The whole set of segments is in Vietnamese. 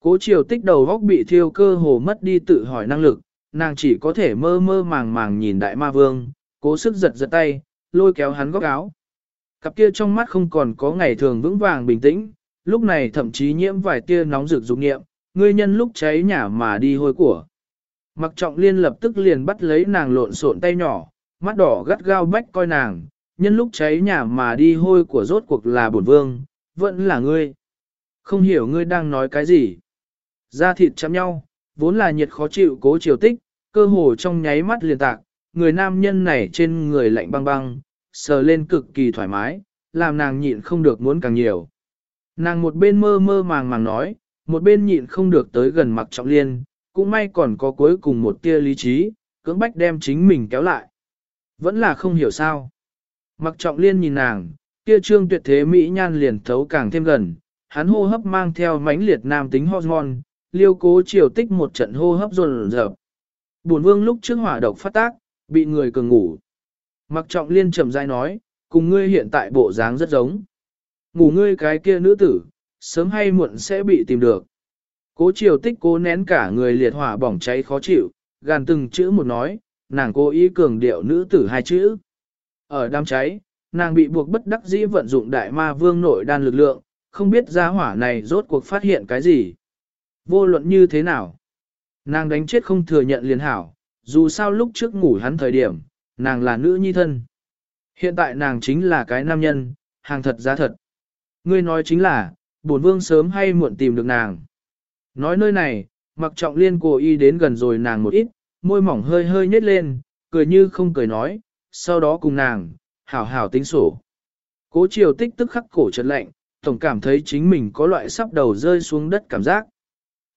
Cố triều tích đầu góc bị thiêu cơ hồ mất đi tự hỏi năng lực, nàng chỉ có thể mơ mơ màng màng nhìn đại ma vương, cố sức giật giật tay, lôi kéo hắn góc áo. Cặp kia trong mắt không còn có ngày thường vững vàng bình tĩnh, lúc này thậm chí nhiễm vài tia nóng rực dục nghiệm, ngươi nhân lúc cháy nhà mà đi hôi của. Mặc trọng liên lập tức liền bắt lấy nàng lộn xộn tay nhỏ, mắt đỏ gắt gao bách coi nàng, nhân lúc cháy nhà mà đi hôi của rốt cuộc là bổn vương, vẫn là ngươi. Không hiểu ngươi đang nói cái gì. Da thịt chạm nhau, vốn là nhiệt khó chịu cố chiều tích, cơ hồ trong nháy mắt liền tạc, người nam nhân này trên người lạnh băng băng, sờ lên cực kỳ thoải mái, làm nàng nhịn không được muốn càng nhiều. Nàng một bên mơ mơ màng màng nói, một bên nhịn không được tới gần mặc trọng liên, cũng may còn có cuối cùng một tia lý trí, cưỡng bách đem chính mình kéo lại. Vẫn là không hiểu sao. Mặc trọng liên nhìn nàng, kia trương tuyệt thế Mỹ nhan liền thấu càng thêm gần, hắn hô hấp mang theo mãnh liệt nam tính hormone, liêu cố triều tích một trận hô hấp rồn rợp. Bổn vương lúc trước hỏa độc phát tác, bị người cường ngủ. Mặc trọng liên trầm dai nói, cùng ngươi hiện tại bộ dáng rất giống. Ngủ ngươi cái kia nữ tử, sớm hay muộn sẽ bị tìm được. Cố triều tích cố nén cả người liệt hỏa bỏng cháy khó chịu, gàn từng chữ một nói, nàng cố ý cường điệu nữ tử hai chữ. Ở đám cháy, nàng bị buộc bất đắc dĩ vận dụng đại ma vương nội đan lực lượng, không biết gia hỏa này rốt cuộc phát hiện cái gì. Vô luận như thế nào? Nàng đánh chết không thừa nhận liền hảo, dù sao lúc trước ngủ hắn thời điểm, nàng là nữ nhi thân. Hiện tại nàng chính là cái nam nhân, hàng thật giá thật. Ngươi nói chính là, bổn vương sớm hay muộn tìm được nàng. Nói nơi này, mặc trọng liên cố y đến gần rồi nàng một ít, môi mỏng hơi hơi nhếch lên, cười như không cười nói, sau đó cùng nàng, hảo hảo tính sổ. Cố chiều tích tức khắc cổ chật lạnh, tổng cảm thấy chính mình có loại sắp đầu rơi xuống đất cảm giác.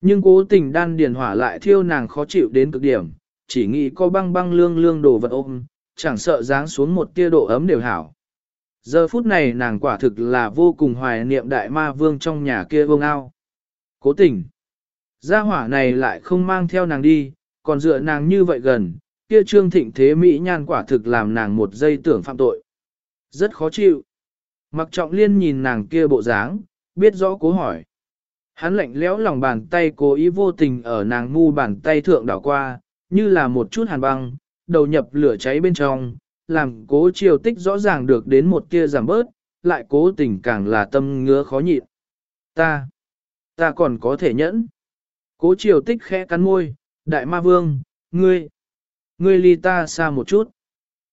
Nhưng cố tình đan điền hỏa lại thiêu nàng khó chịu đến cực điểm, chỉ nghĩ có băng băng lương lương đồ vật ôm, chẳng sợ dáng xuống một tia độ ấm đều hảo. Giờ phút này nàng quả thực là vô cùng hoài niệm đại ma vương trong nhà kia vương ao. Cố tình, gia hỏa này lại không mang theo nàng đi, còn dựa nàng như vậy gần, kia trương thịnh thế Mỹ nhan quả thực làm nàng một giây tưởng phạm tội. Rất khó chịu. Mặc trọng liên nhìn nàng kia bộ dáng, biết rõ cố hỏi. Hắn lạnh lẽo lòng bàn tay cố ý vô tình ở nàng ngu bàn tay thượng đảo qua, như là một chút hàn băng, đầu nhập lửa cháy bên trong, làm cố chiều tích rõ ràng được đến một kia giảm bớt, lại cố tình càng là tâm ngứa khó nhịn. Ta, ta còn có thể nhẫn. Cố chiều tích khẽ cắn môi, đại ma vương, ngươi, ngươi ly ta xa một chút.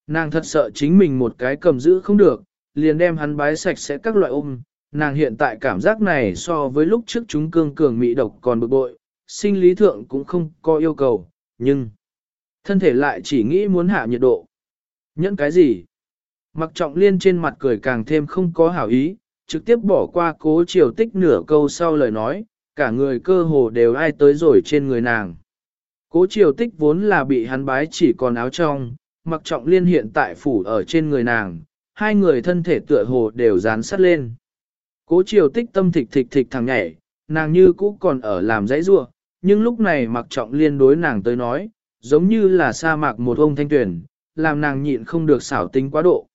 Nàng thật sợ chính mình một cái cầm giữ không được, liền đem hắn bái sạch sẽ các loại ôm. Nàng hiện tại cảm giác này so với lúc trước chúng cương cường mị độc còn bực bội, sinh lý thượng cũng không có yêu cầu, nhưng thân thể lại chỉ nghĩ muốn hạ nhiệt độ. Nhẫn cái gì? Mặc trọng liên trên mặt cười càng thêm không có hảo ý, trực tiếp bỏ qua cố chiều tích nửa câu sau lời nói, cả người cơ hồ đều ai tới rồi trên người nàng. Cố triều tích vốn là bị hắn bái chỉ còn áo trong, mặc trọng liên hiện tại phủ ở trên người nàng, hai người thân thể tựa hồ đều dán sát lên. Cố triều tích tâm thịch thịch thịch thằng nhảy, nàng như cũ còn ở làm dãy rua, nhưng lúc này mặc trọng liên đối nàng tới nói, giống như là sa mạc một ông thanh tuyển, làm nàng nhịn không được xảo tính quá độ.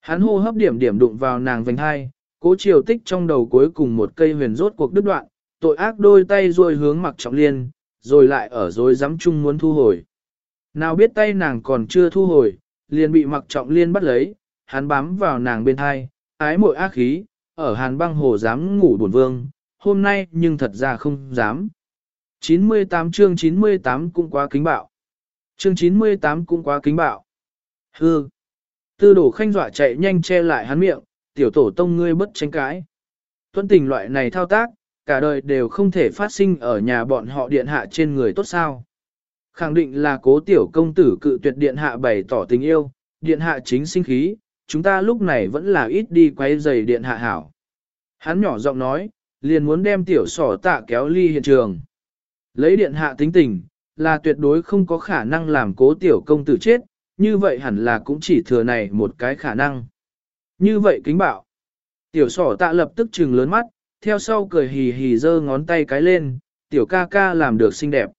Hắn hô hấp điểm điểm đụng vào nàng vành hai, cố triều tích trong đầu cuối cùng một cây huyền rốt cuộc đứt đoạn, tội ác đôi tay ruôi hướng mặc trọng liên, rồi lại ở rồi dám chung muốn thu hồi. Nào biết tay nàng còn chưa thu hồi, liền bị mặc trọng liên bắt lấy, hắn bám vào nàng bên hai, ái mội ác khí, ở hàn băng hồ dám ngủ buồn vương, hôm nay nhưng thật ra không dám. 98 chương 98 cũng quá kính bạo. Chương 98 cũng quá kính bạo. Hư. Tư đổ khanh dọa chạy nhanh che lại hắn miệng, tiểu tổ tông ngươi bất tranh cãi. Tuân tình loại này thao tác, cả đời đều không thể phát sinh ở nhà bọn họ điện hạ trên người tốt sao. Khẳng định là cố tiểu công tử cự tuyệt điện hạ bày tỏ tình yêu, điện hạ chính sinh khí, chúng ta lúc này vẫn là ít đi quay giày điện hạ hảo. Hắn nhỏ giọng nói, liền muốn đem tiểu sỏ tạ kéo ly hiện trường. Lấy điện hạ tính tình, là tuyệt đối không có khả năng làm cố tiểu công tử chết, như vậy hẳn là cũng chỉ thừa này một cái khả năng. Như vậy kính bảo. Tiểu sỏ tạ lập tức trừng lớn mắt, theo sau cười hì hì giơ ngón tay cái lên, tiểu ca ca làm được xinh đẹp.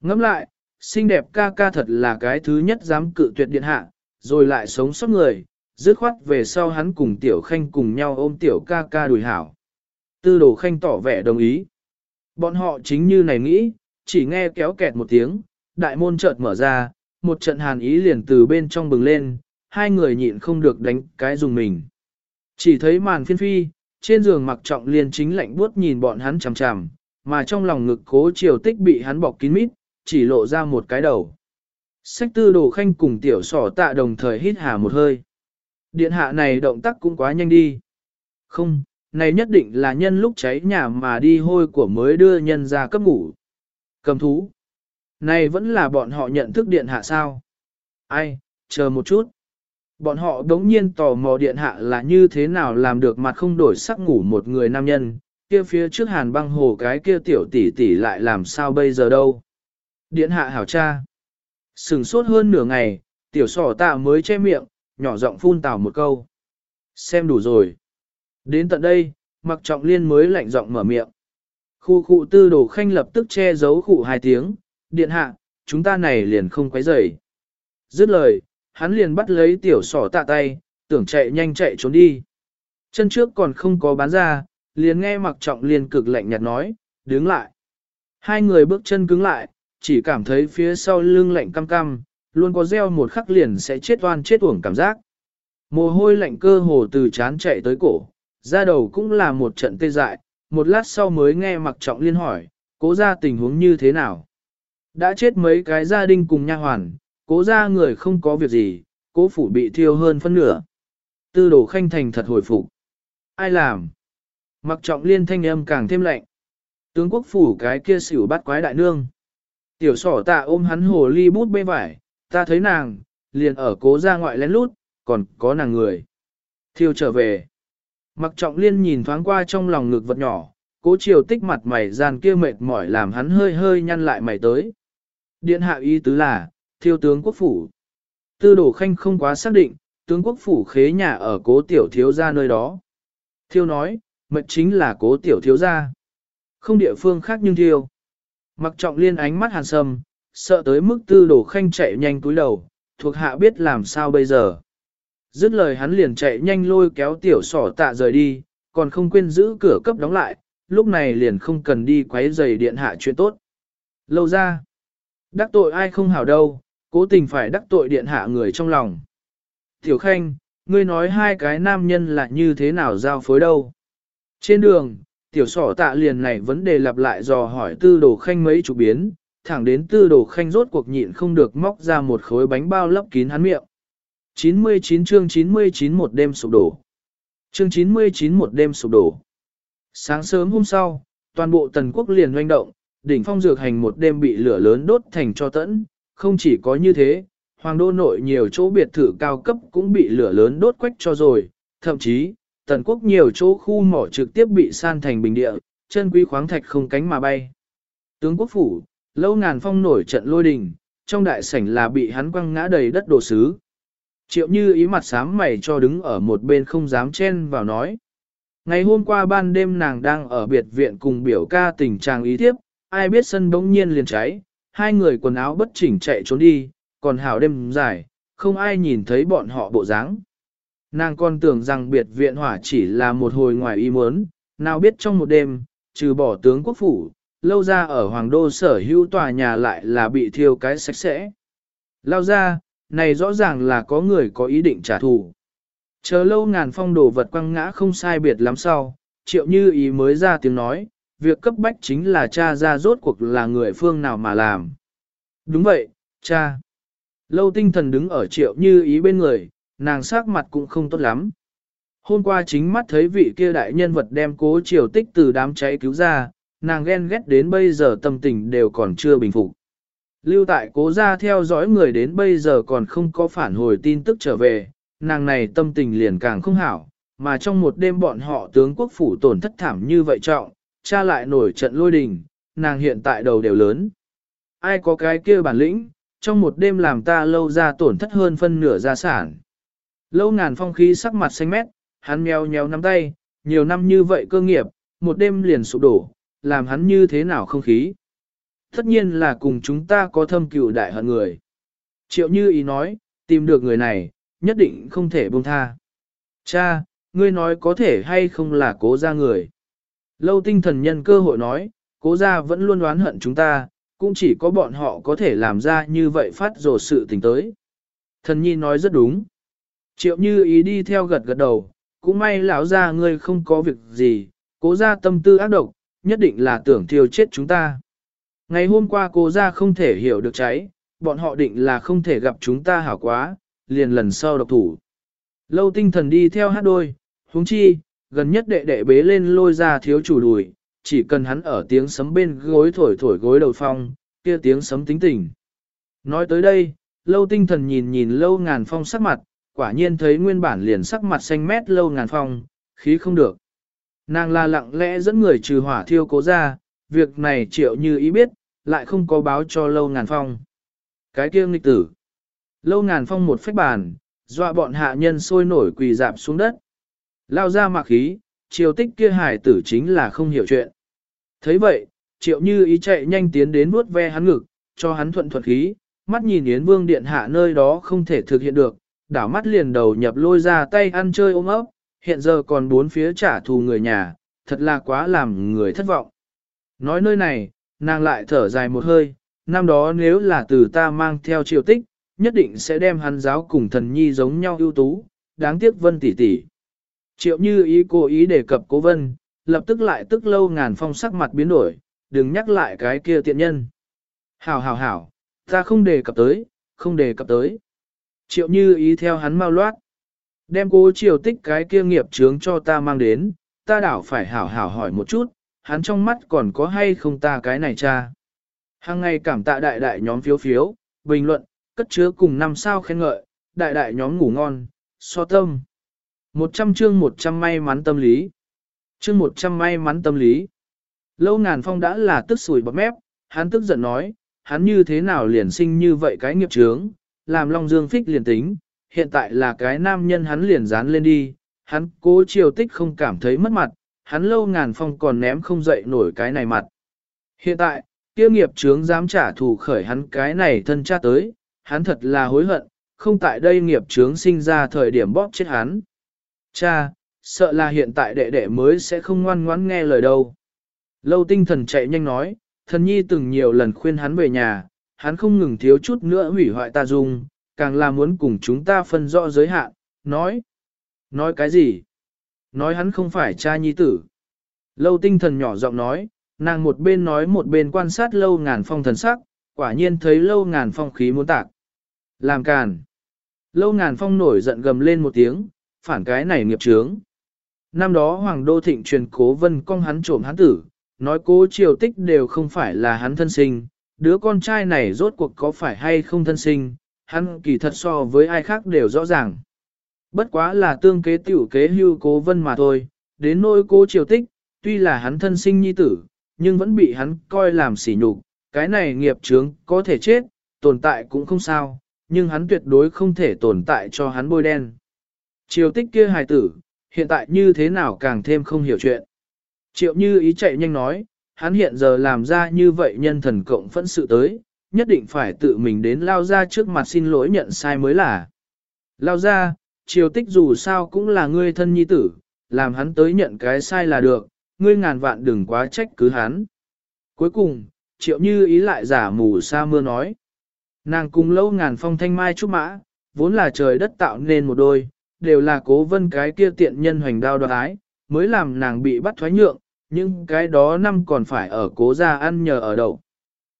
Ngẫm lại, xinh đẹp ca ca thật là cái thứ nhất dám cự tuyệt điện hạ, rồi lại sống sót người, dứt khoát về sau hắn cùng tiểu khanh cùng nhau ôm tiểu ca ca đùi hảo. Tư đồ khanh tỏ vẻ đồng ý. Bọn họ chính như này nghĩ, chỉ nghe kéo kẹt một tiếng, đại môn chợt mở ra, một trận hàn ý liền từ bên trong bừng lên, hai người nhịn không được đánh cái dùng mình. Chỉ thấy màn phiên phi, trên giường mặc trọng liền chính lạnh buốt nhìn bọn hắn chằm chằm, mà trong lòng ngực cố triều tích bị hắn bọc kín mít, chỉ lộ ra một cái đầu. Sách tư đồ khanh cùng tiểu sỏ tạ đồng thời hít hà một hơi. Điện hạ này động tác cũng quá nhanh đi. Không, này nhất định là nhân lúc cháy nhà mà đi hôi của mới đưa nhân ra cấp ngủ. Cầm thú. Này vẫn là bọn họ nhận thức điện hạ sao? Ai, chờ một chút. Bọn họ đống nhiên tò mò điện hạ là như thế nào làm được mặt không đổi sắc ngủ một người nam nhân, kia phía trước hàn băng hồ cái kia tiểu tỷ tỷ lại làm sao bây giờ đâu. Điện hạ hảo cha. Sừng sốt hơn nửa ngày, tiểu sỏ tạ mới che miệng, nhỏ giọng phun tào một câu. Xem đủ rồi. Đến tận đây, mặc trọng liên mới lạnh giọng mở miệng. Khu khu tư đồ khanh lập tức che giấu khu hai tiếng, điện hạ, chúng ta này liền không quấy rầy. Dứt lời, hắn liền bắt lấy tiểu sỏ tạ tay, tưởng chạy nhanh chạy trốn đi. Chân trước còn không có bán ra, liền nghe mặc trọng liên cực lạnh nhạt nói, đứng lại. Hai người bước chân cứng lại, chỉ cảm thấy phía sau lưng lạnh cam cam, luôn có gieo một khắc liền sẽ chết oan chết uổng cảm giác. Mồ hôi lạnh cơ hồ từ chán chạy tới cổ, ra đầu cũng là một trận tê dại, một lát sau mới nghe mặc trọng liên hỏi, cố ra tình huống như thế nào. Đã chết mấy cái gia đình cùng nha hoàn, cố ra người không có việc gì, cố phủ bị thiêu hơn phân nửa. Tư đồ khanh thành thật hồi phục. Ai làm? Mặc trọng liên thanh âm càng thêm lạnh. Tướng quốc phủ cái kia xỉu bắt quái đại nương. Tiểu sỏ tạ ôm hắn hồ ly bút bê vải, ta thấy nàng, liền ở cố ra ngoại lén lút, còn có nàng người. Thiêu trở về. Mặc trọng liên nhìn thoáng qua trong lòng ngực vật nhỏ, cố chiều tích mặt mày gian kia mệt mỏi làm hắn hơi hơi nhăn lại mày tới. Điện hạ ý tứ là, thiêu tướng quốc phủ. Tư đồ khanh không quá xác định, tướng quốc phủ khế nhà ở cố tiểu thiếu gia nơi đó. Thiêu nói, mệnh chính là cố tiểu thiếu gia. Không địa phương khác nhưng thiêu. Mặc trọng liên ánh mắt hàn sầm sợ tới mức tư đồ khanh chạy nhanh túi đầu, thuộc hạ biết làm sao bây giờ. Dứt lời hắn liền chạy nhanh lôi kéo tiểu sỏ tạ rời đi, còn không quên giữ cửa cấp đóng lại, lúc này liền không cần đi quấy giày điện hạ chuyện tốt. Lâu ra, đắc tội ai không hảo đâu, cố tình phải đắc tội điện hạ người trong lòng. Tiểu Khanh, ngươi nói hai cái nam nhân là như thế nào giao phối đâu. Trên đường, tiểu sỏ tạ liền này vấn đề lặp lại dò hỏi tư đồ khanh mấy chủ biến, thẳng đến tư đồ khanh rốt cuộc nhịn không được móc ra một khối bánh bao lấp kín hắn miệng. 99 chương 99 một đêm sụp đổ. Chương 99 một đêm sụp đổ. Sáng sớm hôm sau, toàn bộ tần quốc liền hoành động, đỉnh phong dược hành một đêm bị lửa lớn đốt thành cho tẫn, không chỉ có như thế, hoàng đô nội nhiều chỗ biệt thự cao cấp cũng bị lửa lớn đốt quách cho rồi, thậm chí, tần quốc nhiều chỗ khu mỏ trực tiếp bị san thành bình địa, chân quý khoáng thạch không cánh mà bay. Tướng quốc phủ, lâu ngàn phong nổi trận lôi đình, trong đại sảnh là bị hắn quăng ngã đầy đất đồ sứ. Triệu như ý mặt sám mày cho đứng ở một bên không dám chen vào nói. Ngày hôm qua ban đêm nàng đang ở biệt viện cùng biểu ca tình trạng ý thiếp, ai biết sân bỗng nhiên liền cháy, hai người quần áo bất chỉnh chạy trốn đi, còn hảo đêm dài, không ai nhìn thấy bọn họ bộ dáng. Nàng còn tưởng rằng biệt viện hỏa chỉ là một hồi ngoài ý muốn, nào biết trong một đêm, trừ bỏ tướng quốc phủ, lâu ra ở hoàng đô sở hữu tòa nhà lại là bị thiêu cái sạch sẽ. Lao ra, này rõ ràng là có người có ý định trả thù. Chờ lâu ngàn phong đồ vật quăng ngã không sai biệt lắm sau, triệu như ý mới ra tiếng nói, việc cấp bách chính là cha ra rốt cuộc là người phương nào mà làm. Đúng vậy, cha. Lâu tinh thần đứng ở triệu như ý bên người, nàng sắc mặt cũng không tốt lắm. Hôm qua chính mắt thấy vị kia đại nhân vật đem cố triều tích từ đám cháy cứu ra, nàng ghen ghét đến bây giờ tâm tình đều còn chưa bình phục. Lưu tại cố ra theo dõi người đến bây giờ còn không có phản hồi tin tức trở về, nàng này tâm tình liền càng không hảo, mà trong một đêm bọn họ tướng quốc phủ tổn thất thảm như vậy trọng, cha lại nổi trận lôi đình, nàng hiện tại đầu đều lớn. Ai có cái kia bản lĩnh, trong một đêm làm ta lâu ra tổn thất hơn phân nửa gia sản. Lâu ngàn phong khí sắc mặt xanh mét, hắn mèo nhéo nắm tay, nhiều năm như vậy cơ nghiệp, một đêm liền sụp đổ, làm hắn như thế nào không khí. Tất nhiên là cùng chúng ta có thâm cựu đại hận người. Triệu như ý nói, tìm được người này, nhất định không thể buông tha. Cha, ngươi nói có thể hay không là cố ra người. Lâu tinh thần nhân cơ hội nói, Cố gia vẫn luôn đoán hận chúng ta, cũng chỉ có bọn họ có thể làm ra như vậy phát rồ sự tình tới. Thần nhi nói rất đúng. Triệu như ý đi theo gật gật đầu, cũng may lão gia ngươi không có việc gì, cố gia tâm tư ác độc, nhất định là tưởng thiêu chết chúng ta. Ngày hôm qua cô ra không thể hiểu được cháy, bọn họ định là không thể gặp chúng ta hảo quá, liền lần sau độc thủ. Lâu tinh thần đi theo hát đôi, huống chi, gần nhất đệ đệ bế lên lôi ra thiếu chủ đùi, chỉ cần hắn ở tiếng sấm bên gối thổi thổi gối đầu phong, kia tiếng sấm tính tình. Nói tới đây, lâu tinh thần nhìn nhìn lâu ngàn phong sắc mặt, quả nhiên thấy nguyên bản liền sắc mặt xanh mét lâu ngàn phong, khí không được. Nàng là lặng lẽ dẫn người trừ hỏa thiêu cố ra, việc này triệu như ý biết, lại không có báo cho lâu ngàn phong. Cái kia nghịch tử. Lâu ngàn phong một phách bàn, dọa bọn hạ nhân sôi nổi quỳ dạp xuống đất. Lao ra mạc khí, triều tích kia hải tử chính là không hiểu chuyện. thấy vậy, triệu như ý chạy nhanh tiến đến vuốt ve hắn ngực, cho hắn thuận thuận khí, mắt nhìn Yến Vương Điện hạ nơi đó không thể thực hiện được, đảo mắt liền đầu nhập lôi ra tay ăn chơi ôm ấp, hiện giờ còn bốn phía trả thù người nhà, thật là quá làm người thất vọng. Nói nơi này, nàng lại thở dài một hơi, năm đó nếu là từ ta mang theo triều tích, nhất định sẽ đem hắn giáo cùng thần nhi giống nhau ưu tú, đáng tiếc vân tỷ tỷ. Triệu như ý cố ý đề cập cố vân, lập tức lại tức lâu ngàn phong sắc mặt biến đổi, đừng nhắc lại cái kia tiện nhân. Hảo hảo hảo, ta không đề cập tới, không đề cập tới. Triệu như ý theo hắn mau loát. Đem cố triều tích cái kia nghiệp chướng cho ta mang đến, ta đảo phải hảo hảo hỏi một chút, hắn trong mắt còn có hay không ta cái này cha. Hàng ngày cảm tạ đại đại nhóm phiếu phiếu, bình luận, cất chứa cùng năm sao khen ngợi, đại đại nhóm ngủ ngon, so tâm. Một trăm chương một trăm may mắn tâm lý. Chương một trăm may mắn tâm lý. Lâu ngàn phong đã là tức sủi bọt mép, hắn tức giận nói, hắn như thế nào liền sinh như vậy cái nghiệp chướng, làm Long Dương phích liền tính, hiện tại là cái nam nhân hắn liền dán lên đi, hắn cố chiều tích không cảm thấy mất mặt, hắn lâu ngàn phong còn ném không dậy nổi cái này mặt. Hiện tại, kia nghiệp trướng dám trả thù khởi hắn cái này thân cha tới, hắn thật là hối hận, không tại đây nghiệp trướng sinh ra thời điểm bóp chết hắn. Cha, sợ là hiện tại đệ đệ mới sẽ không ngoan ngoãn nghe lời đâu. Lâu tinh thần chạy nhanh nói, thần nhi từng nhiều lần khuyên hắn về nhà, hắn không ngừng thiếu chút nữa hủy hoại ta dung, càng là muốn cùng chúng ta phân rõ giới hạn, nói. Nói cái gì? Nói hắn không phải cha nhi tử. Lâu tinh thần nhỏ giọng nói, nàng một bên nói một bên quan sát lâu ngàn phong thần sắc, quả nhiên thấy lâu ngàn phong khí muốn tạc. Làm càn. Lâu ngàn phong nổi giận gầm lên một tiếng, phản cái này nghiệp trướng. Năm đó Hoàng Đô Thịnh truyền cố vân con hắn trộm hắn tử, nói cố triều tích đều không phải là hắn thân sinh, đứa con trai này rốt cuộc có phải hay không thân sinh, hắn kỳ thật so với ai khác đều rõ ràng. Bất quá là tương kế tiểu kế hưu cố vân mà thôi, đến nỗi cố triều tích, tuy là hắn thân sinh nhi tử, nhưng vẫn bị hắn coi làm sỉ nhục, cái này nghiệp chướng có thể chết, tồn tại cũng không sao, nhưng hắn tuyệt đối không thể tồn tại cho hắn bôi đen. Triều tích kia hài tử, hiện tại như thế nào càng thêm không hiểu chuyện. Triệu như ý chạy nhanh nói, hắn hiện giờ làm ra như vậy nhân thần cộng phẫn sự tới, nhất định phải tự mình đến lao ra trước mặt xin lỗi nhận sai mới là. Lao ra, triều tích dù sao cũng là ngươi thân nhi tử, làm hắn tới nhận cái sai là được, ngươi ngàn vạn đừng quá trách cứ hắn. Cuối cùng, triệu như ý lại giả mù sa mưa nói. Nàng cùng lâu ngàn phong thanh mai trúc mã, vốn là trời đất tạo nên một đôi, đều là cố vân cái kia tiện nhân hoành đao đoạt ái, mới làm nàng bị bắt thoái nhượng, nhưng cái đó năm còn phải ở cố gia ăn nhờ ở đậu.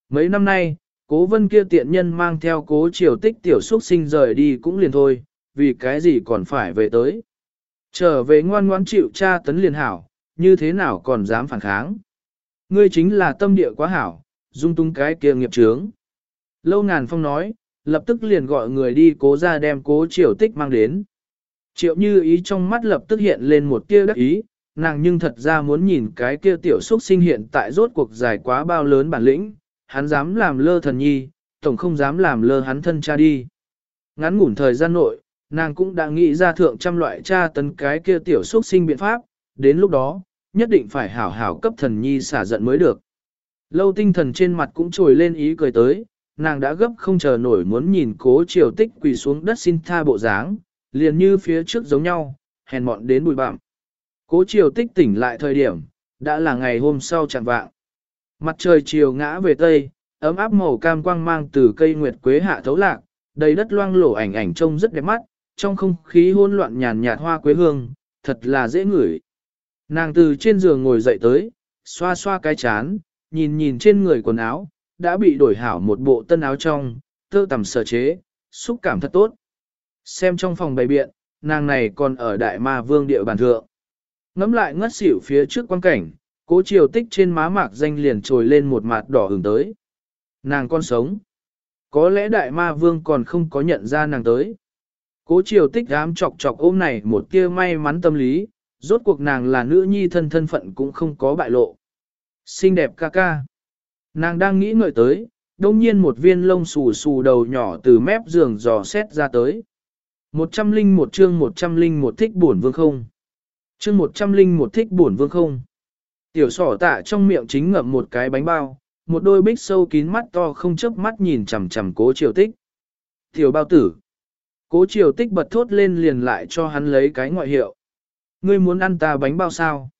Mấy năm nay, cố vân kia tiện nhân mang theo cố triều tích tiểu xuất sinh rời đi cũng liền thôi, vì cái gì còn phải về tới. Trở về ngoan ngoãn chịu cha tấn liền hảo, như thế nào còn dám phản kháng. Ngươi chính là tâm địa quá hảo, dung tung cái kia nghiệp trướng. Lâu ngàn phong nói, lập tức liền gọi người đi cố ra đem cố triều tích mang đến. Triệu như ý trong mắt lập tức hiện lên một tia đắc ý, nàng nhưng thật ra muốn nhìn cái kia tiểu xuất sinh hiện tại rốt cuộc dài quá bao lớn bản lĩnh, hắn dám làm lơ thần nhi, tổng không dám làm lơ hắn thân cha đi. Ngắn ngủn thời gian nội, nàng cũng đã nghĩ ra thượng trăm loại tra tấn cái kia tiểu xuất sinh biện pháp, đến lúc đó, nhất định phải hảo hảo cấp thần nhi xả giận mới được. Lâu tinh thần trên mặt cũng trồi lên ý cười tới, nàng đã gấp không chờ nổi muốn nhìn cố triều tích quỳ xuống đất xin tha bộ dáng, liền như phía trước giống nhau, hèn mọn đến bụi bặm. Cố triều tích tỉnh lại thời điểm, đã là ngày hôm sau chẳng vạng. Mặt trời chiều ngã về tây, ấm áp màu cam quang mang từ cây nguyệt quế hạ thấu lạc, đầy đất loang lổ ảnh ảnh trông rất đẹp mắt, trong không khí hỗn loạn nhàn nhạt hoa quế hương, thật là dễ ngửi. Nàng từ trên giường ngồi dậy tới, xoa xoa cái chán, nhìn nhìn trên người quần áo, đã bị đổi hảo một bộ tân áo trong, tơ tầm sở chế, xúc cảm thật tốt. Xem trong phòng bày biện, nàng này còn ở đại ma vương địa bàn thượng. Ngắm lại ngất xỉu phía trước quan cảnh, cố chiều tích trên má mạc danh liền trồi lên một mặt đỏ hưởng tới. Nàng con sống. Có lẽ đại ma vương còn không có nhận ra nàng tới. Cố chiều tích dám chọc chọc ôm này một tia may mắn tâm lý, rốt cuộc nàng là nữ nhi thân thân phận cũng không có bại lộ. Xinh đẹp ca ca. Nàng đang nghĩ ngợi tới, đông nhiên một viên lông xù xù đầu nhỏ từ mép giường dò xét ra tới. Một trăm linh một chương một trăm linh một thích buồn vương không. Chương một trăm linh một thích buồn vương không. Tiểu sỏ tạ trong miệng chính ngậm một cái bánh bao, một đôi bích sâu kín mắt to không chớp mắt nhìn chằm chằm cố triều tích. Tiểu bao tử. Cố triều tích bật thốt lên liền lại cho hắn lấy cái ngoại hiệu. Ngươi muốn ăn ta bánh bao sao?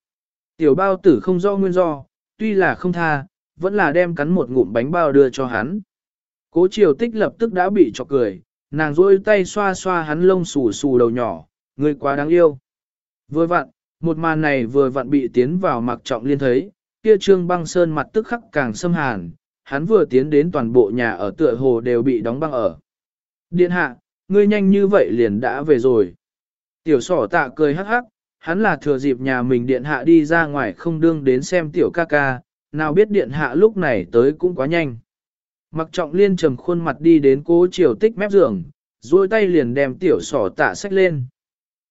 Tiểu bao tử không do nguyên do, tuy là không tha, vẫn là đem cắn một ngụm bánh bao đưa cho hắn. Cố triều tích lập tức đã bị chọc cười, nàng rôi tay xoa xoa hắn lông xù xù đầu nhỏ, ngươi quá đáng yêu. Vừa vặn, một màn này vừa vặn bị tiến vào mặc trọng liên thấy, kia trương băng sơn mặt tức khắc càng xâm hàn, hắn vừa tiến đến toàn bộ nhà ở tựa hồ đều bị đóng băng ở. Điện hạ, ngươi nhanh như vậy liền đã về rồi. Tiểu sỏ tạ cười hắc hắc, hắn là thừa dịp nhà mình điện hạ đi ra ngoài không đương đến xem tiểu ca ca, nào biết điện hạ lúc này tới cũng quá nhanh. Mặc trọng liên trầm khuôn mặt đi đến cố triều tích mép giường, duỗi tay liền đem tiểu sỏ tạ sách lên.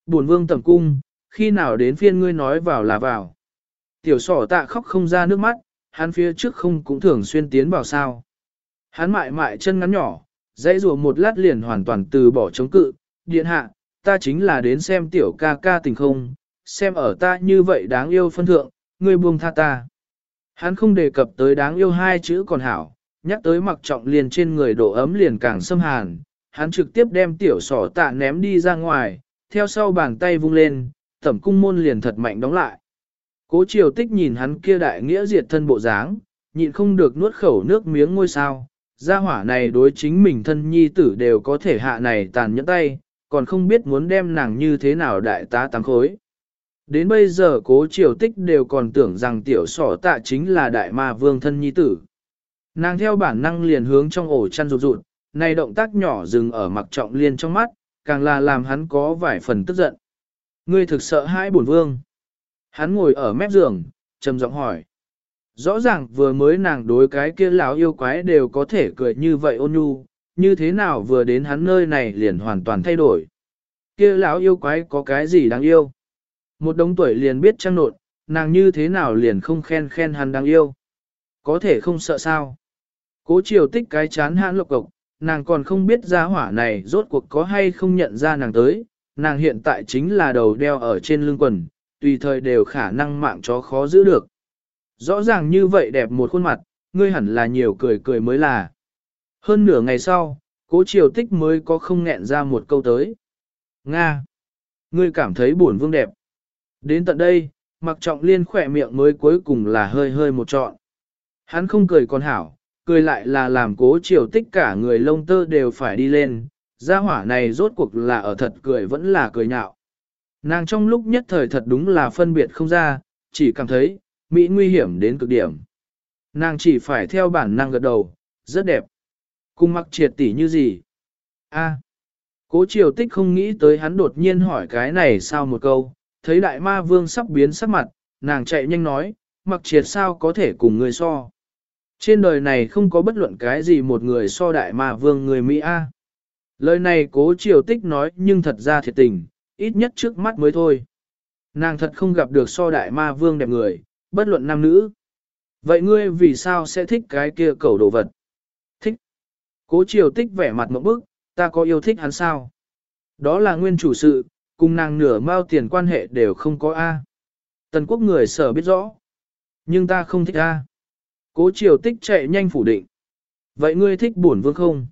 Buồn vương tầm cung, khi nào đến phiên ngươi nói vào là vào. Tiểu sỏ tạ khóc không ra nước mắt, hắn phía trước không cũng thường xuyên tiến vào sao. Hắn mại mại chân ngắn nhỏ, dãy rùa một lát liền hoàn toàn từ bỏ chống cự, điện hạ, ta chính là đến xem tiểu ca ca tình không, xem ở ta như vậy đáng yêu phân thượng, ngươi buông tha ta. Hắn không đề cập tới đáng yêu hai chữ còn hảo, nhắc tới mặc trọng liền trên người độ ấm liền càng xâm hàn, hắn trực tiếp đem tiểu sỏ tạ ném đi ra ngoài, theo sau bàn tay vung lên, tẩm cung môn liền thật mạnh đóng lại. Cố triều tích nhìn hắn kia đại nghĩa diệt thân bộ dáng, nhịn không được nuốt khẩu nước miếng ngôi sao, gia hỏa này đối chính mình thân nhi tử đều có thể hạ này tàn nhẫn tay, còn không biết muốn đem nàng như thế nào đại tá tăng khối. Đến bây giờ cố triều tích đều còn tưởng rằng tiểu sỏ tạ chính là đại ma vương thân nhi tử. Nàng theo bản năng liền hướng trong ổ chăn rụt rụt, này động tác nhỏ dừng ở mặc trọng liên trong mắt, càng là làm hắn có vài phần tức giận. Ngươi thực sợ hai bổn vương. Hắn ngồi ở mép giường, trầm giọng hỏi. Rõ ràng vừa mới nàng đối cái kia lão yêu quái đều có thể cười như vậy ôn nhu, như thế nào vừa đến hắn nơi này liền hoàn toàn thay đổi. Kia lão yêu quái có cái gì đáng yêu? Một đống tuổi liền biết trăng nộn, nàng như thế nào liền không khen khen hắn đáng yêu. Có thể không sợ sao. Cố chiều tích cái chán hãn lộc cộc, nàng còn không biết ra hỏa này rốt cuộc có hay không nhận ra nàng tới, nàng hiện tại chính là đầu đeo ở trên lưng quần, tùy thời đều khả năng mạng chó khó giữ được. Rõ ràng như vậy đẹp một khuôn mặt, ngươi hẳn là nhiều cười cười mới là. Hơn nửa ngày sau, cố triều tích mới có không nghẹn ra một câu tới. Nga! Ngươi cảm thấy buồn vương đẹp. Đến tận đây, mặc trọng liên khỏe miệng mới cuối cùng là hơi hơi một trọn. Hắn không cười còn hảo, cười lại là làm cố triều tích cả người lông tơ đều phải đi lên, gia hỏa này rốt cuộc là ở thật cười vẫn là cười nhạo. Nàng trong lúc nhất thời thật đúng là phân biệt không ra, chỉ cảm thấy, Mỹ nguy hiểm đến cực điểm. Nàng chỉ phải theo bản năng gật đầu, rất đẹp. Cùng mặc triệt tỷ như gì? a cố triều tích không nghĩ tới hắn đột nhiên hỏi cái này sao một câu, thấy đại ma vương sắp biến sắc mặt, nàng chạy nhanh nói, mặc triệt sao có thể cùng người so. Trên đời này không có bất luận cái gì một người so đại ma vương người Mỹ A. Lời này cố triều tích nói nhưng thật ra thiệt tình, ít nhất trước mắt mới thôi. Nàng thật không gặp được so đại ma vương đẹp người, bất luận nam nữ. Vậy ngươi vì sao sẽ thích cái kia cầu đồ vật? Thích. Cố triều tích vẻ mặt một bức, ta có yêu thích hắn sao? Đó là nguyên chủ sự, cùng nàng nửa mao tiền quan hệ đều không có A. Tần quốc người sở biết rõ. Nhưng ta không thích A. Cố triều tích chạy nhanh phủ định. Vậy ngươi thích bổn vương không?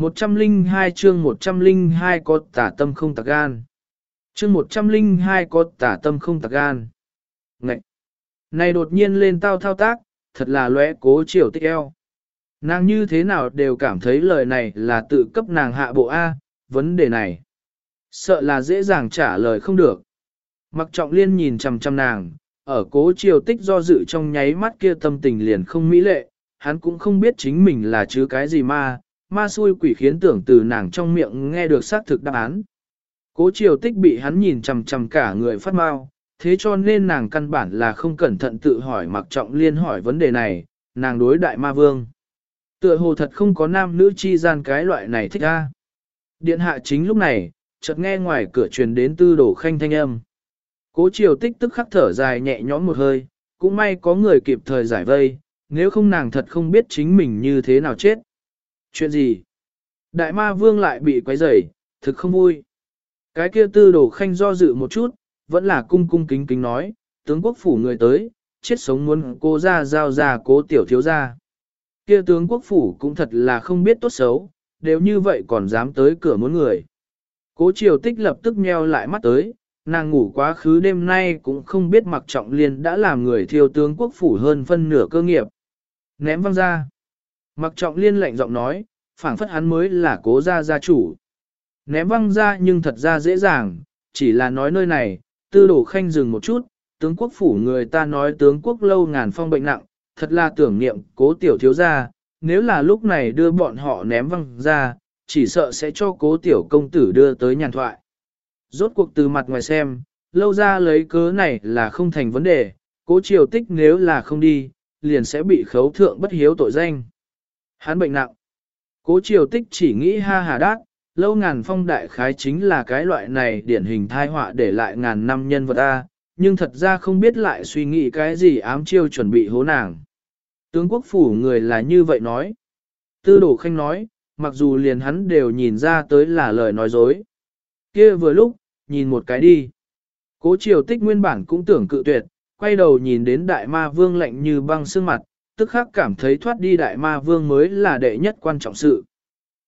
102 chương 102 có tả tâm không tạc gan. Chương 102 có tả tâm không tạc gan. Ngậy! Này đột nhiên lên tao thao tác, thật là lóe cố triều tích eo. Nàng như thế nào đều cảm thấy lời này là tự cấp nàng hạ bộ A, vấn đề này. Sợ là dễ dàng trả lời không được. Mặc trọng liên nhìn chằm chằm nàng, ở cố triều tích do dự trong nháy mắt kia tâm tình liền không mỹ lệ, hắn cũng không biết chính mình là chứ cái gì ma, ma xui quỷ khiến tưởng từ nàng trong miệng nghe được xác thực đáp án. Cố triều tích bị hắn nhìn chằm chằm cả người phát mau, thế cho nên nàng căn bản là không cẩn thận tự hỏi mặc trọng liên hỏi vấn đề này, nàng đối đại ma vương. Tựa hồ thật không có nam nữ chi gian cái loại này thích ra. Điện hạ chính lúc này, chợt nghe ngoài cửa truyền đến tư đổ khanh thanh âm. Cố triều tích tức khắc thở dài nhẹ nhõm một hơi, cũng may có người kịp thời giải vây, nếu không nàng thật không biết chính mình như thế nào chết. Chuyện gì? Đại ma vương lại bị quấy rầy, thực không vui. Cái kia tư đồ khanh do dự một chút, vẫn là cung cung kính kính nói, tướng quốc phủ người tới, chết sống muốn cô ra giao ra cố tiểu thiếu ra. Kia tướng quốc phủ cũng thật là không biết tốt xấu, đều như vậy còn dám tới cửa muốn người. Cố triều tích lập tức nheo lại mắt tới, nàng ngủ quá khứ đêm nay cũng không biết mặc trọng liên đã làm người thiêu tướng quốc phủ hơn phân nửa cơ nghiệp. Ném văng ra. Mặc trọng liên lạnh giọng nói, phảng phất hắn mới là cố gia gia chủ. Ném văng ra nhưng thật ra dễ dàng, chỉ là nói nơi này, tư đổ khanh dừng một chút, tướng quốc phủ người ta nói tướng quốc lâu ngàn phong bệnh nặng, thật là tưởng niệm cố tiểu thiếu gia, nếu là lúc này đưa bọn họ ném văng ra, chỉ sợ sẽ cho cố tiểu công tử đưa tới nhàn thoại. Rốt cuộc từ mặt ngoài xem, lâu ra lấy cớ này là không thành vấn đề, cố triều tích nếu là không đi, liền sẽ bị khấu thượng bất hiếu tội danh. Hắn bệnh nặng. Cố triều tích chỉ nghĩ ha hà đát, lâu ngàn phong đại khái chính là cái loại này điển hình thai họa để lại ngàn năm nhân vật A, nhưng thật ra không biết lại suy nghĩ cái gì ám chiêu chuẩn bị hố nàng. Tướng quốc phủ người là như vậy nói. Tư đổ khanh nói, mặc dù liền hắn đều nhìn ra tới là lời nói dối. kia vừa lúc, nhìn một cái đi. Cố triều tích nguyên bản cũng tưởng cự tuyệt, quay đầu nhìn đến đại ma vương lạnh như băng sương mặt, tức khắc cảm thấy thoát đi đại ma vương mới là đệ nhất quan trọng sự.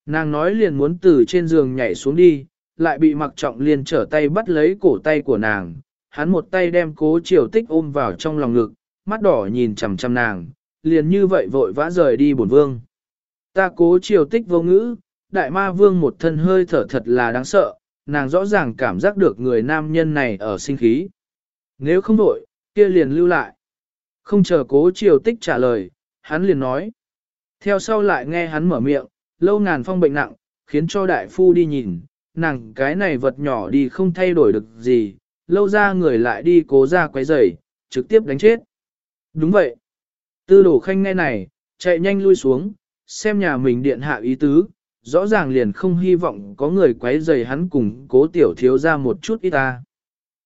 Nàng nói liền muốn từ trên giường nhảy xuống đi, lại bị mặc trọng liền trở tay bắt lấy cổ tay của nàng, hắn một tay đem cố triều tích ôm vào trong lòng ngực, mắt đỏ nhìn chằm chằm nàng, liền như vậy vội vã rời đi bổn vương. Ta cố triều tích vô ngữ, đại ma vương một thân hơi thở thật là đáng sợ, nàng rõ ràng cảm giác được người nam nhân này ở sinh khí. Nếu không vội, kia liền lưu lại. Không chờ cố triều tích trả lời, hắn liền nói. Theo sau lại nghe hắn mở miệng, lâu ngàn phong bệnh nặng, khiến cho đại phu đi nhìn, nàng cái này vật nhỏ đi không thay đổi được gì, lâu ra người lại đi cố ra quấy rầy, trực tiếp đánh chết. Đúng vậy. Tư đổ khanh nghe này, chạy nhanh lui xuống, xem nhà mình điện hạ ý tứ, rõ ràng liền không hy vọng có người quấy rầy hắn cùng cố tiểu thiếu ra một chút ít ta.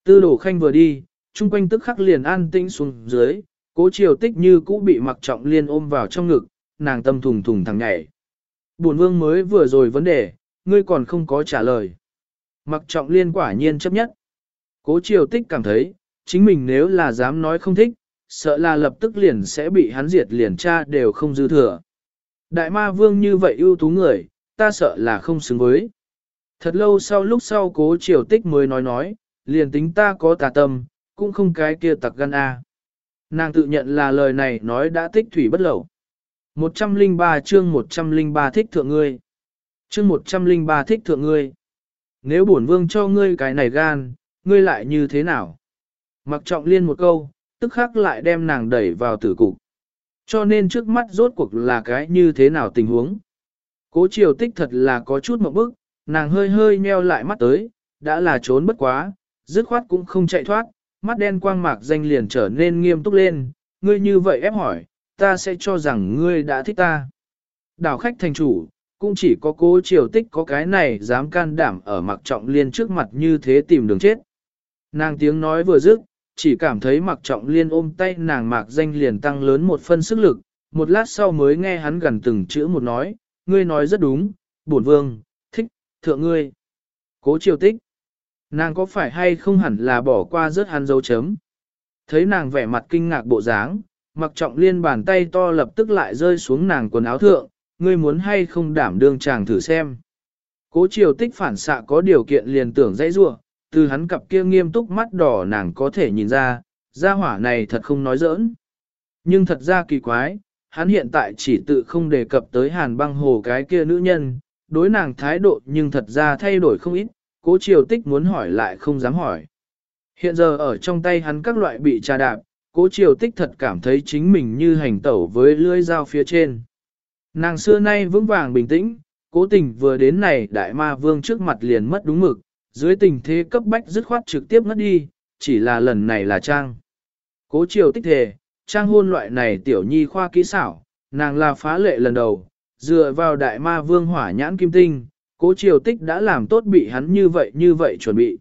Tư đổ khanh vừa đi, chung quanh tức khắc liền an tĩnh xuống dưới, cố triều tích như cũ bị mặc trọng liên ôm vào trong ngực, nàng tâm thùng thùng thằng nhảy. Bổn vương mới vừa rồi vấn đề, ngươi còn không có trả lời. Mặc trọng liên quả nhiên chấp nhất. Cố triều tích cảm thấy, chính mình nếu là dám nói không thích, sợ là lập tức liền sẽ bị hắn diệt liền cha đều không dư thừa. Đại ma vương như vậy ưu tú người, ta sợ là không xứng với. Thật lâu sau lúc sau cố triều tích mới nói nói, liền tính ta có tà tâm, cũng không cái kia tặc gan A. Nàng tự nhận là lời này nói đã tích thủy bất lậu. 103 chương 103 thích thượng ngươi. Chương 103 thích thượng ngươi. Nếu bổn vương cho ngươi cái này gan, ngươi lại như thế nào? Mặc trọng liên một câu, tức khắc lại đem nàng đẩy vào tử cục. Cho nên trước mắt rốt cuộc là cái như thế nào tình huống. Cố triều tích thật là có chút một bức, nàng hơi hơi nheo lại mắt tới, đã là trốn bất quá, dứt khoát cũng không chạy thoát, mắt đen quang mạc danh liền trở nên nghiêm túc lên, ngươi như vậy ép hỏi, ta sẽ cho rằng ngươi đã thích ta. Đảo khách thành chủ, cũng chỉ có cố triều tích có cái này dám can đảm ở mặc trọng liên trước mặt như thế tìm đường chết. Nàng tiếng nói vừa dứt, chỉ cảm thấy mặc trọng liên ôm tay nàng mạc danh liền tăng lớn một phân sức lực, một lát sau mới nghe hắn gần từng chữ một nói, ngươi nói rất đúng, bổn vương, thích, thượng ngươi. Cố triều tích. Nàng có phải hay không hẳn là bỏ qua rớt hắn dấu chấm. Thấy nàng vẻ mặt kinh ngạc bộ dáng, mặc trọng liên bàn tay to lập tức lại rơi xuống nàng quần áo thượng, ngươi muốn hay không đảm đương chàng thử xem. Cố triều tích phản xạ có điều kiện liền tưởng dãy rua, từ hắn cặp kia nghiêm túc mắt đỏ nàng có thể nhìn ra, gia hỏa này thật không nói giỡn. Nhưng thật ra kỳ quái, hắn hiện tại chỉ tự không đề cập tới hàn băng hồ cái kia nữ nhân, đối nàng thái độ nhưng thật ra thay đổi không ít, cố triều tích muốn hỏi lại không dám hỏi. Hiện giờ ở trong tay hắn các loại bị trà đạp, cố triều tích thật cảm thấy chính mình như hành tẩu với lưỡi dao phía trên. Nàng xưa nay vững vàng bình tĩnh, cố tình vừa đến này đại ma vương trước mặt liền mất đúng mực, dưới tình thế cấp bách dứt khoát trực tiếp ngất đi, chỉ là lần này là trang. Cố triều tích thề, trang hôn loại này tiểu nhi khoa kỹ xảo, nàng là phá lệ lần đầu, dựa vào đại ma vương hỏa nhãn kim tinh, cố triều tích đã làm tốt bị hắn như vậy như vậy chuẩn bị.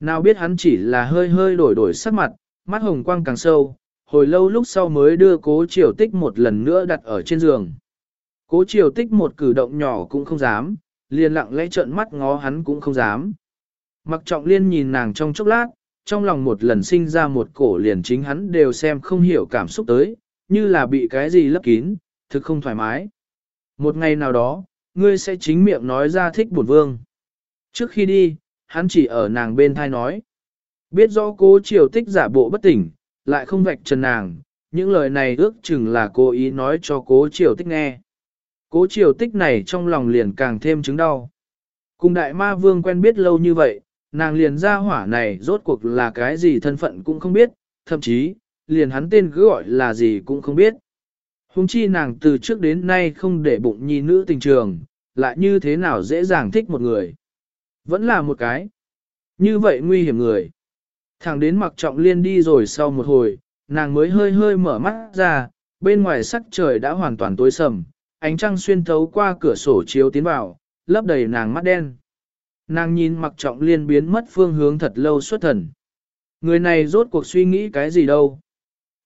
Nào biết hắn chỉ là hơi hơi đổi đổi sắc mặt, mắt hồng quang càng sâu, hồi lâu lúc sau mới đưa cố triều tích một lần nữa đặt ở trên giường. Cố triều tích một cử động nhỏ cũng không dám, liền lặng lẽ trợn mắt ngó hắn cũng không dám. Mặc trọng liên nhìn nàng trong chốc lát, trong lòng một lần sinh ra một cổ liền chính hắn đều xem không hiểu cảm xúc tới, như là bị cái gì lấp kín, thực không thoải mái. Một ngày nào đó, ngươi sẽ chính miệng nói ra thích bổn vương. Trước khi đi, hắn chỉ ở nàng bên thai nói. Biết rõ cố triều tích giả bộ bất tỉnh, lại không vạch trần nàng, những lời này ước chừng là cố ý nói cho cố triều tích nghe. Cố triều tích này trong lòng liền càng thêm chứng đau. Cùng đại ma vương quen biết lâu như vậy, nàng liền ra hỏa này rốt cuộc là cái gì thân phận cũng không biết, thậm chí, liền hắn tên cứ gọi là gì cũng không biết. Hùng chi nàng từ trước đến nay không để bụng nhi nữ tình trường, lại như thế nào dễ dàng thích một người. Vẫn là một cái. Như vậy nguy hiểm người. Thẳng đến mặc trọng liên đi rồi sau một hồi, nàng mới hơi hơi mở mắt ra, bên ngoài sắc trời đã hoàn toàn tối sầm, ánh trăng xuyên thấu qua cửa sổ chiếu tiến vào, lấp đầy nàng mắt đen. Nàng nhìn mặc trọng liên biến mất phương hướng thật lâu xuất thần. Người này rốt cuộc suy nghĩ cái gì đâu.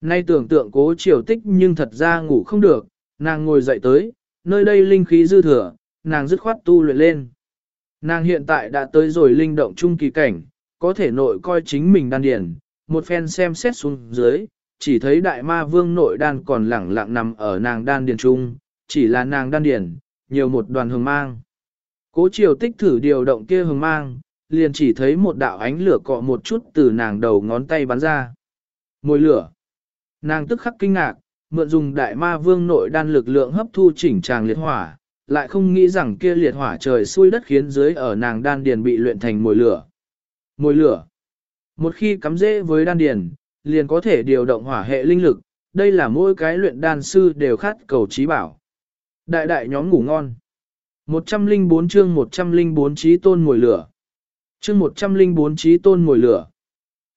Nay tưởng tượng cố triều tích nhưng thật ra ngủ không được, nàng ngồi dậy tới, nơi đây linh khí dư thừa, nàng dứt khoát tu luyện lên. Nàng hiện tại đã tới rồi linh động trung kỳ cảnh, có thể nội coi chính mình đan điền, một phen xem xét xuống dưới, chỉ thấy đại ma vương nội đan còn lẳng lặng nằm ở nàng đan điền trung, chỉ là nàng đan điền, nhiều một đoàn hồng mang. Cố triều tích thử điều động kia hồng mang, liền chỉ thấy một đạo ánh lửa cọ một chút từ nàng đầu ngón tay bắn ra. Môi lửa. Nàng tức khắc kinh ngạc, mượn dùng đại ma vương nội đan lực lượng hấp thu chỉnh tràng liệt hỏa, lại không nghĩ rằng kia liệt hỏa trời xuôi đất khiến dưới ở nàng đan điền bị luyện thành mồi lửa. Mồi lửa. Một khi cắm dễ với đan điền, liền có thể điều động hỏa hệ linh lực, đây là mỗi cái luyện đan sư đều khát cầu trí bảo. Đại đại nhóm ngủ ngon. 104 chương 104 trí tôn mồi lửa. Chương 104 trí tôn mồi lửa.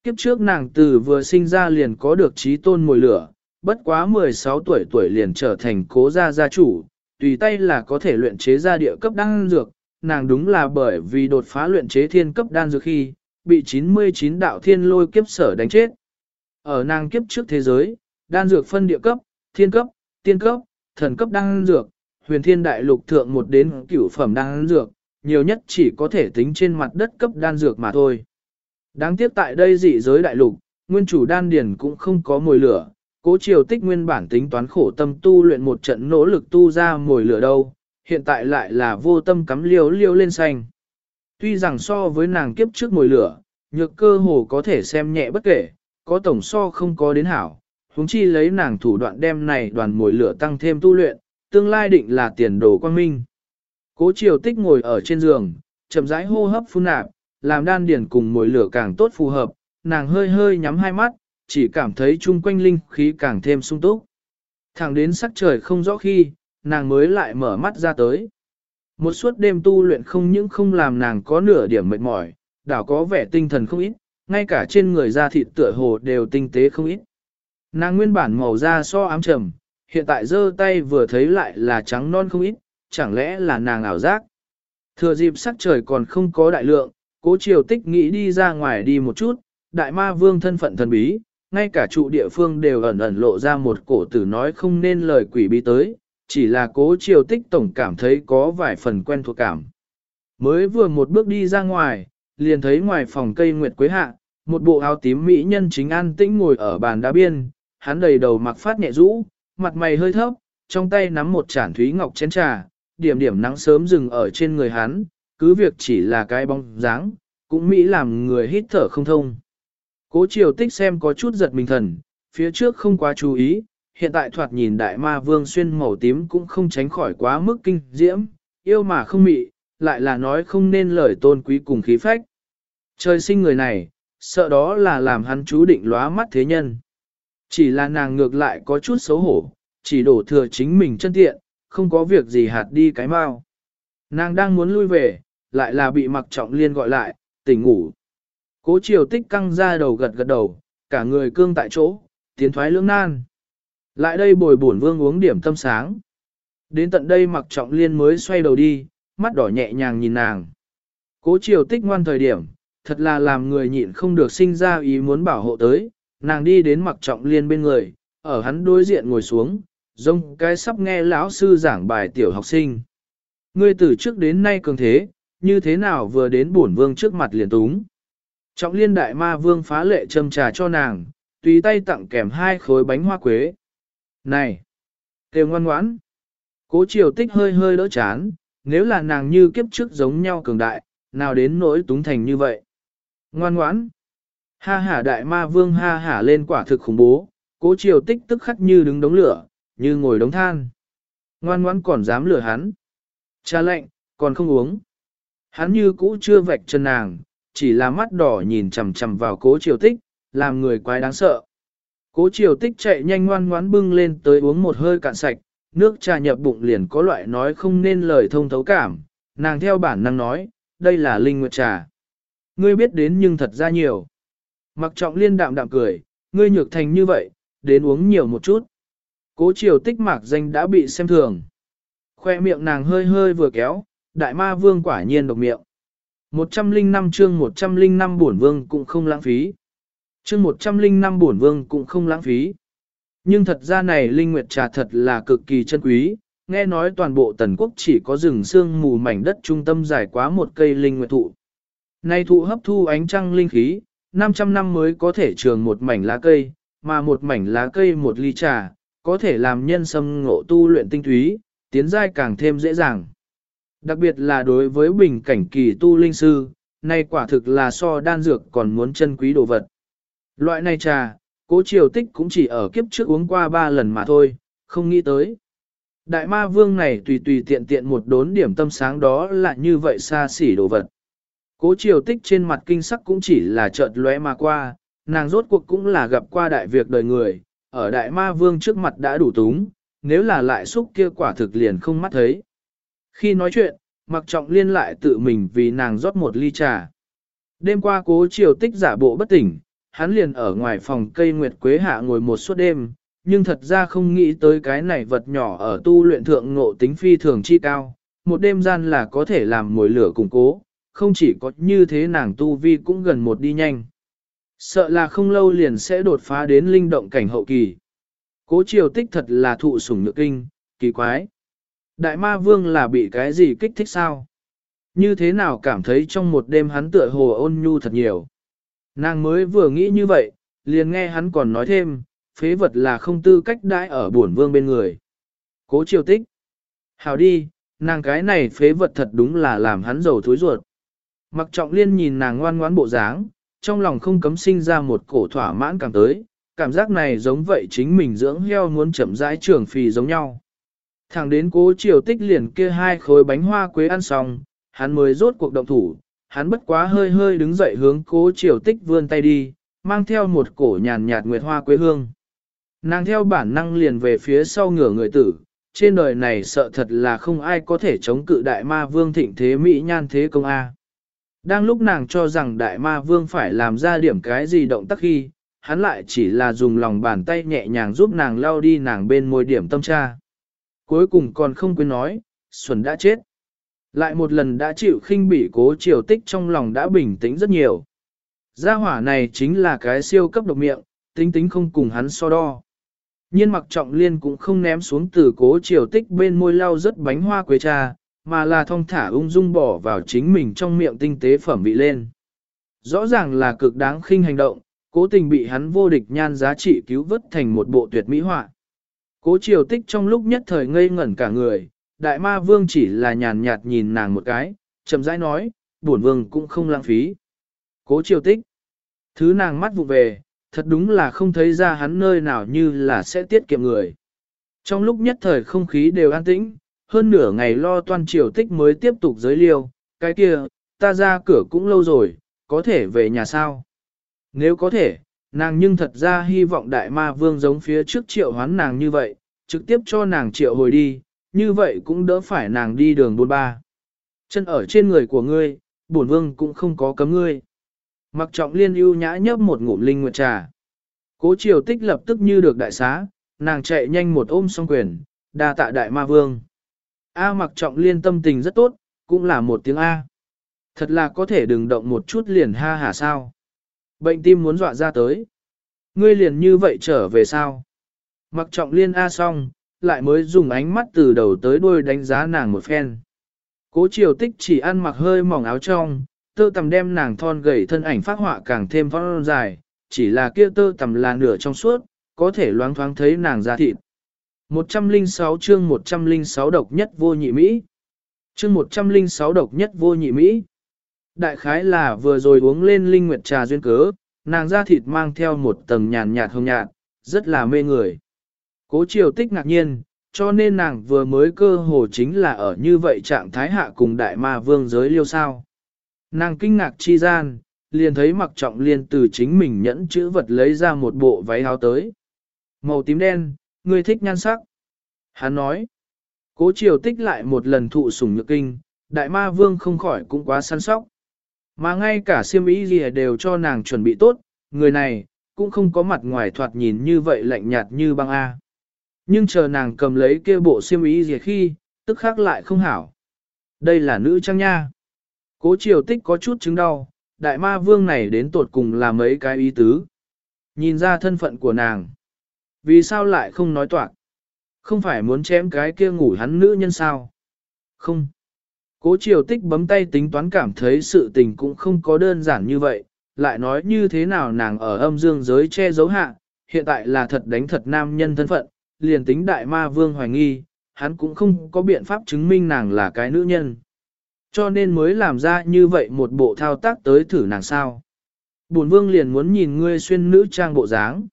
Kiếp trước nàng từ vừa sinh ra liền có được trí tôn mồi lửa, bất quá 16 tuổi tuổi liền trở thành cố gia gia chủ, tùy tay là có thể luyện chế ra địa cấp đan dược, nàng đúng là bởi vì đột phá luyện chế thiên cấp đan dược khi, bị 99 đạo thiên lôi kiếp sở đánh chết. Ở nàng kiếp trước thế giới, đan dược phân địa cấp, thiên cấp, tiên cấp, thần cấp đan dược, huyền thiên đại lục thượng một đến cửu phẩm đan dược, nhiều nhất chỉ có thể tính trên mặt đất cấp đan dược mà thôi. Đáng tiếc tại đây dị giới đại lục, nguyên chủ đan điển cũng không có mồi lửa, cố triều tích nguyên bản tính toán khổ tâm tu luyện một trận nỗ lực tu ra mồi lửa đâu, hiện tại lại là vô tâm cắm liêu liêu lên xanh. Tuy rằng so với nàng kiếp trước mồi lửa, nhược cơ hồ có thể xem nhẹ bất kể, có tổng so không có đến hảo, huống chi lấy nàng thủ đoạn đem này đoàn mồi lửa tăng thêm tu luyện, tương lai định là tiền đồ quang minh. Cố triều tích ngồi ở trên giường, chậm rãi hô hấp phun nạp, làm đan điển cùng mồi lửa càng tốt phù hợp, nàng hơi hơi nhắm hai mắt, chỉ cảm thấy chung quanh linh khí càng thêm sung túc. Thẳng đến sắc trời không rõ khi, nàng mới lại mở mắt ra tới. Một suốt đêm tu luyện không những không làm nàng có nửa điểm mệt mỏi, đảo có vẻ tinh thần không ít, ngay cả trên người da thịt tựa hồ đều tinh tế không ít. Nàng nguyên bản màu da so ám trầm, hiện tại giơ tay vừa thấy lại là trắng non không ít, chẳng lẽ là nàng ảo giác. Thừa dịp sắc trời còn không có đại lượng, cố triều tích nghĩ đi ra ngoài đi một chút, đại ma vương thân phận thần bí, ngay cả trụ địa phương đều ẩn ẩn lộ ra một cổ tử nói không nên lời quỷ bí tới, chỉ là cố triều tích tổng cảm thấy có vài phần quen thuộc cảm. Mới vừa một bước đi ra ngoài, liền thấy ngoài phòng cây nguyệt quế hạ, một bộ áo tím mỹ nhân chính an tĩnh ngồi ở bàn đá biên, hắn đầy đầu mặc phát nhẹ rũ, mặt mày hơi thấp, trong tay nắm một chản thúy ngọc chén trà, điểm điểm nắng sớm dừng ở trên người hắn, cứ việc chỉ là cái bóng dáng, cũng mỹ làm người hít thở không thông. Cố triều tích xem có chút giật mình thần, phía trước không quá chú ý, hiện tại thoạt nhìn đại ma vương xuyên màu tím cũng không tránh khỏi quá mức kinh diễm, yêu mà không mị, lại là nói không nên lời tôn quý cùng khí phách. Trời sinh người này, sợ đó là làm hắn chú định lóa mắt thế nhân. Chỉ là nàng ngược lại có chút xấu hổ, chỉ đổ thừa chính mình chân tiện, không có việc gì hạt đi cái mau. Nàng đang muốn lui về, lại là bị mặc trọng liên gọi lại, tỉnh ngủ. Cố triều tích căng ra đầu gật gật đầu, cả người cương tại chỗ, tiến thoái lưỡng nan. Lại đây bồi bổn vương uống điểm tâm sáng. Đến tận đây mặc trọng liên mới xoay đầu đi, mắt đỏ nhẹ nhàng nhìn nàng. Cố triều tích ngoan thời điểm, thật là làm người nhịn không được sinh ra ý muốn bảo hộ tới, nàng đi đến mặc trọng liên bên người, ở hắn đối diện ngồi xuống, rông cái sắp nghe lão sư giảng bài tiểu học sinh. Ngươi từ trước đến nay cường thế, như thế nào vừa đến bổn vương trước mặt liền túng. Trọng liên đại ma vương phá lệ châm trà cho nàng, tùy tay tặng kèm hai khối bánh hoa quế. Này! Kêu ngoan ngoãn! Cố triều tích hơi hơi đỡ chán, nếu là nàng như kiếp trước giống nhau cường đại, nào đến nỗi túng thành như vậy. Ngoan ngoãn! Ha hả đại ma vương ha hả lên quả thực khủng bố, cố triều tích tức khắc như đứng đống lửa, như ngồi đống than. Ngoan ngoãn còn dám lửa hắn. Cha lệnh, còn không uống. Hắn như cũ chưa vạch chân nàng, chỉ là mắt đỏ nhìn chằm chằm vào cố triều tích, làm người quái đáng sợ. Cố triều tích chạy nhanh ngoan ngoãn bưng lên tới uống một hơi cạn sạch, nước trà nhập bụng liền có loại nói không nên lời thông thấu cảm, nàng theo bản năng nói, đây là linh nguyệt trà. Ngươi biết đến nhưng thật ra nhiều. Mặc trọng liên đạm đạm cười, ngươi nhược thành như vậy, đến uống nhiều một chút. Cố triều tích mạc danh đã bị xem thường. Khoe miệng nàng hơi hơi vừa kéo, đại ma vương quả nhiên độc miệng. 105 chương 105 bổn vương cũng không lãng phí. Chương 105 bổn vương cũng không lãng phí. Nhưng thật ra này linh nguyệt trà thật là cực kỳ chân quý, nghe nói toàn bộ tần quốc chỉ có rừng sương mù mảnh đất trung tâm dài quá một cây linh nguyệt thụ. Này thụ hấp thu ánh trăng linh khí, 500 năm mới có thể trường một mảnh lá cây, mà một mảnh lá cây một ly trà, có thể làm nhân sâm ngộ tu luyện tinh túy, tiến giai càng thêm dễ dàng. Đặc biệt là đối với bình cảnh kỳ tu linh sư, nay quả thực là so đan dược còn muốn chân quý đồ vật. Loại này trà, cố triều tích cũng chỉ ở kiếp trước uống qua ba lần mà thôi, không nghĩ tới. Đại ma vương này tùy tùy tiện tiện một đốn điểm tâm sáng đó là như vậy xa xỉ đồ vật. Cố triều tích trên mặt kinh sắc cũng chỉ là chợt lóe mà qua, nàng rốt cuộc cũng là gặp qua đại việc đời người, ở đại ma vương trước mặt đã đủ túng, nếu là lại xúc kia quả thực liền không mắt thấy. Khi nói chuyện, mặc trọng liên lại tự mình vì nàng rót một ly trà. Đêm qua cố triều tích giả bộ bất tỉnh, hắn liền ở ngoài phòng cây nguyệt quế hạ ngồi một suốt đêm, nhưng thật ra không nghĩ tới cái này vật nhỏ ở tu luyện thượng ngộ tính phi thường chi cao, một đêm gian là có thể làm mồi lửa củng cố, không chỉ có như thế nàng tu vi cũng gần một đi nhanh. Sợ là không lâu liền sẽ đột phá đến linh động cảnh hậu kỳ. Cố triều tích thật là thụ sủng nhược kinh, kỳ quái. Đại ma vương là bị cái gì kích thích sao? Như thế nào cảm thấy trong một đêm hắn tựa hồ ôn nhu thật nhiều? Nàng mới vừa nghĩ như vậy, liền nghe hắn còn nói thêm, phế vật là không tư cách đãi ở bổn vương bên người. Cố triều tích. Hào đi, nàng cái này phế vật thật đúng là làm hắn giàu thối ruột. Mặc trọng liên nhìn nàng ngoan ngoãn bộ dáng, trong lòng không cấm sinh ra một cổ thỏa mãn cảm tới, cảm giác này giống vậy chính mình dưỡng heo muốn chậm rãi trưởng phì giống nhau. Thẳng đến cố triều tích liền kia hai khối bánh hoa quế ăn xong, hắn mới rốt cuộc động thủ, hắn bất quá hơi hơi đứng dậy hướng cố triều tích vươn tay đi, mang theo một cổ nhàn nhạt nguyệt hoa quế hương. Nàng theo bản năng liền về phía sau ngửa người tử, trên đời này sợ thật là không ai có thể chống cự đại ma vương thịnh thế Mỹ nhan thế công A. Đang lúc nàng cho rằng đại ma vương phải làm ra điểm cái gì động tác khi, hắn lại chỉ là dùng lòng bàn tay nhẹ nhàng giúp nàng lau đi nàng bên môi điểm tâm tra. Cuối cùng còn không quên nói, Xuân đã chết. Lại một lần đã chịu khinh bỉ cố triều tích trong lòng đã bình tĩnh rất nhiều. Gia hỏa này chính là cái siêu cấp độc miệng, tính tính không cùng hắn so đo. Nhiên mặc trọng liên cũng không ném xuống từ cố triều tích bên môi lau rất bánh hoa quế trà, mà là thong thả ung dung bỏ vào chính mình trong miệng tinh tế phẩm vị lên. Rõ ràng là cực đáng khinh hành động, cố tình bị hắn vô địch nhan giá trị cứu vớt thành một bộ tuyệt mỹ họa. Cố triều tích trong lúc nhất thời ngây ngẩn cả người, đại ma vương chỉ là nhàn nhạt nhìn nàng một cái, chậm rãi nói, Buồn vương cũng không lãng phí. Cố triều tích, thứ nàng mắt vụ về, thật đúng là không thấy ra hắn nơi nào như là sẽ tiết kiệm người. Trong lúc nhất thời không khí đều an tĩnh, hơn nửa ngày lo toan triều tích mới tiếp tục giới liêu, cái kia, ta ra cửa cũng lâu rồi, có thể về nhà sao? Nếu có thể, nàng nhưng thật ra hy vọng đại ma vương giống phía trước triệu hoán nàng như vậy, trực tiếp cho nàng triệu hồi đi, như vậy cũng đỡ phải nàng đi đường buôn ba. Chân ở trên người của ngươi, bổn vương cũng không có cấm ngươi. Mặc trọng liên ưu nhã nhấp một ngụm linh nguyệt trà. Cố triều tích lập tức như được đại xá, nàng chạy nhanh một ôm song quyền, đa tạ đại ma vương. A mặc trọng liên tâm tình rất tốt, cũng là một tiếng A. Thật là có thể đừng động một chút liền ha hả sao. Bệnh tim muốn dọa ra tới. Ngươi liền như vậy trở về sao? Mặc trọng liên A xong, lại mới dùng ánh mắt từ đầu tới đuôi đánh giá nàng một phen. Cố triều tích chỉ ăn mặc hơi mỏng áo trong, tơ tầm đem nàng thon gầy thân ảnh phát họa càng thêm phong dài, chỉ là kia tơ tầm là nửa trong suốt, có thể loáng thoáng thấy nàng ra thịt. 106 chương 106 độc nhất vô nhị Mỹ. Chương 106 độc nhất vô nhị Mỹ. Đại khái là vừa rồi uống lên linh nguyệt trà duyên cớ, nàng da thịt mang theo một tầng nhàn nhạt hồng nhạt, rất là mê người. Cố triều tích ngạc nhiên, cho nên nàng vừa mới cơ hồ chính là ở như vậy trạng thái hạ cùng đại ma vương giới liêu sao. Nàng kinh ngạc chi gian, liền thấy mặc trọng liên từ chính mình nhẫn chữ vật lấy ra một bộ váy áo tới. Màu tím đen, ngươi thích nhan sắc. Hắn nói, cố triều tích lại một lần thụ sủng nhược kinh, đại ma vương không khỏi cũng quá săn sóc. Mà ngay cả siêm ý gì đều cho nàng chuẩn bị tốt, người này, cũng không có mặt ngoài thoạt nhìn như vậy lạnh nhạt như băng A. Nhưng chờ nàng cầm lấy kia bộ siêm ý gì khi, tức khác lại không hảo. Đây là nữ trang nha. Cố triều tích có chút chứng đau, đại ma vương này đến tột cùng là mấy cái ý tứ. Nhìn ra thân phận của nàng. Vì sao lại không nói toạc? Không phải muốn chém cái kia ngủ hắn nữ nhân sao? Không. Cố triều tích bấm tay tính toán cảm thấy sự tình cũng không có đơn giản như vậy, lại nói như thế nào nàng ở âm dương giới che giấu hạ, hiện tại là thật đánh thật nam nhân thân phận, liền tính đại ma vương hoài nghi, hắn cũng không có biện pháp chứng minh nàng là cái nữ nhân. Cho nên mới làm ra như vậy một bộ thao tác tới thử nàng sao. Bổn vương liền muốn nhìn ngươi xuyên nữ trang bộ dáng.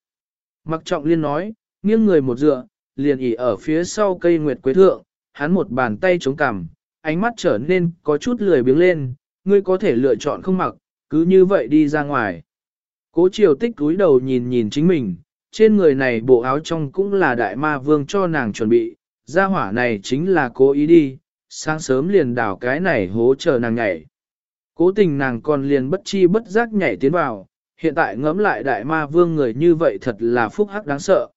Mặc trọng liên nói, nghiêng người một dựa, liền ỉ ở phía sau cây nguyệt quế thượng, hắn một bàn tay chống cằm, ánh mắt trở nên có chút lười biếng lên, ngươi có thể lựa chọn không mặc, cứ như vậy đi ra ngoài. Cố triều tích túi đầu nhìn nhìn chính mình, trên người này bộ áo trong cũng là đại ma vương cho nàng chuẩn bị, gia hỏa này chính là cố ý đi, sáng sớm liền đảo cái này hố chờ nàng nhảy. Cố tình nàng còn liền bất chi bất giác nhảy tiến vào, hiện tại ngẫm lại đại ma vương người như vậy thật là phúc hắc đáng sợ.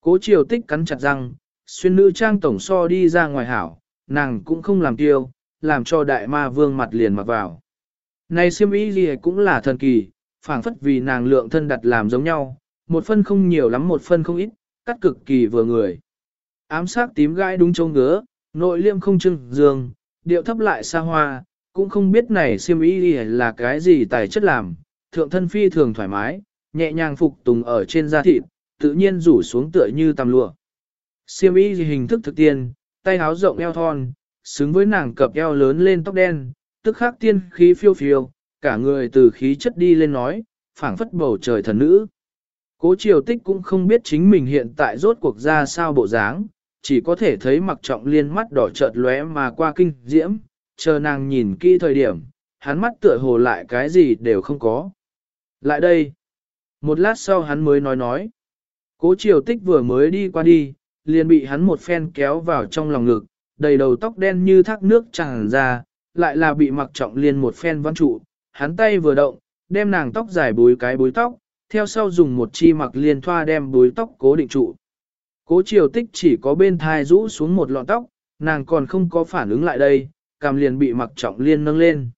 Cố triều tích cắn chặt răng, xuyên nữ trang tổng so đi ra ngoài hảo, nàng cũng không làm tiêu, làm cho đại ma vương mặt liền mặc vào. Này siêm ý gì cũng là thần kỳ, phảng phất vì nàng lượng thân đặt làm giống nhau, một phân không nhiều lắm một phân không ít, cắt cực kỳ vừa người. Ám sát tím gai đúng trông ngứa, nội liêm không trưng dương, điệu thấp lại xa hoa, cũng không biết này siêm ý là cái gì tài chất làm, thượng thân phi thường thoải mái, nhẹ nhàng phục tùng ở trên da thịt, tự nhiên rủ xuống tựa như tầm lụa. Siêm ý hình thức thực tiên, tay áo rộng eo thon, xứng với nàng cập eo lớn lên tóc đen, tức khắc tiên khí phiêu phiêu, cả người từ khí chất đi lên nói, phảng phất bầu trời thần nữ. Cố triều tích cũng không biết chính mình hiện tại rốt cuộc ra sao bộ dáng, chỉ có thể thấy mặc trọng liên mắt đỏ chợt lóe mà qua kinh diễm, chờ nàng nhìn kỹ thời điểm, hắn mắt tựa hồ lại cái gì đều không có. Lại đây, một lát sau hắn mới nói nói, cố triều tích vừa mới đi qua đi, liền bị hắn một phen kéo vào trong lòng ngực, đầy đầu tóc đen như thác nước tràn ra, lại là bị mặc trọng liên một phen văn trụ, hắn tay vừa động, đem nàng tóc dài búi cái búi tóc, theo sau dùng một chi mặc liên thoa đem búi tóc cố định trụ. Cố triều tích chỉ có bên thai rũ xuống một lọn tóc, nàng còn không có phản ứng lại đây, cằm liền bị mặc trọng liên nâng lên.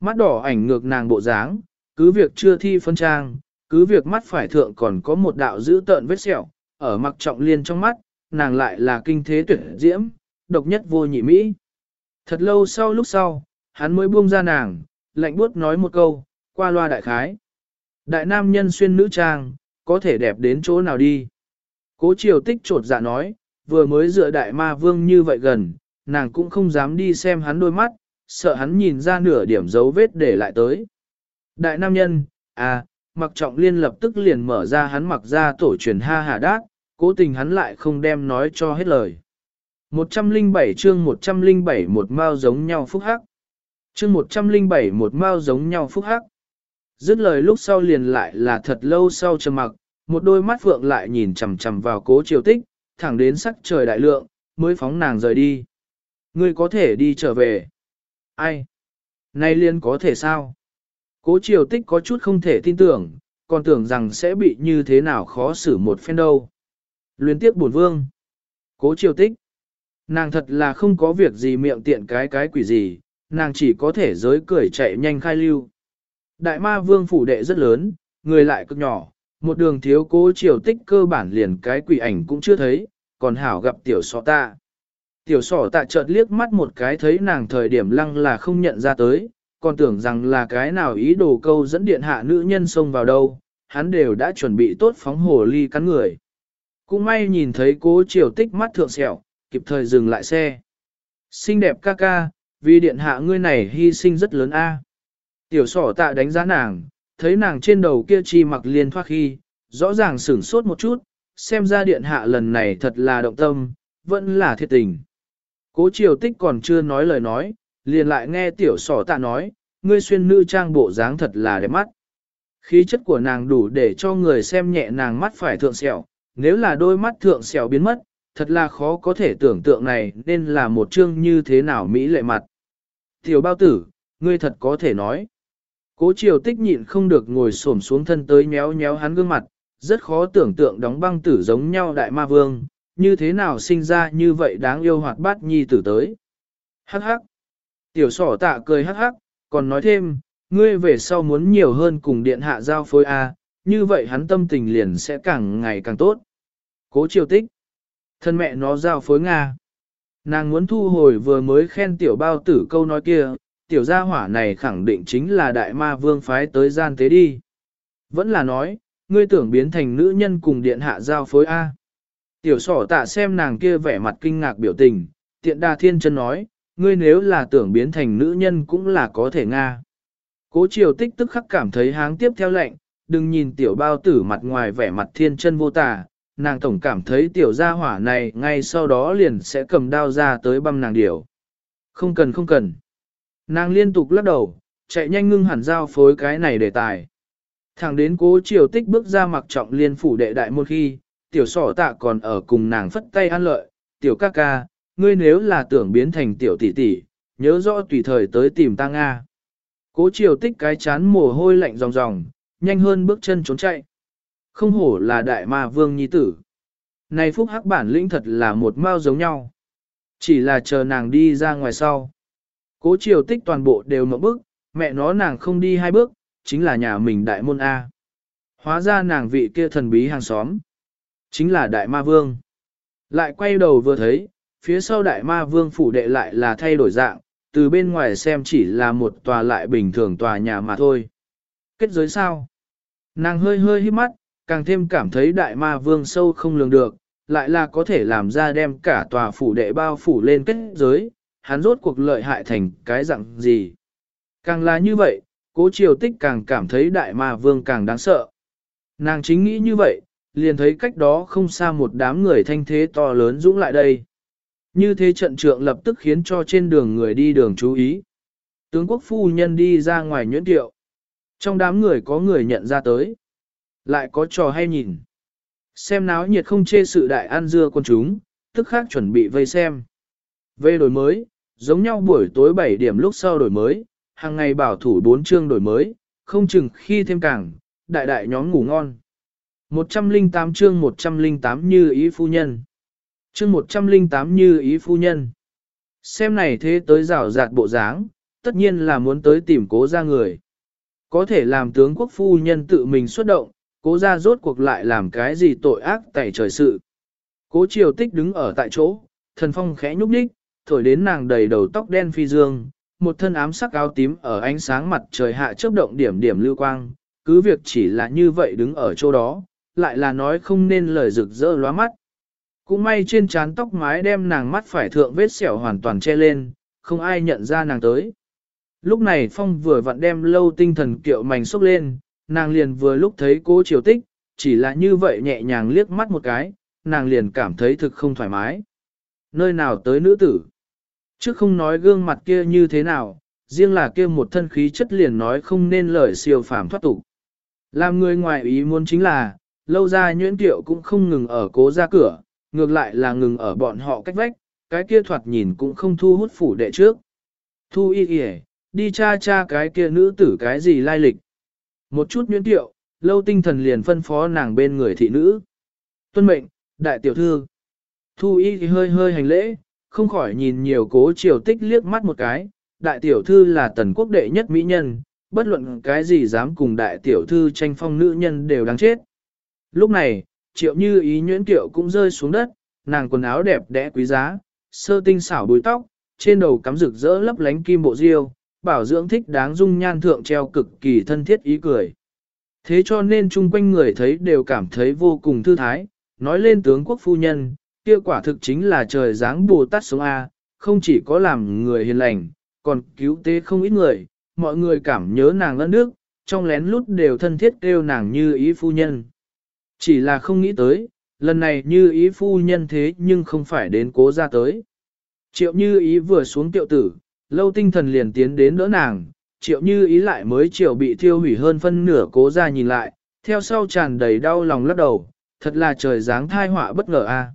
Mắt đỏ ảnh ngược nàng bộ dáng, cứ việc chưa thi phân trang, cứ việc mắt phải thượng còn có một đạo dữ tợn vết sẹo, ở mặc trọng liên trong mắt, nàng lại là kinh thế tuyệt diễm, độc nhất vô nhị Mỹ. Thật lâu sau lúc sau, hắn mới buông ra nàng, lạnh buốt nói một câu, qua loa đại khái. Đại nam nhân xuyên nữ trang, có thể đẹp đến chỗ nào đi. Cố triều tích trột dạ nói, vừa mới dựa đại ma vương như vậy gần, nàng cũng không dám đi xem hắn đôi mắt, sợ hắn nhìn ra nửa điểm dấu vết để lại tới. Đại nam nhân, à, mặc trọng liên lập tức liền mở ra hắn mặc ra tổ truyền ha hà đát, cố tình hắn lại không đem nói cho hết lời. 107 chương 107 một mao giống nhau phúc hắc. Chương 107 một mao giống nhau phúc hắc. Dứt lời lúc sau liền lại là thật lâu sau trầm mặc, một đôi mắt phượng lại nhìn chằm chằm vào cố triều tích, thẳng đến sắc trời đại lượng, mới phóng nàng rời đi. Ngươi có thể đi trở về. Ai? Nay liên có thể sao? Cố triều tích có chút không thể tin tưởng, còn tưởng rằng sẽ bị như thế nào khó xử một phen đâu. Luyến tiếp buồn vương. Cố triều tích. Nàng thật là không có việc gì miệng tiện cái cái quỷ gì, nàng chỉ có thể giới cười chạy nhanh khai lưu. Đại ma vương phủ đệ rất lớn, người lại cực nhỏ, một đường thiếu cố triều tích cơ bản liền cái quỷ ảnh cũng chưa thấy, còn hảo gặp tiểu sọ ta. Tiểu sỏ tạ chợt liếc mắt một cái thấy nàng thời điểm lăng là không nhận ra tới, còn tưởng rằng là cái nào ý đồ câu dẫn điện hạ nữ nhân xông vào đâu, hắn đều đã chuẩn bị tốt phóng hồ ly cắn người. Cũng may nhìn thấy cố triều tích mắt thượng sẹo, kịp thời dừng lại xe. Xinh đẹp ca ca, vì điện hạ ngươi này hy sinh rất lớn a. Tiểu sỏ tạ đánh giá nàng, thấy nàng trên đầu kia chi mặc liên thoát khi, rõ ràng sửng sốt một chút, xem ra điện hạ lần này thật là động tâm, vẫn là thiệt tình. Cố triều tích còn chưa nói lời nói, liền lại nghe tiểu sỏ tạ nói, ngươi xuyên nữ trang bộ dáng thật là đẹp mắt. Khí chất của nàng đủ để cho người xem nhẹ nàng mắt phải thượng sẹo, nếu là đôi mắt thượng sẹo biến mất, thật là khó có thể tưởng tượng này nên là một chương như thế nào Mỹ lệ mặt. Tiểu bao tử, ngươi thật có thể nói. Cố triều tích nhịn không được ngồi xổm xuống thân tới méo méo hắn gương mặt, rất khó tưởng tượng đóng băng tử giống nhau đại ma vương, như thế nào sinh ra như vậy đáng yêu hoạt bát nhi tử tới. Hắc hắc. Tiểu sỏ tạ cười hắc hắc, còn nói thêm, ngươi về sau muốn nhiều hơn cùng điện hạ giao phối A, như vậy hắn tâm tình liền sẽ càng ngày càng tốt. Cố triều tích. Thân mẹ nó giao phối Nga. Nàng muốn thu hồi vừa mới khen tiểu bao tử câu nói kia, tiểu gia hỏa này khẳng định chính là đại ma vương phái tới gian tế đi. Vẫn là nói, ngươi tưởng biến thành nữ nhân cùng điện hạ giao phối A. Tiểu sỏ tạ xem nàng kia vẻ mặt kinh ngạc biểu tình, tiện đa thiên chân nói, ngươi nếu là tưởng biến thành nữ nhân cũng là có thể Nga. Cố triều tích tức khắc cảm thấy háng tiếp theo lệnh, đừng nhìn tiểu bao tử mặt ngoài vẻ mặt thiên chân vô tả nàng tổng cảm thấy tiểu gia hỏa này ngay sau đó liền sẽ cầm đao ra tới băm nàng điểu. Không cần không cần. Nàng liên tục lắc đầu, chạy nhanh ngưng hẳn giao phối cái này để tài. Thẳng đến cố triều tích bước ra mặc trọng liên phủ đệ đại một khi, tiểu sỏ tạ còn ở cùng nàng phất tay an lợi, tiểu ca ca, ngươi nếu là tưởng biến thành tiểu tỷ tỷ, nhớ rõ tùy thời tới tìm ta Nga. Cố triều tích cái chán mồ hôi lạnh ròng ròng, nhanh hơn bước chân trốn chạy. Không hổ là đại ma vương nhi tử. Này phúc hắc bản lĩnh thật là một mao giống nhau. Chỉ là chờ nàng đi ra ngoài sau. Cố triều tích toàn bộ đều mở bước, mẹ nó nàng không đi hai bước, chính là nhà mình đại môn A. Hóa ra nàng vị kia thần bí hàng xóm. Chính là đại ma vương. Lại quay đầu vừa thấy, phía sau đại ma vương phủ đệ lại là thay đổi dạng, từ bên ngoài xem chỉ là một tòa lại bình thường tòa nhà mà thôi. Kết giới sao? Nàng hơi hơi hít mắt, càng thêm cảm thấy đại ma vương sâu không lường được, lại là có thể làm ra đem cả tòa phủ đệ bao phủ lên kết giới, hắn rốt cuộc lợi hại thành cái dạng gì. Càng là như vậy, cố triều tích càng cảm thấy đại ma vương càng đáng sợ. Nàng chính nghĩ như vậy, liền thấy cách đó không xa một đám người thanh thế to lớn dũng lại đây. Như thế trận trượng lập tức khiến cho trên đường người đi đường chú ý. Tướng quốc phu nhân đi ra ngoài nhuyễn tiệu. Trong đám người có người nhận ra tới. Lại có trò hay nhìn. Xem náo nhiệt không chê sự đại an dưa con chúng, tức khác chuẩn bị vây xem. Về đổi mới, giống nhau buổi tối 7 điểm lúc sau đổi mới, hàng ngày bảo thủ 4 chương đổi mới, không chừng khi thêm càng, đại đại nhóm ngủ ngon. 108 chương 108 như ý phu nhân. Chương 108 như ý phu nhân. Xem này thế tới rào rạt bộ dáng, tất nhiên là muốn tới tìm cố ra người. Có thể làm tướng quốc phu nhân tự mình xuất động, cố ra rốt cuộc lại làm cái gì tội ác tẩy trời sự. Cố triều tích đứng ở tại chỗ, thần phong khẽ nhúc đích, thổi đến nàng đầy đầu tóc đen phi dương, một thân ám sắc áo tím ở ánh sáng mặt trời hạ chớp động điểm điểm lưu quang, cứ việc chỉ là như vậy đứng ở chỗ đó, lại là nói không nên lời rực rỡ lóa mắt. Cũng may trên trán tóc mái đem nàng mắt phải thượng vết sẹo hoàn toàn che lên, không ai nhận ra nàng tới. Lúc này Phong vừa vặn đem lâu tinh thần kiệu mảnh xúc lên, nàng liền vừa lúc thấy cố triều tích, chỉ là như vậy nhẹ nhàng liếc mắt một cái, nàng liền cảm thấy thực không thoải mái. Nơi nào tới nữ tử? Chứ không nói gương mặt kia như thế nào, riêng là kia một thân khí chất liền nói không nên lời siêu phàm thoát tục. Làm người ngoài ý muốn chính là, lâu ra nhuyễn tiệu cũng không ngừng ở cố ra cửa, ngược lại là ngừng ở bọn họ cách vách, cái kia thoạt nhìn cũng không thu hút phủ đệ trước. Thu y kìa, đi cha cha cái kia nữ tử cái gì lai lịch. Một chút nhuyễn tiệu, lâu tinh thần liền phân phó nàng bên người thị nữ. Tuân mệnh, đại tiểu thư. Thu y thì hơi hơi hành lễ, không khỏi nhìn nhiều cố triều tích liếc mắt một cái. Đại tiểu thư là tần quốc đệ nhất mỹ nhân, bất luận cái gì dám cùng đại tiểu thư tranh phong nữ nhân đều đáng chết. Lúc này, triệu như ý nhuyễn tiệu cũng rơi xuống đất, nàng quần áo đẹp đẽ quý giá, sơ tinh xảo bùi tóc, trên đầu cắm rực rỡ lấp lánh kim bộ diêu, bảo dưỡng thích đáng dung nhan thượng treo cực kỳ thân thiết ý cười. Thế cho nên chung quanh người thấy đều cảm thấy vô cùng thư thái, nói lên tướng quốc phu nhân, kia quả thực chính là trời dáng Bồ Tát sống A, không chỉ có làm người hiền lành, còn cứu tế không ít người, mọi người cảm nhớ nàng ân nước, trong lén lút đều thân thiết kêu nàng như ý phu nhân. Chỉ là không nghĩ tới, lần này như ý phu nhân thế nhưng không phải đến cố ra tới. Triệu như ý vừa xuống tiệu tử, lâu tinh thần liền tiến đến đỡ nàng, triệu như ý lại mới triệu bị thiêu hủy hơn phân nửa cố ra nhìn lại, theo sau tràn đầy đau lòng lắc đầu, thật là trời dáng thai họa bất ngờ a.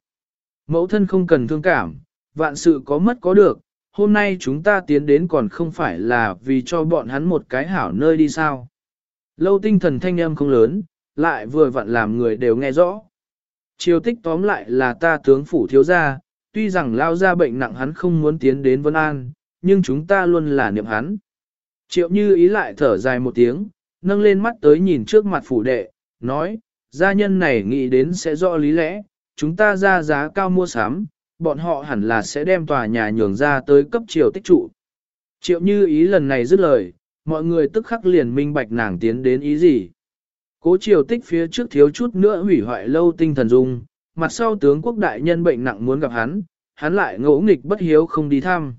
Mẫu thân không cần thương cảm, vạn sự có mất có được, hôm nay chúng ta tiến đến còn không phải là vì cho bọn hắn một cái hảo nơi đi sao. Lâu tinh thần thanh âm không lớn, lại vừa vặn làm người đều nghe rõ. Triều tích tóm lại là ta tướng phủ thiếu gia, tuy rằng lao ra bệnh nặng hắn không muốn tiến đến Vân An, nhưng chúng ta luôn là niệm hắn. Triệu như ý lại thở dài một tiếng, nâng lên mắt tới nhìn trước mặt phủ đệ, nói, gia nhân này nghĩ đến sẽ rõ lý lẽ, chúng ta ra giá cao mua sắm, bọn họ hẳn là sẽ đem tòa nhà nhường ra tới cấp triều tích trụ. Triệu như ý lần này dứt lời, mọi người tức khắc liền minh bạch nàng tiến đến ý gì. Cố triều tích phía trước thiếu chút nữa hủy hoại lâu tinh thần dung, mặt sau tướng quốc đại nhân bệnh nặng muốn gặp hắn, hắn lại ngỗ nghịch bất hiếu không đi thăm.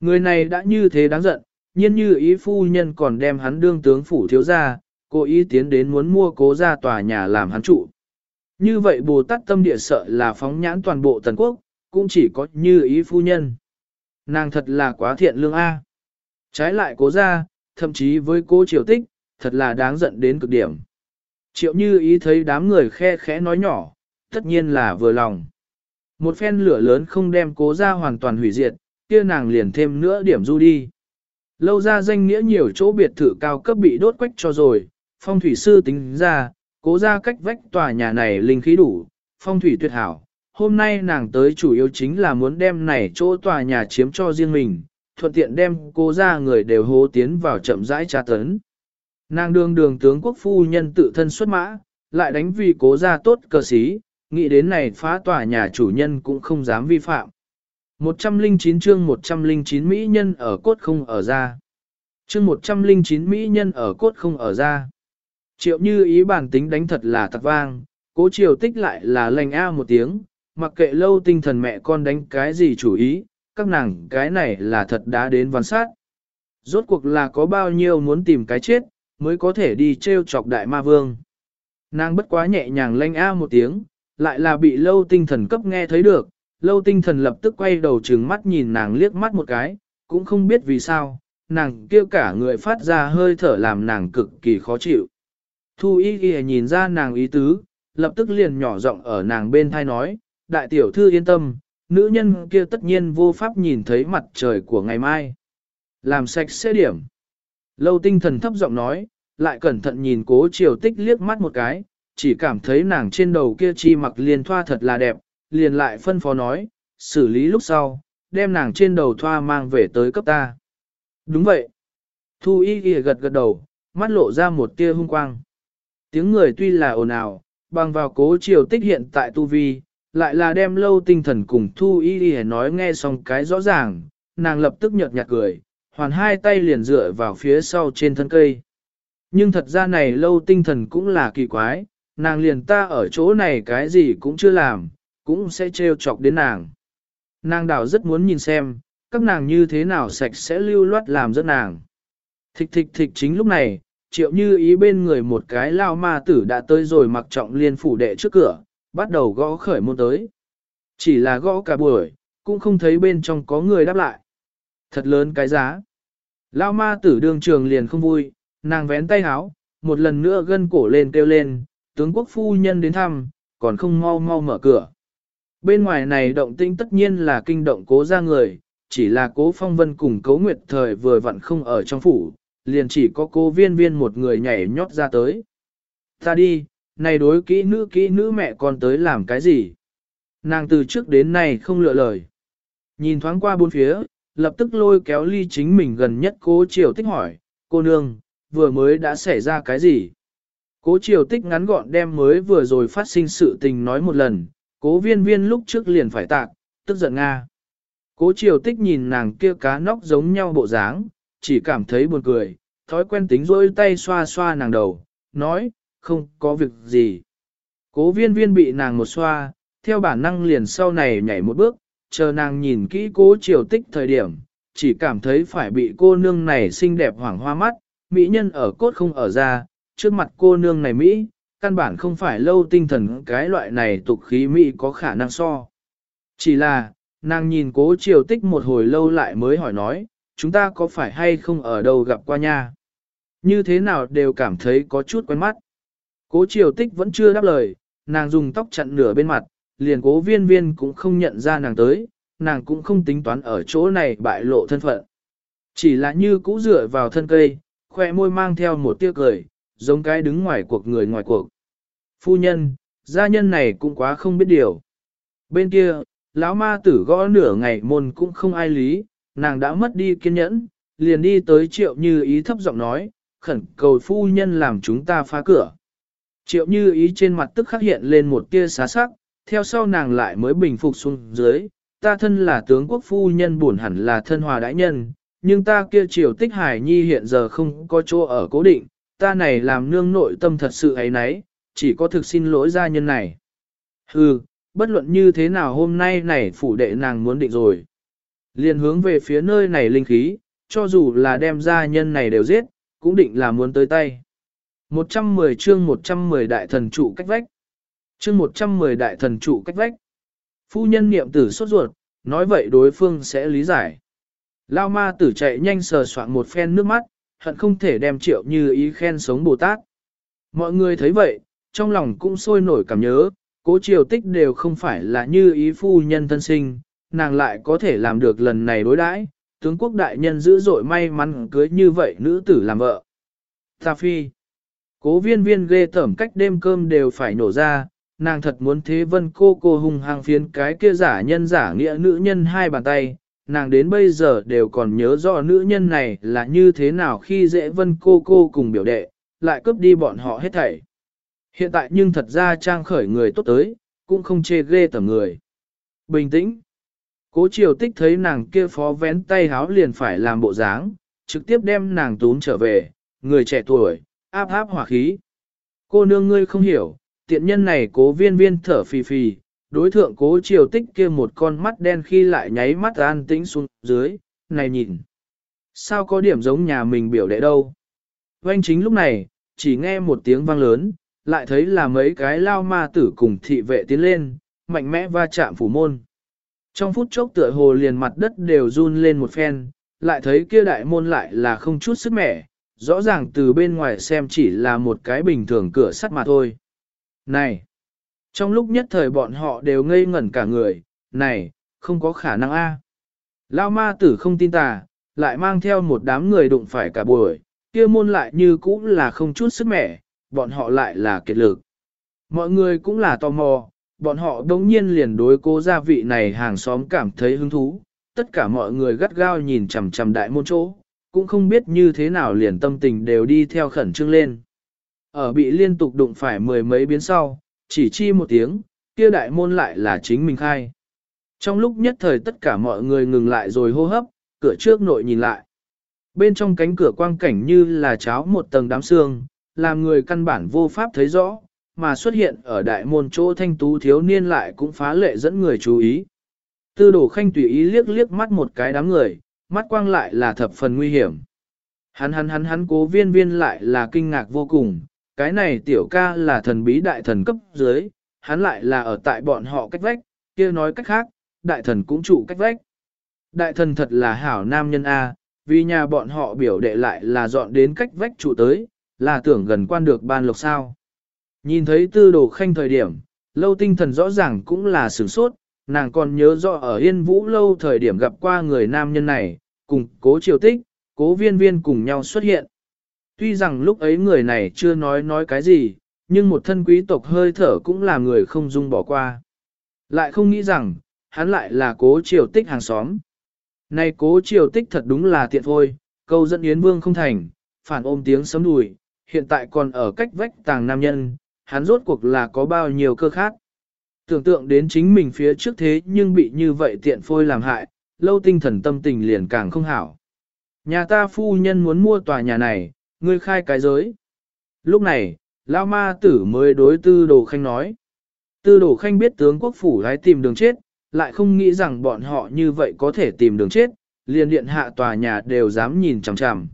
Người này đã như thế đáng giận, nhiên như ý phu nhân còn đem hắn đương tướng phủ thiếu gia, cố ý tiến đến muốn mua cố ra tòa nhà làm hắn trụ. Như vậy Bồ Tát tâm địa sợ là phóng nhãn toàn bộ tần quốc, cũng chỉ có như ý phu nhân. Nàng thật là quá thiện lương A. Trái lại cố ra, thậm chí với cô triều tích, thật là đáng giận đến cực điểm. Triệu như ý thấy đám người khe khẽ nói nhỏ, tất nhiên là vừa lòng. Một phen lửa lớn không đem cố ra hoàn toàn hủy diệt, kia nàng liền thêm nữa điểm du đi. Lâu ra danh nghĩa nhiều chỗ biệt thự cao cấp bị đốt quách cho rồi, phong thủy sư tính ra, cố ra cách vách tòa nhà này linh khí đủ, phong thủy tuyệt hảo. Hôm nay nàng tới chủ yếu chính là muốn đem này chỗ tòa nhà chiếm cho riêng mình, thuận tiện đem cố ra người đều hố tiến vào chậm rãi tra tấn. Nàng đường đường tướng quốc phu nhân tự thân xuất mã, lại đánh vì cố ra tốt cờ sĩ, nghĩ đến này phá tòa nhà chủ nhân cũng không dám vi phạm. 109 chương 109 Mỹ nhân ở cốt không ở ra. Chương 109 Mỹ nhân ở cốt không ở ra. Triệu như ý bản tính đánh thật là thật vang, cố triều tích lại là lành a một tiếng, mặc kệ lâu tinh thần mẹ con đánh cái gì chủ ý, các nàng cái này là thật đã đến văn sát. Rốt cuộc là có bao nhiêu muốn tìm cái chết, mới có thể đi treo chọc đại ma vương. Nàng bất quá nhẹ nhàng lanh a một tiếng, lại là bị lâu tinh thần cấp nghe thấy được, lâu tinh thần lập tức quay đầu trừng mắt nhìn nàng liếc mắt một cái, cũng không biết vì sao, nàng kêu cả người phát ra hơi thở làm nàng cực kỳ khó chịu. Thu y ghi nhìn ra nàng ý tứ, lập tức liền nhỏ giọng ở nàng bên thai nói, đại tiểu thư yên tâm, nữ nhân kia tất nhiên vô pháp nhìn thấy mặt trời của ngày mai. Làm sạch sẽ điểm. Lâu tinh thần thấp giọng nói, lại cẩn thận nhìn cố triều tích liếc mắt một cái, chỉ cảm thấy nàng trên đầu kia chi mặc liền thoa thật là đẹp, liền lại phân phó nói, xử lý lúc sau, đem nàng trên đầu thoa mang về tới cấp ta. Đúng vậy. Thu y ghi gật gật đầu, mắt lộ ra một tia hung quang. Tiếng người tuy là ồn ào, bằng vào cố triều tích hiện tại tu vi, lại là đem lâu tinh thần cùng thu y ghi nói nghe xong cái rõ ràng, nàng lập tức nhợt nhạt cười, hoàn hai tay liền dựa vào phía sau trên thân cây. Nhưng thật ra này lâu tinh thần cũng là kỳ quái, nàng liền ta ở chỗ này cái gì cũng chưa làm, cũng sẽ trêu chọc đến nàng. Nàng đảo rất muốn nhìn xem, các nàng như thế nào sạch sẽ lưu loát làm rất nàng. Thịch thịch thịch chính lúc này, triệu như ý bên người một cái lao ma tử đã tới rồi mặc trọng liên phủ đệ trước cửa, bắt đầu gõ khởi môn tới. Chỉ là gõ cả buổi, cũng không thấy bên trong có người đáp lại. Thật lớn cái giá. Lao ma tử đường trường liền không vui, nàng vén tay háo, một lần nữa gân cổ lên kêu lên, tướng quốc phu nhân đến thăm, còn không mau mau mở cửa. Bên ngoài này động tinh tất nhiên là kinh động cố ra người, chỉ là cố phong vân cùng cố nguyệt thời vừa vặn không ở trong phủ, liền chỉ có cố viên viên một người nhảy nhót ra tới. Ta đi, này đối kỹ nữ kỹ nữ mẹ con tới làm cái gì? Nàng từ trước đến nay không lựa lời. Nhìn thoáng qua bốn phía, lập tức lôi kéo ly chính mình gần nhất cố triều tích hỏi, cô nương, vừa mới đã xảy ra cái gì? Cố triều tích ngắn gọn đem mới vừa rồi phát sinh sự tình nói một lần, cố viên viên lúc trước liền phải tạc, tức giận Nga. Cố triều tích nhìn nàng kia cá nóc giống nhau bộ dáng, chỉ cảm thấy buồn cười, thói quen tính rôi tay xoa xoa nàng đầu, nói, không có việc gì. Cố viên viên bị nàng một xoa, theo bản năng liền sau này nhảy một bước, chờ nàng nhìn kỹ cố triều tích thời điểm, chỉ cảm thấy phải bị cô nương này xinh đẹp hoảng hoa mắt, mỹ nhân ở cốt không ở ra, trước mặt cô nương này Mỹ, căn bản không phải lâu tinh thần cái loại này tục khí Mỹ có khả năng so. Chỉ là, nàng nhìn cố triều tích một hồi lâu lại mới hỏi nói, chúng ta có phải hay không ở đâu gặp qua nha? Như thế nào đều cảm thấy có chút quen mắt. Cố triều tích vẫn chưa đáp lời, nàng dùng tóc chặn nửa bên mặt, liền cố viên viên cũng không nhận ra nàng tới, nàng cũng không tính toán ở chỗ này bại lộ thân phận. Chỉ là như cũ dựa vào thân cây, khoe môi mang theo một tia cười, giống cái đứng ngoài cuộc người ngoài cuộc. Phu nhân, gia nhân này cũng quá không biết điều. Bên kia, lão ma tử gõ nửa ngày môn cũng không ai lý, nàng đã mất đi kiên nhẫn, liền đi tới triệu như ý thấp giọng nói, khẩn cầu phu nhân làm chúng ta phá cửa. Triệu như ý trên mặt tức khắc hiện lên một tia xá sắc, theo sau nàng lại mới bình phục xuống dưới, ta thân là tướng quốc phu nhân buồn hẳn là thân hòa đại nhân, nhưng ta kia triều tích hải nhi hiện giờ không có chỗ ở cố định, ta này làm nương nội tâm thật sự ấy nấy, chỉ có thực xin lỗi gia nhân này. Hừ, bất luận như thế nào hôm nay này phủ đệ nàng muốn định rồi. Liền hướng về phía nơi này linh khí, cho dù là đem gia nhân này đều giết, cũng định là muốn tới tay. 110 chương 110 đại thần trụ cách vách. Chương 110 đại thần trụ cách vách. Phu nhân niệm tử sốt ruột, nói vậy đối phương sẽ lý giải. Lao ma tử chạy nhanh sờ soạn một phen nước mắt, hận không thể đem triệu như ý khen sống Bồ Tát. Mọi người thấy vậy, trong lòng cũng sôi nổi cảm nhớ, cố triều tích đều không phải là như ý phu nhân thân sinh, nàng lại có thể làm được lần này đối đãi, tướng quốc đại nhân dữ dội may mắn cưới như vậy nữ tử làm vợ. Ta phi, cố viên viên ghê tẩm cách đêm cơm đều phải nổ ra, nàng thật muốn thế vân cô cô hùng hàng phiến cái kia giả nhân giả nghĩa nữ nhân hai bàn tay, nàng đến bây giờ đều còn nhớ rõ nữ nhân này là như thế nào khi dễ vân cô cô cùng biểu đệ, lại cướp đi bọn họ hết thảy. Hiện tại nhưng thật ra trang khởi người tốt tới, cũng không chê ghê tầm người. Bình tĩnh. Cố triều tích thấy nàng kia phó vén tay háo liền phải làm bộ dáng, trực tiếp đem nàng tún trở về, người trẻ tuổi, áp áp hỏa khí. Cô nương ngươi không hiểu, tiện nhân này cố viên viên thở phì phì, đối thượng cố triều tích kia một con mắt đen khi lại nháy mắt an tĩnh xuống dưới, này nhìn. Sao có điểm giống nhà mình biểu đệ đâu? Vanh chính lúc này, chỉ nghe một tiếng vang lớn, lại thấy là mấy cái lao ma tử cùng thị vệ tiến lên, mạnh mẽ va chạm phủ môn. Trong phút chốc tựa hồ liền mặt đất đều run lên một phen, lại thấy kia đại môn lại là không chút sức mẻ, rõ ràng từ bên ngoài xem chỉ là một cái bình thường cửa sắt mà thôi. Này! Trong lúc nhất thời bọn họ đều ngây ngẩn cả người, này, không có khả năng a. Lao ma tử không tin tà, lại mang theo một đám người đụng phải cả buổi, kia môn lại như cũ là không chút sức mẻ, bọn họ lại là kiệt lực. Mọi người cũng là tò mò, bọn họ đống nhiên liền đối cố gia vị này hàng xóm cảm thấy hứng thú, tất cả mọi người gắt gao nhìn chằm chằm đại môn chỗ, cũng không biết như thế nào liền tâm tình đều đi theo khẩn trương lên. Ở bị liên tục đụng phải mười mấy biến sau, chỉ chi một tiếng, kia đại môn lại là chính mình khai. Trong lúc nhất thời tất cả mọi người ngừng lại rồi hô hấp, cửa trước nội nhìn lại. Bên trong cánh cửa quang cảnh như là cháo một tầng đám xương, làm người căn bản vô pháp thấy rõ, mà xuất hiện ở đại môn chỗ thanh tú thiếu niên lại cũng phá lệ dẫn người chú ý. Tư đồ khanh tùy ý liếc liếc mắt một cái đám người, mắt quang lại là thập phần nguy hiểm. Hắn hắn hắn hắn cố viên viên lại là kinh ngạc vô cùng, cái này tiểu ca là thần bí đại thần cấp dưới, hắn lại là ở tại bọn họ cách vách, kia nói cách khác, đại thần cũng trụ cách vách. Đại thần thật là hảo nam nhân A, vì nhà bọn họ biểu đệ lại là dọn đến cách vách trụ tới, là tưởng gần quan được ban lộc sao. Nhìn thấy tư đồ khanh thời điểm, lâu tinh thần rõ ràng cũng là sửng sốt, nàng còn nhớ rõ ở Yên Vũ lâu thời điểm gặp qua người nam nhân này, cùng cố triều tích, cố viên viên cùng nhau xuất hiện. Tuy rằng lúc ấy người này chưa nói nói cái gì, nhưng một thân quý tộc hơi thở cũng là người không dung bỏ qua. Lại không nghĩ rằng, hắn lại là cố triều tích hàng xóm. Này cố triều tích thật đúng là tiện thôi, câu dẫn Yến Vương không thành, phản ôm tiếng sấm đùi, hiện tại còn ở cách vách tàng nam nhân, hắn rốt cuộc là có bao nhiêu cơ khác. Tưởng tượng đến chính mình phía trước thế nhưng bị như vậy tiện phôi làm hại, lâu tinh thần tâm tình liền càng không hảo. Nhà ta phu nhân muốn mua tòa nhà này, ngươi khai cái giới. Lúc này, Lao ma tử mới đối tư đồ khanh nói. Tư đồ khanh biết tướng quốc phủ lái tìm đường chết, lại không nghĩ rằng bọn họ như vậy có thể tìm đường chết, liền điện hạ tòa nhà đều dám nhìn chằm chằm.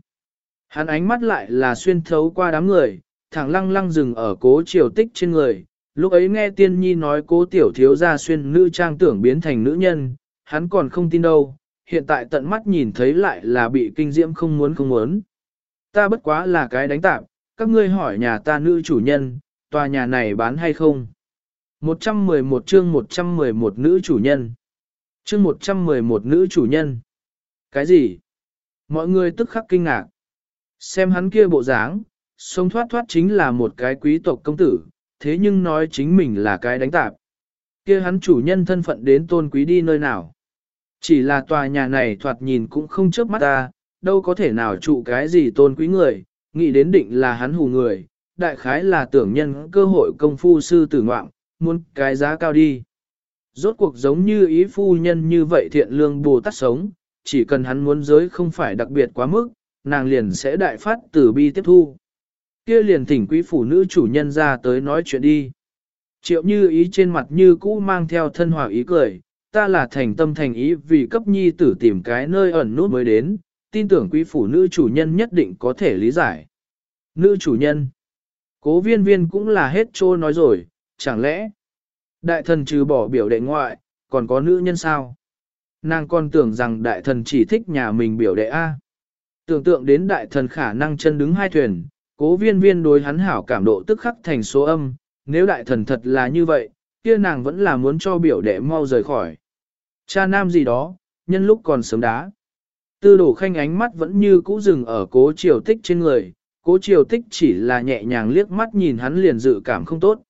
Hắn ánh mắt lại là xuyên thấu qua đám người, thẳng lăng lăng dừng ở cố triều tích trên người. Lúc ấy nghe tiên nhi nói cố tiểu thiếu gia xuyên nữ trang tưởng biến thành nữ nhân, hắn còn không tin đâu, hiện tại tận mắt nhìn thấy lại là bị kinh diễm không muốn không muốn. Ta bất quá là cái đánh tạm, các ngươi hỏi nhà ta nữ chủ nhân, tòa nhà này bán hay không? 111 chương 111 nữ chủ nhân. Chương 111 nữ chủ nhân. Cái gì? Mọi người tức khắc kinh ngạc. Xem hắn kia bộ dáng, sống thoát thoát chính là một cái quý tộc công tử, thế nhưng nói chính mình là cái đánh tạp. Kia hắn chủ nhân thân phận đến tôn quý đi nơi nào. Chỉ là tòa nhà này thoạt nhìn cũng không chớp mắt ta, đâu có thể nào trụ cái gì tôn quý người, nghĩ đến định là hắn hù người, đại khái là tưởng nhân cơ hội công phu sư tử ngoạm, muốn cái giá cao đi. Rốt cuộc giống như ý phu nhân như vậy thiện lương bồ tát sống, chỉ cần hắn muốn giới không phải đặc biệt quá mức, nàng liền sẽ đại phát tử bi tiếp thu. Kia liền thỉnh quý phụ nữ chủ nhân ra tới nói chuyện đi. Triệu như ý trên mặt như cũ mang theo thân hòa ý cười, ta là thành tâm thành ý vì cấp nhi tử tìm cái nơi ẩn nút mới đến, tin tưởng quý phụ nữ chủ nhân nhất định có thể lý giải. Nữ chủ nhân. Cố viên viên cũng là hết trô nói rồi, chẳng lẽ đại thần trừ bỏ biểu đệ ngoại, còn có nữ nhân sao? Nàng còn tưởng rằng đại thần chỉ thích nhà mình biểu đệ A. Tưởng tượng đến đại thần khả năng chân đứng hai thuyền, cố viên viên đối hắn hảo cảm độ tức khắc thành số âm, nếu đại thần thật là như vậy, kia nàng vẫn là muốn cho biểu đệ mau rời khỏi. Cha nam gì đó, nhân lúc còn sớm đá. Tư đổ khanh ánh mắt vẫn như cũ dừng ở cố triều tích trên người, cố triều tích chỉ là nhẹ nhàng liếc mắt nhìn hắn liền dự cảm không tốt.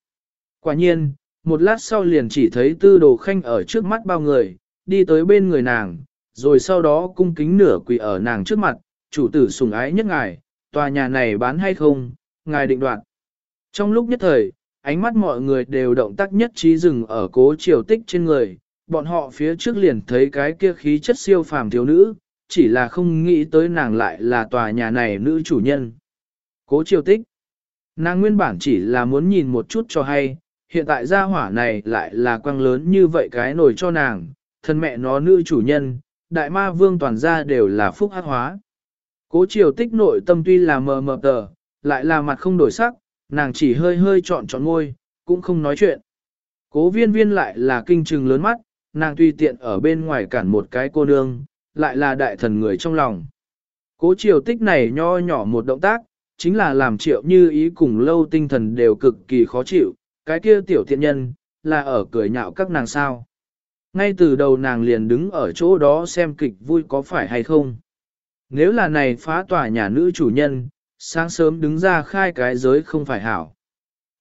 Quả nhiên, một lát sau liền chỉ thấy tư đồ khanh ở trước mắt bao người, đi tới bên người nàng, rồi sau đó cung kính nửa quỳ ở nàng trước mặt, chủ tử sùng ái nhất ngài, tòa nhà này bán hay không, ngài định đoạt. Trong lúc nhất thời, ánh mắt mọi người đều động tác nhất trí dừng ở cố triều tích trên người, bọn họ phía trước liền thấy cái kia khí chất siêu phàm thiếu nữ, chỉ là không nghĩ tới nàng lại là tòa nhà này nữ chủ nhân. Cố triều tích. Nàng nguyên bản chỉ là muốn nhìn một chút cho hay, hiện tại gia hỏa này lại là quang lớn như vậy cái nổi cho nàng, thân mẹ nó nữ chủ nhân, đại ma vương toàn gia đều là phúc hắc hóa. Cố triều tích nội tâm tuy là mờ mờ tờ, lại là mặt không đổi sắc, nàng chỉ hơi hơi chọn chọn ngôi, cũng không nói chuyện. Cố viên viên lại là kinh trừng lớn mắt, nàng tuy tiện ở bên ngoài cản một cái cô nương, lại là đại thần người trong lòng. Cố triều tích này nho nhỏ một động tác, chính là làm triệu như ý cùng lâu tinh thần đều cực kỳ khó chịu, cái kia tiểu thiện nhân, là ở cười nhạo các nàng sao. Ngay từ đầu nàng liền đứng ở chỗ đó xem kịch vui có phải hay không. Nếu là này phá tòa nhà nữ chủ nhân, sáng sớm đứng ra khai cái giới không phải hảo.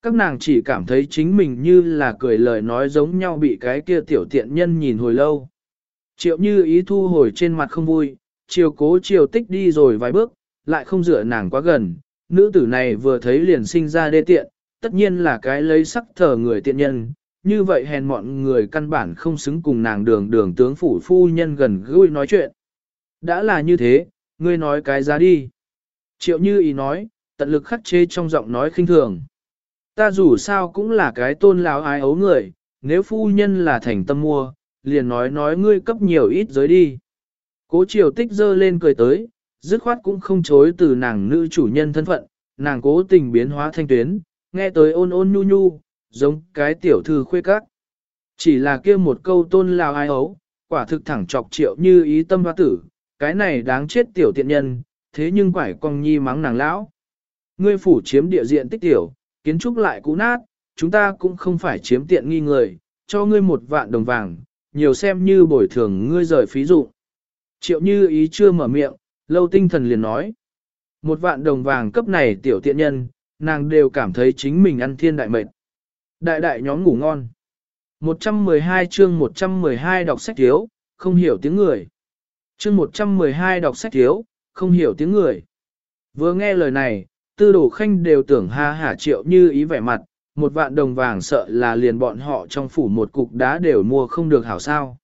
Các nàng chỉ cảm thấy chính mình như là cười lời nói giống nhau bị cái kia tiểu tiện nhân nhìn hồi lâu. Triệu như ý thu hồi trên mặt không vui, chiều cố chiều tích đi rồi vài bước, lại không dựa nàng quá gần. Nữ tử này vừa thấy liền sinh ra đê tiện, tất nhiên là cái lấy sắc thờ người tiện nhân. Như vậy hèn mọn người căn bản không xứng cùng nàng đường đường tướng phủ phu nhân gần gũi nói chuyện. Đã là như thế, ngươi nói cái giá đi. Triệu như ý nói, tận lực khắc chế trong giọng nói khinh thường. Ta dù sao cũng là cái tôn lão ái ấu người, nếu phu nhân là thành tâm mua, liền nói nói ngươi cấp nhiều ít giới đi. Cố triều tích dơ lên cười tới, dứt khoát cũng không chối từ nàng nữ chủ nhân thân phận, nàng cố tình biến hóa thanh tuyến, nghe tới ôn ôn nhu nhu, giống cái tiểu thư khuê các. Chỉ là kia một câu tôn lao ai ấu, quả thực thẳng chọc triệu như ý tâm hoa tử, cái này đáng chết tiểu tiện nhân, thế nhưng quải con nhi mắng nàng lão. Ngươi phủ chiếm địa diện tích tiểu, kiến trúc lại cũ nát, chúng ta cũng không phải chiếm tiện nghi người, cho ngươi một vạn đồng vàng, nhiều xem như bồi thường ngươi rời phí dụ. Triệu như ý chưa mở miệng, lâu tinh thần liền nói. Một vạn đồng vàng cấp này tiểu tiện nhân, nàng đều cảm thấy chính mình ăn thiên đại mệt. Đại đại nhóm ngủ ngon. 112 chương 112 đọc sách thiếu, không hiểu tiếng người. Chương 112 đọc sách thiếu, không hiểu tiếng người. Vừa nghe lời này, tư đồ khanh đều tưởng ha hả triệu như ý vẻ mặt, một vạn đồng vàng sợ là liền bọn họ trong phủ một cục đá đều mua không được hảo sao.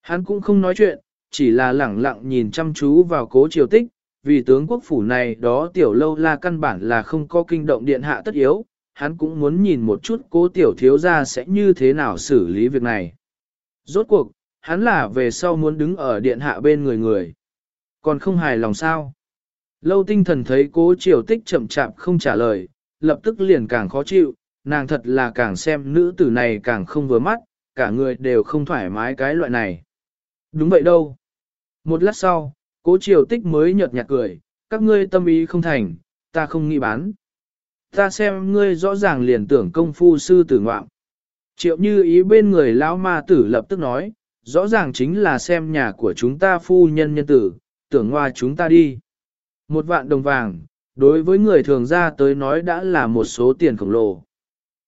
Hắn cũng không nói chuyện, chỉ là lẳng lặng nhìn chăm chú vào cố triều tích, vì tướng quốc phủ này đó tiểu lâu la căn bản là không có kinh động điện hạ tất yếu, hắn cũng muốn nhìn một chút cố tiểu thiếu gia sẽ như thế nào xử lý việc này. Rốt cuộc, hắn là về sau muốn đứng ở điện hạ bên người người. Còn không hài lòng sao? Lâu tinh thần thấy cố triều tích chậm chạp không trả lời, lập tức liền càng khó chịu, nàng thật là càng xem nữ tử này càng không vừa mắt, cả người đều không thoải mái cái loại này. Đúng vậy đâu. Một lát sau, cố triều tích mới nhợt nhạt cười, các ngươi tâm ý không thành, ta không nghĩ bán. Ta xem ngươi rõ ràng liền tưởng công phu sư tử ngoạm. Triệu như ý bên người lão ma tử lập tức nói, rõ ràng chính là xem nhà của chúng ta phu nhân nhân tử, tưởng hoa chúng ta đi. Một vạn đồng vàng, đối với người thường ra tới nói đã là một số tiền khổng lồ.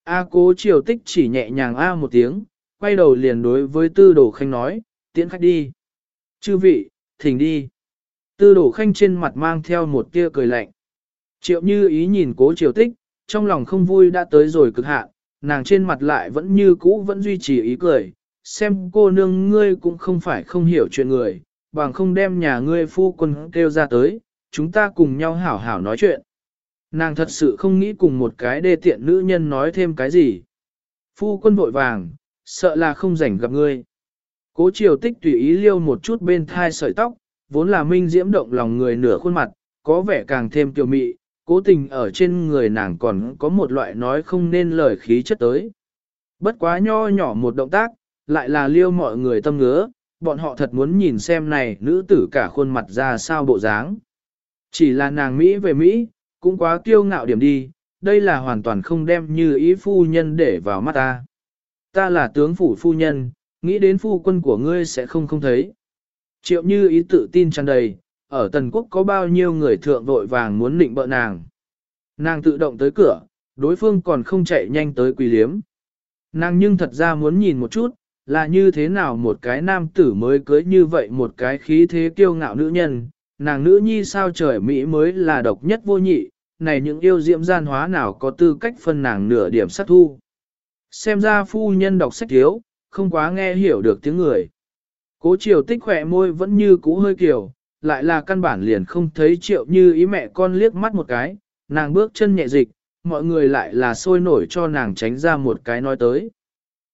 A cố triều tích chỉ nhẹ nhàng A một tiếng, quay đầu liền đối với tư đồ khanh nói, tiễn khách đi. Chư vị, thỉnh đi. Tư đồ khanh trên mặt mang theo một tia cười lạnh. Triệu như ý nhìn cố triều tích, trong lòng không vui đã tới rồi cực hạn, nàng trên mặt lại vẫn như cũ vẫn duy trì ý cười. Xem cô nương ngươi cũng không phải không hiểu chuyện người, bằng không đem nhà ngươi phu quân kêu ra tới, chúng ta cùng nhau hảo hảo nói chuyện. Nàng thật sự không nghĩ cùng một cái đê tiện nữ nhân nói thêm cái gì. Phu quân vội vàng, sợ là không rảnh gặp ngươi. Cố triều tích tùy ý liêu một chút bên thai sợi tóc, vốn là minh diễm động lòng người nửa khuôn mặt, có vẻ càng thêm kiều mị, cố tình ở trên người nàng còn có một loại nói không nên lời khí chất tới. Bất quá nho nhỏ một động tác, lại là liêu mọi người tâm ngứa, bọn họ thật muốn nhìn xem này nữ tử cả khuôn mặt ra sao bộ dáng. Chỉ là nàng Mỹ về Mỹ, cũng quá kiêu ngạo điểm đi, đây là hoàn toàn không đem như ý phu nhân để vào mắt ta. Ta là tướng phủ phu nhân, nghĩ đến phu quân của ngươi sẽ không không thấy. Triệu như ý tự tin tràn đầy, ở Tần Quốc có bao nhiêu người thượng vội vàng muốn định bợ nàng. Nàng tự động tới cửa, đối phương còn không chạy nhanh tới quỳ liếm. Nàng nhưng thật ra muốn nhìn một chút, là như thế nào một cái nam tử mới cưới như vậy một cái khí thế kiêu ngạo nữ nhân, nàng nữ nhi sao trời Mỹ mới là độc nhất vô nhị, này những yêu diễm gian hóa nào có tư cách phân nàng nửa điểm sát thu. Xem ra phu nhân đọc sách thiếu, không quá nghe hiểu được tiếng người. Cố triều tích khỏe môi vẫn như cũ hơi kiều, lại là căn bản liền không thấy triệu như ý mẹ con liếc mắt một cái, nàng bước chân nhẹ dịch, mọi người lại là sôi nổi cho nàng tránh ra một cái nói tới.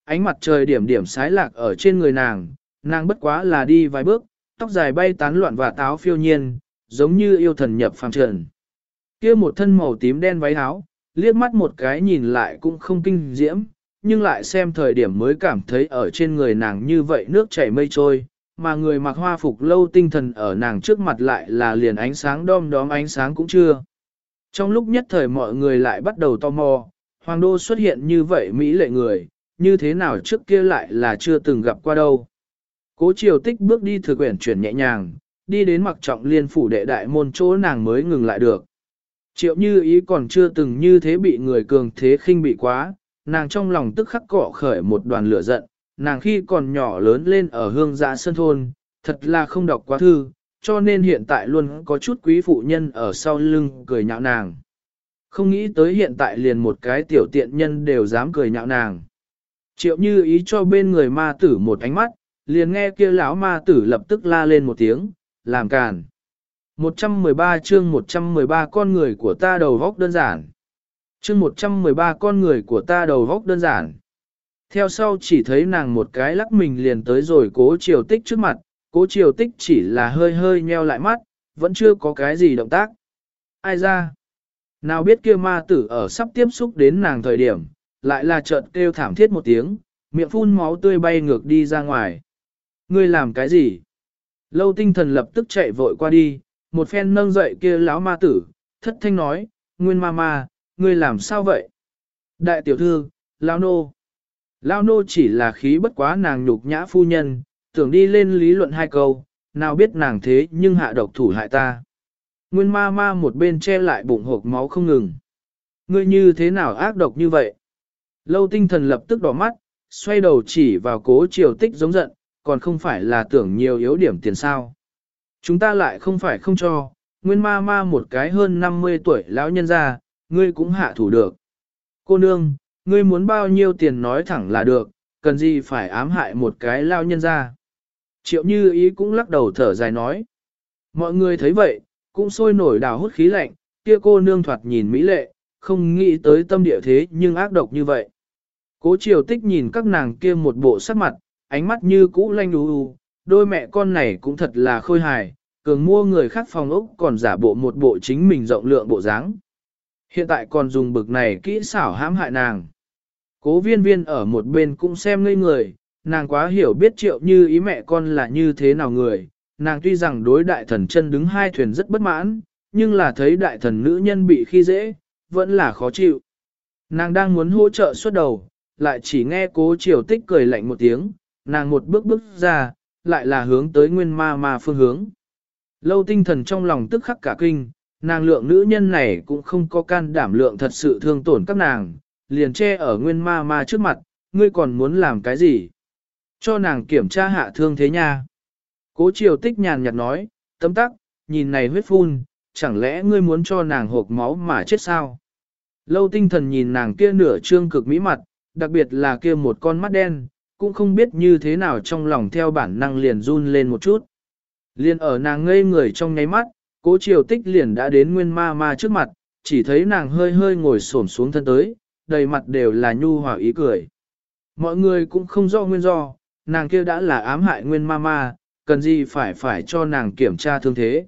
Ánh mặt trời điểm điểm sái lạc ở trên người nàng, nàng bất quá là đi vài bước, tóc dài bay tán loạn và táo phiêu nhiên, giống như yêu thần nhập phàm trần. Kia một thân màu tím đen váy áo, liếc mắt một cái nhìn lại cũng không kinh diễm, nhưng lại xem thời điểm mới cảm thấy ở trên người nàng như vậy nước chảy mây trôi, mà người mặc hoa phục lâu tinh thần ở nàng trước mặt lại là liền ánh sáng đom đóm ánh sáng cũng chưa. Trong lúc nhất thời mọi người lại bắt đầu tò mò, hoàng đô xuất hiện như vậy Mỹ lệ người, như thế nào trước kia lại là chưa từng gặp qua đâu. Cố triều tích bước đi thừa quyển chuyển nhẹ nhàng, đi đến mặc trọng liên phủ đệ đại môn chỗ nàng mới ngừng lại được. Triệu như ý còn chưa từng như thế bị người cường thế khinh bị quá, nàng trong lòng tức khắc cọ khởi một đoàn lửa giận, nàng khi còn nhỏ lớn lên ở hương giã sơn thôn, thật là không đọc quá thư, cho nên hiện tại luôn có chút quý phụ nhân ở sau lưng cười nhạo nàng. Không nghĩ tới hiện tại liền một cái tiểu tiện nhân đều dám cười nhạo nàng. Triệu như ý cho bên người ma tử một ánh mắt, liền nghe kia lão ma tử lập tức la lên một tiếng, làm càn. 113 chương 113 con người của ta đầu góc đơn giản. Chương 113 con người của ta đầu góc đơn giản. Theo sau chỉ thấy nàng một cái lắc mình liền tới rồi cố triều tích trước mặt, cố triều tích chỉ là hơi hơi nheo lại mắt, vẫn chưa có cái gì động tác. Ai ra? Nào biết kia ma tử ở sắp tiếp xúc đến nàng thời điểm, lại là chợt kêu thảm thiết một tiếng, miệng phun máu tươi bay ngược đi ra ngoài. Ngươi làm cái gì? Lâu tinh thần lập tức chạy vội qua đi, một phen nâng dậy kia lão ma tử, thất thanh nói, nguyên ma ma, ngươi làm sao vậy? Đại tiểu thư, lão nô. Lão nô chỉ là khí bất quá nàng nhục nhã phu nhân, tưởng đi lên lý luận hai câu, nào biết nàng thế nhưng hạ độc thủ hại ta. Nguyên ma ma một bên che lại bụng hộp máu không ngừng. Ngươi như thế nào ác độc như vậy? Lâu tinh thần lập tức đỏ mắt, xoay đầu chỉ vào cố triều tích giống giận, còn không phải là tưởng nhiều yếu điểm tiền sao. Chúng ta lại không phải không cho, nguyên ma ma một cái hơn 50 tuổi lão nhân ra, ngươi cũng hạ thủ được. Cô nương, ngươi muốn bao nhiêu tiền nói thẳng là được, cần gì phải ám hại một cái lao nhân ra. Triệu như ý cũng lắc đầu thở dài nói. Mọi người thấy vậy, cũng sôi nổi đào hút khí lạnh, kia cô nương thoạt nhìn mỹ lệ, không nghĩ tới tâm địa thế nhưng ác độc như vậy. Cố triều tích nhìn các nàng kia một bộ sắc mặt, ánh mắt như cũ lanh đú đu, đôi mẹ con này cũng thật là khôi hài, cường mua người khác phòng ốc còn giả bộ một bộ chính mình rộng lượng bộ dáng. Hiện tại còn dùng bực này kỹ xảo hãm hại nàng. Cố viên viên ở một bên cũng xem ngây người, nàng quá hiểu biết triệu như ý mẹ con là như thế nào người, nàng tuy rằng đối đại thần chân đứng hai thuyền rất bất mãn, nhưng là thấy đại thần nữ nhân bị khi dễ, vẫn là khó chịu. Nàng đang muốn hỗ trợ xuất đầu, lại chỉ nghe cố triều tích cười lạnh một tiếng, nàng một bước bước ra, lại là hướng tới nguyên ma ma phương hướng. Lâu tinh thần trong lòng tức khắc cả kinh, nàng lượng nữ nhân này cũng không có can đảm lượng thật sự thương tổn các nàng, liền che ở nguyên ma ma trước mặt, ngươi còn muốn làm cái gì? Cho nàng kiểm tra hạ thương thế nha. Cố triều tích nhàn nhạt nói, tấm tắc, nhìn này huyết phun, chẳng lẽ ngươi muốn cho nàng hộp máu mà chết sao? Lâu tinh thần nhìn nàng kia nửa trương cực mỹ mặt, đặc biệt là kia một con mắt đen, cũng không biết như thế nào trong lòng theo bản năng liền run lên một chút. Liền ở nàng ngây người trong nháy mắt, cố triều tích liền đã đến nguyên ma ma trước mặt, chỉ thấy nàng hơi hơi ngồi xổm xuống thân tới, đầy mặt đều là nhu hòa ý cười. Mọi người cũng không rõ nguyên do, nàng kia đã là ám hại nguyên ma ma, cần gì phải phải cho nàng kiểm tra thương thế.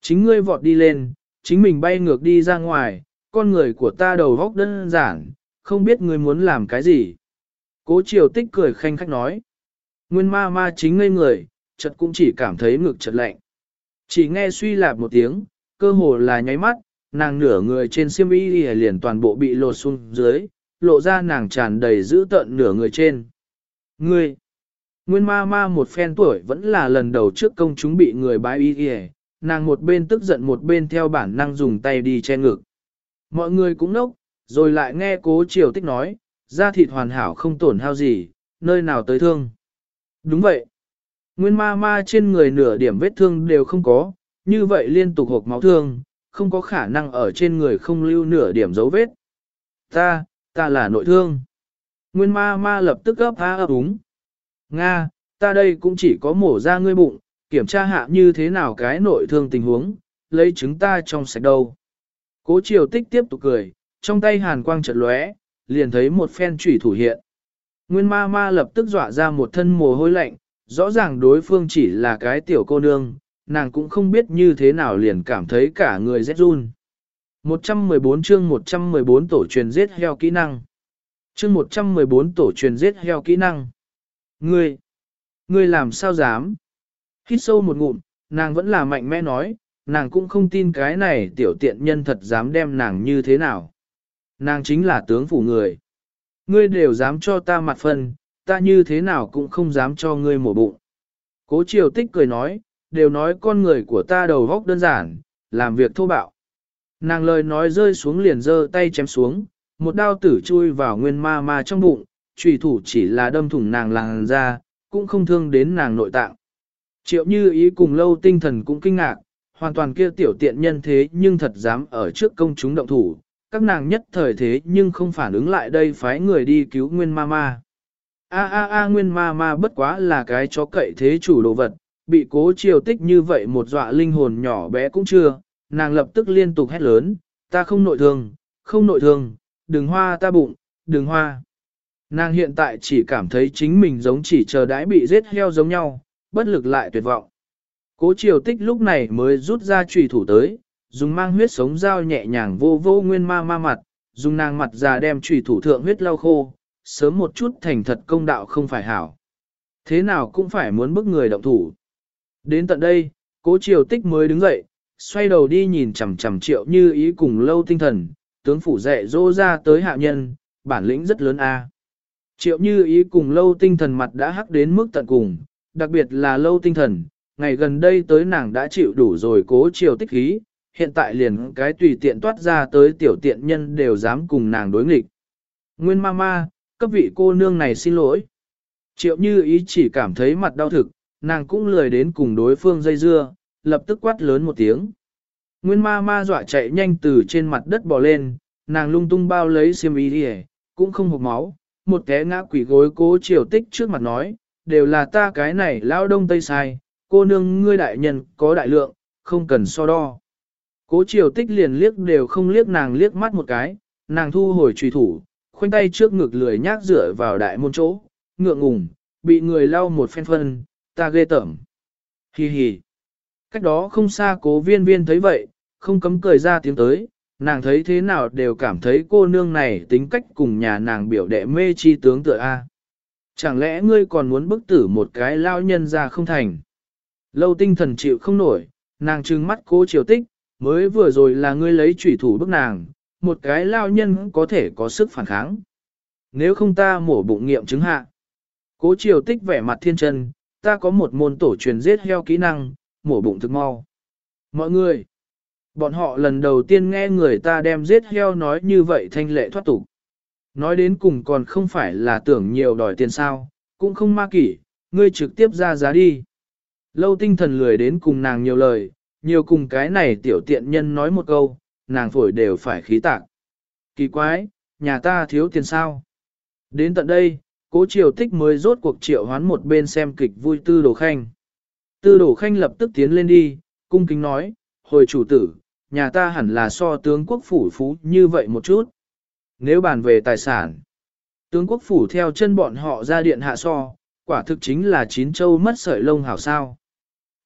Chính ngươi vọt đi lên, chính mình bay ngược đi ra ngoài, con người của ta đầu góc đơn giản, không biết ngươi muốn làm cái gì. Cố triều tích cười khanh khách nói. Nguyên ma ma chính ngây người, chợt cũng chỉ cảm thấy ngực chợt lạnh. Chỉ nghe suy lạp một tiếng, cơ hồ là nháy mắt, nàng nửa người trên xiêm y liền toàn bộ bị lột xuống dưới, lộ ra nàng tràn đầy giữ tợn nửa người trên. Ngươi! Nguyên ma ma một phen tuổi vẫn là lần đầu trước công chúng bị người bái y y, nàng một bên tức giận một bên theo bản năng dùng tay đi che ngực. Mọi người cũng nốc, rồi lại nghe cố triều tích nói, da thịt hoàn hảo không tổn hao gì, nơi nào tới thương. Đúng vậy. Nguyên ma ma trên người nửa điểm vết thương đều không có, như vậy liên tục hộp máu thương, không có khả năng ở trên người không lưu nửa điểm dấu vết. Ta, ta là nội thương. Nguyên ma ma lập tức gấp á ấp úng. Nga, ta đây cũng chỉ có mổ ra ngươi bụng, kiểm tra hạ như thế nào cái nội thương tình huống, lấy chứng ta trong sạch đâu. Cố triều tích tiếp tục cười, trong tay hàn quang chợt lóe, liền thấy một phen chủy thủ hiện. Nguyên ma ma lập tức dọa ra một thân mồ hôi lạnh, rõ ràng đối phương chỉ là cái tiểu cô nương, nàng cũng không biết như thế nào liền cảm thấy cả người rét run. 114 chương 114 tổ truyền giết heo kỹ năng. Chương 114 tổ truyền giết heo kỹ năng. Ngươi, ngươi làm sao dám? Hít sâu một ngụm, nàng vẫn là mạnh mẽ nói, nàng cũng không tin cái này tiểu tiện nhân thật dám đem nàng như thế nào. Nàng chính là tướng phủ người. Ngươi đều dám cho ta mặt phân, ta như thế nào cũng không dám cho ngươi mổ bụng. Cố triều tích cười nói, đều nói con người của ta đầu vóc đơn giản, làm việc thô bạo. Nàng lời nói rơi xuống liền giơ tay chém xuống, một đao tử chui vào nguyên ma ma trong bụng, trùy thủ chỉ là đâm thủng nàng làng ra, cũng không thương đến nàng nội tạng. Triệu như ý cùng lâu tinh thần cũng kinh ngạc, hoàn toàn kia tiểu tiện nhân thế nhưng thật dám ở trước công chúng động thủ, các nàng nhất thời thế nhưng không phản ứng lại đây phái người đi cứu nguyên ma ma. A a a nguyên ma ma bất quá là cái chó cậy thế chủ đồ vật, bị cố triều tích như vậy một dọa linh hồn nhỏ bé cũng chưa, nàng lập tức liên tục hét lớn, ta không nội thương, không nội thương, đừng hoa ta bụng, đừng hoa. Nàng hiện tại chỉ cảm thấy chính mình giống chỉ chờ đãi bị giết heo giống nhau, bất lực lại tuyệt vọng. Cố triều tích lúc này mới rút ra trùy thủ tới, dùng mang huyết sống dao nhẹ nhàng vô vô nguyên ma ma mặt, dùng nàng mặt già đem trùy thủ thượng huyết lau khô, sớm một chút thành thật công đạo không phải hảo. Thế nào cũng phải muốn bức người động thủ. Đến tận đây, cố triều tích mới đứng dậy, xoay đầu đi nhìn chằm chằm triệu như ý cùng lâu tinh thần, tướng phủ dạy dỗ ra tới hạ nhân, bản lĩnh rất lớn a. Triệu như ý cùng lâu tinh thần mặt đã hắc đến mức tận cùng, đặc biệt là lâu tinh thần, ngày gần đây tới nàng đã chịu đủ rồi cố triều tích khí, hiện tại liền cái tùy tiện toát ra tới tiểu tiện nhân đều dám cùng nàng đối nghịch. Nguyên ma ma, cấp vị cô nương này xin lỗi. Triệu như ý chỉ cảm thấy mặt đau thực, nàng cũng lười đến cùng đối phương dây dưa, lập tức quát lớn một tiếng. Nguyên ma ma dọa chạy nhanh từ trên mặt đất bò lên, nàng lung tung bao lấy xiêm y đi cũng không hộp máu, một té ngã quỷ gối cố triều tích trước mặt nói, đều là ta cái này lao đông tây sai, cô nương ngươi đại nhân có đại lượng, không cần so đo. Cố triều tích liền liếc đều không liếc nàng liếc mắt một cái, nàng thu hồi trùy thủ, khoanh tay trước ngực lười nhác dựa vào đại môn chỗ, ngượng ngùng, bị người lau một phen phân, ta ghê tởm. Hi hi. Cách đó không xa cố viên viên thấy vậy, không cấm cười ra tiếng tới, nàng thấy thế nào đều cảm thấy cô nương này tính cách cùng nhà nàng biểu đệ mê chi tướng tựa A. Chẳng lẽ ngươi còn muốn bức tử một cái lao nhân ra không thành? Lâu tinh thần chịu không nổi, nàng trừng mắt cố triều tích, mới vừa rồi là ngươi lấy chủy thủ bức nàng, một cái lao nhân có thể có sức phản kháng. Nếu không ta mổ bụng nghiệm chứng hạ. Cố triều tích vẻ mặt thiên chân, ta có một môn tổ truyền giết heo kỹ năng, mổ bụng thực mau. Mọi người, bọn họ lần đầu tiên nghe người ta đem giết heo nói như vậy thanh lệ thoát tục. Nói đến cùng còn không phải là tưởng nhiều đòi tiền sao, cũng không ma kỷ, ngươi trực tiếp ra giá đi. Lâu tinh thần lười đến cùng nàng nhiều lời, nhiều cùng cái này tiểu tiện nhân nói một câu, nàng phổi đều phải khí tạc. Kỳ quái, nhà ta thiếu tiền sao? Đến tận đây, cố triều tích mới rốt cuộc triệu hoán một bên xem kịch vui tư đồ khanh. Tư đồ khanh lập tức tiến lên đi, cung kính nói, hồi chủ tử, nhà ta hẳn là so tướng quốc phủ phú như vậy một chút. Nếu bàn về tài sản, tướng quốc phủ theo chân bọn họ ra điện hạ so, quả thực chính là chín châu mất sợi lông hảo sao.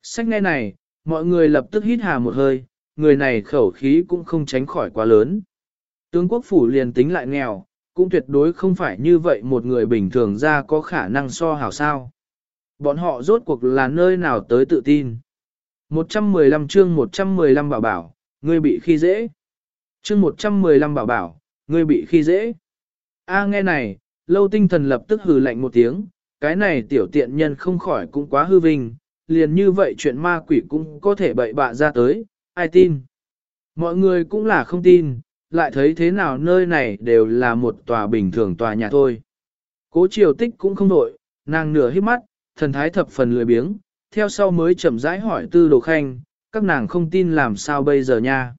Sách nghe này, mọi người lập tức hít hà một hơi, người này khẩu khí cũng không tránh khỏi quá lớn. Tướng quốc phủ liền tính lại nghèo, cũng tuyệt đối không phải như vậy một người bình thường ra có khả năng so hảo sao. Bọn họ rốt cuộc là nơi nào tới tự tin. 115 chương 115 bảo bảo, ngươi bị khi dễ. Chương 115 bảo bảo, ngươi bị khi dễ. A nghe này, lâu tinh thần lập tức hừ lạnh một tiếng, cái này tiểu tiện nhân không khỏi cũng quá hư vinh, liền như vậy chuyện ma quỷ cũng có thể bậy bạ ra tới, ai tin. Mọi người cũng là không tin, lại thấy thế nào nơi này đều là một tòa bình thường tòa nhà thôi. Cố triều tích cũng không đổi, nàng nửa hít mắt, thần thái thập phần lười biếng, theo sau mới chậm rãi hỏi tư đồ khanh, các nàng không tin làm sao bây giờ nha.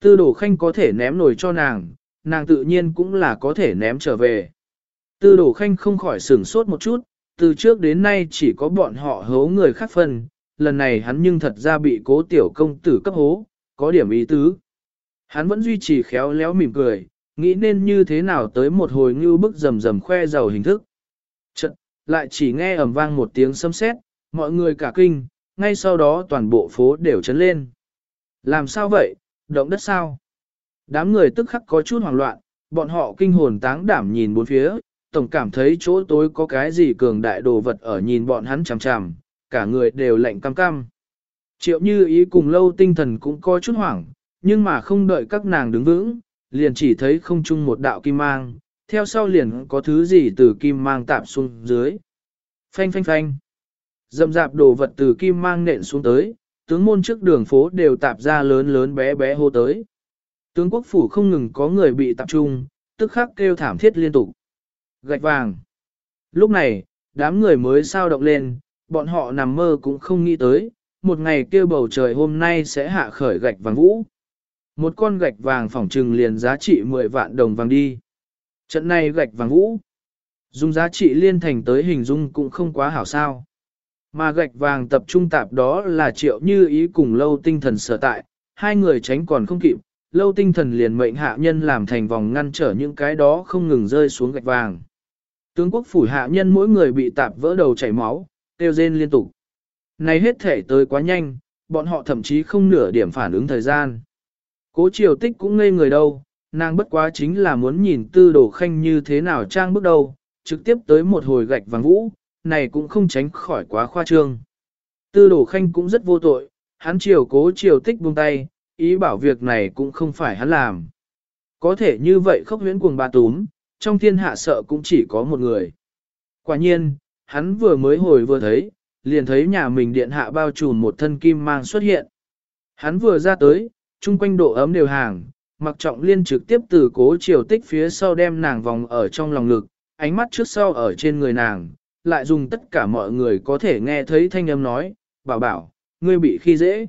Tư đồ khanh có thể ném nổi cho nàng, nàng tự nhiên cũng là có thể ném trở về. Tư đồ khanh không khỏi sửng sốt một chút, từ trước đến nay chỉ có bọn họ hố người khác phần, lần này hắn nhưng thật ra bị cố tiểu công tử cấp hố, có điểm ý tứ. Hắn vẫn duy trì khéo léo mỉm cười, nghĩ nên như thế nào tới một hồi như bức rầm rầm khoe giàu hình thức. Chật, lại chỉ nghe ầm vang một tiếng sấm sét, mọi người cả kinh, ngay sau đó toàn bộ phố đều chấn lên. Làm sao vậy, động đất sao? Đám người tức khắc có chút hoảng loạn, bọn họ kinh hồn táng đảm nhìn bốn phía, tổng cảm thấy chỗ tối có cái gì cường đại đồ vật ở nhìn bọn hắn chằm chằm, cả người đều lạnh cam cam. Triệu như ý cùng lâu tinh thần cũng có chút hoảng, nhưng mà không đợi các nàng đứng vững, liền chỉ thấy không chung một đạo kim mang, theo sau liền có thứ gì từ kim mang tạp xuống dưới. Phanh phanh phanh. Dậm dạp đồ vật từ kim mang nện xuống tới, tướng môn trước đường phố đều tạp ra lớn lớn bé bé hô tới. Tướng quốc phủ không ngừng có người bị tập trung, tức khắc kêu thảm thiết liên tục. Gạch vàng. Lúc này, đám người mới sao động lên, bọn họ nằm mơ cũng không nghĩ tới, một ngày kêu bầu trời hôm nay sẽ hạ khởi gạch vàng vũ. Một con gạch vàng phỏng trừng liền giá trị 10 vạn đồng vàng đi. Trận này gạch vàng vũ. Dùng giá trị liên thành tới hình dung cũng không quá hảo sao. Mà gạch vàng tập trung tạp đó là triệu như ý cùng lâu tinh thần sở tại, hai người tránh còn không kịp, lâu tinh thần liền mệnh hạ nhân làm thành vòng ngăn trở những cái đó không ngừng rơi xuống gạch vàng. Tướng quốc phủ hạ nhân mỗi người bị tạp vỡ đầu chảy máu, tiêu rên liên tục. Này hết thể tới quá nhanh, bọn họ thậm chí không nửa điểm phản ứng thời gian. Cố triều tích cũng ngây người đâu, nàng bất quá chính là muốn nhìn tư đồ khanh như thế nào trang bước đầu, trực tiếp tới một hồi gạch vàng vũ, này cũng không tránh khỏi quá khoa trương. Tư đồ khanh cũng rất vô tội, hắn chiều cố triều tích buông tay, ý bảo việc này cũng không phải hắn làm. Có thể như vậy khốc huyễn cuồng ba túm, trong thiên hạ sợ cũng chỉ có một người. Quả nhiên, hắn vừa mới hồi vừa thấy, liền thấy nhà mình điện hạ bao trùm một thân kim mang xuất hiện. Hắn vừa ra tới, chung quanh độ ấm đều hàng, mặc trọng liên trực tiếp từ cố triều tích phía sau đem nàng vòng ở trong lòng ngực, ánh mắt trước sau ở trên người nàng, lại dùng tất cả mọi người có thể nghe thấy thanh âm nói, bảo bảo, ngươi bị khi dễ.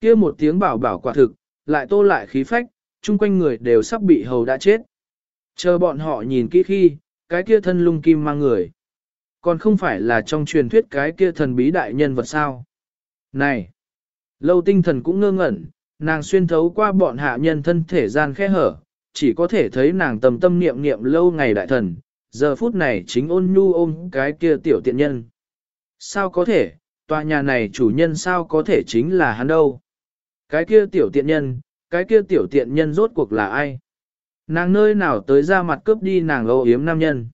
kia một tiếng bảo bảo quả thực, lại tô lại khí phách, chung quanh người đều sắp bị hầu đã chết. Chờ bọn họ nhìn kỹ khi, cái kia thân lung kim mang người. Còn không phải là trong truyền thuyết cái kia thần bí đại nhân vật sao. Này! Lâu tinh thần cũng ngơ ngẩn, nàng xuyên thấu qua bọn hạ nhân thân thể gian khe hở, chỉ có thể thấy nàng tầm tâm niệm niệm lâu ngày đại thần, giờ phút này chính ôn nhu ôm cái kia tiểu tiện nhân. Sao có thể, tòa nhà này chủ nhân sao có thể chính là hắn đâu? Cái kia tiểu tiện nhân, cái kia tiểu tiện nhân rốt cuộc là ai? Nàng nơi nào tới ra mặt cướp đi nàng âu yếm nam nhân?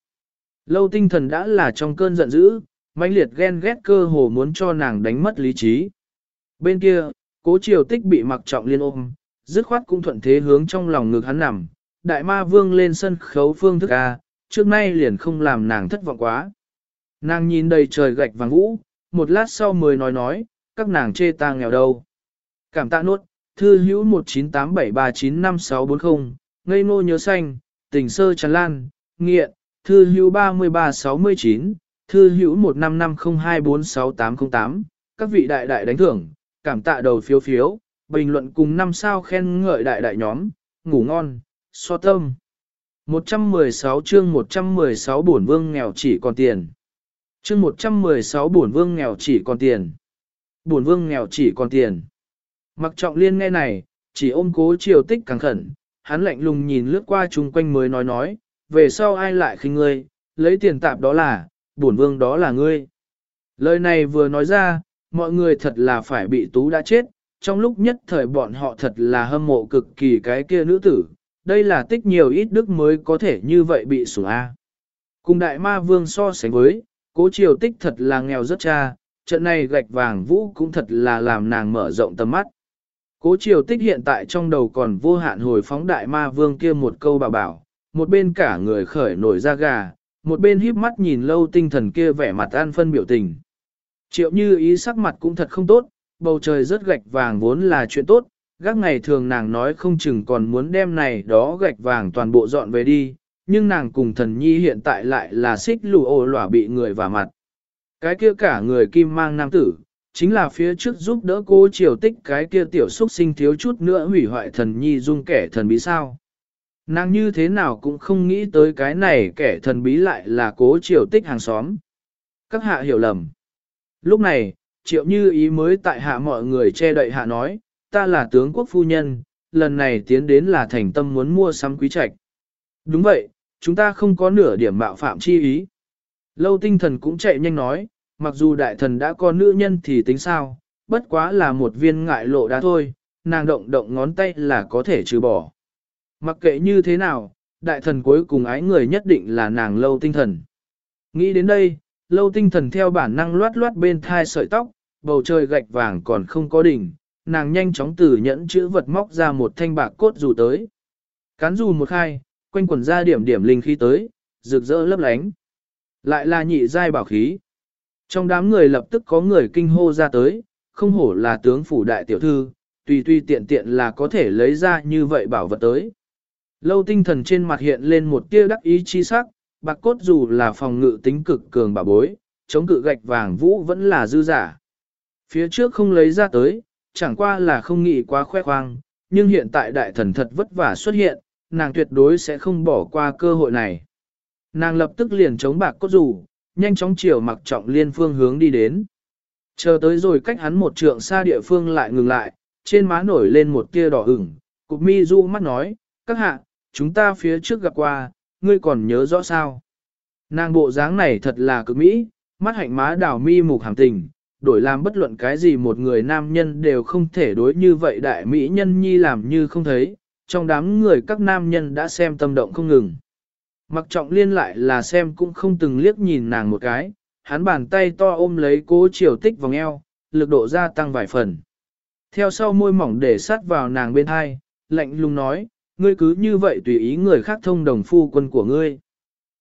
Lâu tinh thần đã là trong cơn giận dữ, mãnh liệt ghen ghét cơ hồ muốn cho nàng đánh mất lý trí. Bên kia, cố triều tích bị mặc trọng liên ôm, dứt khoát cũng thuận thế hướng trong lòng ngực hắn nằm. Đại ma vương lên sân khấu phương thức A, trước nay liền không làm nàng thất vọng quá. Nàng nhìn đầy trời gạch vàng vũ, một lát sau mới nói nói, các nàng chê ta nghèo đâu. Cảm tạ nốt, thư hữu 1987395640, ngây ngô nhớ xanh, tình sơ tràn lan, nghiện, thư hữu 3369, thư hữu 1550246808, các vị đại đại đánh thưởng, cảm tạ đầu phiếu phiếu, bình luận cùng năm sao khen ngợi đại đại nhóm, ngủ ngon, so tâm. 116 chương 116 bổn vương nghèo chỉ còn tiền. Chương 116 bổn vương nghèo chỉ còn tiền. Bổn vương nghèo chỉ còn tiền. Mặc trọng liên nghe này, chỉ ôm cố triều tích càng khẩn, hắn lạnh lùng nhìn lướt qua chung quanh mới nói nói, về sau ai lại khinh ngươi, lấy tiền tạp đó là, bổn vương đó là ngươi. Lời này vừa nói ra, mọi người thật là phải bị tú đã chết, trong lúc nhất thời bọn họ thật là hâm mộ cực kỳ cái kia nữ tử, đây là tích nhiều ít đức mới có thể như vậy bị sủng A. Cùng đại ma vương so sánh với, cố triều tích thật là nghèo rất cha, trận này gạch vàng vũ cũng thật là làm nàng mở rộng tầm mắt. Cố triều tích hiện tại trong đầu còn vô hạn hồi phóng đại ma vương kia một câu bảo bảo, một bên cả người khởi nổi da gà, một bên híp mắt nhìn lâu tinh thần kia vẻ mặt an phân biểu tình. Triệu như ý sắc mặt cũng thật không tốt, bầu trời rất gạch vàng vốn là chuyện tốt, gác ngày thường nàng nói không chừng còn muốn đem này đó gạch vàng toàn bộ dọn về đi, nhưng nàng cùng thần nhi hiện tại lại là xích lù ô lỏa bị người vả mặt. Cái kia cả người kim mang nam tử, chính là phía trước giúp đỡ cô triều tích cái kia tiểu xuất sinh thiếu chút nữa hủy hoại thần nhi dung kẻ thần bí sao. Nàng như thế nào cũng không nghĩ tới cái này kẻ thần bí lại là cố triều tích hàng xóm. Các hạ hiểu lầm. Lúc này, triệu như ý mới tại hạ mọi người che đậy hạ nói, ta là tướng quốc phu nhân, lần này tiến đến là thành tâm muốn mua sắm quý trạch. Đúng vậy, chúng ta không có nửa điểm mạo phạm chi ý. Lâu tinh thần cũng chạy nhanh nói, mặc dù đại thần đã có nữ nhân thì tính sao, bất quá là một viên ngại lộ đá thôi, nàng động động ngón tay là có thể trừ bỏ. Mặc kệ như thế nào, đại thần cuối cùng ái người nhất định là nàng lâu tinh thần. Nghĩ đến đây, lâu tinh thần theo bản năng loát loát bên thai sợi tóc, bầu trời gạch vàng còn không có đỉnh, nàng nhanh chóng từ nhẫn chữ vật móc ra một thanh bạc cốt dù tới. Cán dù một khai, quanh quần ra điểm điểm linh khí tới, rực rỡ lấp lánh. Lại là nhị giai bảo khí. Trong đám người lập tức có người kinh hô ra tới, không hổ là tướng phủ đại tiểu thư, tùy tùy tiện tiện là có thể lấy ra như vậy bảo vật tới. Lâu tinh thần trên mặt hiện lên một tia đắc ý chi sắc, bạc cốt dù là phòng ngự tính cực cường bảo bối, chống cự gạch vàng vũ vẫn là dư giả. Phía trước không lấy ra tới, chẳng qua là không nghĩ quá khoe khoang, nhưng hiện tại đại thần thật vất vả xuất hiện, nàng tuyệt đối sẽ không bỏ qua cơ hội này. Nàng lập tức liền chống bạc cốt dù, nhanh chóng chiều mặc trọng liên phương hướng đi đến. Chờ tới rồi cách hắn một trượng xa địa phương lại ngừng lại, trên má nổi lên một tia đỏ ửng, cục mi du mắt nói, các hạ, chúng ta phía trước gặp qua, ngươi còn nhớ rõ sao. Nàng bộ dáng này thật là cực mỹ, mắt hạnh má đảo mi mục hàm tình, đổi làm bất luận cái gì một người nam nhân đều không thể đối như vậy đại mỹ nhân nhi làm như không thấy, trong đám người các nam nhân đã xem tâm động không ngừng. Mặc trọng liên lại là xem cũng không từng liếc nhìn nàng một cái, hắn bàn tay to ôm lấy cố chiều tích vòng eo, lực độ gia tăng vài phần. Theo sau môi mỏng để sát vào nàng bên hai, lạnh lùng nói, ngươi cứ như vậy tùy ý người khác thông đồng phu quân của ngươi.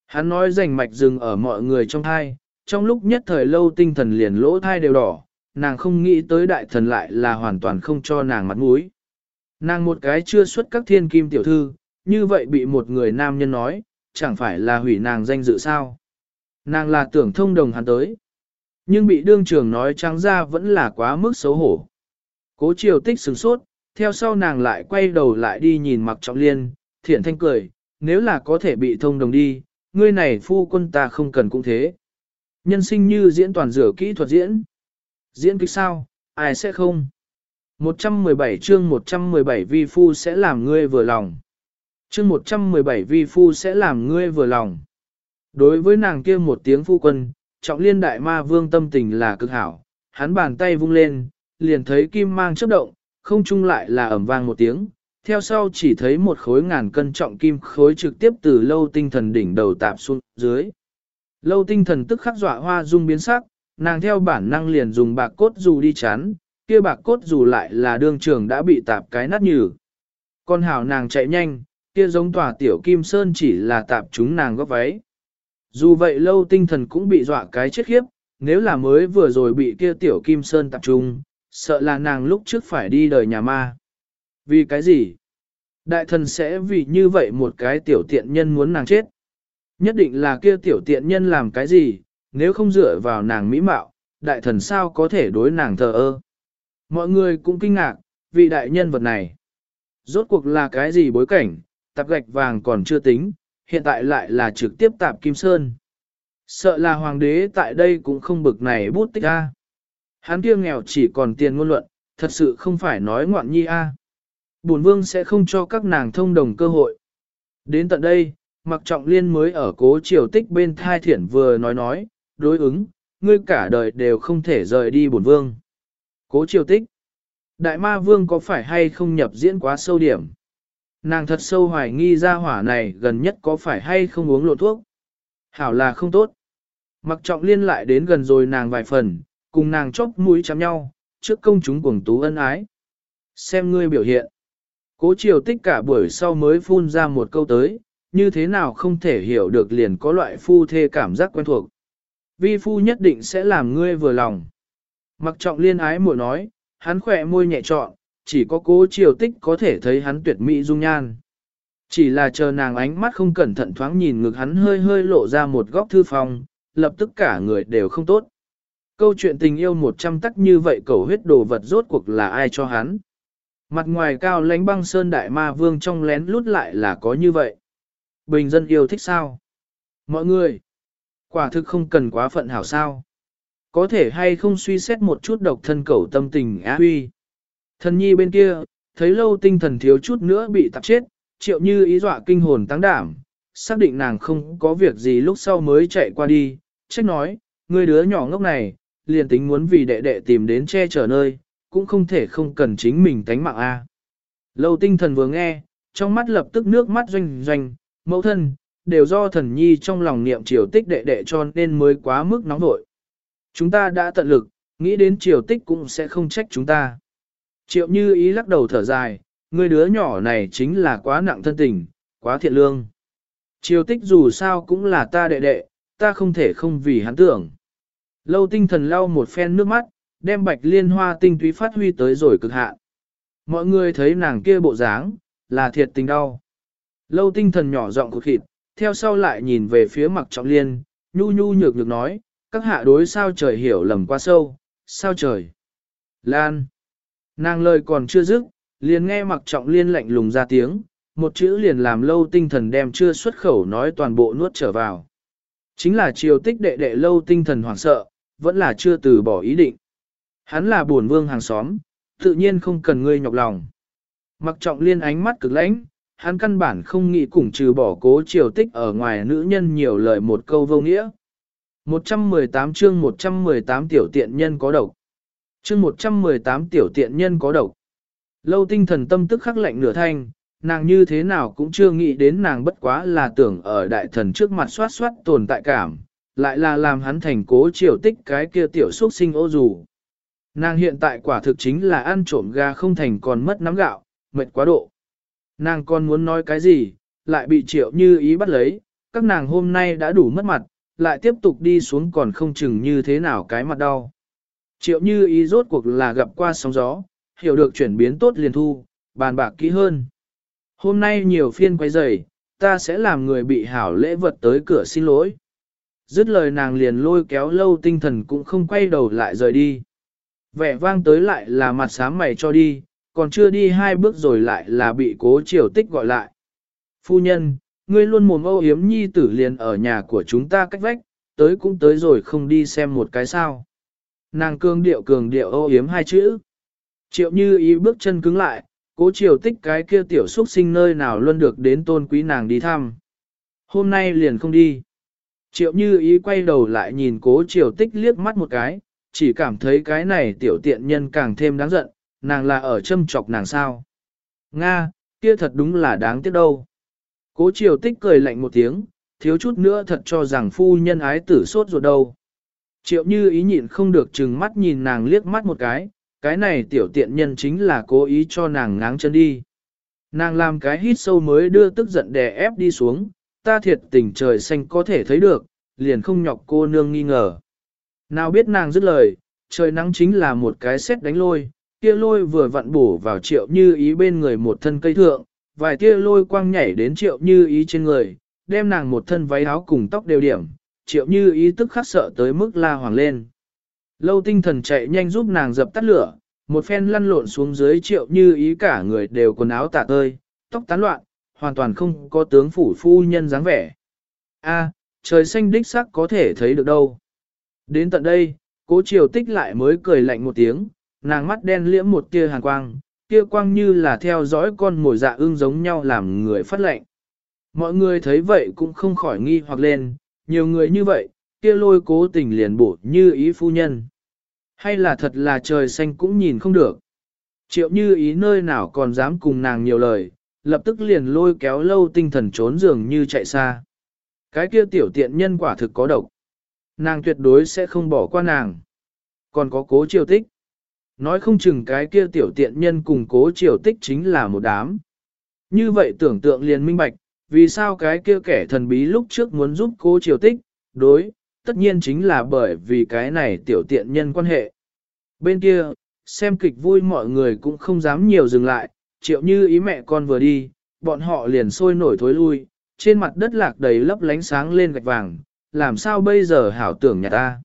Hắn nói rành mạch dừng ở mọi người trong thai, trong lúc nhất thời lâu tinh thần liền lỗ thai đều đỏ, nàng không nghĩ tới đại thần lại là hoàn toàn không cho nàng mặt mũi. Nàng một cái chưa xuất các thiên kim tiểu thư, như vậy bị một người nam nhân nói, chẳng phải là hủy nàng danh dự sao. Nàng là tưởng thông đồng hắn tới. Nhưng bị đương trường nói trắng ra vẫn là quá mức xấu hổ. Cố triều tích sừng sốt, theo sau nàng lại quay đầu lại đi nhìn mặc trọng liên, thiện thanh cười, nếu là có thể bị thông đồng đi, ngươi này phu quân ta không cần cũng thế. Nhân sinh như diễn toàn rửa kỹ thuật diễn. Diễn kịch sao, ai sẽ không? 117 chương 117 vi phu sẽ làm ngươi vừa lòng. Chương 117 vi phu sẽ làm ngươi vừa lòng. Đối với nàng kia một tiếng phu quân, trọng liên đại ma vương tâm tình là cực hảo, hắn bàn tay vung lên, liền thấy kim mang chớp động, không chung lại là ẩm vang một tiếng, theo sau chỉ thấy một khối ngàn cân trọng kim khối trực tiếp từ lâu tinh thần đỉnh đầu tạp xuống dưới. Lâu tinh thần tức khắc dọa hoa dung biến sắc, nàng theo bản năng liền dùng bạc cốt dù đi chán, kia bạc cốt dù lại là đương trường đã bị tạp cái nát nhừ. Con hảo nàng chạy nhanh, kia giống tòa tiểu kim sơn chỉ là tạp chúng nàng góp váy. Dù vậy lâu tinh thần cũng bị dọa cái chết khiếp, nếu là mới vừa rồi bị kia tiểu kim sơn tạp trung, sợ là nàng lúc trước phải đi đời nhà ma. Vì cái gì? Đại thần sẽ vì như vậy một cái tiểu tiện nhân muốn nàng chết. Nhất định là kia tiểu tiện nhân làm cái gì, nếu không dựa vào nàng mỹ mạo, đại thần sao có thể đối nàng thờ ơ. Mọi người cũng kinh ngạc, vị đại nhân vật này. Rốt cuộc là cái gì bối cảnh, tạp gạch vàng còn chưa tính, hiện tại lại là trực tiếp tạp kim sơn. Sợ là hoàng đế tại đây cũng không bực này bút tích a. Hắn kia nghèo chỉ còn tiền ngôn luận, thật sự không phải nói ngoạn nhi a. Bổn vương sẽ không cho các nàng thông đồng cơ hội. Đến tận đây, Mặc Trọng Liên mới ở cố triều tích bên thai thiển vừa nói nói, đối ứng, ngươi cả đời đều không thể rời đi bổn vương. Cố triều tích. Đại ma vương có phải hay không nhập diễn quá sâu điểm? Nàng thật sâu hoài nghi ra hỏa này gần nhất có phải hay không uống lộ thuốc? Hảo là không tốt. Mặc trọng liên lại đến gần rồi nàng vài phần, cùng nàng chóp mũi chạm nhau, trước công chúng cuồng tú ân ái. Xem ngươi biểu hiện. Cố triều tích cả buổi sau mới phun ra một câu tới, như thế nào không thể hiểu được liền có loại phu thê cảm giác quen thuộc. Vi phu nhất định sẽ làm ngươi vừa lòng. Mặc trọng liên ái muội nói, hắn khỏe môi nhẹ trọn, chỉ có cố triều tích có thể thấy hắn tuyệt mỹ dung nhan. Chỉ là chờ nàng ánh mắt không cẩn thận thoáng nhìn ngực hắn hơi hơi lộ ra một góc thư phòng, lập tức cả người đều không tốt. Câu chuyện tình yêu một trăm tắc như vậy cầu huyết đồ vật rốt cuộc là ai cho hắn. Mặt ngoài cao lánh băng sơn đại ma vương trong lén lút lại là có như vậy. Bình dân yêu thích sao? Mọi người, quả thực không cần quá phận hảo sao. Có thể hay không suy xét một chút độc thân cầu tâm tình á huy. Thần nhi bên kia, thấy lâu tinh thần thiếu chút nữa bị tạp chết, triệu như ý dọa kinh hồn tăng đảm, xác định nàng không có việc gì lúc sau mới chạy qua đi, trách nói, người đứa nhỏ ngốc này, liền tính muốn vì đệ đệ tìm đến che chở nơi, cũng không thể không cần chính mình tánh mạng a. Lâu tinh thần vừa nghe, trong mắt lập tức nước mắt doanh doanh, mẫu thân, đều do thần nhi trong lòng niệm triều tích đệ đệ cho nên mới quá mức nóng nội. Chúng ta đã tận lực, nghĩ đến triều tích cũng sẽ không trách chúng ta. Triệu như ý lắc đầu thở dài, người đứa nhỏ này chính là quá nặng thân tình, quá thiện lương. Triều tích dù sao cũng là ta đệ đệ, ta không thể không vì hắn tưởng. Lâu tinh thần lau một phen nước mắt, đem bạch liên hoa tinh túy phát huy tới rồi cực hạn. Mọi người thấy nàng kia bộ dáng, là thiệt tình đau. Lâu tinh thần nhỏ giọng cột khịt, theo sau lại nhìn về phía mặc trọng liên, nhu nhu nhược nhược nói, các hạ đối sao trời hiểu lầm quá sâu, sao trời. Lan. Nàng lời còn chưa dứt, liền nghe mặc trọng liên lạnh lùng ra tiếng, một chữ liền làm lâu tinh thần đem chưa xuất khẩu nói toàn bộ nuốt trở vào. Chính là triều tích đệ đệ lâu tinh thần hoảng sợ, vẫn là chưa từ bỏ ý định. Hắn là buồn vương hàng xóm, tự nhiên không cần ngươi nhọc lòng. Mặc trọng liên ánh mắt cực lãnh, hắn căn bản không nghĩ cùng trừ bỏ cố triều tích ở ngoài nữ nhân nhiều lời một câu vô nghĩa. 118 chương 118 tiểu tiện nhân có độc. Chương 118 tiểu tiện nhân có độc. Lâu tinh thần tâm tức khắc lạnh nửa thanh, nàng như thế nào cũng chưa nghĩ đến nàng bất quá là tưởng ở đại thần trước mặt soát soát tồn tại cảm, lại là làm hắn thành cố triều tích cái kia tiểu xuất sinh ô dù. Nàng hiện tại quả thực chính là ăn trộm gà không thành còn mất nắm gạo, mệt quá độ. Nàng còn muốn nói cái gì, lại bị triệu như ý bắt lấy, các nàng hôm nay đã đủ mất mặt, lại tiếp tục đi xuống còn không chừng như thế nào cái mặt đau. Triệu như ý rốt cuộc là gặp qua sóng gió, hiểu được chuyển biến tốt liền thu, bàn bạc kỹ hơn. Hôm nay nhiều phiên quay rầy, ta sẽ làm người bị hảo lễ vật tới cửa xin lỗi. Dứt lời nàng liền lôi kéo lâu tinh thần cũng không quay đầu lại rời đi. Vẻ vang tới lại là mặt sám mày cho đi, còn chưa đi hai bước rồi lại là bị cố triều tích gọi lại. Phu nhân, ngươi luôn mồm âu hiếm nhi tử liền ở nhà của chúng ta cách vách, tới cũng tới rồi không đi xem một cái sao. Nàng cương điệu cường điệu ô yếm hai chữ. Triệu như ý bước chân cứng lại, cố triều tích cái kia tiểu xuất sinh nơi nào luôn được đến tôn quý nàng đi thăm. Hôm nay liền không đi. Triệu như ý quay đầu lại nhìn cố triều tích liếc mắt một cái, chỉ cảm thấy cái này tiểu tiện nhân càng thêm đáng giận, nàng là ở châm chọc nàng sao. Nga, kia thật đúng là đáng tiếc đâu. Cố triều tích cười lạnh một tiếng, thiếu chút nữa thật cho rằng phu nhân ái tử sốt ruột đâu. Triệu như ý nhịn không được chừng mắt nhìn nàng liếc mắt một cái, cái này tiểu tiện nhân chính là cố ý cho nàng ngáng chân đi. Nàng làm cái hít sâu mới đưa tức giận đè ép đi xuống, ta thiệt tình trời xanh có thể thấy được, liền không nhọc cô nương nghi ngờ. Nào biết nàng dứt lời, trời nắng chính là một cái xét đánh lôi, kia lôi vừa vặn bổ vào triệu như ý bên người một thân cây thượng, vài tia lôi quang nhảy đến triệu như ý trên người, đem nàng một thân váy áo cùng tóc đều điểm, triệu như ý tức khắc sợ tới mức la hoàng lên. Lâu tinh thần chạy nhanh giúp nàng dập tắt lửa, một phen lăn lộn xuống dưới triệu như ý cả người đều quần áo tả tơi, tóc tán loạn, hoàn toàn không có tướng phủ phu nhân dáng vẻ. A, trời xanh đích sắc có thể thấy được đâu. Đến tận đây, cố triều tích lại mới cười lạnh một tiếng, nàng mắt đen liễm một tia hàn quang, kia quang như là theo dõi con mồi dạ ương giống nhau làm người phát lệnh. Mọi người thấy vậy cũng không khỏi nghi hoặc lên, nhiều người như vậy, kia lôi cố tình liền bổ như ý phu nhân. Hay là thật là trời xanh cũng nhìn không được. Triệu như ý nơi nào còn dám cùng nàng nhiều lời, lập tức liền lôi kéo lâu tinh thần trốn giường như chạy xa. Cái kia tiểu tiện nhân quả thực có độc. Nàng tuyệt đối sẽ không bỏ qua nàng. Còn có cố triều tích. Nói không chừng cái kia tiểu tiện nhân cùng cố triều tích chính là một đám. Như vậy tưởng tượng liền minh bạch, vì sao cái kia kẻ thần bí lúc trước muốn giúp cố triều tích, đối, tất nhiên chính là bởi vì cái này tiểu tiện nhân quan hệ. Bên kia, xem kịch vui mọi người cũng không dám nhiều dừng lại, triệu như ý mẹ con vừa đi, bọn họ liền sôi nổi thối lui, trên mặt đất lạc đầy lấp lánh sáng lên gạch vàng, làm sao bây giờ hảo tưởng nhà ta.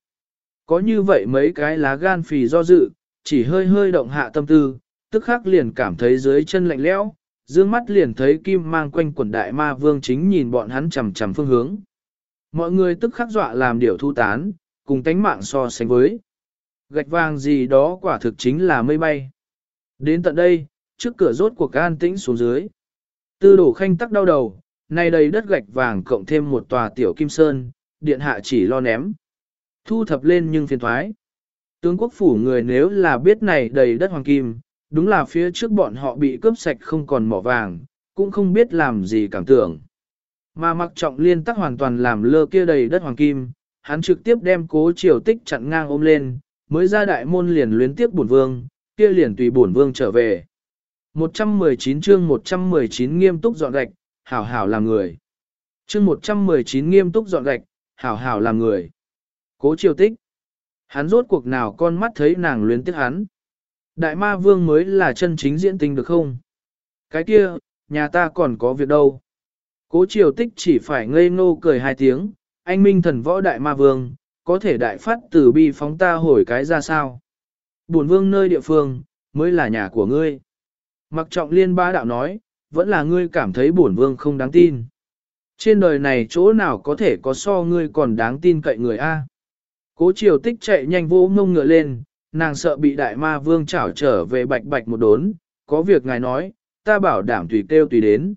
Có như vậy mấy cái lá gan phì do dự, chỉ hơi hơi động hạ tâm tư, tức khắc liền cảm thấy dưới chân lạnh lẽo, dương mắt liền thấy kim mang quanh quần đại ma vương chính nhìn bọn hắn chằm chằm phương hướng. Mọi người tức khắc dọa làm điều thu tán, cùng tánh mạng so sánh với. Gạch vàng gì đó quả thực chính là mây bay. Đến tận đây, trước cửa rốt cuộc an tĩnh xuống dưới. Tư đổ khanh tắc đau đầu, nay đầy đất gạch vàng cộng thêm một tòa tiểu kim sơn, điện hạ chỉ lo ném. Thu thập lên nhưng phiền thoái. Tướng quốc phủ người nếu là biết này đầy đất hoàng kim, đúng là phía trước bọn họ bị cướp sạch không còn mỏ vàng, cũng không biết làm gì cảm tưởng. Mà mặc trọng liên tắc hoàn toàn làm lơ kia đầy đất hoàng kim, hắn trực tiếp đem cố triều tích chặn ngang ôm lên, mới ra đại môn liền luyến tiếp bổn vương, kia liền tùy bổn vương trở về. 119 chương 119 nghiêm túc dọn gạch, hảo hảo làm người. Chương 119 nghiêm túc dọn gạch, hảo hảo làm người. Cố triều tích. Hắn rốt cuộc nào con mắt thấy nàng luyến tiếc hắn. Đại ma vương mới là chân chính diễn tình được không? Cái kia, nhà ta còn có việc đâu. Cố triều tích chỉ phải ngây ngô cười hai tiếng, anh minh thần võ đại ma vương, có thể đại phát tử bi phóng ta hồi cái ra sao? Bổn vương nơi địa phương, mới là nhà của ngươi. Mặc trọng liên ba đạo nói, vẫn là ngươi cảm thấy bổn vương không đáng tin. Trên đời này chỗ nào có thể có so ngươi còn đáng tin cậy người A. Cố triều tích chạy nhanh vô ngông ngựa lên, nàng sợ bị đại ma vương chảo trở về bạch bạch một đốn, có việc ngài nói, ta bảo đảm tùy kêu tùy đến.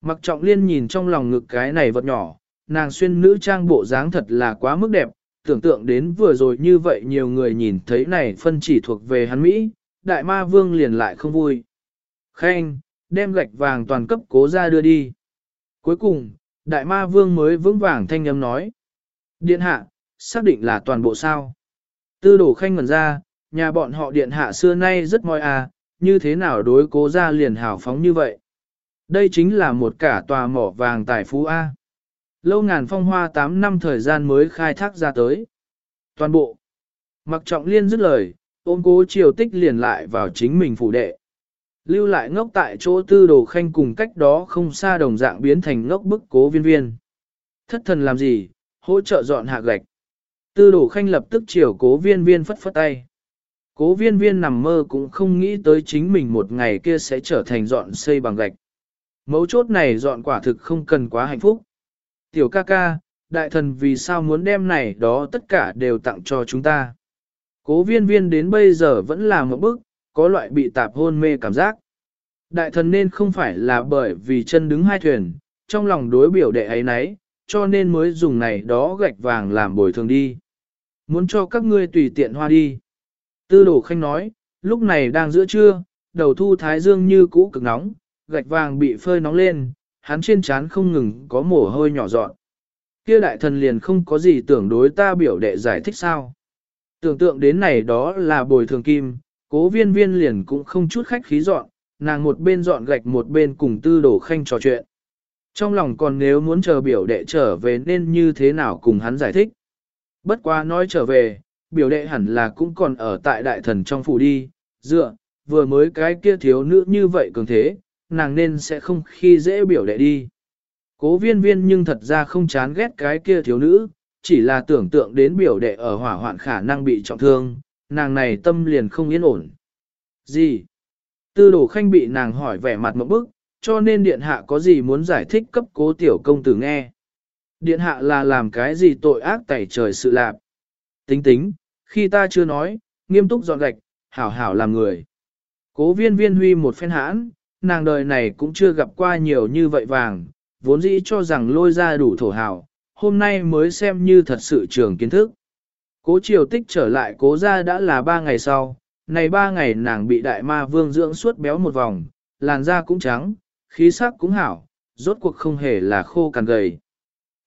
Mặc trọng liên nhìn trong lòng ngực cái này vật nhỏ, nàng xuyên nữ trang bộ dáng thật là quá mức đẹp, tưởng tượng đến vừa rồi như vậy nhiều người nhìn thấy này phân chỉ thuộc về hắn Mỹ, đại ma vương liền lại không vui. Khen, đem gạch vàng toàn cấp cố ra đưa đi. Cuối cùng, đại ma vương mới vững vàng thanh âm nói. Điện hạ, xác định là toàn bộ sao. Tư đổ khanh ngần ra, nhà bọn họ điện hạ xưa nay rất moi à, như thế nào đối cố ra liền hào phóng như vậy. Đây chính là một cả tòa mỏ vàng tài phú A. Lâu ngàn phong hoa 8 năm thời gian mới khai thác ra tới. Toàn bộ. Mặc trọng liên dứt lời, ôm cố triều tích liền lại vào chính mình phủ đệ. Lưu lại ngốc tại chỗ tư đồ khanh cùng cách đó không xa đồng dạng biến thành ngốc bức cố viên viên. Thất thần làm gì, hỗ trợ dọn hạ gạch. Tư đồ khanh lập tức chiều cố viên viên phất phất tay. Cố viên viên nằm mơ cũng không nghĩ tới chính mình một ngày kia sẽ trở thành dọn xây bằng gạch. Mấu chốt này dọn quả thực không cần quá hạnh phúc. Tiểu ca ca, đại thần vì sao muốn đem này đó tất cả đều tặng cho chúng ta. Cố viên viên đến bây giờ vẫn là một bức, có loại bị tạp hôn mê cảm giác. Đại thần nên không phải là bởi vì chân đứng hai thuyền, trong lòng đối biểu đệ ấy nấy, cho nên mới dùng này đó gạch vàng làm bồi thường đi. Muốn cho các ngươi tùy tiện hoa đi. Tư đổ khanh nói, lúc này đang giữa trưa, đầu thu thái dương như cũ cực nóng, gạch vàng bị phơi nóng lên, hắn trên trán không ngừng có mồ hôi nhỏ dọn. Kia đại thần liền không có gì tưởng đối ta biểu đệ giải thích sao. Tưởng tượng đến này đó là bồi thường kim, cố viên viên liền cũng không chút khách khí dọn, nàng một bên dọn gạch một bên cùng tư đổ khanh trò chuyện. Trong lòng còn nếu muốn chờ biểu đệ trở về nên như thế nào cùng hắn giải thích. Bất quá nói trở về, biểu đệ hẳn là cũng còn ở tại đại thần trong phủ đi, dựa, vừa mới cái kia thiếu nữ như vậy cường thế, nàng nên sẽ không khi dễ biểu đệ đi. Cố viên viên nhưng thật ra không chán ghét cái kia thiếu nữ, chỉ là tưởng tượng đến biểu đệ ở hỏa hoạn khả năng bị trọng thương, nàng này tâm liền không yên ổn. Gì? Tư đồ khanh bị nàng hỏi vẻ mặt một bức, cho nên điện hạ có gì muốn giải thích cấp cố tiểu công tử nghe. Điện hạ là làm cái gì tội ác tẩy trời sự lạp. Tính tính, khi ta chưa nói, nghiêm túc dọn gạch, hảo hảo làm người. Cố viên viên huy một phen hãn, nàng đời này cũng chưa gặp qua nhiều như vậy vàng, vốn dĩ cho rằng lôi ra đủ thổ hảo, hôm nay mới xem như thật sự trường kiến thức. Cố triều tích trở lại cố ra đã là ba ngày sau, này ba ngày nàng bị đại ma vương dưỡng suốt béo một vòng, làn da cũng trắng, khí sắc cũng hảo, rốt cuộc không hề là khô cằn gầy.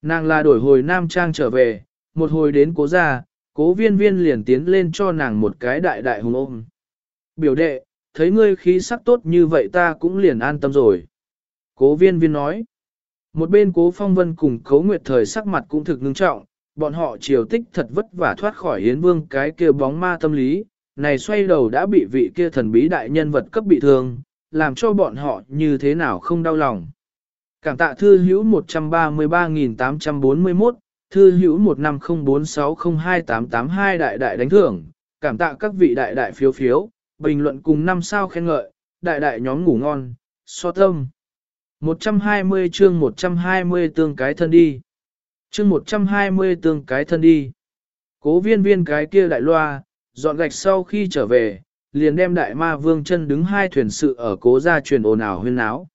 Nàng là đổi hồi nam trang trở về, một hồi đến cố gia cố viên viên liền tiến lên cho nàng một cái đại đại hùng ôm. Biểu đệ, thấy ngươi khí sắc tốt như vậy ta cũng liền an tâm rồi. Cố viên viên nói. Một bên cố phong vân cùng cố nguyệt thời sắc mặt cũng thực ngưng trọng, bọn họ triều tích thật vất vả thoát khỏi hiến vương cái kia bóng ma tâm lý, này xoay đầu đã bị vị kia thần bí đại nhân vật cấp bị thương, làm cho bọn họ như thế nào không đau lòng. Cảm tạ thư hữu 133.841, thư hữu 1504602882 đại đại đánh thưởng, cảm tạ các vị đại đại phiếu phiếu, bình luận cùng năm sao khen ngợi, đại đại nhóm ngủ ngon, so tâm. 120 chương 120 tương cái thân đi. Chương 120 tương cái thân đi. Cố viên viên cái kia đại loa, dọn gạch sau khi trở về, liền đem đại ma vương chân đứng hai thuyền sự ở cố gia truyền ồn ào huyên áo.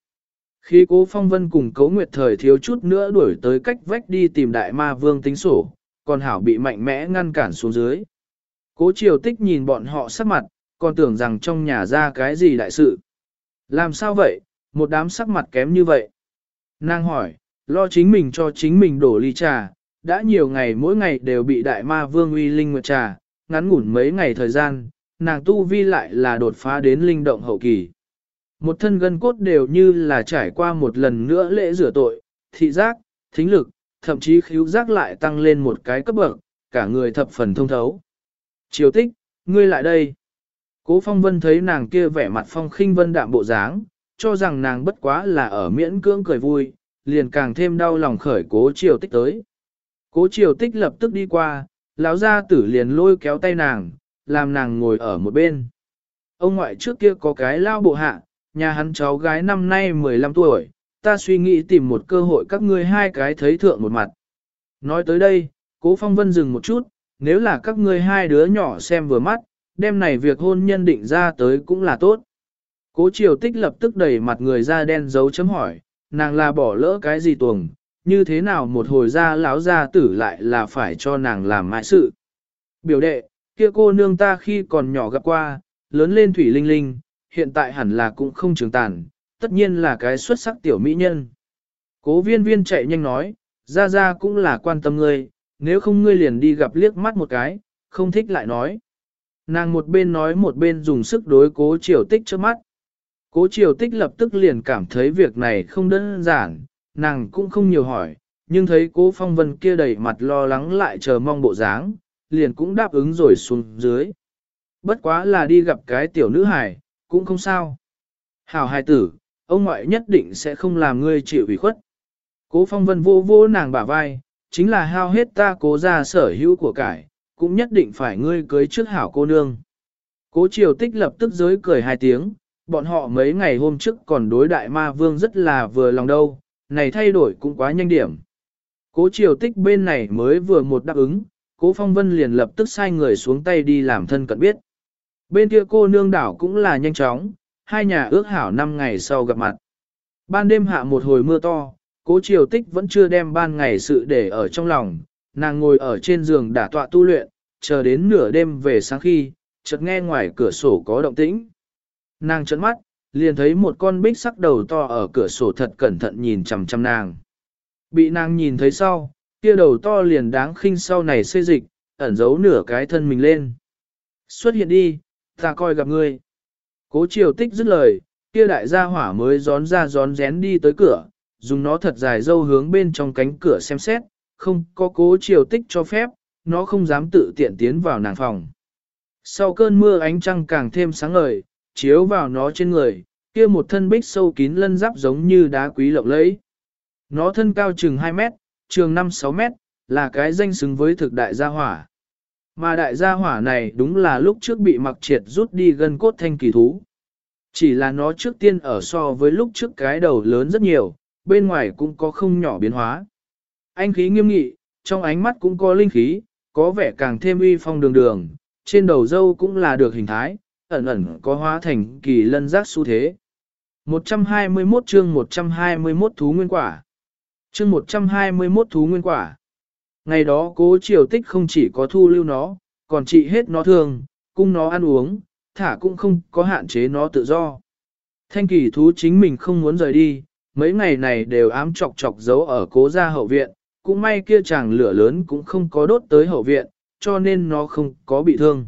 Khi cố phong vân cùng cố nguyệt thời thiếu chút nữa đuổi tới cách vách đi tìm đại ma vương tính sổ, còn hảo bị mạnh mẽ ngăn cản xuống dưới. Cố triều tích nhìn bọn họ sắc mặt, còn tưởng rằng trong nhà ra cái gì đại sự. Làm sao vậy, một đám sắc mặt kém như vậy. Nàng hỏi, lo chính mình cho chính mình đổ ly trà, đã nhiều ngày mỗi ngày đều bị đại ma vương uy linh nguyệt trà, ngắn ngủn mấy ngày thời gian, nàng tu vi lại là đột phá đến linh động hậu kỳ. Một thân gân cốt đều như là trải qua một lần nữa lễ rửa tội, thị giác, thính lực, thậm chí khíu giác lại tăng lên một cái cấp bậc, cả người thập phần thông thấu. Triều tích, ngươi lại đây. Cố phong vân thấy nàng kia vẻ mặt phong khinh vân đạm bộ dáng, cho rằng nàng bất quá là ở miễn cưỡng cười vui, liền càng thêm đau lòng khởi cố triều tích tới. Cố triều tích lập tức đi qua, lão gia tử liền lôi kéo tay nàng, làm nàng ngồi ở một bên. Ông ngoại trước kia có cái lao bộ hạ, nhà hắn cháu gái năm nay 15 tuổi, ta suy nghĩ tìm một cơ hội các ngươi hai cái thấy thượng một mặt. Nói tới đây, cố phong vân dừng một chút, nếu là các ngươi hai đứa nhỏ xem vừa mắt, đêm này việc hôn nhân định ra tới cũng là tốt. Cố triều tích lập tức đẩy mặt người ra đen dấu chấm hỏi, nàng là bỏ lỡ cái gì tuồng, như thế nào một hồi ra lão gia tử lại là phải cho nàng làm mãi sự. Biểu đệ, kia cô nương ta khi còn nhỏ gặp qua, lớn lên thủy linh linh, hiện tại hẳn là cũng không trường tàn, tất nhiên là cái xuất sắc tiểu mỹ nhân. Cố viên viên chạy nhanh nói, ra ra cũng là quan tâm ngươi, nếu không ngươi liền đi gặp liếc mắt một cái, không thích lại nói. Nàng một bên nói một bên dùng sức đối cố triều tích trước mắt. Cố triều tích lập tức liền cảm thấy việc này không đơn giản, nàng cũng không nhiều hỏi, nhưng thấy cố phong vân kia đầy mặt lo lắng lại chờ mong bộ dáng, liền cũng đáp ứng rồi xuống dưới. Bất quá là đi gặp cái tiểu nữ hải, cũng không sao. Hảo hài tử, ông ngoại nhất định sẽ không làm ngươi chịu ủy khuất. Cố phong vân vô vô nàng bả vai, chính là hao hết ta cố ra sở hữu của cải, cũng nhất định phải ngươi cưới trước hảo cô nương. Cố triều tích lập tức giới cười hai tiếng, bọn họ mấy ngày hôm trước còn đối đại ma vương rất là vừa lòng đâu, này thay đổi cũng quá nhanh điểm. Cố triều tích bên này mới vừa một đáp ứng, cố phong vân liền lập tức sai người xuống tay đi làm thân cận biết. Bên kia cô nương đảo cũng là nhanh chóng, hai nhà ước hảo năm ngày sau gặp mặt. Ban đêm hạ một hồi mưa to, cố triều tích vẫn chưa đem ban ngày sự để ở trong lòng, nàng ngồi ở trên giường đả tọa tu luyện, chờ đến nửa đêm về sáng khi, chợt nghe ngoài cửa sổ có động tĩnh. Nàng trợn mắt, liền thấy một con bích sắc đầu to ở cửa sổ thật cẩn thận nhìn chằm chằm nàng. Bị nàng nhìn thấy sau, kia đầu to liền đáng khinh sau này xê dịch, ẩn giấu nửa cái thân mình lên. Xuất hiện đi, ta coi gặp ngươi. Cố triều tích dứt lời, kia đại gia hỏa mới gión ra gión rén đi tới cửa, dùng nó thật dài dâu hướng bên trong cánh cửa xem xét, không có cố triều tích cho phép, nó không dám tự tiện tiến vào nàng phòng. Sau cơn mưa ánh trăng càng thêm sáng ngời, chiếu vào nó trên người, kia một thân bích sâu kín lân giáp giống như đá quý lộng lẫy. Nó thân cao chừng 2 mét, trường 5-6 mét, là cái danh xứng với thực đại gia hỏa. Mà đại gia hỏa này đúng là lúc trước bị mặc triệt rút đi gân cốt thanh kỳ thú. Chỉ là nó trước tiên ở so với lúc trước cái đầu lớn rất nhiều, bên ngoài cũng có không nhỏ biến hóa. Anh khí nghiêm nghị, trong ánh mắt cũng có linh khí, có vẻ càng thêm uy phong đường đường, trên đầu dâu cũng là được hình thái, ẩn ẩn có hóa thành kỳ lân giác xu thế. 121 chương 121 thú nguyên quả. Chương 121 thú nguyên quả. Ngày đó cố triều tích không chỉ có thu lưu nó, còn trị hết nó thương, cung nó ăn uống, thả cũng không có hạn chế nó tự do. Thanh kỳ thú chính mình không muốn rời đi, mấy ngày này đều ám chọc chọc giấu ở cố gia hậu viện, cũng may kia chàng lửa lớn cũng không có đốt tới hậu viện, cho nên nó không có bị thương.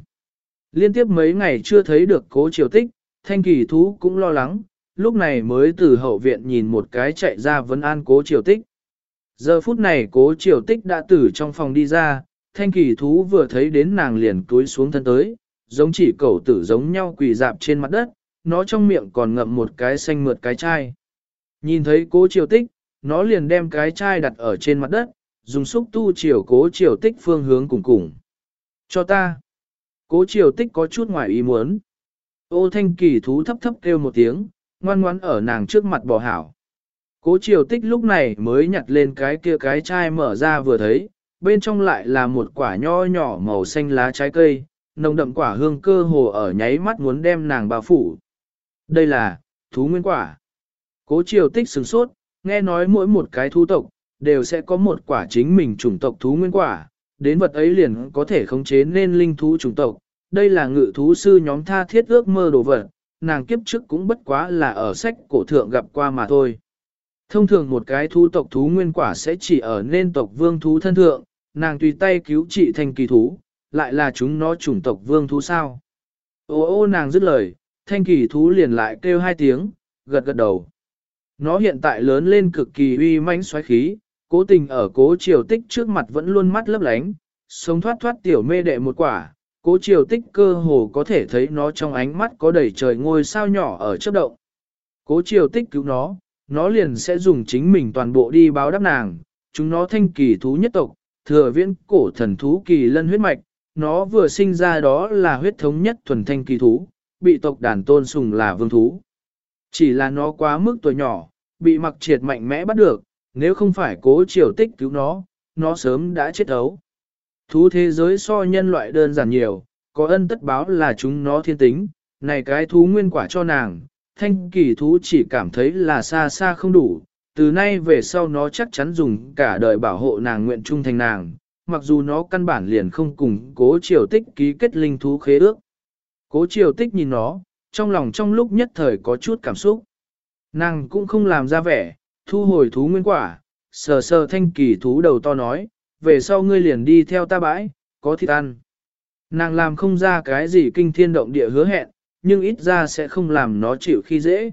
Liên tiếp mấy ngày chưa thấy được cố triều tích, thanh kỳ thú cũng lo lắng, lúc này mới từ hậu viện nhìn một cái chạy ra vấn an cố triều tích. Giờ phút này cố triều tích đã từ trong phòng đi ra, thanh kỳ thú vừa thấy đến nàng liền túi xuống thân tới, giống chỉ cẩu tử giống nhau quỳ dạp trên mặt đất, nó trong miệng còn ngậm một cái xanh mượt cái chai. Nhìn thấy cố triều tích, nó liền đem cái chai đặt ở trên mặt đất, dùng xúc tu chiều cố triều tích phương hướng cùng cùng. Cho ta. Cố triều tích có chút ngoài ý muốn. Ô thanh kỳ thú thấp thấp kêu một tiếng, ngoan ngoãn ở nàng trước mặt bỏ hảo. Cố triều tích lúc này mới nhặt lên cái kia cái chai mở ra vừa thấy, bên trong lại là một quả nho nhỏ màu xanh lá trái cây, nồng đậm quả hương cơ hồ ở nháy mắt muốn đem nàng bao phủ. Đây là, thú nguyên quả. Cố triều tích sừng sốt, nghe nói mỗi một cái thú tộc, đều sẽ có một quả chính mình chủng tộc thú nguyên quả, đến vật ấy liền có thể khống chế nên linh thú chủng tộc. Đây là ngự thú sư nhóm tha thiết ước mơ đồ vật, nàng kiếp trước cũng bất quá là ở sách cổ thượng gặp qua mà thôi. Thông thường một cái thú tộc thú nguyên quả sẽ chỉ ở nên tộc vương thú thân thượng, nàng tùy tay cứu trị thành kỳ thú, lại là chúng nó chủng tộc vương thú sao. Ô ô nàng dứt lời, thanh kỳ thú liền lại kêu hai tiếng, gật gật đầu. Nó hiện tại lớn lên cực kỳ uy mãnh xoáy khí, cố tình ở cố triều tích trước mặt vẫn luôn mắt lấp lánh, sống thoát thoát tiểu mê đệ một quả, cố triều tích cơ hồ có thể thấy nó trong ánh mắt có đầy trời ngôi sao nhỏ ở chớp động. Cố triều tích cứu nó, nó liền sẽ dùng chính mình toàn bộ đi báo đáp nàng, chúng nó thanh kỳ thú nhất tộc, thừa viễn cổ thần thú kỳ lân huyết mạch, nó vừa sinh ra đó là huyết thống nhất thuần thanh kỳ thú, bị tộc đàn tôn sùng là vương thú. Chỉ là nó quá mức tuổi nhỏ, bị mặc triệt mạnh mẽ bắt được, nếu không phải cố triều tích cứu nó, nó sớm đã chết ấu. Thú thế giới so nhân loại đơn giản nhiều, có ân tất báo là chúng nó thiên tính, này cái thú nguyên quả cho nàng, thanh kỳ thú chỉ cảm thấy là xa xa không đủ, từ nay về sau nó chắc chắn dùng cả đời bảo hộ nàng nguyện trung thành nàng, mặc dù nó căn bản liền không cùng cố triều tích ký kết linh thú khế ước. Cố triều tích nhìn nó, trong lòng trong lúc nhất thời có chút cảm xúc. Nàng cũng không làm ra vẻ, thu hồi thú nguyên quả, sờ sờ thanh kỳ thú đầu to nói, về sau ngươi liền đi theo ta bãi, có thịt ăn. Nàng làm không ra cái gì kinh thiên động địa hứa hẹn, nhưng ít ra sẽ không làm nó chịu khi dễ.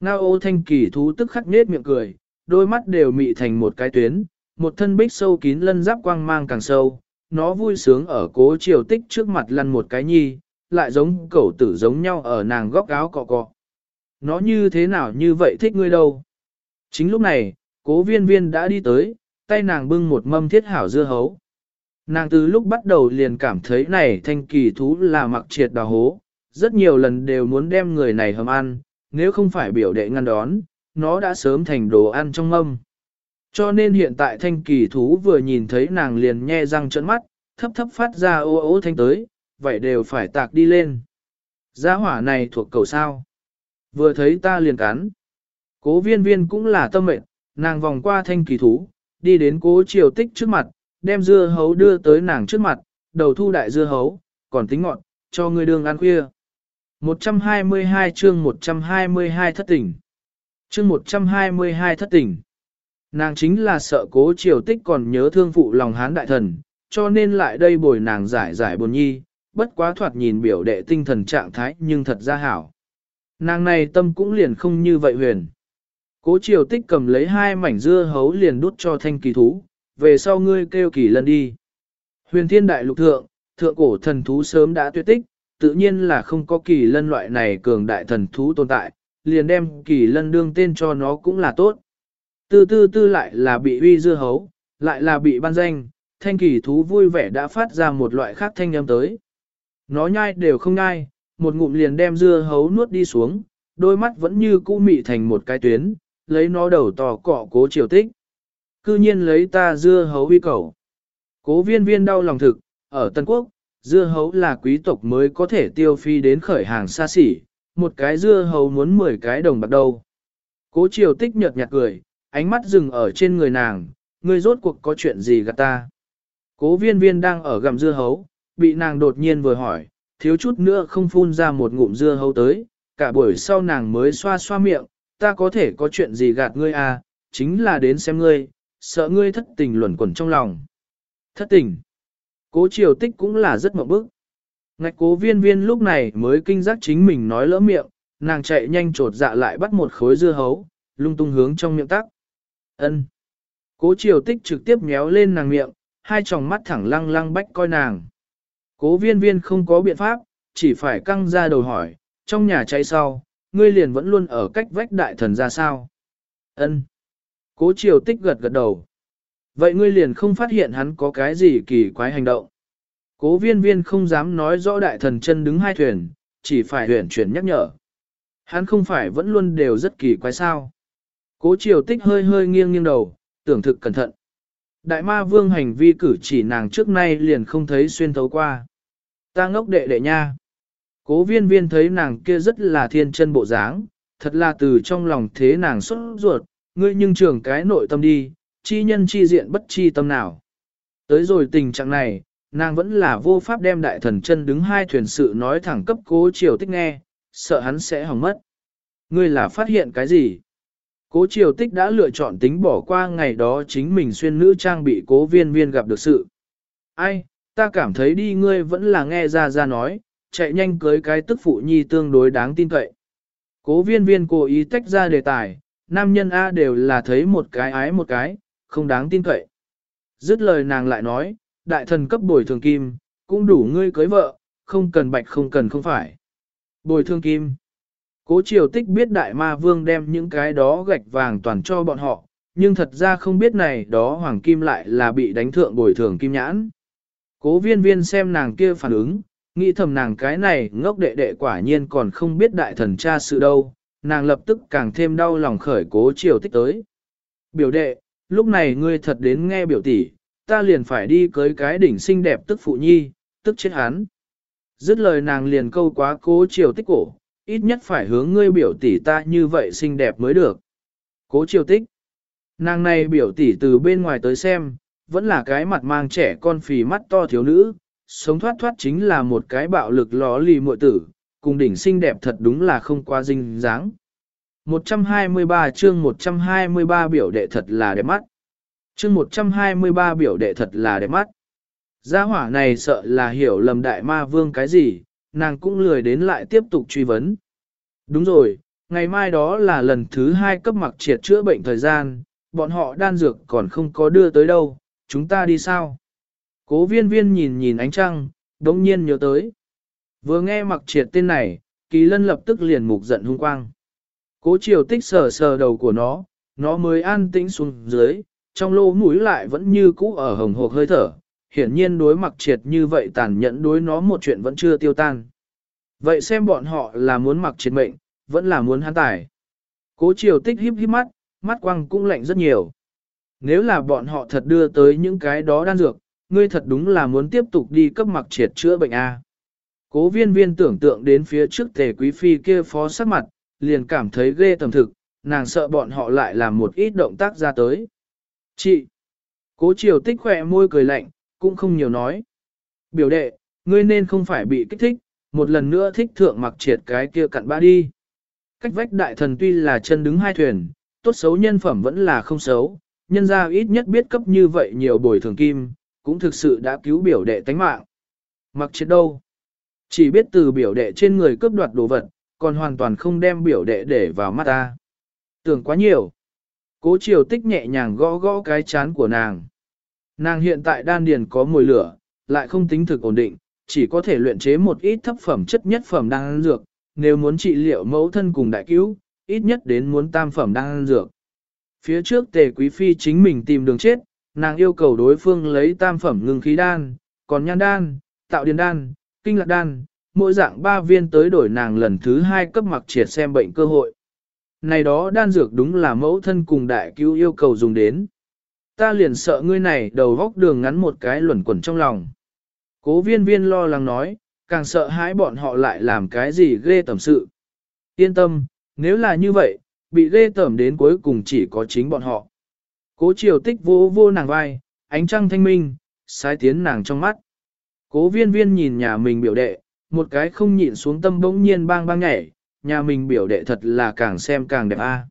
Ngao ô thanh kỳ thú tức khắc nết miệng cười, đôi mắt đều mị thành một cái tuyến, một thân bích sâu kín lân giáp quang mang càng sâu, nó vui sướng ở cố triều tích trước mặt lăn một cái nhi, lại giống cẩu tử giống nhau ở nàng góc áo cọ cọ. Nó như thế nào như vậy thích ngươi đâu? Chính lúc này, cố viên viên đã đi tới, tay nàng bưng một mâm thiết hảo dưa hấu. Nàng từ lúc bắt đầu liền cảm thấy này thanh kỳ thú là mặc triệt đào hố, rất nhiều lần đều muốn đem người này hầm ăn, nếu không phải biểu đệ ngăn đón, nó đã sớm thành đồ ăn trong mâm. Cho nên hiện tại thanh kỳ thú vừa nhìn thấy nàng liền nhe răng trợn mắt, thấp thấp phát ra ô ô thanh tới, vậy đều phải tạc đi lên. Gia hỏa này thuộc cầu sao. Vừa thấy ta liền cắn. Cố viên viên cũng là tâm mệnh, nàng vòng qua thanh kỳ thú, đi đến cố triều tích trước mặt, đem dưa hấu đưa tới nàng trước mặt, đầu thu đại dưa hấu, còn tính ngọn, cho người đường ăn khuya. 122 chương 122 thất tỉnh. Chương 122 thất tỉnh. Nàng chính là sợ cố triều tích còn nhớ thương phụ lòng hán đại thần, cho nên lại đây bồi nàng giải giải buồn nhi, bất quá thoạt nhìn biểu đệ tinh thần trạng thái nhưng thật ra hảo. Nàng này tâm cũng liền không như vậy huyền. Cố triều tích cầm lấy hai mảnh dưa hấu liền đút cho thanh kỳ thú, về sau ngươi kêu kỳ lân đi. Huyền thiên đại lục thượng, thượng cổ thần thú sớm đã tuyệt tích, tự nhiên là không có kỳ lân loại này cường đại thần thú tồn tại, liền đem kỳ lân đương tên cho nó cũng là tốt. Tư tư tư lại là bị uy dưa hấu, lại là bị ban danh, thanh kỳ thú vui vẻ đã phát ra một loại khác thanh âm tới. Nó nhai đều không nhai, một ngụm liền đem dưa hấu nuốt đi xuống, đôi mắt vẫn như cũ mị thành một cái tuyến, lấy nó đầu tò cọ cố triều tích. Cư nhiên lấy ta dưa hấu uy cầu. Cố viên viên đau lòng thực, ở Tân Quốc, dưa hấu là quý tộc mới có thể tiêu phi đến khởi hàng xa xỉ, một cái dưa hấu muốn 10 cái đồng bạc đâu. Cố triều tích nhợt nhạt cười, ánh mắt dừng ở trên người nàng, ngươi rốt cuộc có chuyện gì gạt ta. Cố viên viên đang ở gầm dưa hấu, bị nàng đột nhiên vừa hỏi, thiếu chút nữa không phun ra một ngụm dưa hấu tới, cả buổi sau nàng mới xoa xoa miệng, ta có thể có chuyện gì gạt ngươi à, chính là đến xem ngươi, sợ ngươi thất tình luẩn quẩn trong lòng. Thất tình. Cố triều tích cũng là rất mộng bức. Ngạch cố viên viên lúc này mới kinh giác chính mình nói lỡ miệng, nàng chạy nhanh trột dạ lại bắt một khối dưa hấu, lung tung hướng trong miệng tắc. ân Cố triều tích trực tiếp méo lên nàng miệng, hai tròng mắt thẳng lăng lăng bách coi nàng. Cố viên viên không có biện pháp, chỉ phải căng ra đầu hỏi, trong nhà cháy sau, ngươi liền vẫn luôn ở cách vách đại thần ra sao? ân Cố triều tích gật gật đầu. Vậy ngươi liền không phát hiện hắn có cái gì kỳ quái hành động. Cố viên viên không dám nói rõ đại thần chân đứng hai thuyền, chỉ phải huyền chuyển nhắc nhở. Hắn không phải vẫn luôn đều rất kỳ quái sao. Cố triều tích hơi hơi nghiêng nghiêng đầu, tưởng thực cẩn thận. Đại ma vương hành vi cử chỉ nàng trước nay liền không thấy xuyên thấu qua. Ta ngốc đệ đệ nha. Cố viên viên thấy nàng kia rất là thiên chân bộ dáng, thật là từ trong lòng thế nàng xuất ruột, ngươi nhưng trưởng cái nội tâm đi, chi nhân chi diện bất chi tâm nào. Tới rồi tình trạng này, nàng vẫn là vô pháp đem đại thần chân đứng hai thuyền sự nói thẳng cấp cố triều tích nghe, sợ hắn sẽ hỏng mất. Ngươi là phát hiện cái gì? Cố triều tích đã lựa chọn tính bỏ qua ngày đó chính mình xuyên nữ trang bị cố viên viên gặp được sự. Ai, ta cảm thấy đi ngươi vẫn là nghe ra ra nói, chạy nhanh cưới cái tức phụ nhi tương đối đáng tin cậy. Cố viên viên cố ý tách ra đề tài, nam nhân A đều là thấy một cái ái một cái, không đáng tin cậy. Dứt lời nàng lại nói, đại thần cấp bồi thường kim, cũng đủ ngươi cưới vợ, không cần bạch không cần không phải. Bồi thường kim. Cố triều tích biết đại ma vương đem những cái đó gạch vàng toàn cho bọn họ, nhưng thật ra không biết này đó hoàng kim lại là bị đánh thượng bồi thường kim nhãn. Cố viên viên xem nàng kia phản ứng, nghĩ thầm nàng cái này ngốc đệ đệ quả nhiên còn không biết đại thần cha sự đâu, nàng lập tức càng thêm đau lòng khởi cố triều tích tới. Biểu đệ, lúc này ngươi thật đến nghe biểu tỷ, ta liền phải đi cưới cái đỉnh xinh đẹp tức phụ nhi, tức chết hắn. Dứt lời nàng liền câu quá cố triều tích cổ, ít nhất phải hướng ngươi biểu tỷ ta như vậy xinh đẹp mới được. Cố triều tích, Nàng này biểu tỷ từ bên ngoài tới xem, vẫn là cái mặt mang trẻ con phì mắt to thiếu nữ, sống thoát thoát chính là một cái bạo lực ló lì muội tử, cùng đỉnh xinh đẹp thật đúng là không qua dinh dáng. 123 chương 123 biểu đệ thật là đẹp mắt. Chương 123 biểu đệ thật là đẹp mắt. Gia hỏa này sợ là hiểu lầm đại ma vương cái gì, nàng cũng lười đến lại tiếp tục truy vấn. Đúng rồi, ngày mai đó là lần thứ hai cấp mặc triệt chữa bệnh thời gian, bọn họ đan dược còn không có đưa tới đâu, chúng ta đi sao? Cố viên viên nhìn nhìn ánh trăng, đống nhiên nhớ tới. Vừa nghe mặc triệt tên này, kỳ lân lập tức liền mục giận hung quang. Cố triều tích sờ sờ đầu của nó, nó mới an tĩnh xuống dưới, trong lỗ mũi lại vẫn như cũ ở hồng hộp hơi thở, hiển nhiên đối mặc triệt như vậy tàn nhẫn đối nó một chuyện vẫn chưa tiêu tan. Vậy xem bọn họ là muốn mặc triệt mệnh, vẫn là muốn hắn tải? Cố triều tích híp híp mắt, mắt quăng cũng lạnh rất nhiều. Nếu là bọn họ thật đưa tới những cái đó đan dược, ngươi thật đúng là muốn tiếp tục đi cấp mặc triệt chữa bệnh A. Cố viên viên tưởng tượng đến phía trước tề quý phi kia phó sắc mặt, liền cảm thấy ghê tầm thực, nàng sợ bọn họ lại làm một ít động tác ra tới. Chị! Cố triều tích khỏe môi cười lạnh, cũng không nhiều nói. Biểu đệ, ngươi nên không phải bị kích thích, một lần nữa thích thượng mặc triệt cái kia cặn bã đi. Cách vách đại thần tuy là chân đứng hai thuyền, tốt xấu nhân phẩm vẫn là không xấu, nhân ra ít nhất biết cấp như vậy nhiều bồi thường kim, cũng thực sự đã cứu biểu đệ tánh mạng. Mặc triệt đâu? Chỉ biết từ biểu đệ trên người cướp đoạt đồ vật, còn hoàn toàn không đem biểu đệ để vào mắt ta. Tưởng quá nhiều. Cố triều tích nhẹ nhàng gõ gõ cái chán của nàng. Nàng hiện tại đan điền có mùi lửa, lại không tính thực ổn định, chỉ có thể luyện chế một ít thấp phẩm chất nhất phẩm đan dược, nếu muốn trị liệu mẫu thân cùng đại cứu, ít nhất đến muốn tam phẩm đan dược. Phía trước tề quý phi chính mình tìm đường chết, nàng yêu cầu đối phương lấy tam phẩm ngừng khí đan, còn nhan đan, tạo điền đan, kinh lạc đan, mỗi dạng ba viên tới đổi nàng lần thứ hai cấp mặc triệt xem bệnh cơ hội. Này đó đan dược đúng là mẫu thân cùng đại cứu yêu cầu dùng đến. Ta liền sợ ngươi này đầu góc đường ngắn một cái luẩn quẩn trong lòng. Cố viên viên lo lắng nói, càng sợ hãi bọn họ lại làm cái gì ghê tẩm sự. Yên tâm, nếu là như vậy, bị ghê tẩm đến cuối cùng chỉ có chính bọn họ. Cố triều tích vô vô nàng vai, ánh trăng thanh minh, sai tiến nàng trong mắt. Cố viên viên nhìn nhà mình biểu đệ, một cái không nhịn xuống tâm bỗng nhiên bang bang nhảy, nhà mình biểu đệ thật là càng xem càng đẹp a.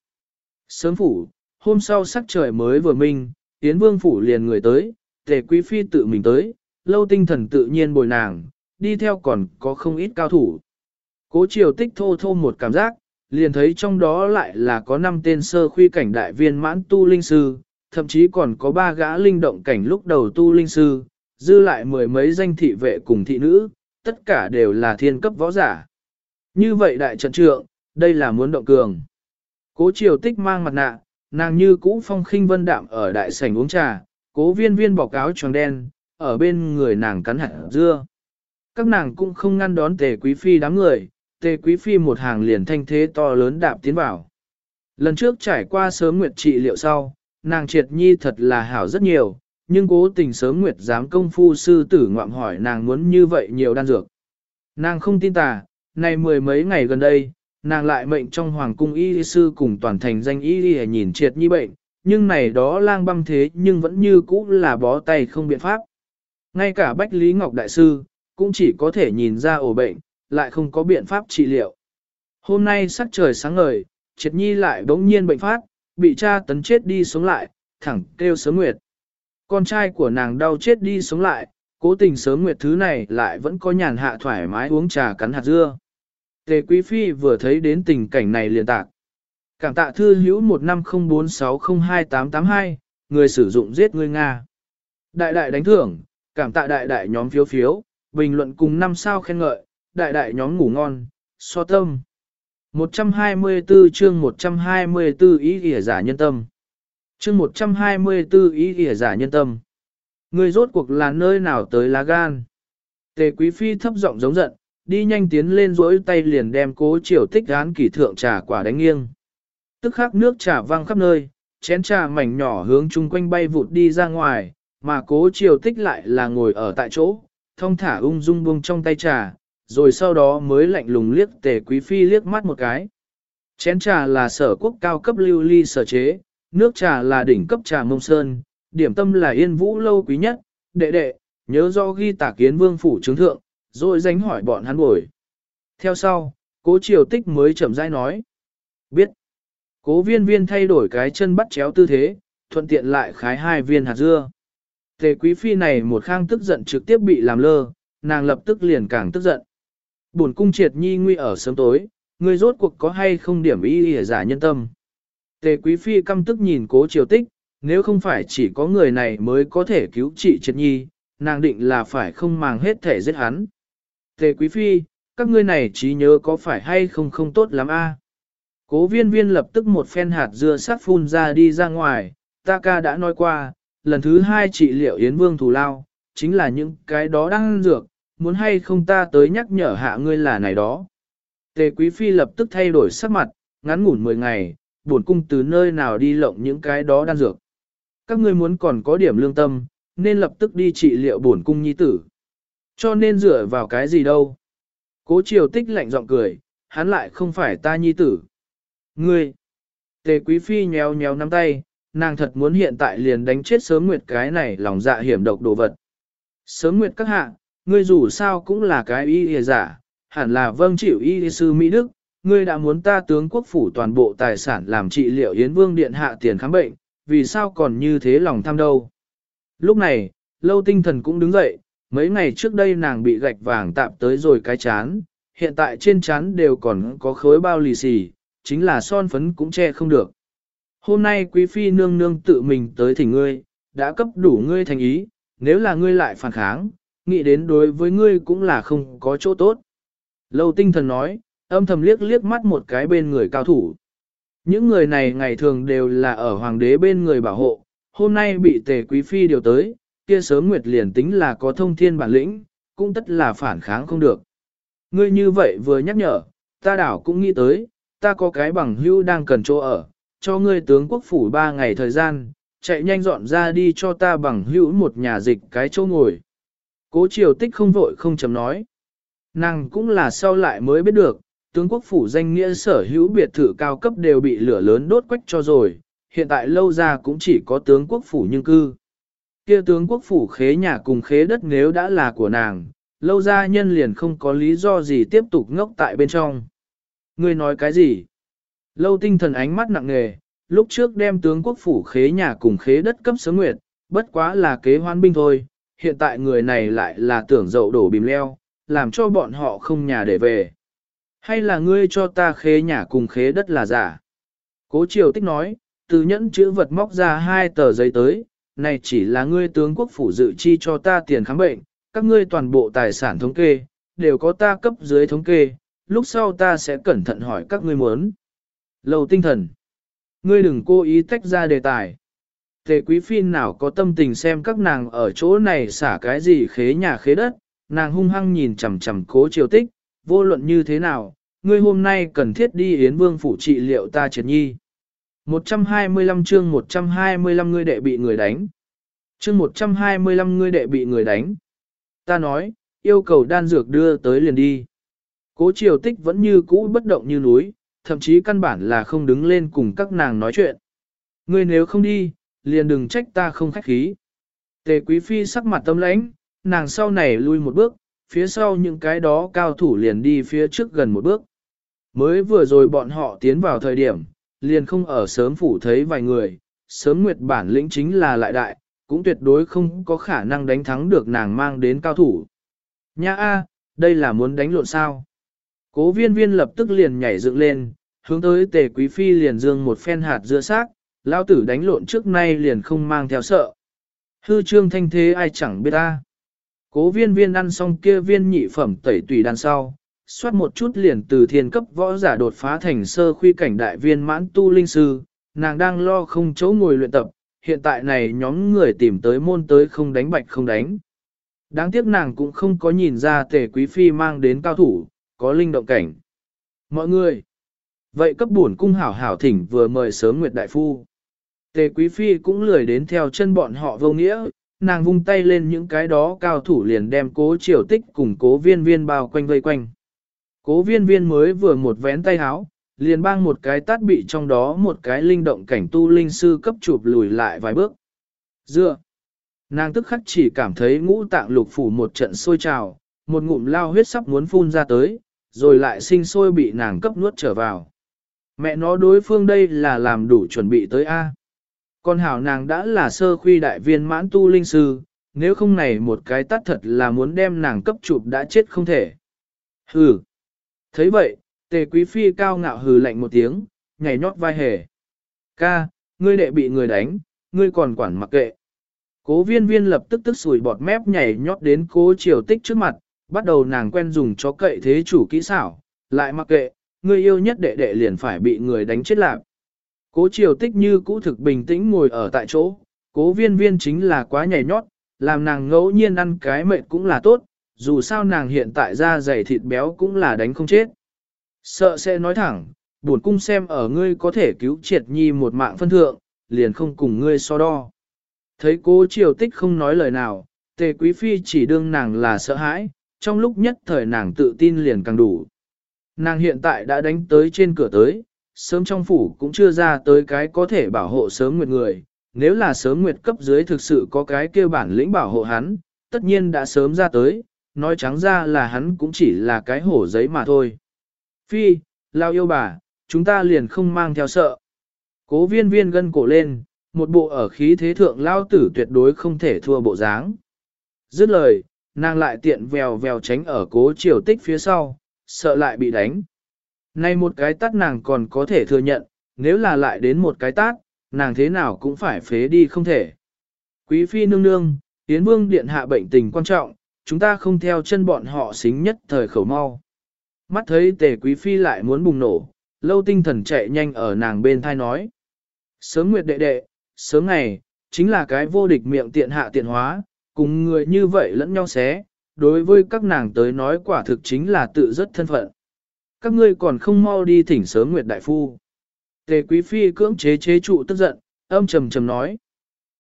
Sớm phủ, hôm sau sắc trời mới vừa minh, Yến Vương phủ liền người tới, tề quý phi tự mình tới, lâu tinh thần tự nhiên bồi nàng, đi theo còn có không ít cao thủ. Cố triều tích thô thô một cảm giác, liền thấy trong đó lại là có 5 tên sơ khuy cảnh đại viên mãn tu linh sư, thậm chí còn có ba gã linh động cảnh lúc đầu tu linh sư, dư lại mười mấy danh thị vệ cùng thị nữ, tất cả đều là thiên cấp võ giả. Như vậy đại trận trượng, đây là muốn động cường. Cố triều tích mang mặt nạ, nàng như cũ phong khinh vân đạm ở đại sảnh uống trà, cố viên viên bọc áo tròn đen, ở bên người nàng cắn hạt dưa. Các nàng cũng không ngăn đón tề quý phi đám người, tề quý phi một hàng liền thanh thế to lớn đạp tiến vào. Lần trước trải qua sớm nguyệt trị liệu sau, nàng triệt nhi thật là hảo rất nhiều, nhưng cố tình sớm nguyệt dám công phu sư tử ngoạm hỏi nàng muốn như vậy nhiều đan dược. Nàng không tin tà, này mười mấy ngày gần đây, nàng lại mệnh trong hoàng cung y sư cùng toàn thành danh y đi nhìn triệt nhi bệnh, nhưng này đó lang băng thế nhưng vẫn như cũ là bó tay không biện pháp. Ngay cả Bách Lý Ngọc Đại Sư, cũng chỉ có thể nhìn ra ổ bệnh, lại không có biện pháp trị liệu. Hôm nay sắc trời sáng ngời, triệt nhi lại bỗng nhiên bệnh phát, bị cha tấn chết đi sống lại, thẳng kêu sớm nguyệt. Con trai của nàng đau chết đi sống lại, cố tình sớm nguyệt thứ này lại vẫn có nhàn hạ thoải mái uống trà cắn hạt dưa. Tề Quý Phi vừa thấy đến tình cảnh này liền tạc. Cảm tạ thư hữu 1504602882, người sử dụng giết người Nga. Đại đại đánh thưởng, cảm tạ đại đại nhóm phiếu phiếu, bình luận cùng năm sao khen ngợi, đại đại nhóm ngủ ngon, so tâm. 124 chương 124 ý nghĩa giả nhân tâm. Chương 124 ý nghĩa giả nhân tâm. Người rốt cuộc là nơi nào tới lá gan. Tề quý phi thấp giọng giống giận, đi nhanh tiến lên rỗi tay liền đem cố triều tích án kỷ thượng trà quả đánh nghiêng. Tức khắc nước trà văng khắp nơi, chén trà mảnh nhỏ hướng chung quanh bay vụt đi ra ngoài, mà cố triều tích lại là ngồi ở tại chỗ, thông thả ung dung buông trong tay trà, rồi sau đó mới lạnh lùng liếc tề quý phi liếc mắt một cái. Chén trà là sở quốc cao cấp lưu ly sở chế, nước trà là đỉnh cấp trà mông sơn, điểm tâm là yên vũ lâu quý nhất, đệ đệ, nhớ do ghi tả kiến vương phủ chứng thượng, rồi danh hỏi bọn hắn bồi. Theo sau, cố triều tích mới chậm rãi nói. Biết. Cố viên viên thay đổi cái chân bắt chéo tư thế, thuận tiện lại khái hai viên hạt dưa. Tề quý phi này một khang tức giận trực tiếp bị làm lơ, nàng lập tức liền càng tức giận. Buồn cung triệt nhi nguy ở sớm tối, người rốt cuộc có hay không điểm y hề giả nhân tâm. Tề quý phi căm tức nhìn cố triều tích, nếu không phải chỉ có người này mới có thể cứu trị triệt nhi, nàng định là phải không màng hết thể giết hắn. Tề quý phi, các ngươi này trí nhớ có phải hay không không tốt lắm a? Cố viên viên lập tức một phen hạt dưa sắc phun ra đi ra ngoài, ta ca đã nói qua, lần thứ hai trị liệu Yến Vương thù lao, chính là những cái đó đang dược, muốn hay không ta tới nhắc nhở hạ ngươi là này đó. Tề Quý Phi lập tức thay đổi sắc mặt, ngắn ngủn 10 ngày, buồn cung từ nơi nào đi lộng những cái đó đan dược. Các ngươi muốn còn có điểm lương tâm, nên lập tức đi trị liệu buồn cung nhi tử. Cho nên dựa vào cái gì đâu. Cố triều tích lạnh giọng cười, hắn lại không phải ta nhi tử. Ngươi! Tề Quý Phi nhéo nhéo nắm tay, nàng thật muốn hiện tại liền đánh chết sớm nguyệt cái này lòng dạ hiểm độc đồ vật. Sớm nguyệt các hạ, ngươi dù sao cũng là cái y hề giả, hẳn là vâng chịu y sư Mỹ Đức, ngươi đã muốn ta tướng quốc phủ toàn bộ tài sản làm trị liệu Yến Vương Điện hạ tiền khám bệnh, vì sao còn như thế lòng tham đâu. Lúc này, lâu tinh thần cũng đứng dậy, mấy ngày trước đây nàng bị gạch vàng tạm tới rồi cái chán, hiện tại trên chán đều còn có khối bao lì xì, chính là son phấn cũng che không được. Hôm nay quý phi nương nương tự mình tới thỉnh ngươi, đã cấp đủ ngươi thành ý, nếu là ngươi lại phản kháng, nghĩ đến đối với ngươi cũng là không có chỗ tốt. Lâu tinh thần nói, âm thầm liếc liếc mắt một cái bên người cao thủ. Những người này ngày thường đều là ở hoàng đế bên người bảo hộ, hôm nay bị tề quý phi điều tới, kia sớm nguyệt liền tính là có thông thiên bản lĩnh, cũng tất là phản kháng không được. Ngươi như vậy vừa nhắc nhở, ta đảo cũng nghĩ tới, ta có cái bằng hưu đang cần chỗ ở, cho ngươi tướng quốc phủ ba ngày thời gian, chạy nhanh dọn ra đi cho ta bằng hữu một nhà dịch cái chỗ ngồi. Cố triều tích không vội không chấm nói. Nàng cũng là sau lại mới biết được, tướng quốc phủ danh nghĩa sở hữu biệt thự cao cấp đều bị lửa lớn đốt quách cho rồi, hiện tại lâu ra cũng chỉ có tướng quốc phủ nhưng cư. Kia tướng quốc phủ khế nhà cùng khế đất nếu đã là của nàng, lâu ra nhân liền không có lý do gì tiếp tục ngốc tại bên trong. Ngươi nói cái gì? Lâu tinh thần ánh mắt nặng nề, lúc trước đem tướng quốc phủ khế nhà cùng khế đất cấp sớm nguyệt, bất quá là kế hoan binh thôi, hiện tại người này lại là tưởng dậu đổ bìm leo, làm cho bọn họ không nhà để về. Hay là ngươi cho ta khế nhà cùng khế đất là giả? Cố triều tích nói, từ nhẫn chữ vật móc ra hai tờ giấy tới, này chỉ là ngươi tướng quốc phủ dự chi cho ta tiền khám bệnh, các ngươi toàn bộ tài sản thống kê, đều có ta cấp dưới thống kê, lúc sau ta sẽ cẩn thận hỏi các ngươi muốn. Lầu tinh thần. Ngươi đừng cố ý tách ra đề tài. Tề quý phi nào có tâm tình xem các nàng ở chỗ này xả cái gì khế nhà khế đất, nàng hung hăng nhìn chằm chằm cố triều tích, vô luận như thế nào, ngươi hôm nay cần thiết đi Yến Vương phủ trị liệu ta triệt nhi. 125 chương 125 ngươi đệ bị người đánh. Chương 125 ngươi đệ bị người đánh. Ta nói, yêu cầu đan dược đưa tới liền đi. Cố triều tích vẫn như cũ bất động như núi, thậm chí căn bản là không đứng lên cùng các nàng nói chuyện. Ngươi nếu không đi, liền đừng trách ta không khách khí. Tề quý phi sắc mặt tâm lãnh, nàng sau này lui một bước, phía sau những cái đó cao thủ liền đi phía trước gần một bước. Mới vừa rồi bọn họ tiến vào thời điểm, liền không ở sớm phủ thấy vài người, sớm nguyệt bản lĩnh chính là lại đại, cũng tuyệt đối không có khả năng đánh thắng được nàng mang đến cao thủ. Nha A, đây là muốn đánh lộn sao? Cố viên viên lập tức liền nhảy dựng lên, hướng tới tề quý phi liền dương một phen hạt dưa xác, lao tử đánh lộn trước nay liền không mang theo sợ. Hư trương thanh thế ai chẳng biết ta. Cố viên viên ăn xong kia viên nhị phẩm tẩy tùy đan sau, xoát một chút liền từ thiên cấp võ giả đột phá thành sơ khuy cảnh đại viên mãn tu linh sư, nàng đang lo không chỗ ngồi luyện tập, hiện tại này nhóm người tìm tới môn tới không đánh bạch không đánh. Đáng tiếc nàng cũng không có nhìn ra tề quý phi mang đến cao thủ, có linh động cảnh. Mọi người, vậy cấp bổn cung hảo hảo thỉnh vừa mời sớm Nguyệt Đại Phu. Tề Quý Phi cũng lười đến theo chân bọn họ vô nghĩa, nàng vung tay lên những cái đó cao thủ liền đem cố triều tích cùng cố viên viên bao quanh vây quanh. Cố viên viên mới vừa một vén tay háo, liền bang một cái tát bị trong đó một cái linh động cảnh tu linh sư cấp chụp lùi lại vài bước. Dựa, nàng tức khắc chỉ cảm thấy ngũ tạng lục phủ một trận sôi trào, một ngụm lao huyết sắp muốn phun ra tới, rồi lại sinh sôi bị nàng cấp nuốt trở vào. Mẹ nó đối phương đây là làm đủ chuẩn bị tới A. Con hảo nàng đã là sơ khuy đại viên mãn tu linh sư, nếu không này một cái tắt thật là muốn đem nàng cấp chụp đã chết không thể. Hừ. thấy vậy, tề quý phi cao ngạo hừ lạnh một tiếng, nhảy nhót vai hề. Ca, ngươi đệ bị người đánh, ngươi còn quản mặc kệ. Cố viên viên lập tức tức sùi bọt mép nhảy nhót đến cố triều tích trước mặt, bắt đầu nàng quen dùng chó cậy thế chủ kỹ xảo, lại mặc kệ, ngươi yêu nhất đệ đệ liền phải bị người đánh chết lạc. Cố triều tích như cũ thực bình tĩnh ngồi ở tại chỗ, cố viên viên chính là quá nhảy nhót, làm nàng ngẫu nhiên ăn cái mệt cũng là tốt, dù sao nàng hiện tại da dày thịt béo cũng là đánh không chết. Sợ sẽ nói thẳng, buồn cung xem ở ngươi có thể cứu triệt nhi một mạng phân thượng, liền không cùng ngươi so đo. Thấy cố triều tích không nói lời nào, tề quý phi chỉ đương nàng là sợ hãi, trong lúc nhất thời nàng tự tin liền càng đủ. Nàng hiện tại đã đánh tới trên cửa tới, sớm trong phủ cũng chưa ra tới cái có thể bảo hộ sớm nguyệt người, nếu là sớm nguyệt cấp dưới thực sự có cái kêu bản lĩnh bảo hộ hắn, tất nhiên đã sớm ra tới, nói trắng ra là hắn cũng chỉ là cái hổ giấy mà thôi. Phi, lao yêu bà, chúng ta liền không mang theo sợ. Cố viên viên gân cổ lên, một bộ ở khí thế thượng lao tử tuyệt đối không thể thua bộ dáng. Dứt lời, nàng lại tiện vèo vèo tránh ở cố triều tích phía sau, sợ lại bị đánh. Nay một cái tát nàng còn có thể thừa nhận, nếu là lại đến một cái tát, nàng thế nào cũng phải phế đi không thể. Quý phi nương nương, tiến vương điện hạ bệnh tình quan trọng, chúng ta không theo chân bọn họ xính nhất thời khẩu mau. Mắt thấy tề quý phi lại muốn bùng nổ, lâu tinh thần chạy nhanh ở nàng bên thai nói. Sớm nguyệt đệ đệ, sớm ngày, chính là cái vô địch miệng tiện hạ tiện hóa, cùng người như vậy lẫn nhau xé, đối với các nàng tới nói quả thực chính là tự rất thân phận. Các ngươi còn không mau đi thỉnh sớm Nguyệt Đại Phu. Tề Quý Phi cưỡng chế chế trụ tức giận, âm trầm trầm nói.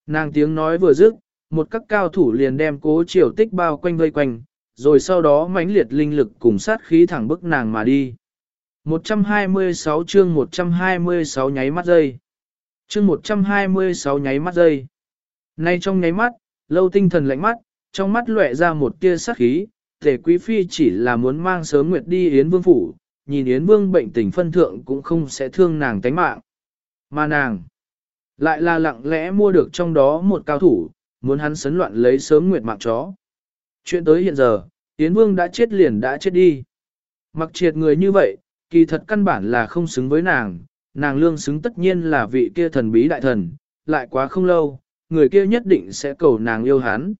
Nàng tiếng nói vừa dứt, một các cao thủ liền đem cố triều tích bao quanh vây quanh, rồi sau đó mãnh liệt linh lực cùng sát khí thẳng bức nàng mà đi. 126 chương 126 nháy mắt giây. Chương 126 nháy mắt giây. Nay trong nháy mắt, lâu tinh thần lạnh mắt, trong mắt lóe ra một tia sát khí, tề quý phi chỉ là muốn mang sớm nguyệt đi Yến Vương Phủ, nhìn Yến Vương bệnh tình phân thượng cũng không sẽ thương nàng tánh mạng. Mà nàng, lại là lặng lẽ mua được trong đó một cao thủ, muốn hắn sấn loạn lấy sớm nguyệt mạng chó. Chuyện tới hiện giờ, Yến Vương đã chết liền đã chết đi. Mặc triệt người như vậy, kỳ thật căn bản là không xứng với nàng, nàng lương xứng tất nhiên là vị kia thần bí đại thần, lại quá không lâu, người kia nhất định sẽ cầu nàng yêu hắn.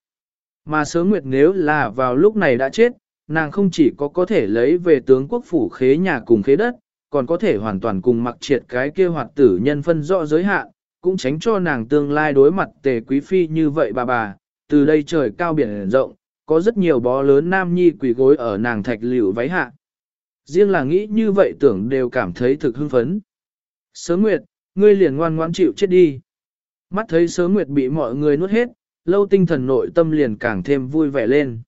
Mà sớm nguyệt nếu là vào lúc này đã chết, nàng không chỉ có có thể lấy về tướng quốc phủ khế nhà cùng khế đất, còn có thể hoàn toàn cùng mặc triệt cái kia hoạt tử nhân phân rõ giới hạn, cũng tránh cho nàng tương lai đối mặt tề quý phi như vậy bà bà, từ đây trời cao biển rộng, có rất nhiều bó lớn nam nhi quỷ gối ở nàng thạch liễu váy hạ. Riêng là nghĩ như vậy tưởng đều cảm thấy thực hưng phấn. Sớ Nguyệt, ngươi liền ngoan ngoãn chịu chết đi. Mắt thấy Sớ Nguyệt bị mọi người nuốt hết, lâu tinh thần nội tâm liền càng thêm vui vẻ lên.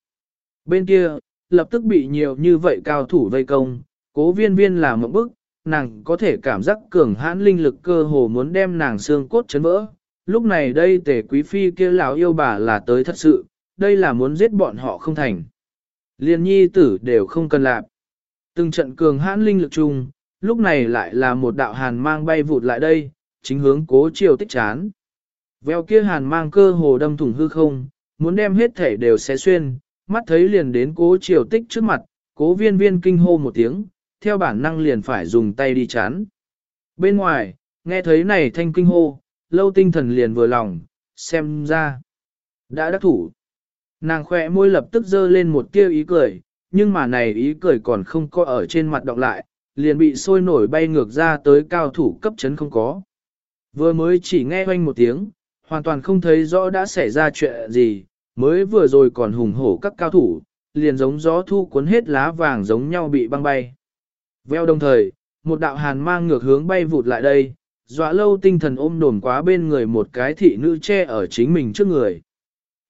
Bên kia, lập tức bị nhiều như vậy cao thủ vây công, cố viên viên là một bức, nàng có thể cảm giác cường hãn linh lực cơ hồ muốn đem nàng xương cốt chấn vỡ. Lúc này đây tề quý phi kia lão yêu bà là tới thật sự, đây là muốn giết bọn họ không thành. Liên nhi tử đều không cần lạp Từng trận cường hãn linh lực chung, lúc này lại là một đạo hàn mang bay vụt lại đây, chính hướng cố chiều tích chán. Vèo kia hàn mang cơ hồ đâm thủng hư không, muốn đem hết thể đều xé xuyên, mắt thấy liền đến cố triều tích trước mặt, cố viên viên kinh hô một tiếng, theo bản năng liền phải dùng tay đi chán. Bên ngoài, nghe thấy này thanh kinh hô, lâu tinh thần liền vừa lòng, xem ra. Đã đắc thủ. Nàng khỏe môi lập tức dơ lên một tia ý cười, nhưng mà này ý cười còn không có ở trên mặt động lại, liền bị sôi nổi bay ngược ra tới cao thủ cấp chấn không có. Vừa mới chỉ nghe hoanh một tiếng, hoàn toàn không thấy rõ đã xảy ra chuyện gì, mới vừa rồi còn hùng hổ các cao thủ, liền giống gió thu cuốn hết lá vàng giống nhau bị băng bay. Veo đồng thời, một đạo hàn mang ngược hướng bay vụt lại đây, dọa lâu tinh thần ôm đồn quá bên người một cái thị nữ che ở chính mình trước người.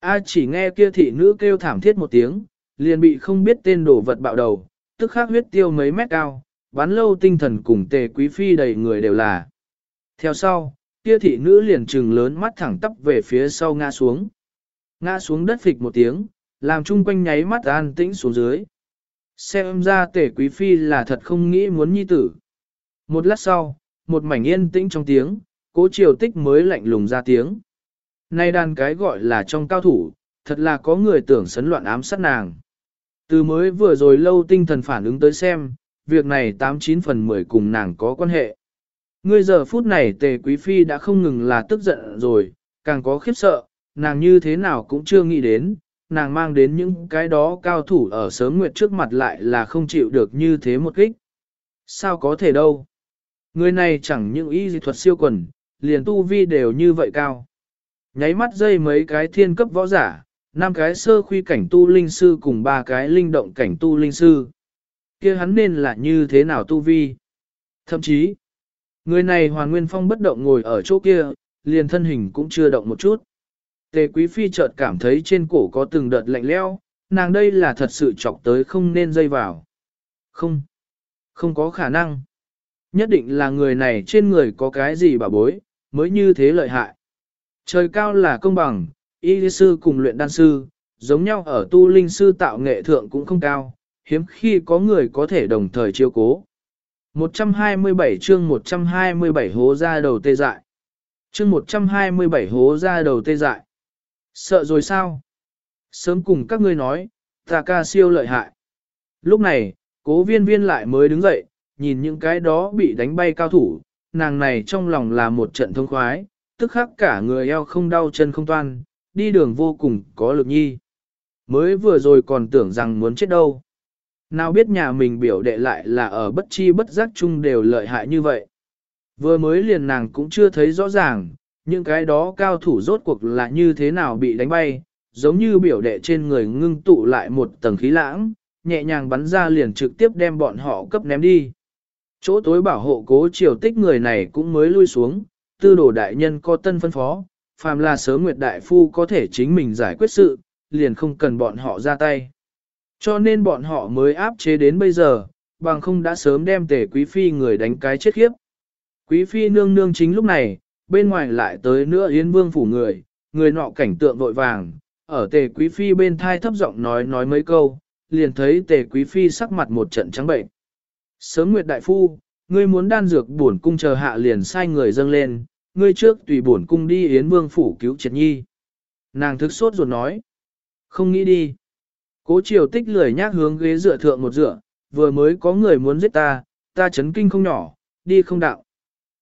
A chỉ nghe kia thị nữ kêu thảm thiết một tiếng, liền bị không biết tên đổ vật bạo đầu, tức khắc huyết tiêu mấy mét cao, bắn lâu tinh thần cùng tề quý phi đầy người đều là. Theo sau, kia thị nữ liền trừng lớn mắt thẳng tắp về phía sau ngã xuống. Ngã xuống đất phịch một tiếng, làm chung quanh nháy mắt an tĩnh xuống dưới. Xem ra tể quý phi là thật không nghĩ muốn nhi tử. Một lát sau, một mảnh yên tĩnh trong tiếng, cố triều tích mới lạnh lùng ra tiếng. Nay đàn cái gọi là trong cao thủ, thật là có người tưởng sấn loạn ám sát nàng. Từ mới vừa rồi lâu tinh thần phản ứng tới xem, việc này 89 phần 10 cùng nàng có quan hệ. Ngươi giờ phút này tề quý phi đã không ngừng là tức giận rồi, càng có khiếp sợ, nàng như thế nào cũng chưa nghĩ đến, nàng mang đến những cái đó cao thủ ở sớm nguyệt trước mặt lại là không chịu được như thế một kích. Sao có thể đâu? Người này chẳng những y dị thuật siêu quần, liền tu vi đều như vậy cao. Nháy mắt dây mấy cái thiên cấp võ giả, năm cái sơ khuy cảnh tu linh sư cùng ba cái linh động cảnh tu linh sư. kia hắn nên là như thế nào tu vi? Thậm chí, người này hoàn nguyên phong bất động ngồi ở chỗ kia, liền thân hình cũng chưa động một chút. Tề quý phi chợt cảm thấy trên cổ có từng đợt lạnh leo, nàng đây là thật sự chọc tới không nên dây vào. Không, không có khả năng. Nhất định là người này trên người có cái gì bà bối, mới như thế lợi hại. Trời cao là công bằng, y sư cùng luyện đan sư, giống nhau ở tu linh sư tạo nghệ thượng cũng không cao, hiếm khi có người có thể đồng thời chiêu cố. 127 chương 127 hố ra đầu tê dại. Chương 127 hố ra đầu tê dại. Sợ rồi sao? Sớm cùng các ngươi nói, ta ca siêu lợi hại. Lúc này, cố viên viên lại mới đứng dậy, nhìn những cái đó bị đánh bay cao thủ, nàng này trong lòng là một trận thông khoái, tức khắc cả người eo không đau chân không toan, đi đường vô cùng có lực nhi. Mới vừa rồi còn tưởng rằng muốn chết đâu. Nào biết nhà mình biểu đệ lại là ở bất chi bất giác chung đều lợi hại như vậy. Vừa mới liền nàng cũng chưa thấy rõ ràng, những cái đó cao thủ rốt cuộc là như thế nào bị đánh bay, giống như biểu đệ trên người ngưng tụ lại một tầng khí lãng, nhẹ nhàng bắn ra liền trực tiếp đem bọn họ cấp ném đi. Chỗ tối bảo hộ cố triều tích người này cũng mới lui xuống, tư đồ đại nhân có tân phân phó, phàm là sớm nguyệt đại phu có thể chính mình giải quyết sự, liền không cần bọn họ ra tay. Cho nên bọn họ mới áp chế đến bây giờ, bằng không đã sớm đem tể quý phi người đánh cái chết khiếp. Quý phi nương nương chính lúc này, bên ngoài lại tới nữa yến vương phủ người, người nọ cảnh tượng vội vàng, ở tề quý phi bên thai thấp giọng nói nói mấy câu, liền thấy tề quý phi sắc mặt một trận trắng bệnh. Sớm nguyệt đại phu, ngươi muốn đan dược bổn cung chờ hạ liền sai người dâng lên, ngươi trước tùy bổn cung đi yến vương phủ cứu triệt nhi. Nàng thức sốt ruột nói. Không nghĩ đi. Cố triều tích lười nhác hướng ghế dựa thượng một dựa, vừa mới có người muốn giết ta, ta chấn kinh không nhỏ, đi không đạo.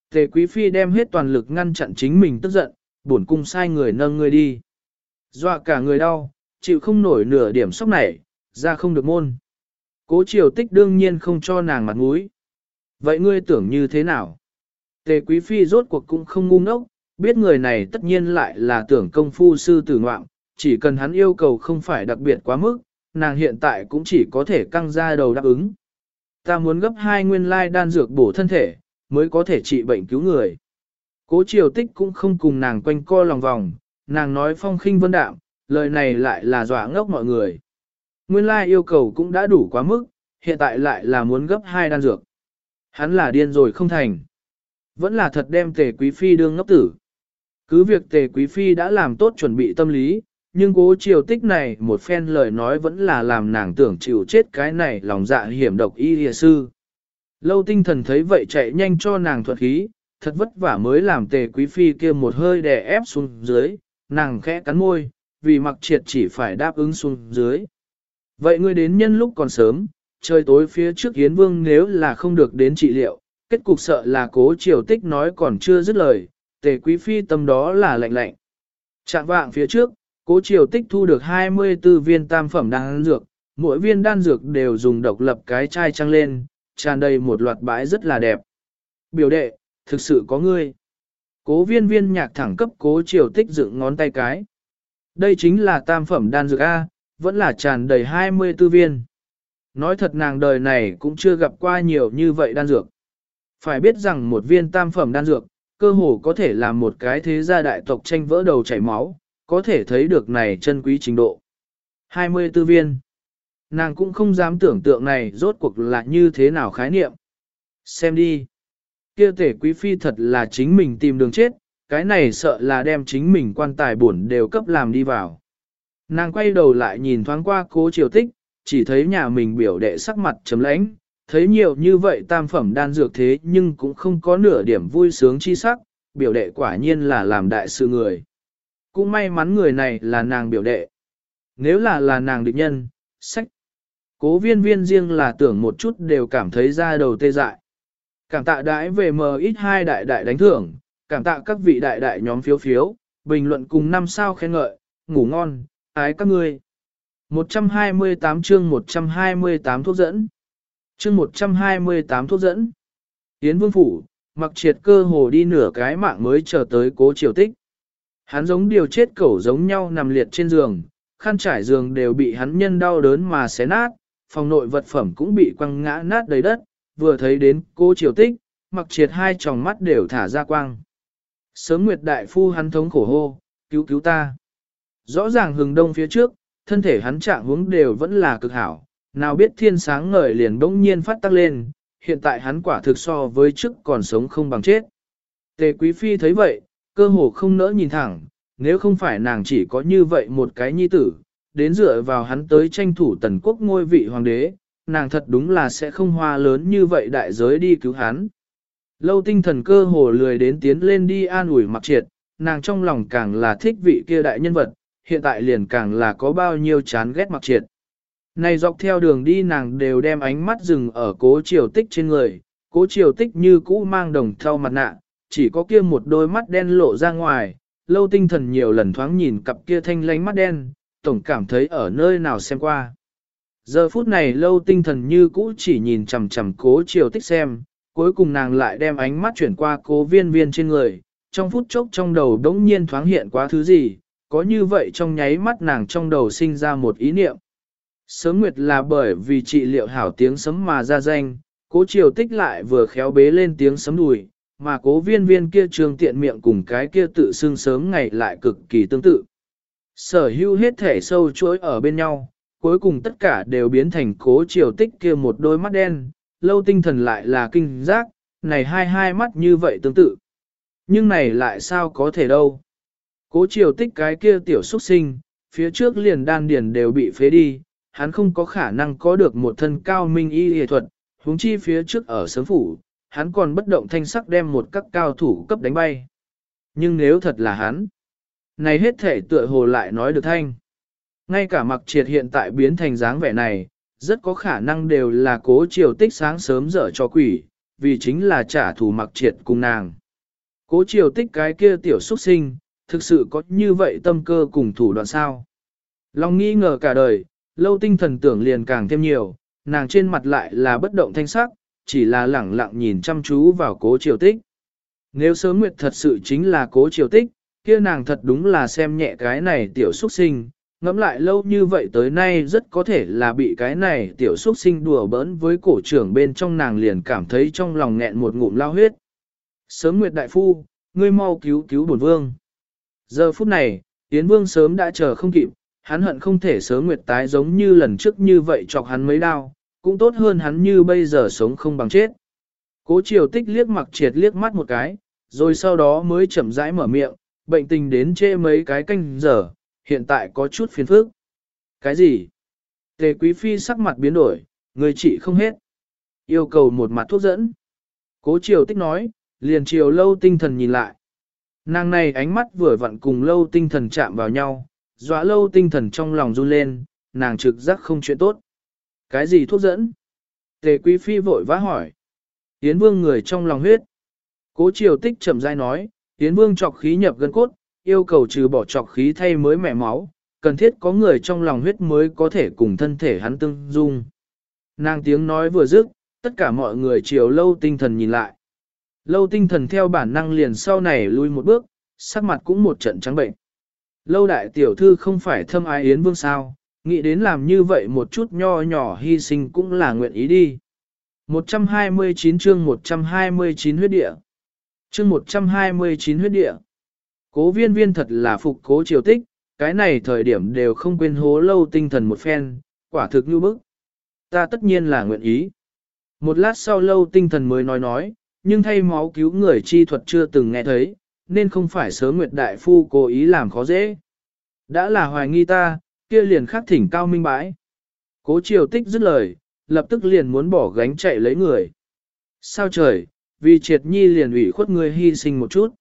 Tề quý phi đem hết toàn lực ngăn chặn chính mình tức giận, bổn cung sai người nâng ngươi đi. Dọa cả người đau, chịu không nổi nửa điểm sốc này, ra không được môn. Cố triều tích đương nhiên không cho nàng mặt mũi. Vậy ngươi tưởng như thế nào? Tề quý phi rốt cuộc cũng không ngu ngốc, biết người này tất nhiên lại là tưởng công phu sư tử ngoạm, chỉ cần hắn yêu cầu không phải đặc biệt quá mức, nàng hiện tại cũng chỉ có thể căng ra đầu đáp ứng. Ta muốn gấp hai nguyên lai đan dược bổ thân thể, mới có thể trị bệnh cứu người. Cố triều tích cũng không cùng nàng quanh co lòng vòng, nàng nói phong khinh vân đạm, lời này lại là dọa ngốc mọi người. Nguyên lai yêu cầu cũng đã đủ quá mức, hiện tại lại là muốn gấp hai đan dược. Hắn là điên rồi không thành. Vẫn là thật đem tề quý phi đương ngốc tử. Cứ việc tề quý phi đã làm tốt chuẩn bị tâm lý, nhưng cố triều tích này một phen lời nói vẫn là làm nàng tưởng chịu chết cái này lòng dạ hiểm độc y hìa sư. Lâu tinh thần thấy vậy chạy nhanh cho nàng thuật khí, thật vất vả mới làm tề quý phi kia một hơi đè ép xuống dưới, nàng khẽ cắn môi, vì mặc triệt chỉ phải đáp ứng xuống dưới. Vậy ngươi đến nhân lúc còn sớm, trời tối phía trước Yến Vương nếu là không được đến trị liệu, kết cục sợ là cố triều tích nói còn chưa dứt lời, tề quý phi tâm đó là lạnh lạnh. Trạng vạng phía trước, cố triều tích thu được 24 viên tam phẩm đan dược, mỗi viên đan dược đều dùng độc lập cái chai trăng lên, tràn đầy một loạt bãi rất là đẹp. Biểu đệ, thực sự có ngươi. Cố viên viên nhạc thẳng cấp cố triều tích dựng ngón tay cái. Đây chính là tam phẩm đan dược A, vẫn là tràn đầy 24 viên. Nói thật nàng đời này cũng chưa gặp qua nhiều như vậy đan dược. Phải biết rằng một viên tam phẩm đan dược, cơ hồ có thể làm một cái thế gia đại tộc tranh vỡ đầu chảy máu, có thể thấy được này chân quý trình độ. 24 viên. Nàng cũng không dám tưởng tượng này rốt cuộc là như thế nào khái niệm. Xem đi. Kia tể quý phi thật là chính mình tìm đường chết, cái này sợ là đem chính mình quan tài bổn đều cấp làm đi vào. Nàng quay đầu lại nhìn thoáng qua cố triều tích, chỉ thấy nhà mình biểu đệ sắc mặt chấm lãnh, thấy nhiều như vậy tam phẩm đan dược thế nhưng cũng không có nửa điểm vui sướng chi sắc, biểu đệ quả nhiên là làm đại sự người. Cũng may mắn người này là nàng biểu đệ. Nếu là là nàng địch nhân, sách. Cố viên viên riêng là tưởng một chút đều cảm thấy ra đầu tê dại. Cảm tạ đãi về mờ ít hai đại đại đánh thưởng, cảm tạ các vị đại đại nhóm phiếu phiếu, bình luận cùng năm sao khen ngợi, ngủ ngon, ái các ngươi. 128 chương 128 thuốc dẫn. Chương 128 thuốc dẫn. Yến Vương Phủ, mặc triệt cơ hồ đi nửa cái mạng mới chờ tới cố triều tích. Hắn giống điều chết cẩu giống nhau nằm liệt trên giường, khăn trải giường đều bị hắn nhân đau đớn mà xé nát, phòng nội vật phẩm cũng bị quăng ngã nát đầy đất, vừa thấy đến cô triều tích, mặc triệt hai tròng mắt đều thả ra quang. Sớm Nguyệt Đại Phu hắn thống khổ hô, cứu cứu ta. Rõ ràng hừng đông phía trước, thân thể hắn trạng hướng đều vẫn là cực hảo, nào biết thiên sáng ngời liền bỗng nhiên phát tăng lên, hiện tại hắn quả thực so với trước còn sống không bằng chết. Tề Quý Phi thấy vậy, cơ hồ không nỡ nhìn thẳng, nếu không phải nàng chỉ có như vậy một cái nhi tử, đến dựa vào hắn tới tranh thủ tần quốc ngôi vị hoàng đế, nàng thật đúng là sẽ không hoa lớn như vậy đại giới đi cứu hắn. Lâu tinh thần cơ hồ lười đến tiến lên đi an ủi mặc triệt, nàng trong lòng càng là thích vị kia đại nhân vật, hiện tại liền càng là có bao nhiêu chán ghét mặc triệt. Này dọc theo đường đi nàng đều đem ánh mắt dừng ở cố triều tích trên người, cố triều tích như cũ mang đồng theo mặt nạ, chỉ có kia một đôi mắt đen lộ ra ngoài, lâu tinh thần nhiều lần thoáng nhìn cặp kia thanh lánh mắt đen, tổng cảm thấy ở nơi nào xem qua. Giờ phút này lâu tinh thần như cũ chỉ nhìn chằm chằm cố triều tích xem, cuối cùng nàng lại đem ánh mắt chuyển qua cố viên viên trên người, trong phút chốc trong đầu đống nhiên thoáng hiện quá thứ gì, có như vậy trong nháy mắt nàng trong đầu sinh ra một ý niệm. Sớm nguyệt là bởi vì trị liệu hảo tiếng sấm mà ra danh, cố triều tích lại vừa khéo bế lên tiếng sấm đùi, mà cố viên viên kia trường tiện miệng cùng cái kia tự xưng sớm ngày lại cực kỳ tương tự. Sở hữu hết thể sâu chuỗi ở bên nhau, cuối cùng tất cả đều biến thành cố triều tích kia một đôi mắt đen, lâu tinh thần lại là kinh giác, này hai hai mắt như vậy tương tự. Nhưng này lại sao có thể đâu. Cố triều tích cái kia tiểu xuất sinh, phía trước liền đan điền đều bị phế đi, hắn không có khả năng có được một thân cao minh y y thuật, huống chi phía trước ở sớm phủ, hắn còn bất động thanh sắc đem một các cao thủ cấp đánh bay. Nhưng nếu thật là hắn, này hết thể tựa hồ lại nói được thanh. Ngay cả mặc triệt hiện tại biến thành dáng vẻ này, rất có khả năng đều là cố triều tích sáng sớm dở cho quỷ, vì chính là trả thù mặc triệt cùng nàng. Cố triều tích cái kia tiểu xuất sinh, thực sự có như vậy tâm cơ cùng thủ đoạn sao. Long nghi ngờ cả đời, lâu tinh thần tưởng liền càng thêm nhiều, nàng trên mặt lại là bất động thanh sắc, chỉ là lẳng lặng nhìn chăm chú vào cố triều tích. Nếu sớm nguyệt thật sự chính là cố triều tích, kia nàng thật đúng là xem nhẹ cái này tiểu xuất sinh, ngẫm lại lâu như vậy tới nay rất có thể là bị cái này tiểu xuất sinh đùa bỡn với cổ trưởng bên trong nàng liền cảm thấy trong lòng nghẹn một ngụm lao huyết. Sớm nguyệt đại phu, ngươi mau cứu cứu bổn vương. Giờ phút này, Yến Vương sớm đã chờ không kịp, hắn hận không thể sớm nguyệt tái giống như lần trước như vậy chọc hắn mấy đau, cũng tốt hơn hắn như bây giờ sống không bằng chết. Cố triều tích liếc mặc triệt liếc mắt một cái, rồi sau đó mới chậm rãi mở miệng, bệnh tình đến chê mấy cái canh giờ, hiện tại có chút phiền phức. Cái gì? Tề quý phi sắc mặt biến đổi, người chị không hết. Yêu cầu một mặt thuốc dẫn. Cố triều tích nói, liền chiều lâu tinh thần nhìn lại. Nàng này ánh mắt vừa vặn cùng lâu tinh thần chạm vào nhau, dọa lâu tinh thần trong lòng run lên, nàng trực giác không chuyện tốt. Cái gì thuốc dẫn? Tề quý phi vội vã hỏi. Yến vương người trong lòng huyết. Cố triều tích chậm rãi nói, Yến vương trọc khí nhập gân cốt, yêu cầu trừ bỏ trọc khí thay mới mẻ máu, cần thiết có người trong lòng huyết mới có thể cùng thân thể hắn tương dung. Nàng tiếng nói vừa dứt, tất cả mọi người chiều lâu tinh thần nhìn lại. Lâu tinh thần theo bản năng liền sau này lui một bước, sắc mặt cũng một trận trắng bệnh. Lâu đại tiểu thư không phải thâm ái yến vương sao, nghĩ đến làm như vậy một chút nho nhỏ hy sinh cũng là nguyện ý đi. 129 chương 129 huyết địa. Chương 129 huyết địa. Cố viên viên thật là phục cố triều tích, cái này thời điểm đều không quên hố lâu tinh thần một phen, quả thực như bức. Ta tất nhiên là nguyện ý. một lát sau lâu tinh thần mới nói nói, nhưng thay máu cứu người chi thuật chưa từng nghe thấy, nên không phải sớm nguyệt đại phu cố ý làm khó dễ. Đã là hoài nghi ta, kia liền khắc thỉnh cao minh bãi. Cố triều tích dứt lời, lập tức liền muốn bỏ gánh chạy lấy người. Sao trời, vì triệt nhi liền ủy khuất người hy sinh một chút.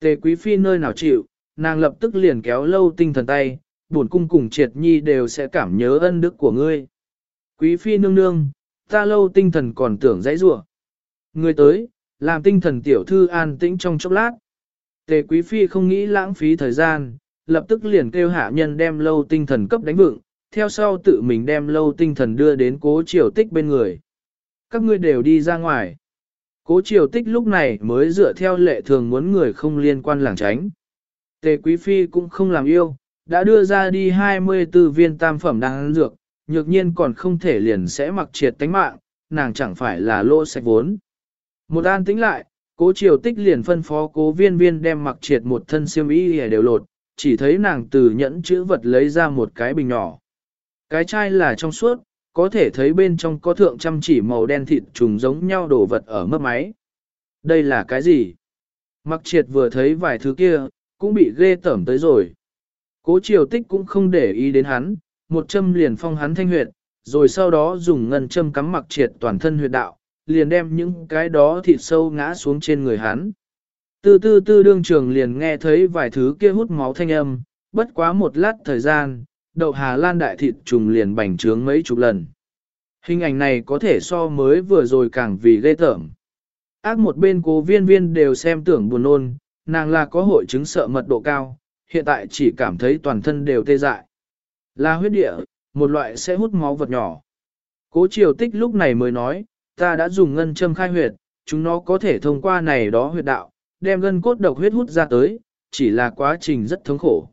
Tề quý phi nơi nào chịu, nàng lập tức liền kéo lâu tinh thần tay, buồn cung cùng triệt nhi đều sẽ cảm nhớ ân đức của ngươi. Quý phi nương nương, ta lâu tinh thần còn tưởng dãy rủa Người tới, làm tinh thần tiểu thư an tĩnh trong chốc lát. Tề quý phi không nghĩ lãng phí thời gian, lập tức liền kêu hạ nhân đem lâu tinh thần cấp đánh vựng, theo sau tự mình đem lâu tinh thần đưa đến cố triều tích bên người. Các ngươi đều đi ra ngoài. Cố triều tích lúc này mới dựa theo lệ thường muốn người không liên quan làng tránh. Tề quý phi cũng không làm yêu, đã đưa ra đi 24 viên tam phẩm đang dược, nhược nhiên còn không thể liền sẽ mặc triệt tánh mạng, nàng chẳng phải là lô sạch vốn. Một an tính lại, cố triều tích liền phân phó cố viên viên đem mặc triệt một thân siêm y đều lột, chỉ thấy nàng từ nhẫn chữ vật lấy ra một cái bình nhỏ. Cái chai là trong suốt, có thể thấy bên trong có thượng chăm chỉ màu đen thịt trùng giống nhau đổ vật ở mấp máy. Đây là cái gì? Mặc triệt vừa thấy vài thứ kia, cũng bị ghê tởm tới rồi. Cố triều tích cũng không để ý đến hắn, một châm liền phong hắn thanh huyệt, rồi sau đó dùng ngân châm cắm mặc triệt toàn thân huyệt đạo, liền đem những cái đó thịt sâu ngã xuống trên người hắn. Từ tư tư đương trường liền nghe thấy vài thứ kia hút máu thanh âm, bất quá một lát thời gian, đậu Hà Lan đại thịt trùng liền bành trướng mấy chục lần. Hình ảnh này có thể so mới vừa rồi càng vì ghê tởm. Ác một bên cố viên viên đều xem tưởng buồn nôn, nàng là có hội chứng sợ mật độ cao, hiện tại chỉ cảm thấy toàn thân đều tê dại. Là huyết địa, một loại sẽ hút máu vật nhỏ. Cố triều tích lúc này mới nói, ta đã dùng ngân châm khai huyệt, chúng nó có thể thông qua này đó huyệt đạo, đem gân cốt độc huyết hút ra tới, chỉ là quá trình rất thống khổ.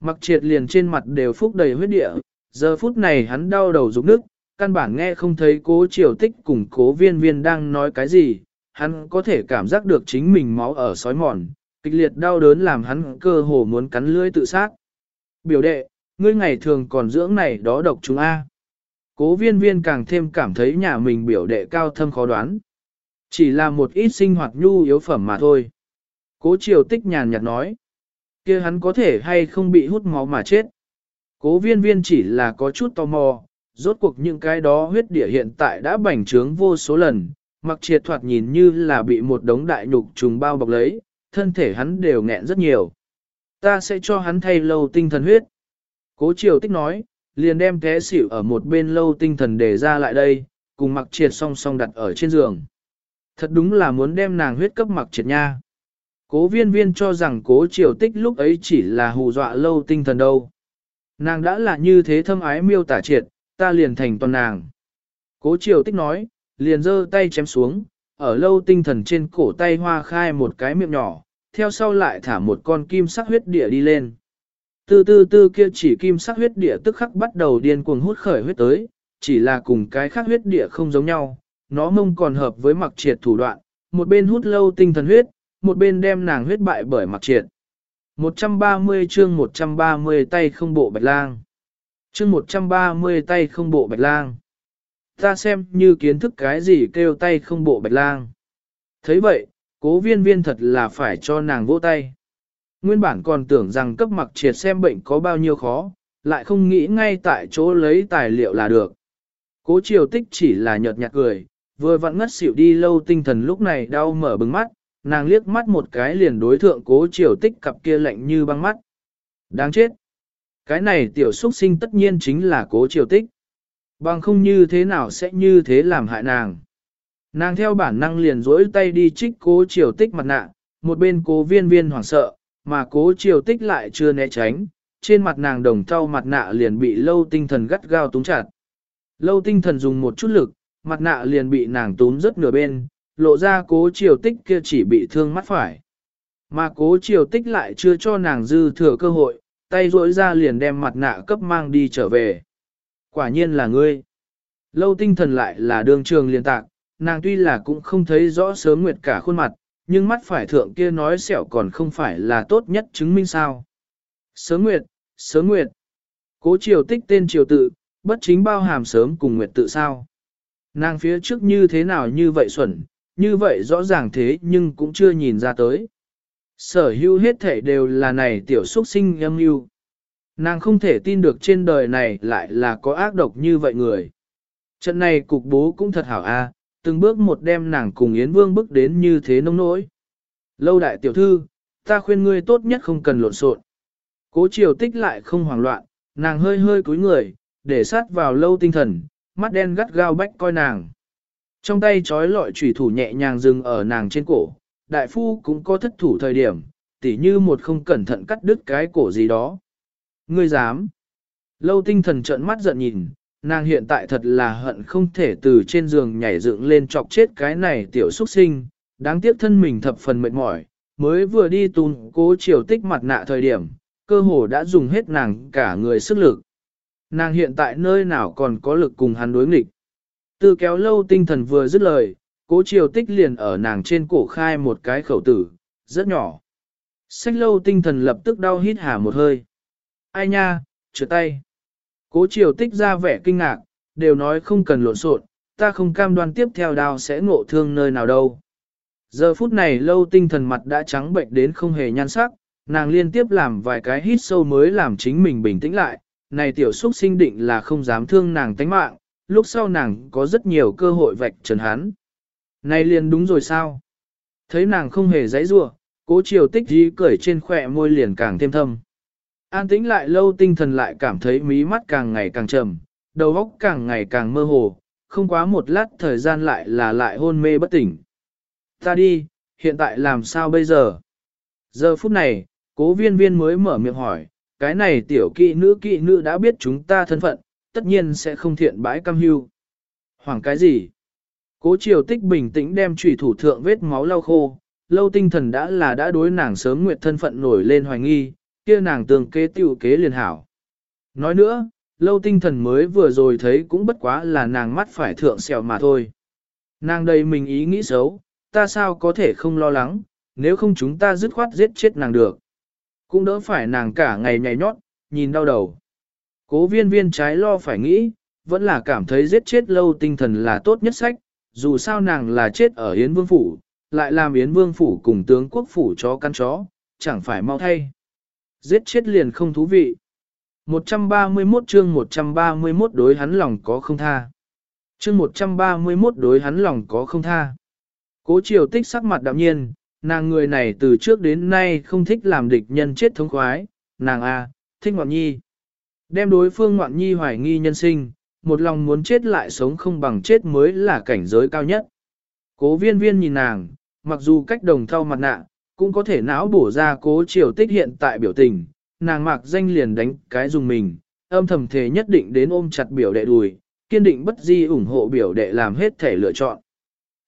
Mặc triệt liền trên mặt đều phúc đầy huyết địa, giờ phút này hắn đau đầu rụng nước, căn bản nghe không thấy cố triều tích cùng cố viên viên đang nói cái gì, hắn có thể cảm giác được chính mình máu ở sói mòn, kịch liệt đau đớn làm hắn cơ hồ muốn cắn lưỡi tự sát. Biểu đệ, ngươi ngày thường còn dưỡng này đó độc chúng A. Cố viên viên càng thêm cảm thấy nhà mình biểu đệ cao thâm khó đoán. Chỉ là một ít sinh hoạt nhu yếu phẩm mà thôi. Cố triều tích nhàn nhạt nói kia hắn có thể hay không bị hút máu mà chết. Cố viên viên chỉ là có chút tò mò, rốt cuộc những cái đó huyết địa hiện tại đã bành trướng vô số lần, mặc triệt thoạt nhìn như là bị một đống đại nhục trùng bao bọc lấy, thân thể hắn đều nghẹn rất nhiều. Ta sẽ cho hắn thay lâu tinh thần huyết. Cố triều tích nói, liền đem té xỉu ở một bên lâu tinh thần để ra lại đây, cùng mặc triệt song song đặt ở trên giường. Thật đúng là muốn đem nàng huyết cấp mặc triệt nha. Cố viên viên cho rằng cố triều tích lúc ấy chỉ là hù dọa lâu tinh thần đâu. Nàng đã là như thế thâm ái miêu tả triệt, ta liền thành toàn nàng. Cố triều tích nói, liền giơ tay chém xuống, ở lâu tinh thần trên cổ tay hoa khai một cái miệng nhỏ, theo sau lại thả một con kim sắc huyết địa đi lên. Từ từ từ kia chỉ kim sắc huyết địa tức khắc bắt đầu điên cuồng hút khởi huyết tới, chỉ là cùng cái khác huyết địa không giống nhau, nó mông còn hợp với mặc triệt thủ đoạn, một bên hút lâu tinh thần huyết, một bên đem nàng huyết bại bởi mặc triệt. 130 chương 130 tay không bộ bạch lang. Chương 130 tay không bộ bạch lang. Ta xem như kiến thức cái gì kêu tay không bộ bạch lang. thấy vậy, cố viên viên thật là phải cho nàng vỗ tay. Nguyên bản còn tưởng rằng cấp mặc triệt xem bệnh có bao nhiêu khó, lại không nghĩ ngay tại chỗ lấy tài liệu là được. Cố triều tích chỉ là nhợt nhạt cười, vừa vặn ngất xỉu đi lâu tinh thần lúc này đau mở bừng mắt, nàng liếc mắt một cái liền đối thượng cố triều tích cặp kia lạnh như băng mắt. Đáng chết! Cái này tiểu xuất sinh tất nhiên chính là cố triều tích. Bằng không như thế nào sẽ như thế làm hại nàng. Nàng theo bản năng liền rỗi tay đi trích cố triều tích mặt nạ, một bên cố viên viên hoảng sợ, mà cố triều tích lại chưa né tránh, trên mặt nàng đồng trao mặt nạ liền bị lâu tinh thần gắt gao túng chặt. Lâu tinh thần dùng một chút lực, mặt nạ liền bị nàng túm rất nửa bên, lộ ra cố triều tích kia chỉ bị thương mắt phải. Mà cố triều tích lại chưa cho nàng dư thừa cơ hội, tay rỗi ra liền đem mặt nạ cấp mang đi trở về. Quả nhiên là ngươi. Lâu tinh thần lại là đường trường liên tạc, nàng tuy là cũng không thấy rõ sớm nguyệt cả khuôn mặt, nhưng mắt phải thượng kia nói sẹo còn không phải là tốt nhất chứng minh sao. Sớm nguyệt, sớm nguyệt. Cố triều tích tên triều tự, bất chính bao hàm sớm cùng nguyệt tự sao. Nàng phía trước như thế nào như vậy xuẩn, như vậy rõ ràng thế nhưng cũng chưa nhìn ra tới. Sở hữu hết thể đều là này tiểu xuất sinh âm hưu. Nàng không thể tin được trên đời này lại là có ác độc như vậy người. Trận này cục bố cũng thật hảo a, à, từng bước một đem nàng cùng Yến Vương bước đến như thế nông nỗi. Lâu đại tiểu thư, ta khuyên ngươi tốt nhất không cần lộn xộn. Cố triều tích lại không hoảng loạn, nàng hơi hơi cúi người, để sát vào lâu tinh thần, mắt đen gắt gao bách coi nàng. Trong tay trói lọi chủy thủ nhẹ nhàng dừng ở nàng trên cổ, đại phu cũng có thất thủ thời điểm, tỉ như một không cẩn thận cắt đứt cái cổ gì đó. Ngươi dám. Lâu tinh thần trợn mắt giận nhìn, nàng hiện tại thật là hận không thể từ trên giường nhảy dựng lên chọc chết cái này tiểu xuất sinh, đáng tiếc thân mình thập phần mệt mỏi, mới vừa đi tùn cố chiều tích mặt nạ thời điểm, cơ hồ đã dùng hết nàng cả người sức lực. Nàng hiện tại nơi nào còn có lực cùng hắn đối nghịch. Tư kéo lâu tinh thần vừa dứt lời, cố chiều tích liền ở nàng trên cổ khai một cái khẩu tử, rất nhỏ. sách lâu tinh thần lập tức đau hít hà một hơi. Ai nha, trượt tay. Cố chiều tích ra vẻ kinh ngạc, đều nói không cần lộn xộn, ta không cam đoan tiếp theo đao sẽ ngộ thương nơi nào đâu. Giờ phút này lâu tinh thần mặt đã trắng bệnh đến không hề nhan sắc, nàng liên tiếp làm vài cái hít sâu mới làm chính mình bình tĩnh lại, này tiểu xúc sinh định là không dám thương nàng tánh mạng, lúc sau nàng có rất nhiều cơ hội vạch trần hắn. Này liền đúng rồi sao? Thấy nàng không hề giãy giụa, cố triều tích dí cười trên khỏe môi liền càng thêm thâm. An tĩnh lại lâu tinh thần lại cảm thấy mí mắt càng ngày càng trầm, đầu óc càng ngày càng mơ hồ, không quá một lát thời gian lại là lại hôn mê bất tỉnh. Ta đi, hiện tại làm sao bây giờ? Giờ phút này, cố viên viên mới mở miệng hỏi, cái này tiểu kỵ nữ kỵ nữ đã biết chúng ta thân phận, tất nhiên sẽ không thiện bãi cam hưu. Hoảng cái gì? Cố triều tích bình tĩnh đem trùy thủ thượng vết máu lau khô, lâu tinh thần đã là đã đối nàng sớm nguyệt thân phận nổi lên hoài nghi, kia nàng tường kế tiểu kế liền hảo. Nói nữa, lâu tinh thần mới vừa rồi thấy cũng bất quá là nàng mắt phải thượng sẹo mà thôi. Nàng đây mình ý nghĩ xấu, ta sao có thể không lo lắng, nếu không chúng ta dứt khoát giết chết nàng được. Cũng đỡ phải nàng cả ngày nhảy nhót, nhìn đau đầu. Cố viên viên trái lo phải nghĩ, vẫn là cảm thấy giết chết lâu tinh thần là tốt nhất sách, dù sao nàng là chết ở Yến Vương Phủ, lại làm Yến Vương Phủ cùng tướng quốc phủ chó căn chó, chẳng phải mau thay. Giết chết liền không thú vị. 131 chương 131 đối hắn lòng có không tha. Chương 131 đối hắn lòng có không tha. Cố triều tích sắc mặt đạm nhiên, nàng người này từ trước đến nay không thích làm địch nhân chết thống khoái, nàng a thích ngoạn nhi. Đem đối phương ngoạn nhi hoài nghi nhân sinh, một lòng muốn chết lại sống không bằng chết mới là cảnh giới cao nhất. Cố viên viên nhìn nàng, mặc dù cách đồng thau mặt nạ, cũng có thể não bổ ra cố triều tích hiện tại biểu tình, nàng mặc danh liền đánh cái dùng mình, âm thầm thể nhất định đến ôm chặt biểu đệ đùi, kiên định bất di ủng hộ biểu đệ làm hết thể lựa chọn.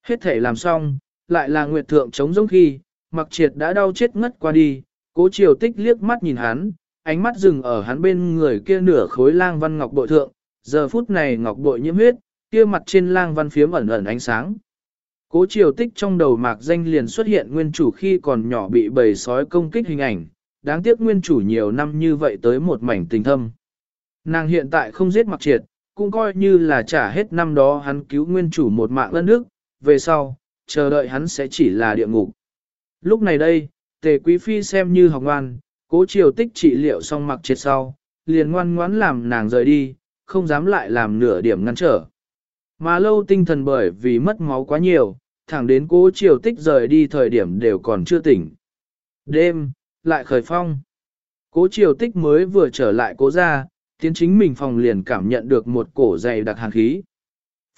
Hết thể làm xong, lại là nguyệt thượng chống giống khi, mặc triệt đã đau chết ngất qua đi, cố triều tích liếc mắt nhìn hắn, ánh mắt dừng ở hắn bên người kia nửa khối lang văn ngọc bội thượng, giờ phút này ngọc bội nhiễm huyết, kia mặt trên lang văn phiếm ẩn ẩn ánh sáng. Cố triều tích trong đầu mạc danh liền xuất hiện nguyên chủ khi còn nhỏ bị bầy sói công kích hình ảnh, đáng tiếc nguyên chủ nhiều năm như vậy tới một mảnh tình thâm. Nàng hiện tại không giết mặc triệt, cũng coi như là trả hết năm đó hắn cứu nguyên chủ một mạng lân nước, về sau, chờ đợi hắn sẽ chỉ là địa ngục. Lúc này đây, tề quý phi xem như học ngoan, cố triều tích trị liệu xong mặc triệt sau, liền ngoan ngoãn làm nàng rời đi, không dám lại làm nửa điểm ngăn trở. Mà lâu tinh thần bởi vì mất máu quá nhiều, thẳng đến cố triều tích rời đi thời điểm đều còn chưa tỉnh. Đêm, lại khởi phong. Cố triều tích mới vừa trở lại cố ra, tiến chính mình phòng liền cảm nhận được một cổ dày đặc hàn khí.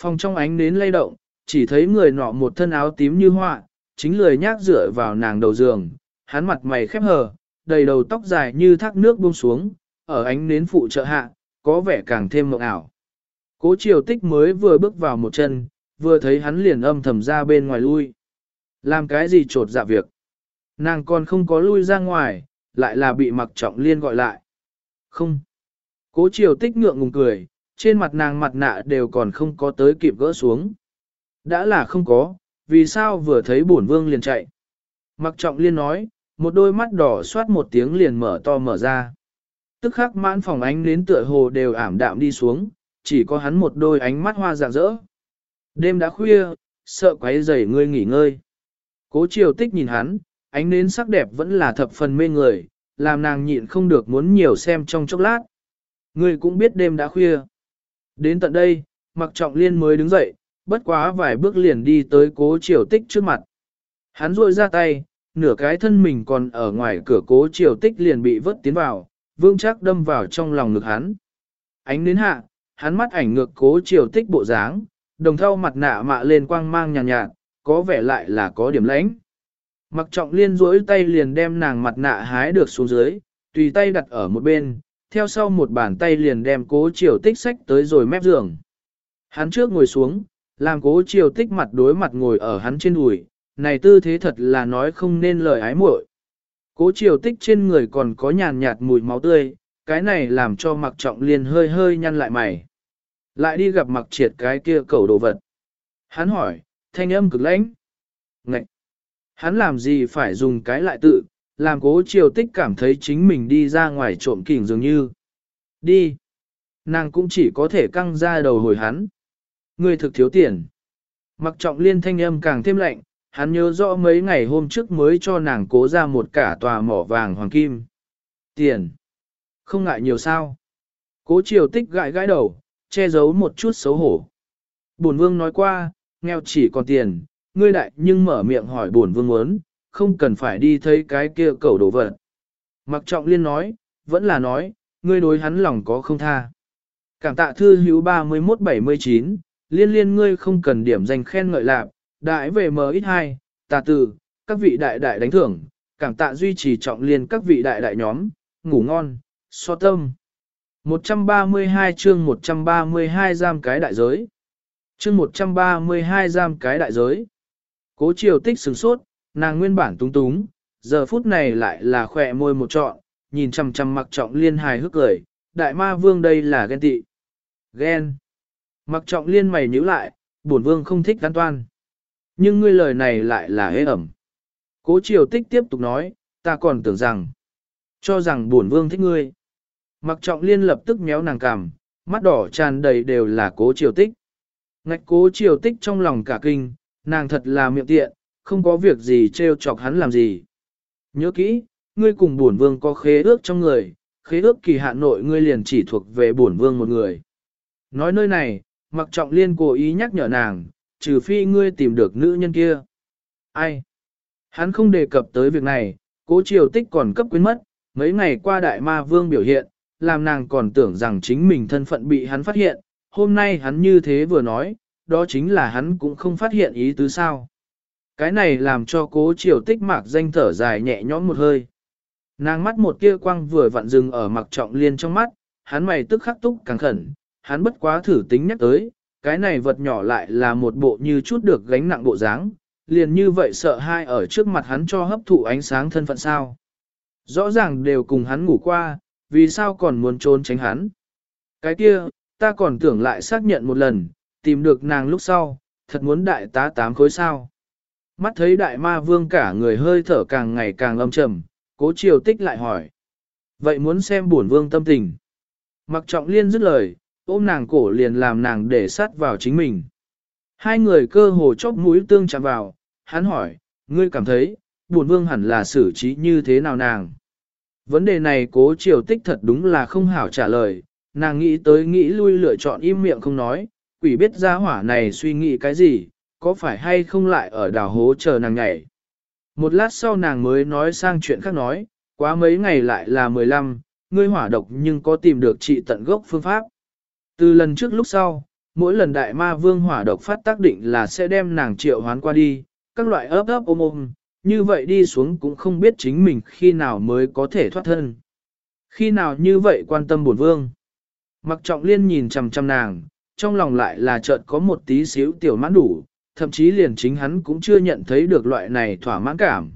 Phòng trong ánh nến lay động, chỉ thấy người nọ một thân áo tím như họa, chính lười nhác dựa vào nàng đầu giường, hắn mặt mày khép hờ, đầy đầu tóc dài như thác nước buông xuống, ở ánh nến phụ trợ hạ, có vẻ càng thêm mộng ảo. Cố triều tích mới vừa bước vào một chân, vừa thấy hắn liền âm thầm ra bên ngoài lui. Làm cái gì trột dạ việc? Nàng còn không có lui ra ngoài, lại là bị mặc trọng liên gọi lại. Không. Cố triều tích ngượng ngùng cười, trên mặt nàng mặt nạ đều còn không có tới kịp gỡ xuống. Đã là không có, vì sao vừa thấy bổn vương liền chạy. Mặc trọng liên nói, một đôi mắt đỏ soát một tiếng liền mở to mở ra. Tức khắc mãn phòng ánh đến tựa hồ đều ảm đạm đi xuống, chỉ có hắn một đôi ánh mắt hoa rạng rỡ. Đêm đã khuya, sợ quấy rầy ngươi nghỉ ngơi. Cố triều tích nhìn hắn, ánh nến sắc đẹp vẫn là thập phần mê người, làm nàng nhịn không được muốn nhiều xem trong chốc lát. Ngươi cũng biết đêm đã khuya. Đến tận đây, mặc trọng liên mới đứng dậy, bất quá vài bước liền đi tới cố triều tích trước mặt. Hắn duỗi ra tay, nửa cái thân mình còn ở ngoài cửa cố triều tích liền bị vớt tiến vào, vương chắc đâm vào trong lòng ngực hắn. Ánh đến hạ, hắn mắt ảnh ngược cố triều tích bộ dáng, đồng thau mặt nạ mạ lên quang mang nhàn nhạt, nhạt, có vẻ lại là có điểm lãnh. Mặc trọng liên duỗi tay liền đem nàng mặt nạ hái được xuống dưới, tùy tay đặt ở một bên, theo sau một bàn tay liền đem cố triều tích sách tới rồi mép giường. Hắn trước ngồi xuống, làm cố triều tích mặt đối mặt ngồi ở hắn trên đùi, này tư thế thật là nói không nên lời ái muội. Cố triều tích trên người còn có nhàn nhạt mùi máu tươi, cái này làm cho mặc trọng liên hơi hơi nhăn lại mày. Lại đi gặp mặc triệt cái kia cầu đồ vật. Hắn hỏi, thanh âm cực lãnh. Ngậy! Hắn làm gì phải dùng cái lại tự, làm cố triều tích cảm thấy chính mình đi ra ngoài trộm kỉnh dường như. Đi! Nàng cũng chỉ có thể căng ra đầu hồi hắn. Người thực thiếu tiền. Mặc trọng liên thanh âm càng thêm lạnh, hắn nhớ rõ mấy ngày hôm trước mới cho nàng cố ra một cả tòa mỏ vàng hoàng kim. Tiền. Không ngại nhiều sao. Cố triều tích gãi gãi đầu, che giấu một chút xấu hổ. Bổn vương nói qua, nghèo chỉ còn tiền, ngươi đại nhưng mở miệng hỏi bổn vương muốn, không cần phải đi thấy cái kia cầu đồ vật. Mặc trọng liên nói, vẫn là nói, ngươi đối hắn lòng có không tha. Cảm tạ thư hữu 3179, liên liên ngươi không cần điểm danh khen ngợi lạc, đại về MX2, tà tử, các vị đại đại đánh thưởng, cảm tạ duy trì trọng liên các vị đại đại nhóm, ngủ ngon, so tâm. 132 chương 132 giam cái đại giới. Chương 132 giam cái đại giới. Cố triều tích sừng sốt, nàng nguyên bản túng túng, giờ phút này lại là khỏe môi một trọn, nhìn chằm chằm mặc trọng liên hài hước cười, đại ma vương đây là ghen tị. Ghen. Mặc trọng liên mày nhíu lại, bổn vương không thích an toan. Nhưng ngươi lời này lại là hế ẩm. Cố triều tích tiếp tục nói, ta còn tưởng rằng, cho rằng bổn vương thích ngươi. Mặc trọng liên lập tức méo nàng cằm, mắt đỏ tràn đầy đều là cố triều tích. Ngạch cố triều tích trong lòng cả kinh, nàng thật là miệng tiện, không có việc gì trêu chọc hắn làm gì. Nhớ kỹ, ngươi cùng bổn vương có khế ước trong người, khế ước kỳ hạn nội ngươi liền chỉ thuộc về bổn vương một người. Nói nơi này, mặc trọng liên cố ý nhắc nhở nàng, trừ phi ngươi tìm được nữ nhân kia. Ai? Hắn không đề cập tới việc này, cố triều tích còn cấp quyến mất, mấy ngày qua đại ma vương biểu hiện, làm nàng còn tưởng rằng chính mình thân phận bị hắn phát hiện, hôm nay hắn như thế vừa nói, đó chính là hắn cũng không phát hiện ý tứ sao. Cái này làm cho cố triều tích mạc danh thở dài nhẹ nhõm một hơi. Nàng mắt một kia quang vừa vặn dừng ở mặc trọng liên trong mắt, hắn mày tức khắc túc càng khẩn, hắn bất quá thử tính nhắc tới, cái này vật nhỏ lại là một bộ như chút được gánh nặng bộ dáng, liền như vậy sợ hai ở trước mặt hắn cho hấp thụ ánh sáng thân phận sao. Rõ ràng đều cùng hắn ngủ qua, vì sao còn muốn trốn tránh hắn. Cái kia, ta còn tưởng lại xác nhận một lần, tìm được nàng lúc sau, thật muốn đại tá tám khối sao. Mắt thấy đại ma vương cả người hơi thở càng ngày càng âm trầm, cố triều tích lại hỏi. Vậy muốn xem bổn vương tâm tình. Mặc trọng liên dứt lời, ôm nàng cổ liền làm nàng để sát vào chính mình. Hai người cơ hồ chóp mũi tương chạm vào, hắn hỏi, ngươi cảm thấy, buồn vương hẳn là xử trí như thế nào nàng. Vấn đề này cố triều tích thật đúng là không hảo trả lời, nàng nghĩ tới nghĩ lui lựa chọn im miệng không nói, quỷ biết ra hỏa này suy nghĩ cái gì, có phải hay không lại ở đảo hố chờ nàng nhảy. Một lát sau nàng mới nói sang chuyện khác nói, quá mấy ngày lại là 15, ngươi hỏa độc nhưng có tìm được trị tận gốc phương pháp. Từ lần trước lúc sau, mỗi lần đại ma vương hỏa độc phát tác định là sẽ đem nàng triệu hoán qua đi, các loại ấp ấp ôm ôm, như vậy đi xuống cũng không biết chính mình khi nào mới có thể thoát thân. Khi nào như vậy quan tâm bổn vương. Mặc trọng liên nhìn chằm chằm nàng, trong lòng lại là chợt có một tí xíu tiểu mãn đủ, thậm chí liền chính hắn cũng chưa nhận thấy được loại này thỏa mãn cảm.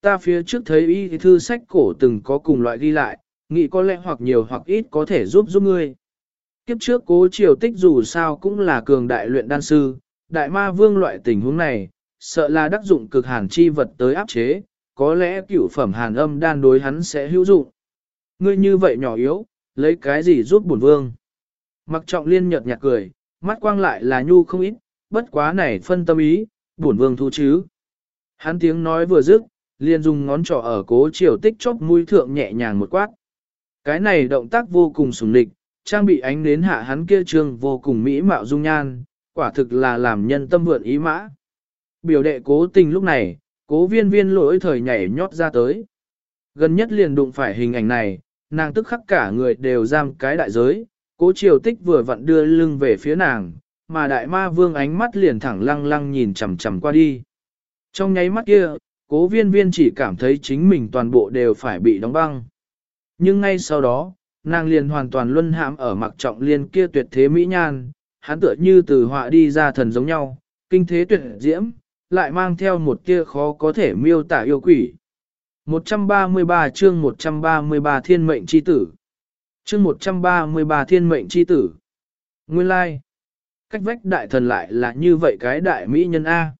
Ta phía trước thấy y thư sách cổ từng có cùng loại ghi lại, nghĩ có lẽ hoặc nhiều hoặc ít có thể giúp giúp ngươi. Kiếp trước cố triều tích dù sao cũng là cường đại luyện đan sư, đại ma vương loại tình huống này, sợ là đắc dụng cực hàn chi vật tới áp chế, có lẽ cửu phẩm hàn âm đan đối hắn sẽ hữu dụng. Ngươi như vậy nhỏ yếu, lấy cái gì giúp bổn vương? Mặc trọng liên nhợt nhạt cười, mắt quang lại là nhu không ít, bất quá này phân tâm ý, bổn vương thu chứ. Hắn tiếng nói vừa dứt, liền dùng ngón trỏ ở cố triều tích chóp mũi thượng nhẹ nhàng một quát. Cái này động tác vô cùng sùng lịch, trang bị ánh đến hạ hắn kia trương vô cùng mỹ mạo dung nhan, quả thực là làm nhân tâm vượn ý mã. Biểu đệ cố tình lúc này, cố viên viên lỗi thời nhảy nhót ra tới. Gần nhất liền đụng phải hình ảnh này, nàng tức khắc cả người đều giam cái đại giới, cố triều tích vừa vặn đưa lưng về phía nàng, mà đại ma vương ánh mắt liền thẳng lăng lăng nhìn chằm chằm qua đi. Trong nháy mắt kia, cố viên viên chỉ cảm thấy chính mình toàn bộ đều phải bị đóng băng. Nhưng ngay sau đó, nàng liền hoàn toàn luân hãm ở mặc trọng liên kia tuyệt thế mỹ nhan, hắn tựa như từ họa đi ra thần giống nhau, kinh thế tuyệt diễm, lại mang theo một kia khó có thể miêu tả yêu quỷ. 133 chương 133 thiên mệnh chi tử. Chương 133 thiên mệnh chi tử. Nguyên lai, like. cách vách đại thần lại là như vậy cái đại mỹ nhân A.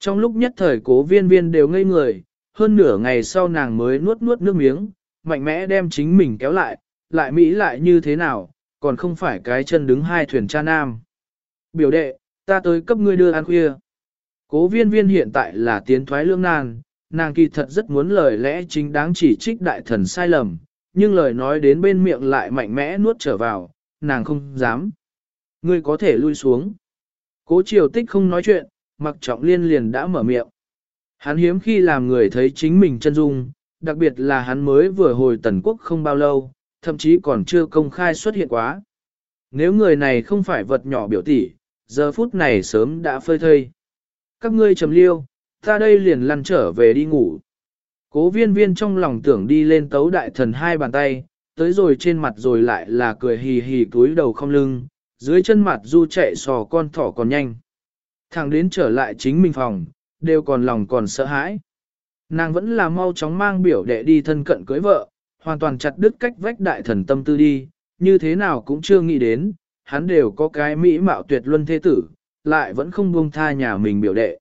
Trong lúc nhất thời cố viên viên đều ngây người, hơn nửa ngày sau nàng mới nuốt nuốt nước miếng, mạnh mẽ đem chính mình kéo lại, lại Mỹ lại như thế nào, còn không phải cái chân đứng hai thuyền cha nam. Biểu đệ, ta tới cấp ngươi đưa ăn khuya. Cố viên viên hiện tại là tiến thoái lương nan, nàng kỳ thật rất muốn lời lẽ chính đáng chỉ trích đại thần sai lầm, nhưng lời nói đến bên miệng lại mạnh mẽ nuốt trở vào, nàng không dám. Ngươi có thể lui xuống. Cố triều tích không nói chuyện, mặc trọng liên liền đã mở miệng. Hắn hiếm khi làm người thấy chính mình chân dung, đặc biệt là hắn mới vừa hồi tần quốc không bao lâu, thậm chí còn chưa công khai xuất hiện quá. Nếu người này không phải vật nhỏ biểu tỷ, giờ phút này sớm đã phơi thây. Các ngươi trầm liêu, ta đây liền lăn trở về đi ngủ. Cố viên viên trong lòng tưởng đi lên tấu đại thần hai bàn tay, tới rồi trên mặt rồi lại là cười hì hì túi đầu không lưng, dưới chân mặt du chạy sò con thỏ còn nhanh. Thẳng đến trở lại chính mình phòng, đều còn lòng còn sợ hãi. Nàng vẫn là mau chóng mang biểu đệ đi thân cận cưới vợ, hoàn toàn chặt đứt cách vách đại thần tâm tư đi, như thế nào cũng chưa nghĩ đến, hắn đều có cái mỹ mạo tuyệt luân thế tử, lại vẫn không buông tha nhà mình biểu đệ.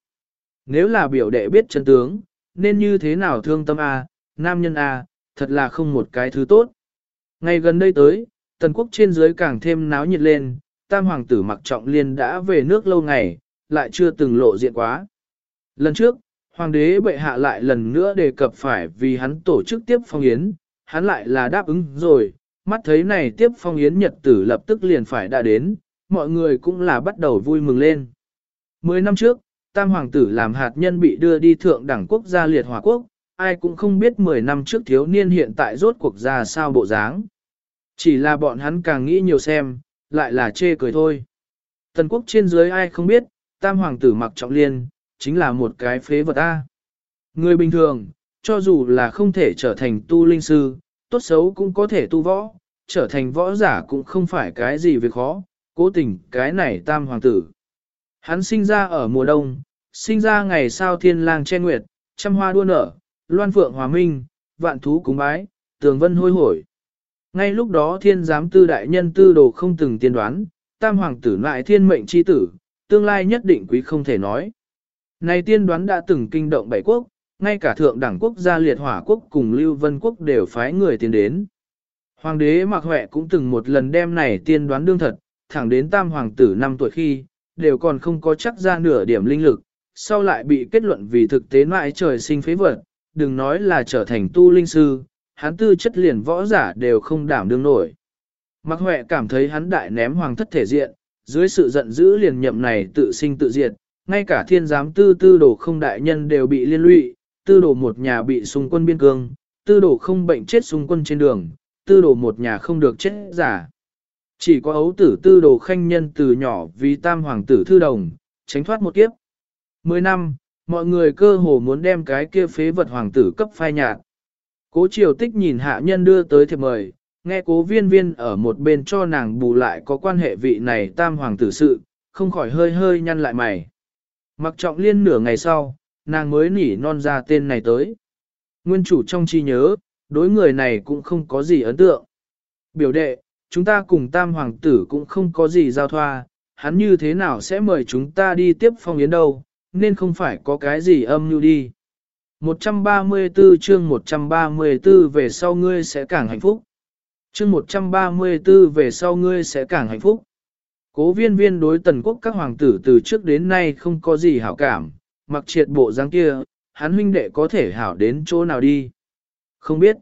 Nếu là biểu đệ biết chân tướng, nên như thế nào thương tâm A, nam nhân A, thật là không một cái thứ tốt. Ngày gần đây tới, tần quốc trên dưới càng thêm náo nhiệt lên, tam hoàng tử mặc trọng liên đã về nước lâu ngày, lại chưa từng lộ diện quá. Lần trước, hoàng đế bệ hạ lại lần nữa đề cập phải vì hắn tổ chức tiếp phong yến, hắn lại là đáp ứng rồi, mắt thấy này tiếp phong yến nhật tử lập tức liền phải đã đến, mọi người cũng là bắt đầu vui mừng lên. Mười năm trước, tam hoàng tử làm hạt nhân bị đưa đi thượng đẳng quốc gia liệt hòa quốc, ai cũng không biết 10 năm trước thiếu niên hiện tại rốt cuộc ra sao bộ dáng. Chỉ là bọn hắn càng nghĩ nhiều xem, lại là chê cười thôi. Tần quốc trên dưới ai không biết, tam hoàng tử mặc trọng liên, chính là một cái phế vật A. Người bình thường, cho dù là không thể trở thành tu linh sư, tốt xấu cũng có thể tu võ, trở thành võ giả cũng không phải cái gì việc khó, cố tình cái này tam hoàng tử. Hắn sinh ra ở mùa đông, sinh ra ngày sao thiên lang che nguyệt, trăm hoa đua nở, loan phượng hòa minh, vạn thú cúng bái, tường vân hôi hổi. Ngay lúc đó thiên giám tư đại nhân tư đồ không từng tiên đoán, tam hoàng tử lại thiên mệnh chi tử, tương lai nhất định quý không thể nói. Này tiên đoán đã từng kinh động bảy quốc, ngay cả thượng đẳng quốc gia liệt hỏa quốc cùng Lưu Vân quốc đều phái người tiến đến. Hoàng đế Mạc Huệ cũng từng một lần đem này tiên đoán đương thật, thẳng đến tam hoàng tử năm tuổi khi, đều còn không có chắc ra nửa điểm linh lực, sau lại bị kết luận vì thực tế mãi trời sinh phế vật, đừng nói là trở thành tu linh sư, hắn tư chất liền võ giả đều không đảm đương nổi. Mạc Huệ cảm thấy hắn đại ném hoàng thất thể diện, dưới sự giận dữ liền nhậm này tự sinh tự diệt, ngay cả thiên giám tư tư đồ không đại nhân đều bị liên lụy, tư đồ một nhà bị xung quân biên cương, tư đồ không bệnh chết xung quân trên đường, tư đồ một nhà không được chết giả. Chỉ có ấu tử tư đồ khanh nhân từ nhỏ vì tam hoàng tử thư đồng, tránh thoát một kiếp. Mười năm, mọi người cơ hồ muốn đem cái kia phế vật hoàng tử cấp phai nhạt. Cố triều tích nhìn hạ nhân đưa tới thiệp mời, nghe cố viên viên ở một bên cho nàng bù lại có quan hệ vị này tam hoàng tử sự, không khỏi hơi hơi nhăn lại mày. Mặc trọng liên nửa ngày sau, nàng mới nỉ non ra tên này tới. Nguyên chủ trong chi nhớ, đối người này cũng không có gì ấn tượng. Biểu đệ, chúng ta cùng tam hoàng tử cũng không có gì giao thoa, hắn như thế nào sẽ mời chúng ta đi tiếp phong yến đâu, nên không phải có cái gì âm mưu đi. 134 chương 134 về sau ngươi sẽ càng hạnh phúc. Chương 134 về sau ngươi sẽ càng hạnh phúc. Cố viên viên đối tần quốc các hoàng tử từ trước đến nay không có gì hảo cảm, mặc triệt bộ dáng kia, hắn huynh đệ có thể hảo đến chỗ nào đi. Không biết.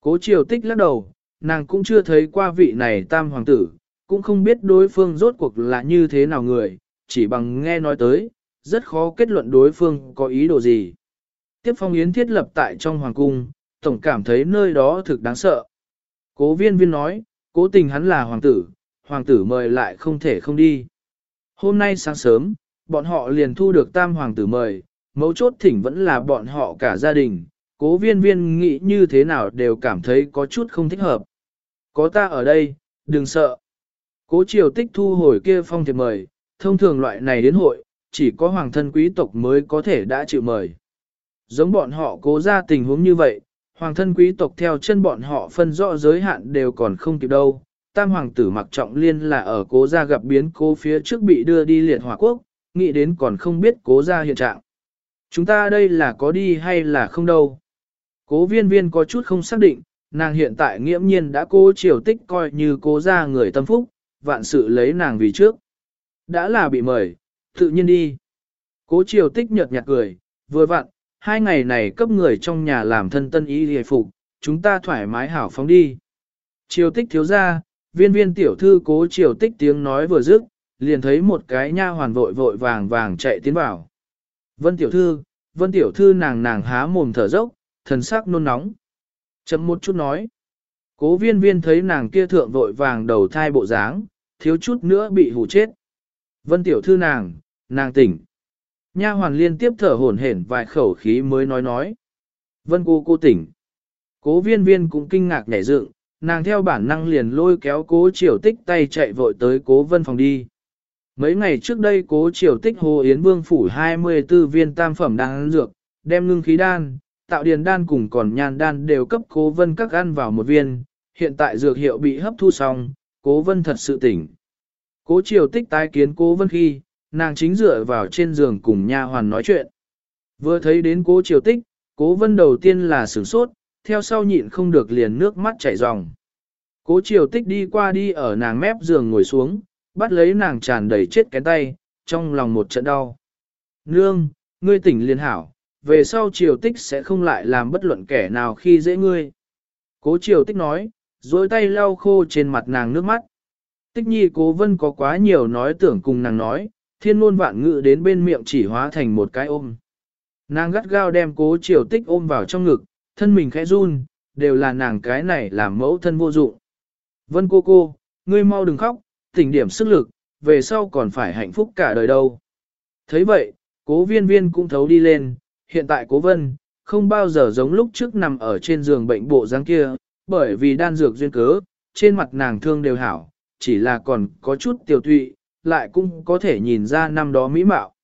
Cố triều tích lắc đầu, nàng cũng chưa thấy qua vị này tam hoàng tử, cũng không biết đối phương rốt cuộc là như thế nào người, chỉ bằng nghe nói tới, rất khó kết luận đối phương có ý đồ gì. Tiếp phong yến thiết lập tại trong hoàng cung, tổng cảm thấy nơi đó thực đáng sợ. Cố viên viên nói, cố tình hắn là hoàng tử, hoàng tử mời lại không thể không đi. Hôm nay sáng sớm, bọn họ liền thu được tam hoàng tử mời, mấu chốt thỉnh vẫn là bọn họ cả gia đình, cố viên viên nghĩ như thế nào đều cảm thấy có chút không thích hợp. Có ta ở đây, đừng sợ. Cố triều tích thu hồi kia phong thiệp mời, thông thường loại này đến hội, chỉ có hoàng thân quý tộc mới có thể đã chịu mời. Giống bọn họ cố ra tình huống như vậy, hoàng thân quý tộc theo chân bọn họ phân rõ giới hạn đều còn không kịp đâu. Tam hoàng tử mặc trọng liên là ở cố gia gặp biến cố phía trước bị đưa đi liệt hỏa quốc, nghĩ đến còn không biết cố gia hiện trạng. Chúng ta đây là có đi hay là không đâu. Cố viên viên có chút không xác định, nàng hiện tại nghiễm nhiên đã cố triều tích coi như cố gia người tâm phúc, vạn sự lấy nàng vì trước. Đã là bị mời, tự nhiên đi. Cố triều tích nhợt nhạt cười, vừa vặn, hai ngày này cấp người trong nhà làm thân tân ý hề phục, chúng ta thoải mái hảo phóng đi. Triều tích thiếu ra, viên viên tiểu thư cố triều tích tiếng nói vừa dứt, liền thấy một cái nha hoàn vội vội vàng vàng chạy tiến vào. Vân tiểu thư, vân tiểu thư nàng nàng há mồm thở dốc, thần sắc nôn nóng. Chấm một chút nói. Cố viên viên thấy nàng kia thượng vội vàng đầu thai bộ dáng, thiếu chút nữa bị hù chết. Vân tiểu thư nàng, nàng tỉnh. Nha hoàn liên tiếp thở hổn hển vài khẩu khí mới nói nói. Vân cô cô tỉnh. Cố viên viên cũng kinh ngạc nhảy dựng, nàng theo bản năng liền lôi kéo cố triều tích tay chạy vội tới cố vân phòng đi. Mấy ngày trước đây cố triều tích hồ Yến Vương phủ 24 viên tam phẩm đan dược, đem ngưng khí đan, tạo điền đan cùng còn nhan đan đều cấp cố vân các ăn vào một viên, hiện tại dược hiệu bị hấp thu xong, cố vân thật sự tỉnh. Cố triều tích tái kiến cố vân khi, nàng chính dựa vào trên giường cùng nha hoàn nói chuyện. Vừa thấy đến cố triều tích, cố vân đầu tiên là sửng sốt, theo sau nhịn không được liền nước mắt chảy ròng. Cố triều tích đi qua đi ở nàng mép giường ngồi xuống, bắt lấy nàng tràn đầy chết cái tay, trong lòng một trận đau. Nương, ngươi tỉnh liên hảo, về sau triều tích sẽ không lại làm bất luận kẻ nào khi dễ ngươi. Cố triều tích nói, dối tay lau khô trên mặt nàng nước mắt. Tích nhi cố vân có quá nhiều nói tưởng cùng nàng nói, thiên ngôn vạn ngữ đến bên miệng chỉ hóa thành một cái ôm. Nàng gắt gao đem cố triều tích ôm vào trong ngực, thân mình khẽ run, đều là nàng cái này làm mẫu thân vô dụng. Vân cô cô, ngươi mau đừng khóc, tỉnh điểm sức lực, về sau còn phải hạnh phúc cả đời đâu. thấy vậy, cố viên viên cũng thấu đi lên, hiện tại cố vân, không bao giờ giống lúc trước nằm ở trên giường bệnh bộ dáng kia, bởi vì đan dược duyên cớ, trên mặt nàng thương đều hảo, chỉ là còn có chút tiểu thụy, lại cũng có thể nhìn ra năm đó mỹ mạo.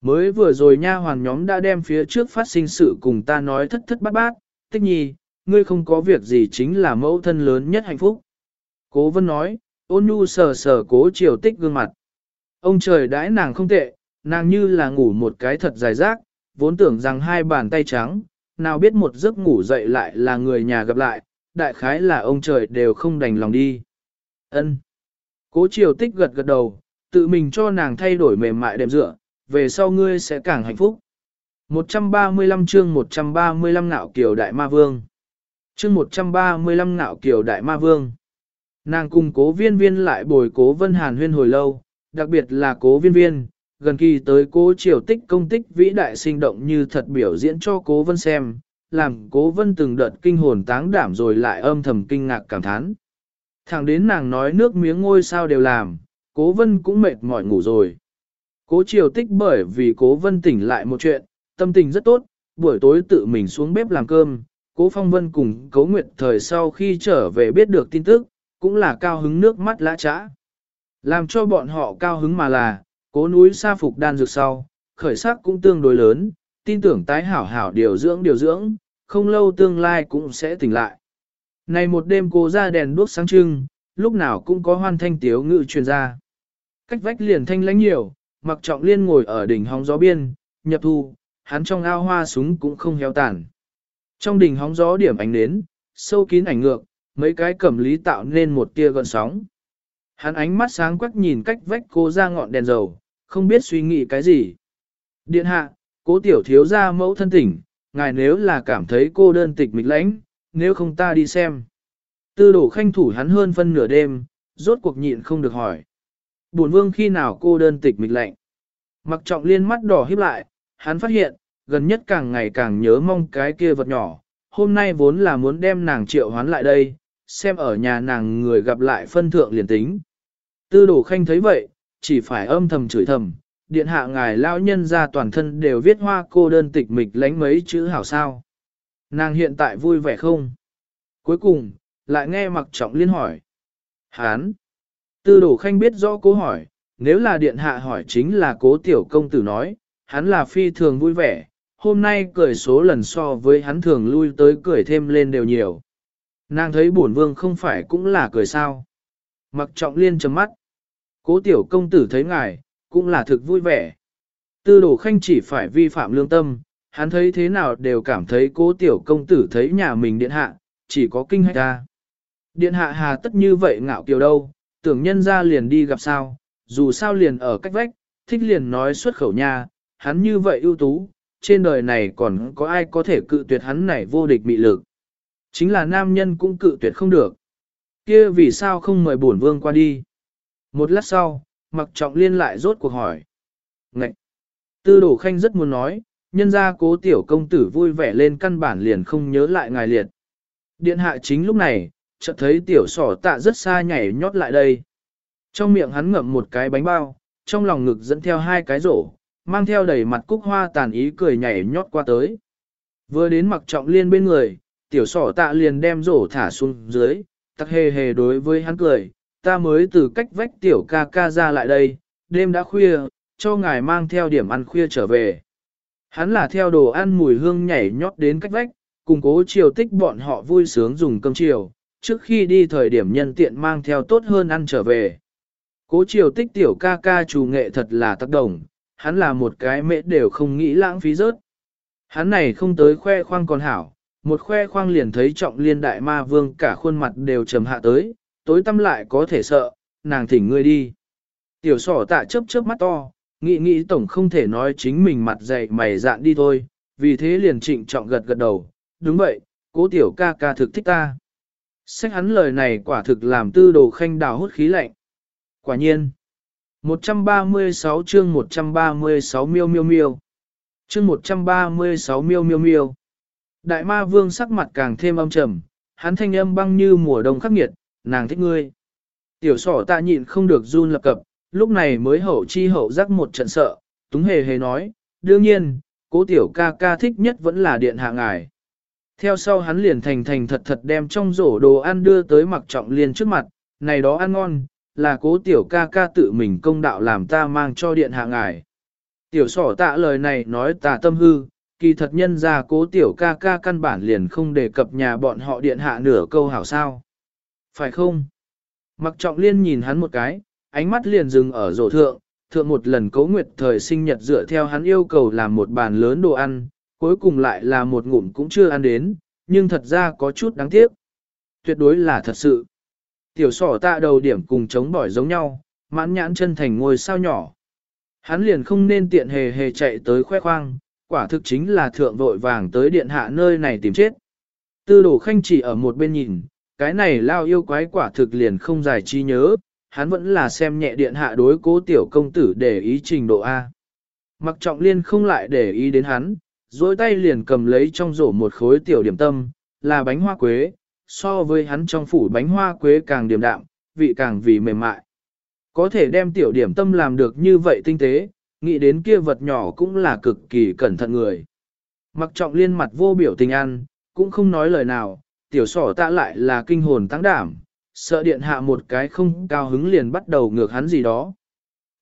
Mới vừa rồi nha hoàn nhóm đã đem phía trước phát sinh sự cùng ta nói thất thất bát bát, tích nhi, ngươi không có việc gì chính là mẫu thân lớn nhất hạnh phúc. Cố vân nói, ôn nhu sờ sờ cố chiều tích gương mặt. Ông trời đãi nàng không tệ, nàng như là ngủ một cái thật dài rác, vốn tưởng rằng hai bàn tay trắng, nào biết một giấc ngủ dậy lại là người nhà gặp lại, đại khái là ông trời đều không đành lòng đi. Ân. Cố triều tích gật gật đầu, tự mình cho nàng thay đổi mềm mại đệm dựa, về sau ngươi sẽ càng hạnh phúc. 135 chương 135 nạo kiều đại ma vương. Chương 135 nạo kiều đại ma vương. Nàng cùng cố viên viên lại bồi cố vân hàn huyên hồi lâu, đặc biệt là cố viên viên, gần kỳ tới cố triều tích công tích vĩ đại sinh động như thật biểu diễn cho cố vân xem, làm cố vân từng đợt kinh hồn táng đảm rồi lại âm thầm kinh ngạc cảm thán. Thẳng đến nàng nói nước miếng ngôi sao đều làm, cố vân cũng mệt mỏi ngủ rồi. Cố triều tích bởi vì cố vân tỉnh lại một chuyện, tâm tình rất tốt, buổi tối tự mình xuống bếp làm cơm, cố phong vân cùng cố nguyệt thời sau khi trở về biết được tin tức, cũng là cao hứng nước mắt lã trã. Làm cho bọn họ cao hứng mà là, cố núi sa phục đan dược sau, khởi sắc cũng tương đối lớn, tin tưởng tái hảo hảo điều dưỡng điều dưỡng, không lâu tương lai cũng sẽ tỉnh lại. Này một đêm cô ra đèn đuốc sáng trưng, lúc nào cũng có hoan thanh tiếu ngự truyền ra. Cách vách liền thanh lãnh nhiều, mặc trọng liên ngồi ở đỉnh hóng gió biên, nhập thu, hắn trong ao hoa súng cũng không héo tàn. Trong đỉnh hóng gió điểm ánh nến, sâu kín ảnh ngược, mấy cái cẩm lý tạo nên một tia gợn sóng. Hắn ánh mắt sáng quắc nhìn cách vách cô ra ngọn đèn dầu, không biết suy nghĩ cái gì. Điện hạ, cố tiểu thiếu ra mẫu thân tỉnh, ngài nếu là cảm thấy cô đơn tịch mịch lãnh, nếu không ta đi xem. Tư đổ khanh thủ hắn hơn phân nửa đêm, rốt cuộc nhịn không được hỏi. Bổn vương khi nào cô đơn tịch mịch lạnh. Mặc trọng liên mắt đỏ híp lại, hắn phát hiện, gần nhất càng ngày càng nhớ mong cái kia vật nhỏ. Hôm nay vốn là muốn đem nàng triệu hoán lại đây, xem ở nhà nàng người gặp lại phân thượng liền tính. Tư đồ khanh thấy vậy, chỉ phải âm thầm chửi thầm, điện hạ ngài lão nhân ra toàn thân đều viết hoa cô đơn tịch mịch lánh mấy chữ hảo sao. Nàng hiện tại vui vẻ không? Cuối cùng, lại nghe mặc trọng liên hỏi. Hán! Tư đồ khanh biết rõ cố hỏi, nếu là điện hạ hỏi chính là cố tiểu công tử nói, hắn là phi thường vui vẻ, hôm nay cười số lần so với hắn thường lui tới cười thêm lên đều nhiều. Nàng thấy bổn vương không phải cũng là cười sao. Mặc trọng liên chấm mắt. Cố tiểu công tử thấy ngài, cũng là thực vui vẻ. Tư đồ khanh chỉ phải vi phạm lương tâm, hắn thấy thế nào đều cảm thấy cố tiểu công tử thấy nhà mình điện hạ, chỉ có kinh hách ta. Điện hạ hà tất như vậy ngạo kiều đâu, tưởng nhân ra liền đi gặp sao, dù sao liền ở cách vách, thích liền nói xuất khẩu nha, hắn như vậy ưu tú, trên đời này còn có ai có thể cự tuyệt hắn này vô địch mị lực. Chính là nam nhân cũng cự tuyệt không được. kia vì sao không mời bổn vương qua đi? Một lát sau, mặc trọng liên lại rốt cuộc hỏi. Ngậy! Tư đổ khanh rất muốn nói, nhân ra cố tiểu công tử vui vẻ lên căn bản liền không nhớ lại ngài liệt. Điện hạ chính lúc này, chợt thấy tiểu sỏ tạ rất xa nhảy nhót lại đây. Trong miệng hắn ngậm một cái bánh bao, trong lòng ngực dẫn theo hai cái rổ, mang theo đầy mặt cúc hoa tàn ý cười nhảy nhót qua tới. Vừa đến mặc trọng liên bên người, tiểu sỏ tạ liền đem rổ thả xuống dưới, tắc hề hề đối với hắn cười, ta mới từ cách vách tiểu ca ca ra lại đây, đêm đã khuya, cho ngài mang theo điểm ăn khuya trở về. Hắn là theo đồ ăn mùi hương nhảy nhót đến cách vách, cùng cố chiều tích bọn họ vui sướng dùng cơm chiều, trước khi đi thời điểm nhân tiện mang theo tốt hơn ăn trở về. Cố chiều tích tiểu ca ca chủ nghệ thật là tác động, hắn là một cái mẹ đều không nghĩ lãng phí rớt. Hắn này không tới khoe khoang còn hảo, một khoe khoang liền thấy trọng liên đại ma vương cả khuôn mặt đều trầm hạ tới, tối tâm lại có thể sợ, nàng thỉnh ngươi đi. Tiểu sỏ tạ chớp chớp mắt to, nghĩ nghĩ tổng không thể nói chính mình mặt dày mày dạn đi thôi, vì thế liền trịnh trọng gật gật đầu, đúng vậy, cố tiểu ca ca thực thích ta. Sách hắn lời này quả thực làm tư đồ khanh đào hút khí lạnh. Quả nhiên. 136 chương 136 miêu miêu miêu. Chương 136 miêu miêu miêu. Đại ma vương sắc mặt càng thêm âm trầm, hắn thanh âm băng như mùa đông khắc nghiệt, nàng thích ngươi. Tiểu sỏ ta nhịn không được run lập cập, lúc này mới hậu chi hậu giác một trận sợ, túng hề hề nói, đương nhiên, cố tiểu ca ca thích nhất vẫn là điện hạ ngài. Theo sau hắn liền thành thành thật thật đem trong rổ đồ ăn đưa tới mặc trọng liên trước mặt, này đó ăn ngon, là cố tiểu ca ca tự mình công đạo làm ta mang cho điện hạ ngài. Tiểu sỏ tạ lời này nói tà tâm hư, kỳ thật nhân ra cố tiểu ca ca căn bản liền không đề cập nhà bọn họ điện hạ nửa câu hảo sao. Phải không? Mặc trọng liên nhìn hắn một cái, ánh mắt liền dừng ở rổ thượng, thượng một lần cố nguyệt thời sinh nhật dựa theo hắn yêu cầu làm một bàn lớn đồ ăn, cuối cùng lại là một ngụm cũng chưa ăn đến, nhưng thật ra có chút đáng tiếc. Tuyệt đối là thật sự. Tiểu sỏ tạ đầu điểm cùng chống bỏi giống nhau, mãn nhãn chân thành ngôi sao nhỏ. Hắn liền không nên tiện hề hề chạy tới khoe khoang, quả thực chính là thượng vội vàng tới điện hạ nơi này tìm chết. Tư đồ khanh chỉ ở một bên nhìn, cái này lao yêu quái quả thực liền không giải trí nhớ, hắn vẫn là xem nhẹ điện hạ đối cố tiểu công tử để ý trình độ A. Mặc trọng liên không lại để ý đến hắn, dối tay liền cầm lấy trong rổ một khối tiểu điểm tâm, là bánh hoa quế, so với hắn trong phủ bánh hoa quế càng điểm đạm, vị càng vì mềm mại. Có thể đem tiểu điểm tâm làm được như vậy tinh tế, nghĩ đến kia vật nhỏ cũng là cực kỳ cẩn thận người. Mặc trọng liên mặt vô biểu tình ăn, cũng không nói lời nào, tiểu sỏ tạ lại là kinh hồn tăng đảm, sợ điện hạ một cái không cao hứng liền bắt đầu ngược hắn gì đó.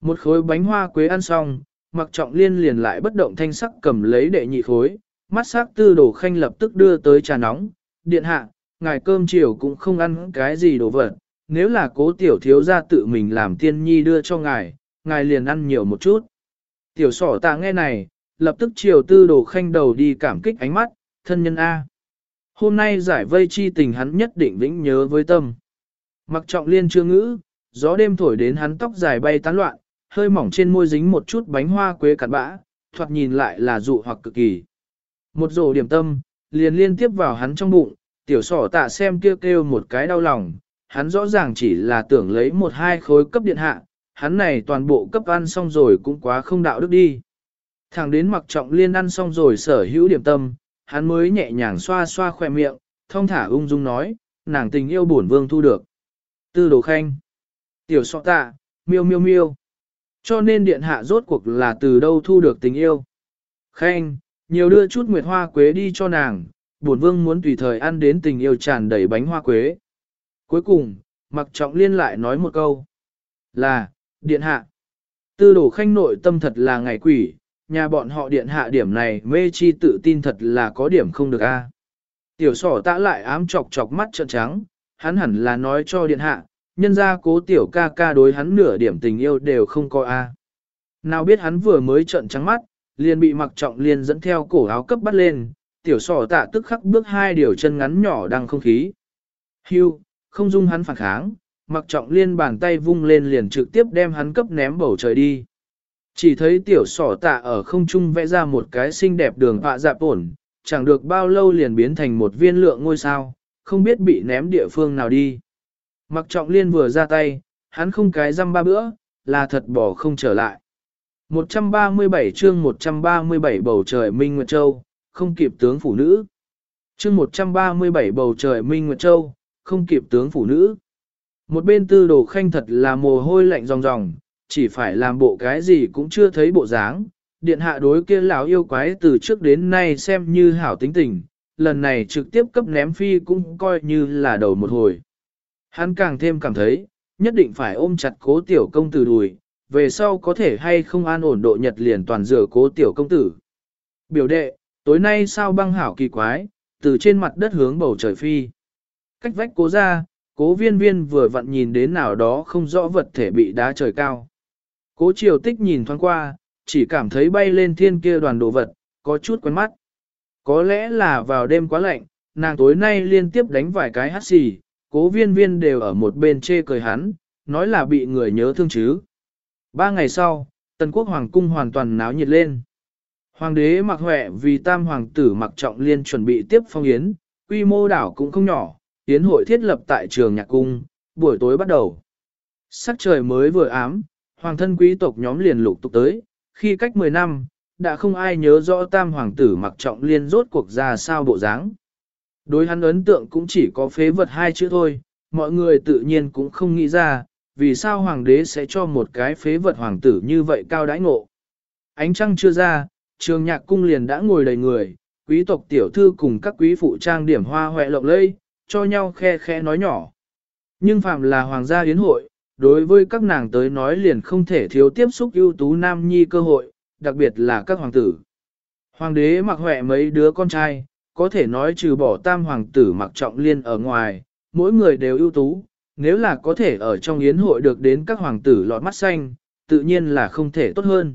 Một khối bánh hoa quế ăn xong, mặc trọng liên liền lại bất động thanh sắc cầm lấy đệ nhị khối, mắt sắc tư đồ khanh lập tức đưa tới trà nóng, điện hạ, ngài cơm chiều cũng không ăn cái gì đồ vật, nếu là cố tiểu thiếu gia tự mình làm tiên nhi đưa cho ngài, ngài liền ăn nhiều một chút. Tiểu sỏ tạ nghe này, lập tức chiều tư đồ khanh đầu đi cảm kích ánh mắt, thân nhân A. Hôm nay giải vây chi tình hắn nhất định vĩnh nhớ với tâm. Mặc trọng liên chưa ngữ, gió đêm thổi đến hắn tóc dài bay tán loạn, hơi mỏng trên môi dính một chút bánh hoa quế cặn bã, thoạt nhìn lại là dụ hoặc cực kỳ. Một rổ điểm tâm, liền liên tiếp vào hắn trong bụng, tiểu sỏ tạ xem kêu kêu một cái đau lòng, hắn rõ ràng chỉ là tưởng lấy một hai khối cấp điện hạ, hắn này toàn bộ cấp ăn xong rồi cũng quá không đạo đức đi. Thẳng đến mặc trọng liên ăn xong rồi sở hữu điểm tâm, hắn mới nhẹ nhàng xoa xoa khỏe miệng, thông thả ung dung nói, nàng tình yêu bổn vương thu được. Tư đồ khanh. Tiểu so tạ, miêu miêu miêu. Cho nên điện hạ rốt cuộc là từ đâu thu được tình yêu. Khanh, nhiều đưa chút nguyệt hoa quế đi cho nàng, bổn vương muốn tùy thời ăn đến tình yêu tràn đầy bánh hoa quế. Cuối cùng, mặc trọng liên lại nói một câu. Là, điện hạ. Tư đổ khanh nội tâm thật là ngày quỷ, nhà bọn họ điện hạ điểm này mê chi tự tin thật là có điểm không được a. Tiểu sỏ tạ lại ám chọc chọc mắt trợn trắng, hắn hẳn là nói cho điện hạ, nhân ra cố tiểu ca ca đối hắn nửa điểm tình yêu đều không có a. Nào biết hắn vừa mới trợn trắng mắt, liền bị mặc trọng liền dẫn theo cổ áo cấp bắt lên, tiểu sỏ tạ tức khắc bước hai điều chân ngắn nhỏ đang không khí. Hưu, không dung hắn phản kháng, mặc trọng liên bàn tay vung lên liền trực tiếp đem hắn cấp ném bầu trời đi. Chỉ thấy tiểu sỏ tạ ở không trung vẽ ra một cái xinh đẹp đường họa dạp ổn, chẳng được bao lâu liền biến thành một viên lượng ngôi sao, không biết bị ném địa phương nào đi. Mặc trọng liên vừa ra tay, hắn không cái răm ba bữa, là thật bỏ không trở lại. 137 chương 137 bầu trời Minh Nguyệt Châu, không kịp tướng phụ nữ. Chương 137 bầu trời Minh Nguyệt Châu, không kịp tướng phụ nữ. Một bên tư đồ khanh thật là mồ hôi lạnh ròng ròng, chỉ phải làm bộ cái gì cũng chưa thấy bộ dáng. Điện hạ đối kia lão yêu quái từ trước đến nay xem như hảo tính tình, lần này trực tiếp cấp ném phi cũng coi như là đầu một hồi. Hắn càng thêm cảm thấy, nhất định phải ôm chặt cố tiểu công tử đùi, về sau có thể hay không an ổn độ nhật liền toàn dựa cố tiểu công tử. Biểu đệ, tối nay sao băng hảo kỳ quái, từ trên mặt đất hướng bầu trời phi. Cách vách cố ra, cố viên viên vừa vặn nhìn đến nào đó không rõ vật thể bị đá trời cao. Cố triều tích nhìn thoáng qua, chỉ cảm thấy bay lên thiên kia đoàn đồ vật, có chút quen mắt. Có lẽ là vào đêm quá lạnh, nàng tối nay liên tiếp đánh vài cái hát xì, cố viên viên đều ở một bên chê cười hắn, nói là bị người nhớ thương chứ. Ba ngày sau, tần quốc hoàng cung hoàn toàn náo nhiệt lên. Hoàng đế mặc huệ vì tam hoàng tử mặc trọng liên chuẩn bị tiếp phong yến, quy mô đảo cũng không nhỏ, yến hội thiết lập tại trường nhạc cung, buổi tối bắt đầu. Sắc trời mới vừa ám, hoàng thân quý tộc nhóm liền lục tục tới, khi cách 10 năm, đã không ai nhớ rõ tam hoàng tử mặc trọng liên rốt cuộc ra sao bộ dáng. Đối hắn ấn tượng cũng chỉ có phế vật hai chữ thôi, mọi người tự nhiên cũng không nghĩ ra, vì sao hoàng đế sẽ cho một cái phế vật hoàng tử như vậy cao đãi ngộ. Ánh trăng chưa ra, trường nhạc cung liền đã ngồi đầy người, quý tộc tiểu thư cùng các quý phụ trang điểm hoa hoẹ lộng lây, cho nhau khe khe nói nhỏ. Nhưng phạm là hoàng gia yến hội, đối với các nàng tới nói liền không thể thiếu tiếp xúc ưu tú nam nhi cơ hội, đặc biệt là các hoàng tử. Hoàng đế mặc huệ mấy đứa con trai, có thể nói trừ bỏ tam hoàng tử mặc trọng liên ở ngoài, mỗi người đều ưu tú, nếu là có thể ở trong yến hội được đến các hoàng tử lọt mắt xanh, tự nhiên là không thể tốt hơn.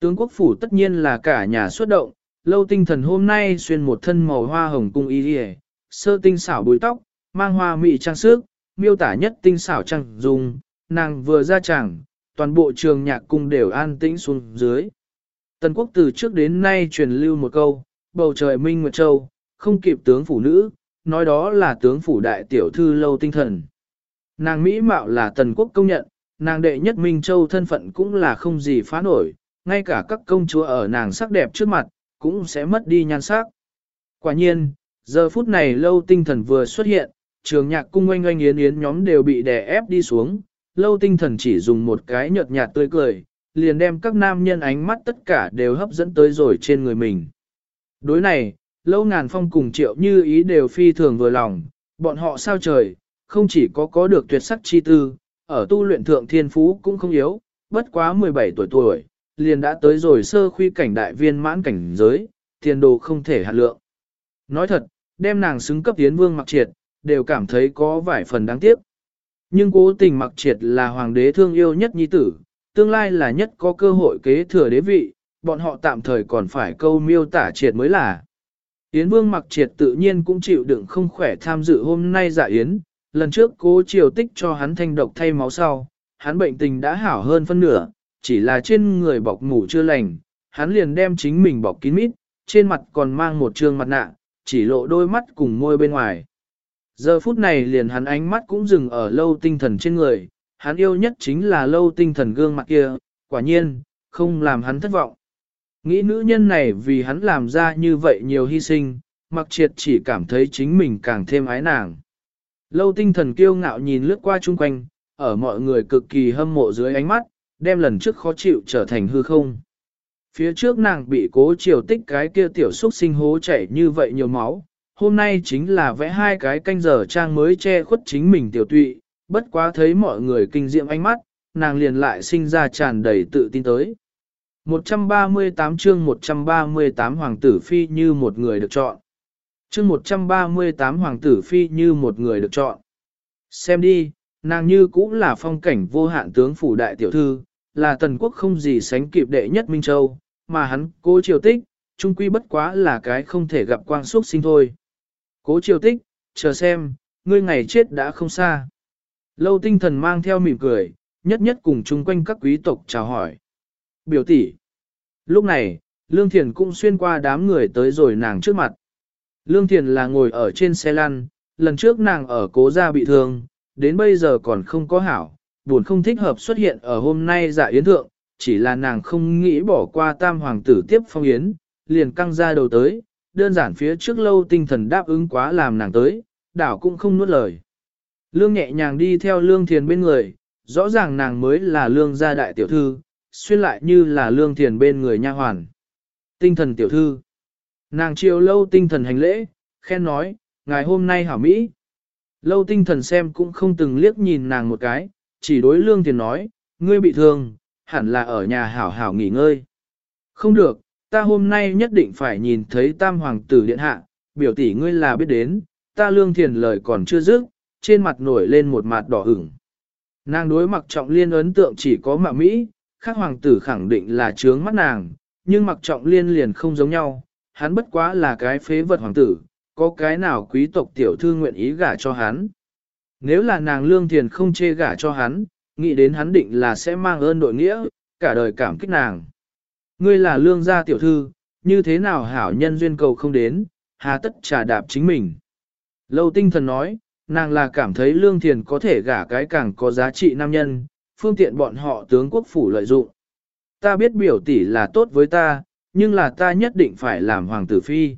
Tướng quốc phủ tất nhiên là cả nhà xuất động, lâu tinh thần hôm nay xuyên một thân màu hoa hồng cung y đi sơ tinh xảo bùi tóc, mang hoa mị trang sức, miêu tả nhất tinh xảo trang dùng, nàng vừa ra chẳng, toàn bộ trường nhạc cung đều an tĩnh xuống dưới. Tần quốc từ trước đến nay truyền lưu một câu, bầu trời minh nguyệt châu, không kịp tướng phủ nữ, nói đó là tướng phủ đại tiểu thư lâu tinh thần. Nàng Mỹ mạo là tần quốc công nhận, nàng đệ nhất Minh Châu thân phận cũng là không gì phá nổi, ngay cả các công chúa ở nàng sắc đẹp trước mặt, cũng sẽ mất đi nhan sắc. Quả nhiên, giờ phút này lâu tinh thần vừa xuất hiện, trường nhạc cung oanh oanh yến yến nhóm đều bị đè ép đi xuống, lâu tinh thần chỉ dùng một cái nhợt nhạt tươi cười, liền đem các nam nhân ánh mắt tất cả đều hấp dẫn tới rồi trên người mình. Đối này, lâu ngàn phong cùng triệu như ý đều phi thường vừa lòng, bọn họ sao trời, không chỉ có có được tuyệt sắc chi tư, ở tu luyện thượng thiên phú cũng không yếu, bất quá 17 tuổi tuổi, liền đã tới rồi sơ khuy cảnh đại viên mãn cảnh giới, tiền đồ không thể hạt lượng. Nói thật, đem nàng xứng cấp tiến vương mặc triệt, đều cảm thấy có vài phần đáng tiếc. Nhưng cố tình mặc triệt là hoàng đế thương yêu nhất nhi tử, tương lai là nhất có cơ hội kế thừa đế vị, bọn họ tạm thời còn phải câu miêu tả triệt mới là. Yến vương mặc triệt tự nhiên cũng chịu đựng không khỏe tham dự hôm nay dạ yến, lần trước cố triều tích cho hắn thanh độc thay máu sau, hắn bệnh tình đã hảo hơn phân nửa, chỉ là trên người bọc mủ chưa lành, hắn liền đem chính mình bọc kín mít, trên mặt còn mang một trương mặt nạ, chỉ lộ đôi mắt cùng môi bên ngoài. Giờ phút này liền hắn ánh mắt cũng dừng ở lâu tinh thần trên người, hắn yêu nhất chính là lâu tinh thần gương mặt kia, quả nhiên, không làm hắn thất vọng. Nghĩ nữ nhân này vì hắn làm ra như vậy nhiều hy sinh, mặc triệt chỉ cảm thấy chính mình càng thêm ái nàng. Lâu tinh thần kiêu ngạo nhìn lướt qua chung quanh, ở mọi người cực kỳ hâm mộ dưới ánh mắt, đem lần trước khó chịu trở thành hư không. Phía trước nàng bị cố chiều tích cái kia tiểu xúc sinh hố chảy như vậy nhiều máu, hôm nay chính là vẽ hai cái canh giờ trang mới che khuất chính mình tiểu tụy, bất quá thấy mọi người kinh diệm ánh mắt, nàng liền lại sinh ra tràn đầy tự tin tới. 138 chương 138 Hoàng tử Phi như một người được chọn. Chương 138 Hoàng tử Phi như một người được chọn. Xem đi, nàng như cũng là phong cảnh vô hạn tướng phủ đại tiểu thư, là tần quốc không gì sánh kịp đệ nhất Minh Châu, mà hắn cố triều tích, trung quy bất quá là cái không thể gặp quang xuất sinh thôi. Cố triều tích, chờ xem, ngươi ngày chết đã không xa. Lâu tinh thần mang theo mỉm cười, nhất nhất cùng chung quanh các quý tộc chào hỏi. Biểu tỷ. Lúc này, Lương Thiền cũng xuyên qua đám người tới rồi nàng trước mặt. Lương Thiền là ngồi ở trên xe lăn, lần trước nàng ở cố gia bị thương, đến bây giờ còn không có hảo, buồn không thích hợp xuất hiện ở hôm nay dạ yến thượng, chỉ là nàng không nghĩ bỏ qua tam hoàng tử tiếp phong yến, liền căng ra đầu tới, đơn giản phía trước lâu tinh thần đáp ứng quá làm nàng tới, đảo cũng không nuốt lời. Lương nhẹ nhàng đi theo lương thiền bên người, rõ ràng nàng mới là lương gia đại tiểu thư, xuyên lại như là lương thiền bên người nha hoàn. Tinh thần tiểu thư. Nàng chiều lâu tinh thần hành lễ, khen nói, ngày hôm nay hảo Mỹ. Lâu tinh thần xem cũng không từng liếc nhìn nàng một cái, chỉ đối lương thiền nói, ngươi bị thương, hẳn là ở nhà hảo hảo nghỉ ngơi. Không được, ta hôm nay nhất định phải nhìn thấy tam hoàng tử điện hạ, biểu tỷ ngươi là biết đến, ta lương thiền lời còn chưa dứt, trên mặt nổi lên một mặt đỏ ửng. Nàng đối mặc trọng liên ấn tượng chỉ có mạ Mỹ, khác hoàng tử khẳng định là trướng mắt nàng, nhưng mặc trọng liên liền không giống nhau, hắn bất quá là cái phế vật hoàng tử, có cái nào quý tộc tiểu thư nguyện ý gả cho hắn. Nếu là nàng lương thiền không chê gả cho hắn, nghĩ đến hắn định là sẽ mang ơn đội nghĩa, cả đời cảm kích nàng. Ngươi là lương gia tiểu thư, như thế nào hảo nhân duyên cầu không đến, hà tất trà đạp chính mình. Lâu tinh thần nói, nàng là cảm thấy lương thiền có thể gả cái càng có giá trị nam nhân, phương tiện bọn họ tướng quốc phủ lợi dụng. Ta biết biểu tỷ là tốt với ta, nhưng là ta nhất định phải làm hoàng tử phi.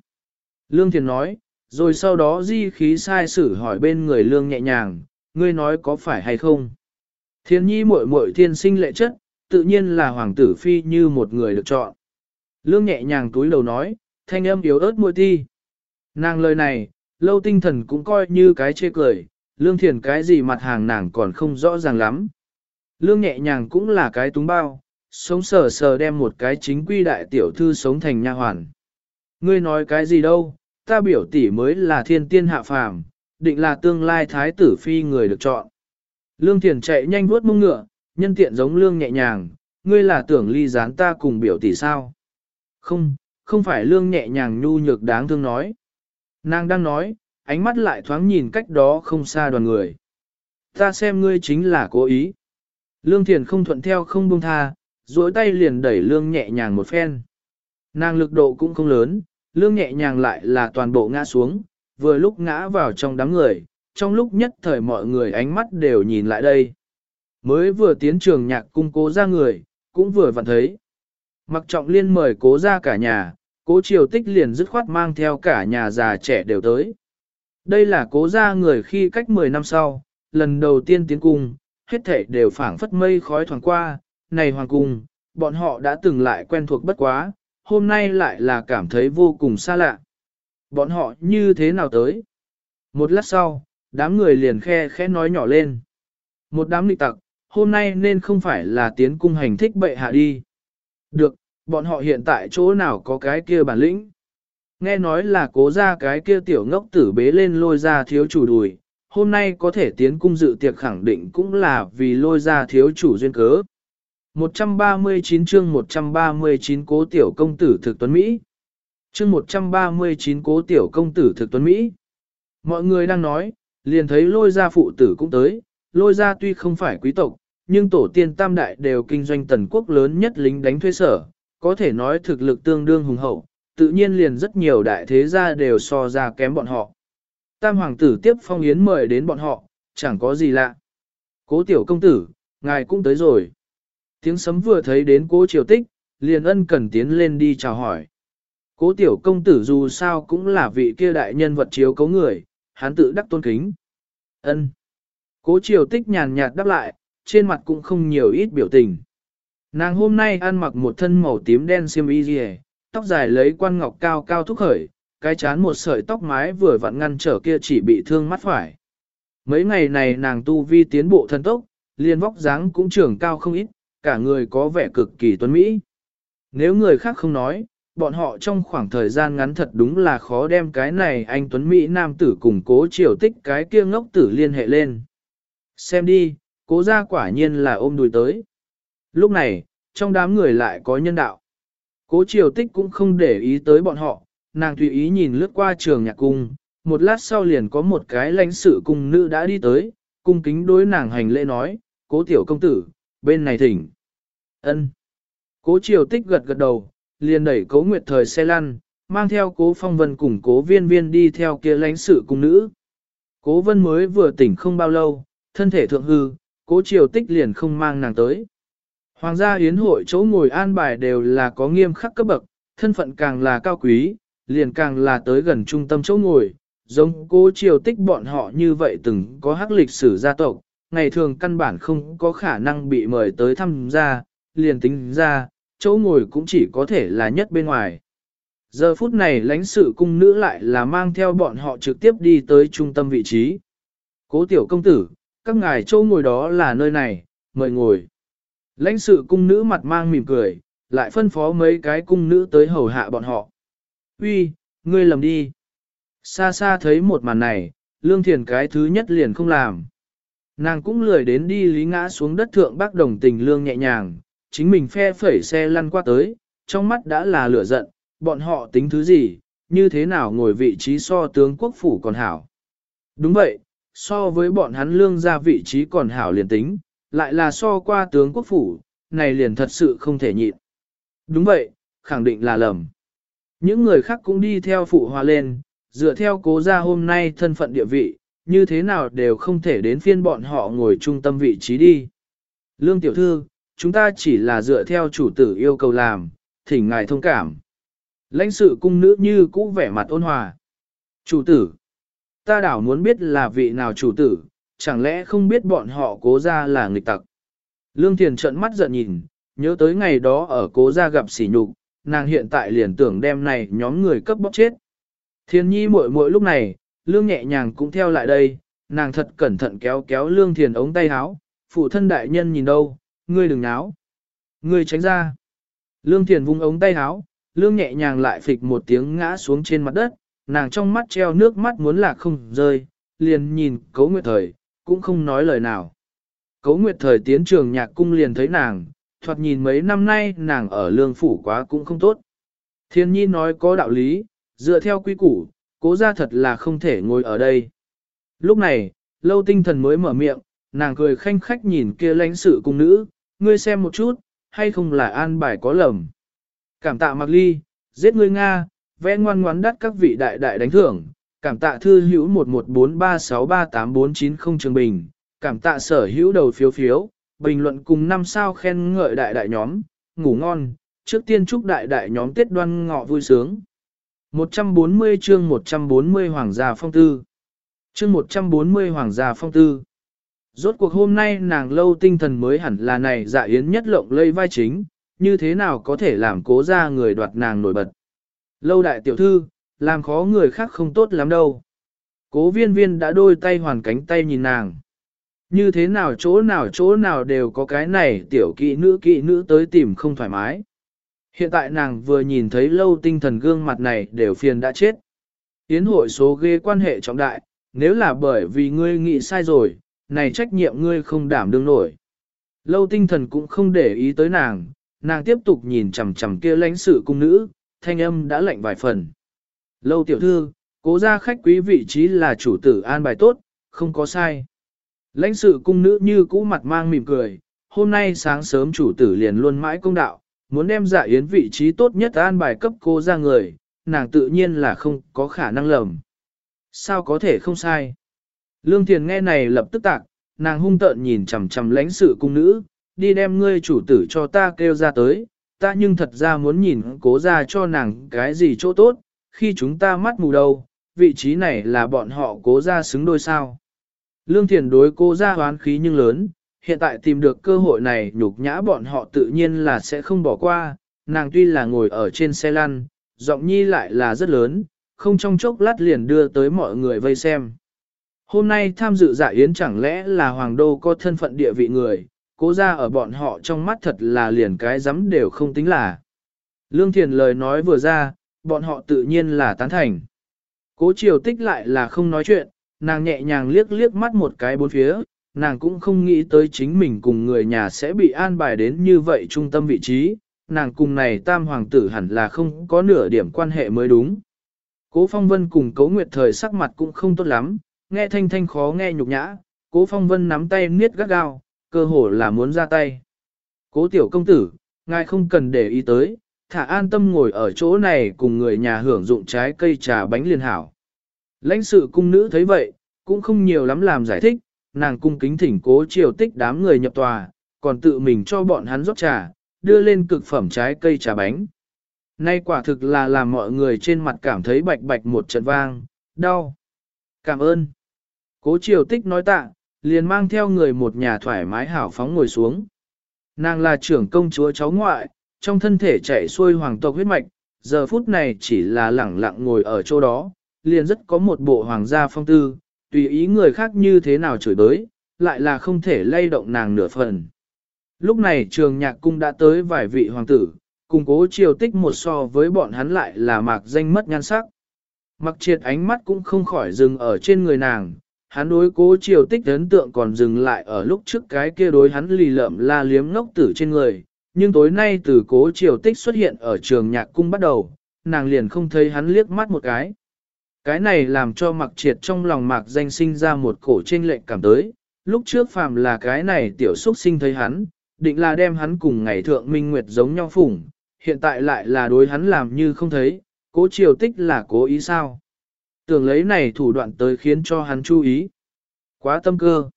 Lương thiền nói, rồi sau đó di khí sai sử hỏi bên người lương nhẹ nhàng, ngươi nói có phải hay không? Thiên nhi muội muội thiên sinh lệ chất, tự nhiên là hoàng tử phi như một người được chọn. Lương nhẹ nhàng túi đầu nói, thanh âm yếu ớt môi thi, Nàng lời này, lâu tinh thần cũng coi như cái chê cười, lương thiền cái gì mặt hàng nàng còn không rõ ràng lắm. Lương nhẹ nhàng cũng là cái túng bao, sống sờ sờ đem một cái chính quy đại tiểu thư sống thành nha hoàn. Ngươi nói cái gì đâu, ta biểu tỷ mới là thiên tiên hạ phàm, định là tương lai thái tử phi người được chọn. Lương Thiền chạy nhanh vuốt mông ngựa, nhân tiện giống lương nhẹ nhàng, ngươi là tưởng ly gián ta cùng biểu tỷ sao. Không, không phải lương nhẹ nhàng nhu nhược đáng thương nói. Nàng đang nói, ánh mắt lại thoáng nhìn cách đó không xa đoàn người. Ta xem ngươi chính là cố ý. Lương Thiền không thuận theo không buông tha, duỗi tay liền đẩy lương nhẹ nhàng một phen. Nàng lực độ cũng không lớn, lương nhẹ nhàng lại là toàn bộ ngã xuống, vừa lúc ngã vào trong đám người, trong lúc nhất thời mọi người ánh mắt đều nhìn lại đây. Mới vừa tiến trường nhạc cung cố ra người, cũng vừa vặn thấy. Mặc trọng liên mời cố ra cả nhà, cố triều tích liền dứt khoát mang theo cả nhà già trẻ đều tới. Đây là cố ra người khi cách 10 năm sau, lần đầu tiên tiến cung, hết thể đều phảng phất mây khói thoảng qua, này hoàng cung, bọn họ đã từng lại quen thuộc bất quá, hôm nay lại là cảm thấy vô cùng xa lạ. Bọn họ như thế nào tới? Một lát sau, đám người liền khe khẽ nói nhỏ lên. Một đám lịch tặc, hôm nay nên không phải là tiến cung hành thích bệ hạ đi. Được, bọn họ hiện tại chỗ nào có cái kia bản lĩnh. Nghe nói là cố ra cái kia tiểu ngốc tử bế lên lôi ra thiếu chủ đùi, hôm nay có thể tiến cung dự tiệc khẳng định cũng là vì lôi ra thiếu chủ duyên cớ. 139 chương 139 cố tiểu công tử thực tuấn Mỹ. Chương 139 cố tiểu công tử thực tuấn Mỹ. Mọi người đang nói, liền thấy lôi gia phụ tử cũng tới, lôi gia tuy không phải quý tộc, nhưng tổ tiên tam đại đều kinh doanh tần quốc lớn nhất lính đánh thuê sở, có thể nói thực lực tương đương hùng hậu, tự nhiên liền rất nhiều đại thế gia đều so ra kém bọn họ. Tam hoàng tử tiếp phong yến mời đến bọn họ, chẳng có gì lạ. Cố tiểu công tử, ngài cũng tới rồi. Tiếng sấm vừa thấy đến cố triều tích, liền ân cần tiến lên đi chào hỏi. Cố tiểu công tử dù sao cũng là vị kia đại nhân vật chiếu cấu người, hắn tự đắc tôn kính. ân Cố triều tích nhàn nhạt đáp lại, trên mặt cũng không nhiều ít biểu tình. Nàng hôm nay ăn mặc một thân màu tím đen xiêm y rìa, tóc dài lấy quan ngọc cao cao thúc khởi, cái chán một sợi tóc mái vừa vặn ngăn trở kia chỉ bị thương mắt phải. Mấy ngày này nàng tu vi tiến bộ thân tốc, liền vóc dáng cũng trưởng cao không ít, cả người có vẻ cực kỳ tuấn mỹ. Nếu người khác không nói, bọn họ trong khoảng thời gian ngắn thật đúng là khó đem cái này anh tuấn Mỹ nam tử cùng cố triều tích cái kia ngốc tử liên hệ lên. Xem đi, cố ra quả nhiên là ôm đùi tới. Lúc này, trong đám người lại có nhân đạo. Cố triều tích cũng không để ý tới bọn họ, nàng tùy ý nhìn lướt qua trường nhạc cung, một lát sau liền có một cái lãnh sự cung nữ đã đi tới, cung kính đối nàng hành lễ nói, cố tiểu công tử, bên này thỉnh. ân Cố triều tích gật gật đầu, liền đẩy cố nguyệt thời xe lăn, mang theo cố phong vân cùng cố viên viên đi theo kia lãnh sự cung nữ. Cố vân mới vừa tỉnh không bao lâu, thân thể thượng hư, cố triều tích liền không mang nàng tới. Hoàng gia yến hội chỗ ngồi an bài đều là có nghiêm khắc cấp bậc, thân phận càng là cao quý, liền càng là tới gần trung tâm chỗ ngồi, giống cố triều tích bọn họ như vậy từng có hắc lịch sử gia tộc, ngày thường căn bản không có khả năng bị mời tới thăm gia, liền tính ra, chỗ ngồi cũng chỉ có thể là nhất bên ngoài. Giờ phút này lãnh sự cung nữ lại là mang theo bọn họ trực tiếp đi tới trung tâm vị trí. Cố tiểu công tử, các ngài chỗ ngồi đó là nơi này, mời ngồi. Lãnh sự cung nữ mặt mang mỉm cười, lại phân phó mấy cái cung nữ tới hầu hạ bọn họ. Uy, ngươi lầm đi. Xa xa thấy một màn này, lương thiền cái thứ nhất liền không làm. Nàng cũng lười đến đi lý ngã xuống đất thượng bác đồng tình lương nhẹ nhàng, chính mình phe phẩy xe lăn qua tới, trong mắt đã là lửa giận, bọn họ tính thứ gì, như thế nào ngồi vị trí so tướng quốc phủ còn hảo. Đúng vậy, so với bọn hắn lương ra vị trí còn hảo liền tính, lại là so qua tướng quốc phủ, này liền thật sự không thể nhịn. Đúng vậy, khẳng định là lầm. Những người khác cũng đi theo phụ hòa lên, dựa theo cố gia hôm nay thân phận địa vị, như thế nào đều không thể đến phiên bọn họ ngồi trung tâm vị trí đi. Lương tiểu thư, chúng ta chỉ là dựa theo chủ tử yêu cầu làm, thỉnh ngài thông cảm. Lãnh sự cung nữ như cũ vẻ mặt ôn hòa. Chủ tử, ta đảo muốn biết là vị nào chủ tử, chẳng lẽ không biết bọn họ cố ra là nghịch tặc. Lương Thiền trợn mắt giận nhìn, nhớ tới ngày đó ở cố gia gặp sỉ nhục, nàng hiện tại liền tưởng đem này nhóm người cấp bóc chết. Thiên nhi muội muội lúc này, lương nhẹ nhàng cũng theo lại đây, nàng thật cẩn thận kéo kéo lương thiền ống tay áo, phụ thân đại nhân nhìn đâu, ngươi đừng náo. Ngươi tránh ra. Lương thiền vung ống tay áo, lương nhẹ nhàng lại phịch một tiếng ngã xuống trên mặt đất, nàng trong mắt treo nước mắt muốn lạc không rơi, liền nhìn cấu nguyệt thời, cũng không nói lời nào. Cấu nguyệt thời tiến trường nhạc cung liền thấy nàng, thoạt nhìn mấy năm nay nàng ở lương phủ quá cũng không tốt. Thiên nhi nói có đạo lý, dựa theo quy củ, cố ra thật là không thể ngồi ở đây. Lúc này, lâu tinh thần mới mở miệng, nàng cười khanh khách nhìn kia lãnh sự cung nữ, ngươi xem một chút, hay không là an bài có lầm. Cảm tạ mặc ly, giết ngươi Nga, vẽ ngoan ngoãn đắt các vị đại đại đánh thưởng, cảm tạ thư hữu 1143638490 trường bình, cảm tạ sở hữu đầu phiếu phiếu, bình luận cùng năm sao khen ngợi đại đại nhóm, ngủ ngon, trước tiên chúc đại đại nhóm Tết đoan ngọ vui sướng. 140 chương 140 Hoàng gia phong tư Chương 140 Hoàng gia phong tư Rốt cuộc hôm nay nàng lâu tinh thần mới hẳn là này dạ yến nhất lộng lây vai chính, như thế nào có thể làm cố ra người đoạt nàng nổi bật. Lâu đại tiểu thư, làm khó người khác không tốt lắm đâu. Cố viên viên đã đôi tay hoàn cánh tay nhìn nàng. Như thế nào chỗ nào chỗ nào đều có cái này tiểu kỵ nữ kỵ nữ tới tìm không thoải mái. Hiện tại nàng vừa nhìn thấy lâu tinh thần gương mặt này đều phiền đã chết. Yến hội số ghê quan hệ trọng đại, nếu là bởi vì ngươi nghĩ sai rồi, này trách nhiệm ngươi không đảm đương nổi. Lâu tinh thần cũng không để ý tới nàng, nàng tiếp tục nhìn chằm chằm kia lãnh sự cung nữ, thanh âm đã lạnh vài phần. Lâu tiểu thư, cố ra khách quý vị trí là chủ tử an bài tốt, không có sai. Lãnh sự cung nữ như cũ mặt mang mỉm cười, hôm nay sáng sớm chủ tử liền luôn mãi công đạo, muốn đem dạ yến vị trí tốt nhất an bài cấp cô ra người, nàng tự nhiên là không có khả năng lầm. Sao có thể không sai? Lương Thiền nghe này lập tức tạc, nàng hung tợn nhìn chằm chằm lãnh sự cung nữ, đi đem ngươi chủ tử cho ta kêu ra tới, ta nhưng thật ra muốn nhìn cố ra cho nàng cái gì chỗ tốt, khi chúng ta mắt mù đầu, vị trí này là bọn họ cố ra xứng đôi sao. Lương Thiền đối cô ra hoán khí nhưng lớn, hiện tại tìm được cơ hội này nhục nhã bọn họ tự nhiên là sẽ không bỏ qua, nàng tuy là ngồi ở trên xe lăn, giọng nhi lại là rất lớn, không trong chốc lát liền đưa tới mọi người vây xem. Hôm nay tham dự dạ yến chẳng lẽ là hoàng đô có thân phận địa vị người, cố ra ở bọn họ trong mắt thật là liền cái dám đều không tính là. Lương Thiền lời nói vừa ra, bọn họ tự nhiên là tán thành. Cố triều tích lại là không nói chuyện, nàng nhẹ nhàng liếc liếc mắt một cái bốn phía, nàng cũng không nghĩ tới chính mình cùng người nhà sẽ bị an bài đến như vậy trung tâm vị trí, nàng cùng này tam hoàng tử hẳn là không có nửa điểm quan hệ mới đúng. Cố Phong Vân cùng Cố Nguyệt Thời sắc mặt cũng không tốt lắm, nghe thanh thanh khó nghe nhục nhã, Cố Phong Vân nắm tay niết gắt gao, cơ hồ là muốn ra tay. Cố tiểu công tử, ngài không cần để ý tới, thả an tâm ngồi ở chỗ này cùng người nhà hưởng dụng trái cây trà bánh liên hảo. Lãnh sự cung nữ thấy vậy, cũng không nhiều lắm làm giải thích, nàng cung kính thỉnh cố triều tích đám người nhập tòa, còn tự mình cho bọn hắn rót trà, đưa lên cực phẩm trái cây trà bánh. Nay quả thực là làm mọi người trên mặt cảm thấy bạch bạch một trận vang, đau. Cảm ơn. Cố triều tích nói tạ, liền mang theo người một nhà thoải mái hảo phóng ngồi xuống. Nàng là trưởng công chúa cháu ngoại, trong thân thể chạy xuôi hoàng tộc huyết mạch, giờ phút này chỉ là lẳng lặng ngồi ở chỗ đó, liền rất có một bộ hoàng gia phong tư, tùy ý người khác như thế nào chửi bới, lại là không thể lay động nàng nửa phần. Lúc này trường nhạc cung đã tới vài vị hoàng tử, cùng cố triều tích một so với bọn hắn lại là mạc danh mất nhan sắc. Mặc triệt ánh mắt cũng không khỏi dừng ở trên người nàng, hắn đối cố triều tích ấn tượng còn dừng lại ở lúc trước cái kia đối hắn lì lợm la liếm ngốc tử trên người, nhưng tối nay từ cố triều tích xuất hiện ở trường nhạc cung bắt đầu, nàng liền không thấy hắn liếc mắt một cái. Cái này làm cho mặc triệt trong lòng mạc danh sinh ra một cổ trên lệnh cảm tới, lúc trước phàm là cái này tiểu xuất sinh thấy hắn, định là đem hắn cùng ngày thượng minh nguyệt giống nhau phủng, hiện tại lại là đối hắn làm như không thấy, cố triều tích là cố ý sao. Tưởng lấy này thủ đoạn tới khiến cho hắn chú ý. Quá tâm cơ.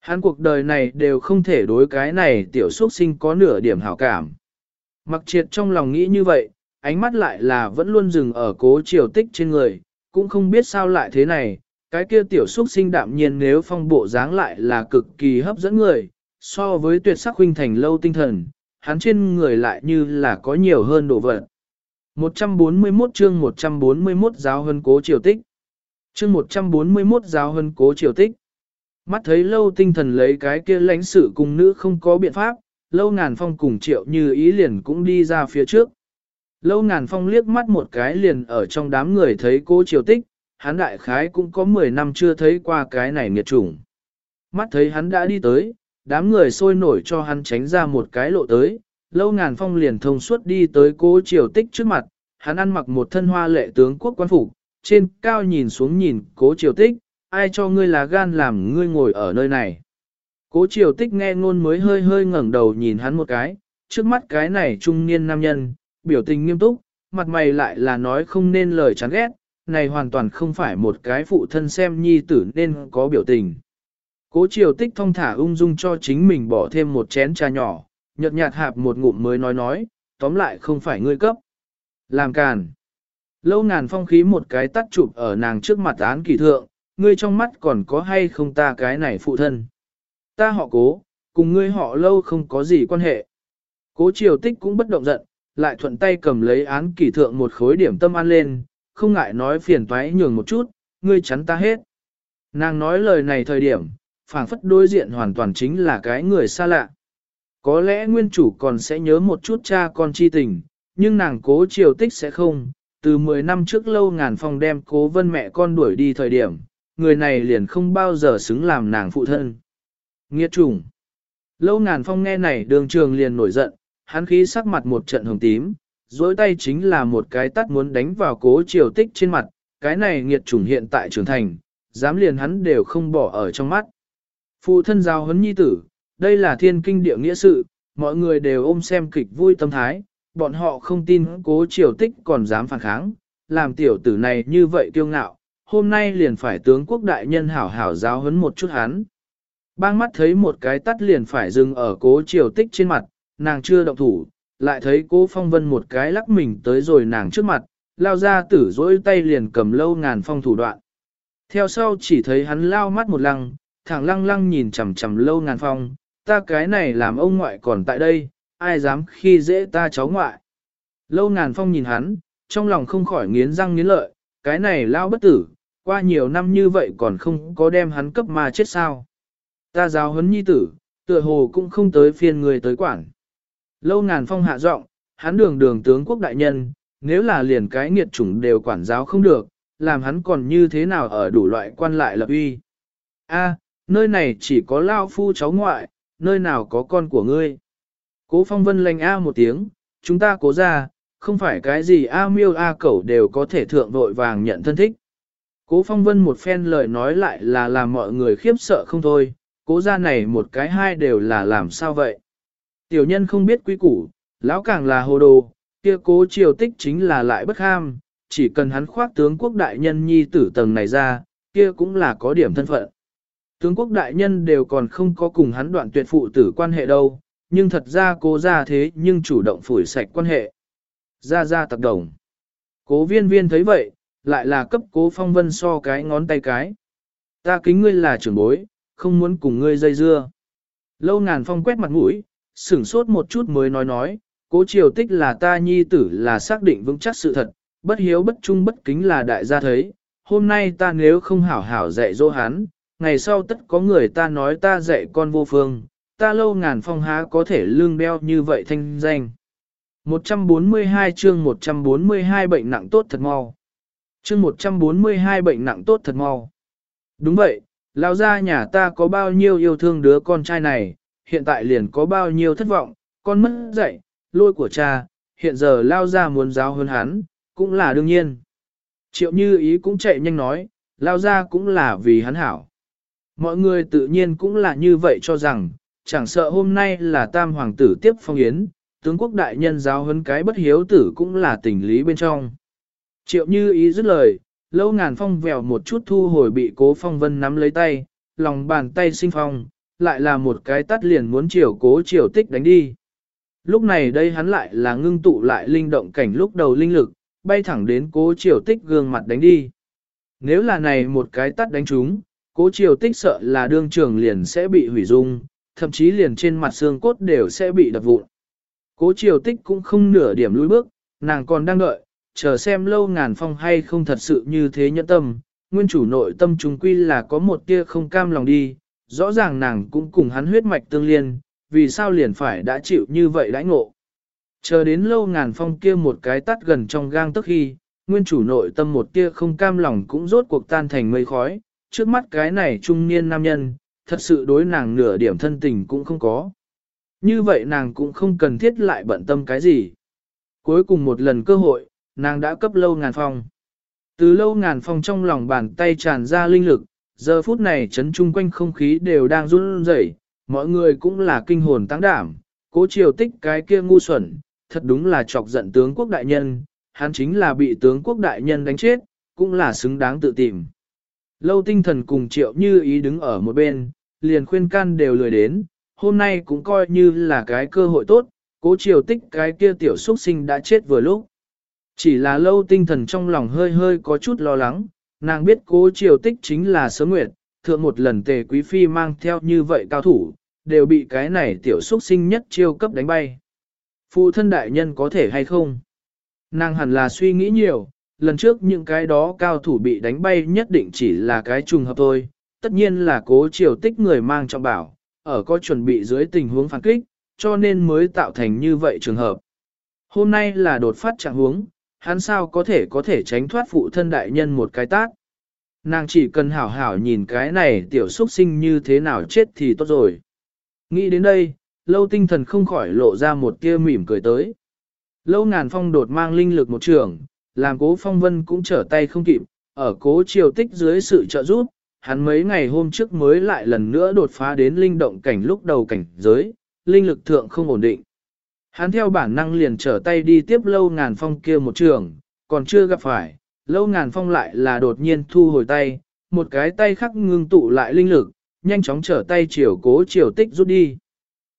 Hắn cuộc đời này đều không thể đối cái này tiểu xuất sinh có nửa điểm hảo cảm. Mặc triệt trong lòng nghĩ như vậy, ánh mắt lại là vẫn luôn dừng ở cố triều tích trên người, cũng không biết sao lại thế này, cái kia tiểu xuất sinh đạm nhiên nếu phong bộ dáng lại là cực kỳ hấp dẫn người, so với tuyệt sắc huynh thành lâu tinh thần, hắn trên người lại như là có nhiều hơn đồ vật. 141 chương 141 giáo hân cố triều tích. Chương 141 giáo hân cố triều tích. Mắt thấy lâu tinh thần lấy cái kia lãnh sự cùng nữ không có biện pháp, lâu ngàn phong cùng triệu như ý liền cũng đi ra phía trước. Lâu ngàn phong liếc mắt một cái liền ở trong đám người thấy cố triều tích, hắn đại khái cũng có 10 năm chưa thấy qua cái này nghiệt chủng. Mắt thấy hắn đã đi tới, đám người sôi nổi cho hắn tránh ra một cái lộ tới, lâu ngàn phong liền thông suốt đi tới cố triều tích trước mặt, hắn ăn mặc một thân hoa lệ tướng quốc quan phục, trên cao nhìn xuống nhìn cố triều tích, ai cho ngươi là gan làm ngươi ngồi ở nơi này. Cố triều tích nghe ngôn mới hơi hơi ngẩng đầu nhìn hắn một cái, trước mắt cái này trung niên nam nhân, biểu tình nghiêm túc, mặt mày lại là nói không nên lời chán ghét, này hoàn toàn không phải một cái phụ thân xem nhi tử nên có biểu tình. Cố triều tích thông thả ung dung cho chính mình bỏ thêm một chén trà nhỏ, nhợt nhạt hạp một ngụm mới nói nói, tóm lại không phải ngươi cấp. Làm càn. Lâu ngàn phong khí một cái tắt chụp ở nàng trước mặt án kỳ thượng, ngươi trong mắt còn có hay không ta cái này phụ thân. Ta họ cố, cùng ngươi họ lâu không có gì quan hệ. Cố triều tích cũng bất động giận, lại thuận tay cầm lấy án kỷ thượng một khối điểm tâm ăn lên, không ngại nói phiền toái nhường một chút, ngươi chắn ta hết. Nàng nói lời này thời điểm, phảng phất đối diện hoàn toàn chính là cái người xa lạ. Có lẽ nguyên chủ còn sẽ nhớ một chút cha con chi tình, nhưng nàng cố triều tích sẽ không. Từ 10 năm trước lâu ngàn phong đem cố vân mẹ con đuổi đi thời điểm, người này liền không bao giờ xứng làm nàng phụ thân. Nghiệt trùng. Lâu ngàn phong nghe này đường trường liền nổi giận, hắn khí sắc mặt một trận hồng tím, dối tay chính là một cái tắt muốn đánh vào cố triều tích trên mặt, cái này nghiệt chủng hiện tại trưởng thành, dám liền hắn đều không bỏ ở trong mắt. Phụ thân giao huấn nhi tử, đây là thiên kinh địa nghĩa sự, mọi người đều ôm xem kịch vui tâm thái, bọn họ không tin cố triều tích còn dám phản kháng, làm tiểu tử này như vậy kiêu ngạo, hôm nay liền phải tướng quốc đại nhân hảo hảo giáo huấn một chút hắn. Bang mắt thấy một cái tắt liền phải dừng ở cố triều tích trên mặt, nàng chưa động thủ, lại thấy cố phong vân một cái lắc mình tới rồi nàng trước mặt, lao ra tử dỗi tay liền cầm lâu ngàn phong thủ đoạn. Theo sau chỉ thấy hắn lao mắt một lăng, thẳng lăng lăng nhìn chằm chằm lâu ngàn phong, ta cái này làm ông ngoại còn tại đây, ai dám khi dễ ta cháu ngoại. Lâu ngàn phong nhìn hắn, trong lòng không khỏi nghiến răng nghiến lợi, cái này lao bất tử, qua nhiều năm như vậy còn không có đem hắn cấp mà chết sao. Ta giáo huấn nhi tử, tựa hồ cũng không tới phiên người tới quản. Lâu ngàn phong hạ giọng, hắn đường đường tướng quốc đại nhân, nếu là liền cái nghiệt chủng đều quản giáo không được, làm hắn còn như thế nào ở đủ loại quan lại lập uy. A, nơi này chỉ có lao phu cháu ngoại, nơi nào có con của ngươi. Cố phong vân lành A một tiếng, chúng ta cố ra, không phải cái gì A miêu A cẩu đều có thể thượng vội vàng nhận thân thích. Cố phong vân một phen lời nói lại là làm mọi người khiếp sợ không thôi, cố ra này một cái hai đều là làm sao vậy. Tiểu nhân không biết quý củ, lão càng là hồ đồ, kia cố triều tích chính là lại bất ham, chỉ cần hắn khoác tướng quốc đại nhân nhi tử tầng này ra, kia cũng là có điểm thân phận. Tướng quốc đại nhân đều còn không có cùng hắn đoạn tuyệt phụ tử quan hệ đâu, nhưng thật ra cố ra thế nhưng chủ động phủi sạch quan hệ. Ra ra tặc đồng. Cố viên viên thấy vậy, lại là cấp cố phong vân so cái ngón tay cái. Ta kính ngươi là trưởng bối, không muốn cùng ngươi dây dưa. Lâu ngàn phong quét mặt mũi, sửng sốt một chút mới nói nói, cố triều tích là ta nhi tử là xác định vững chắc sự thật, bất hiếu bất trung bất kính là đại gia thấy, hôm nay ta nếu không hảo hảo dạy dỗ hắn, ngày sau tất có người ta nói ta dạy con vô phương, ta lâu ngàn phong há có thể lương đeo như vậy thanh danh. 142 chương 142 bệnh nặng tốt thật mau. Chương 142 bệnh nặng tốt thật mau. Đúng vậy, lão gia nhà ta có bao nhiêu yêu thương đứa con trai này, hiện tại liền có bao nhiêu thất vọng, con mất dạy, lôi của cha, hiện giờ lao ra muốn giáo hơn hắn, cũng là đương nhiên. Triệu như ý cũng chạy nhanh nói, lao ra cũng là vì hắn hảo. Mọi người tự nhiên cũng là như vậy cho rằng, chẳng sợ hôm nay là tam hoàng tử tiếp phong yến, tướng quốc đại nhân giáo hơn cái bất hiếu tử cũng là tình lý bên trong. Triệu như ý dứt lời, lâu ngàn phong vèo một chút thu hồi bị cố phong vân nắm lấy tay, lòng bàn tay sinh phong, lại là một cái tắt liền muốn chiều cố chiều tích đánh đi. Lúc này đây hắn lại là ngưng tụ lại linh động cảnh lúc đầu linh lực, bay thẳng đến cố chiều tích gương mặt đánh đi. Nếu là này một cái tắt đánh trúng, cố chiều tích sợ là đương trường liền sẽ bị hủy dung, thậm chí liền trên mặt xương cốt đều sẽ bị đập vụn. Cố chiều tích cũng không nửa điểm lùi bước, nàng còn đang đợi, chờ xem lâu ngàn phong hay không thật sự như thế nhẫn tâm, nguyên chủ nội tâm chúng quy là có một tia không cam lòng đi, rõ ràng nàng cũng cùng hắn huyết mạch tương liên, vì sao liền phải đã chịu như vậy đãi ngộ. Chờ đến lâu ngàn phong kia một cái tắt gần trong gang tức khi, nguyên chủ nội tâm một tia không cam lòng cũng rốt cuộc tan thành mây khói, trước mắt cái này trung niên nam nhân, thật sự đối nàng nửa điểm thân tình cũng không có. Như vậy nàng cũng không cần thiết lại bận tâm cái gì. Cuối cùng một lần cơ hội, nàng đã cấp lâu ngàn phong. Từ lâu ngàn phong trong lòng bàn tay tràn ra linh lực, giờ phút này chấn chung quanh không khí đều đang run rẩy, mọi người cũng là kinh hồn tăng đảm, cố triều tích cái kia ngu xuẩn, thật đúng là chọc giận tướng quốc đại nhân, hắn chính là bị tướng quốc đại nhân đánh chết, cũng là xứng đáng tự tìm. Lâu tinh thần cùng triệu như ý đứng ở một bên, liền khuyên can đều lười đến, hôm nay cũng coi như là cái cơ hội tốt, cố triều tích cái kia tiểu xuất sinh đã chết vừa lúc. Chỉ là lâu tinh thần trong lòng hơi hơi có chút lo lắng, nàng biết cố triều tích chính là sớm nguyệt, thượng một lần tề quý phi mang theo như vậy cao thủ, đều bị cái này tiểu xuất sinh nhất chiêu cấp đánh bay. Phụ thân đại nhân có thể hay không? Nàng hẳn là suy nghĩ nhiều, lần trước những cái đó cao thủ bị đánh bay nhất định chỉ là cái trùng hợp thôi, tất nhiên là cố triều tích người mang trọng bảo, ở có chuẩn bị dưới tình huống phản kích, cho nên mới tạo thành như vậy trường hợp. Hôm nay là đột phát trạng huống, hắn sao có thể có thể tránh thoát phụ thân đại nhân một cái tác. Nàng chỉ cần hảo hảo nhìn cái này tiểu xuất sinh như thế nào chết thì tốt rồi. Nghĩ đến đây, lâu tinh thần không khỏi lộ ra một tia mỉm cười tới. Lâu ngàn phong đột mang linh lực một trường, làm cố phong vân cũng trở tay không kịp, ở cố triều tích dưới sự trợ giúp, hắn mấy ngày hôm trước mới lại lần nữa đột phá đến linh động cảnh lúc đầu cảnh giới, linh lực thượng không ổn định. Hắn theo bản năng liền trở tay đi tiếp lâu ngàn phong kia một trường, còn chưa gặp phải, lâu ngàn phong lại là đột nhiên thu hồi tay, một cái tay khắc ngưng tụ lại linh lực, nhanh chóng trở tay chiều cố chiều tích rút đi.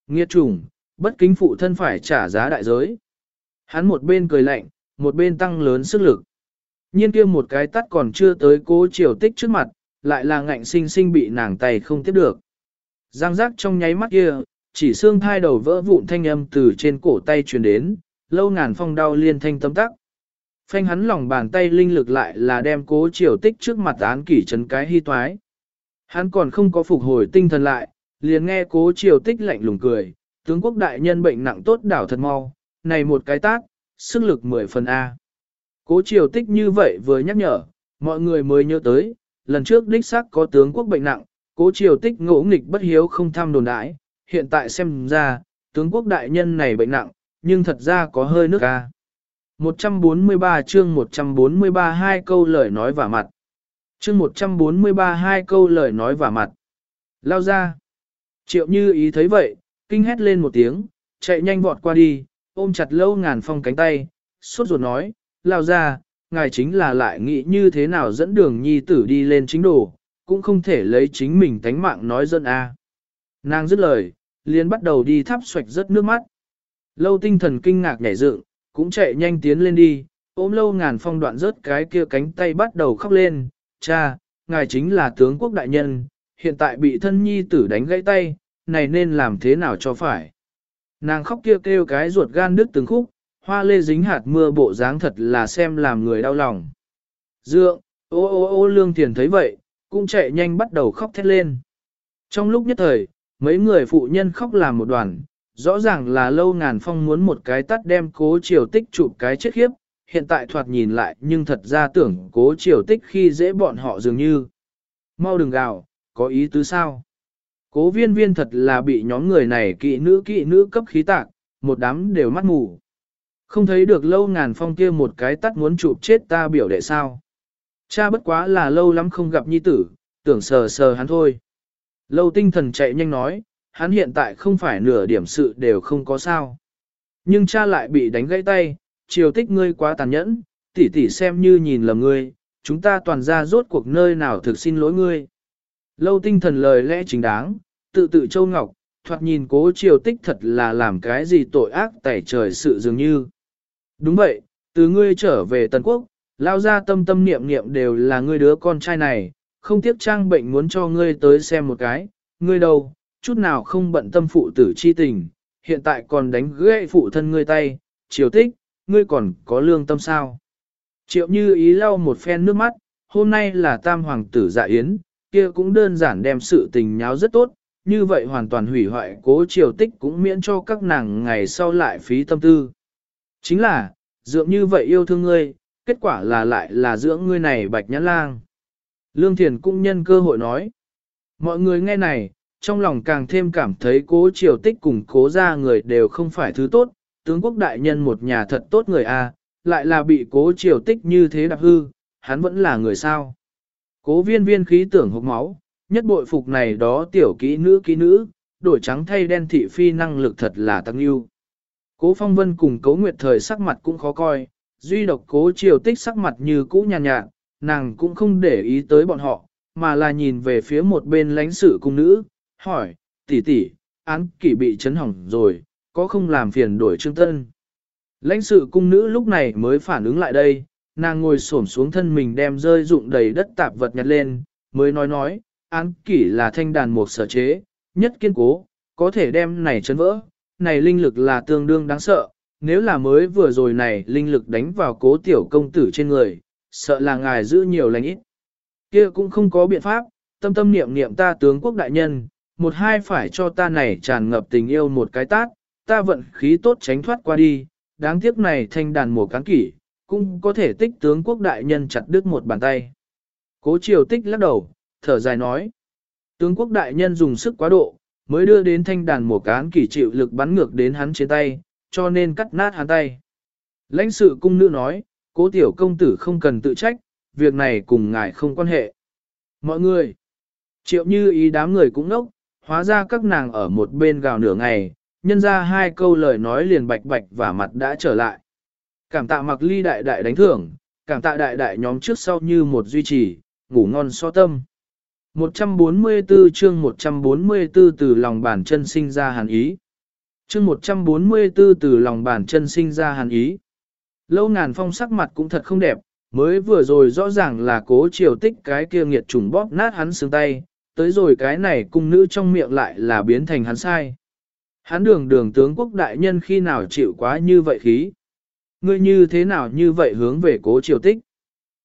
Nghiệt trùng, bất kính phụ thân phải trả giá đại giới. Hắn một bên cười lạnh, một bên tăng lớn sức lực. Nhiên kia một cái tắt còn chưa tới cố chiều tích trước mặt, lại là ngạnh sinh sinh bị nàng tay không tiếp được. Giang giác trong nháy mắt kia, chỉ xương thai đầu vỡ vụn thanh âm từ trên cổ tay truyền đến, lâu ngàn phong đau liên thanh tâm tắc. Phanh hắn lòng bàn tay linh lực lại là đem cố triều tích trước mặt án kỷ trấn cái hy toái. Hắn còn không có phục hồi tinh thần lại, liền nghe cố triều tích lạnh lùng cười, tướng quốc đại nhân bệnh nặng tốt đảo thật mau, này một cái tác, sức lực mười phần A. Cố triều tích như vậy vừa nhắc nhở, mọi người mới nhớ tới, lần trước đích xác có tướng quốc bệnh nặng, cố triều tích ngỗ nghịch bất hiếu không tham đồn đãi, hiện tại xem ra, tướng quốc đại nhân này bệnh nặng, nhưng thật ra có hơi nước ca. 143 chương 143 hai câu lời nói vả mặt. Chương 143 hai câu lời nói vả mặt. Lao ra. Triệu như ý thấy vậy, kinh hét lên một tiếng, chạy nhanh vọt qua đi, ôm chặt lâu ngàn phong cánh tay, suốt ruột nói, lao ra, ngài chính là lại nghĩ như thế nào dẫn đường nhi tử đi lên chính đồ, cũng không thể lấy chính mình tánh mạng nói dân a. Nàng dứt lời, liền bắt đầu đi thắp xoạch rất nước mắt. Lâu tinh thần kinh ngạc nhảy dựng, cũng chạy nhanh tiến lên đi, ôm lâu ngàn phong đoạn rớt cái kia cánh tay bắt đầu khóc lên, cha, ngài chính là tướng quốc đại nhân, hiện tại bị thân nhi tử đánh gãy tay, này nên làm thế nào cho phải. Nàng khóc kia kêu, kêu cái ruột gan đứt từng khúc, hoa lê dính hạt mưa bộ dáng thật là xem làm người đau lòng. Dượng, ô ô ô lương thiền thấy vậy, cũng chạy nhanh bắt đầu khóc thét lên. Trong lúc nhất thời, mấy người phụ nhân khóc làm một đoàn, rõ ràng là lâu ngàn phong muốn một cái tắt đem cố triều tích chụp cái chết khiếp, hiện tại thoạt nhìn lại nhưng thật ra tưởng cố triều tích khi dễ bọn họ dường như. Mau đừng gào, có ý tứ sao? Cố viên viên thật là bị nhóm người này kỵ nữ kỵ nữ cấp khí tạc, một đám đều mắt mù. Không thấy được lâu ngàn phong kia một cái tắt muốn chụp chết ta biểu đệ sao. Cha bất quá là lâu lắm không gặp nhi tử, tưởng sờ sờ hắn thôi. Lâu tinh thần chạy nhanh nói, hắn hiện tại không phải nửa điểm sự đều không có sao. Nhưng cha lại bị đánh gãy tay, chiều tích ngươi quá tàn nhẫn, tỷ tỷ xem như nhìn lầm ngươi, chúng ta toàn ra rốt cuộc nơi nào thực xin lỗi ngươi. Lâu tinh thần lời lẽ chính đáng, tự tự châu ngọc, thoạt nhìn cố triều tích thật là làm cái gì tội ác tẩy trời sự dường như. Đúng vậy, từ ngươi trở về Tần Quốc, lao ra tâm tâm niệm niệm đều là ngươi đứa con trai này, không tiếc trang bệnh muốn cho ngươi tới xem một cái, ngươi đâu, chút nào không bận tâm phụ tử chi tình, hiện tại còn đánh gãy phụ thân ngươi tay, triều tích, ngươi còn có lương tâm sao. Triệu như ý lau một phen nước mắt, hôm nay là tam hoàng tử dạ yến, kia cũng đơn giản đem sự tình nháo rất tốt, như vậy hoàn toàn hủy hoại cố triều tích cũng miễn cho các nàng ngày sau lại phí tâm tư. Chính là, dưỡng như vậy yêu thương ngươi, kết quả là lại là dưỡng ngươi này bạch nhãn lang. Lương Thiền cũng nhân cơ hội nói. Mọi người nghe này, trong lòng càng thêm cảm thấy cố triều tích cùng cố ra người đều không phải thứ tốt, tướng quốc đại nhân một nhà thật tốt người a lại là bị cố triều tích như thế đạp hư, hắn vẫn là người sao. Cố viên viên khí tưởng hộp máu, nhất bội phục này đó tiểu kỹ nữ kỹ nữ, đổi trắng thay đen thị phi năng lực thật là tăng yêu. Cố phong vân cùng cố nguyệt thời sắc mặt cũng khó coi, duy độc cố triều tích sắc mặt như cũ nhàn nhạt, nhạt, nàng cũng không để ý tới bọn họ, mà là nhìn về phía một bên lãnh sự cung nữ, hỏi, tỷ tỷ, án kỷ bị chấn hỏng rồi, có không làm phiền đổi trương tân. Lãnh sự cung nữ lúc này mới phản ứng lại đây, nàng ngồi xổm xuống thân mình đem rơi dụng đầy đất tạp vật nhặt lên, mới nói nói, án kỷ là thanh đàn một sở chế, nhất kiên cố, có thể đem này chấn vỡ, này linh lực là tương đương đáng sợ, nếu là mới vừa rồi này linh lực đánh vào cố tiểu công tử trên người, sợ là ngài giữ nhiều lành ít. kia cũng không có biện pháp, tâm tâm niệm niệm ta tướng quốc đại nhân, một hai phải cho ta này tràn ngập tình yêu một cái tát, ta vận khí tốt tránh thoát qua đi, đáng tiếc này thanh đàn mùa cán kỷ, cũng có thể tích tướng quốc đại nhân chặt đứt một bàn tay. Cố triều tích lắc đầu, thở dài nói, tướng quốc đại nhân dùng sức quá độ, mới đưa đến thanh đàn mùa cán kỷ chịu lực bắn ngược đến hắn trên tay, cho nên cắt nát hắn tay. Lãnh sự cung nữ nói, cố tiểu công tử không cần tự trách, việc này cùng ngài không quan hệ. Mọi người, Triệu như ý đám người cũng nốc, hóa ra các nàng ở một bên gào nửa ngày, nhân ra hai câu lời nói liền bạch bạch và mặt đã trở lại. Cảm tạ mặc ly đại đại đánh thưởng, cảm tạ đại đại nhóm trước sau như một duy trì, ngủ ngon so tâm. 144 chương 144 từ lòng bản chân sinh ra hàn ý. Chương 144 từ lòng bản chân sinh ra hàn ý. Lâu ngàn phong sắc mặt cũng thật không đẹp, mới vừa rồi rõ ràng là cố chiều tích cái kia nghiệt trùng bóp nát hắn xương tay, tới rồi cái này cung nữ trong miệng lại là biến thành hắn sai. Hắn đường đường tướng quốc đại nhân khi nào chịu quá như vậy khí. Ngươi như thế nào như vậy hướng về cố triều tích.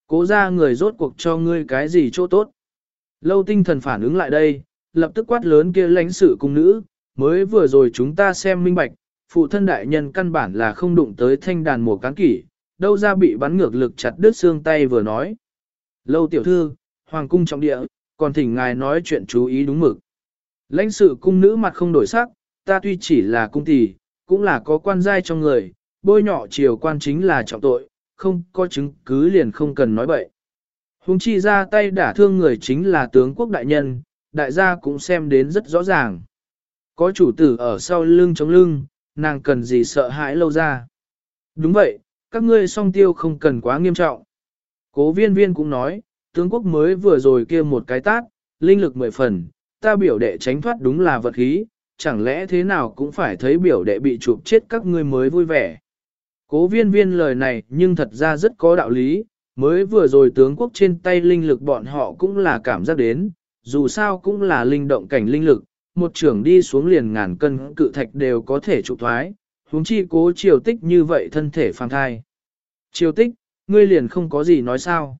Cố ra người rốt cuộc cho ngươi cái gì chỗ tốt. Lâu tinh thần phản ứng lại đây, lập tức quát lớn kia lãnh sự cung nữ, mới vừa rồi chúng ta xem minh bạch, phụ thân đại nhân căn bản là không đụng tới thanh đàn mùa cán kỷ, đâu ra bị bắn ngược lực chặt đứt xương tay vừa nói. Lâu tiểu thư, hoàng cung trọng địa, còn thỉnh ngài nói chuyện chú ý đúng mực. Lãnh sự cung nữ mặt không đổi sắc, ta tuy chỉ là cung tỷ, cũng là có quan giai trong người, bôi nhọ triều quan chính là trọng tội, không có chứng cứ liền không cần nói bậy. Hùng chi ra tay đả thương người chính là tướng quốc đại nhân, đại gia cũng xem đến rất rõ ràng. Có chủ tử ở sau lưng chống lưng, nàng cần gì sợ hãi lâu ra. Đúng vậy, các ngươi song tiêu không cần quá nghiêm trọng. Cố viên viên cũng nói, tướng quốc mới vừa rồi kia một cái tát, linh lực mười phần, ta biểu đệ tránh thoát đúng là vật khí, chẳng lẽ thế nào cũng phải thấy biểu đệ bị chụp chết các ngươi mới vui vẻ. Cố viên viên lời này nhưng thật ra rất có đạo lý, mới vừa rồi tướng quốc trên tay linh lực bọn họ cũng là cảm giác đến, dù sao cũng là linh động cảnh linh lực, một trưởng đi xuống liền ngàn cân cự thạch đều có thể trụ thoái, huống chi cố triều tích như vậy thân thể phang thai. Triều tích, ngươi liền không có gì nói sao.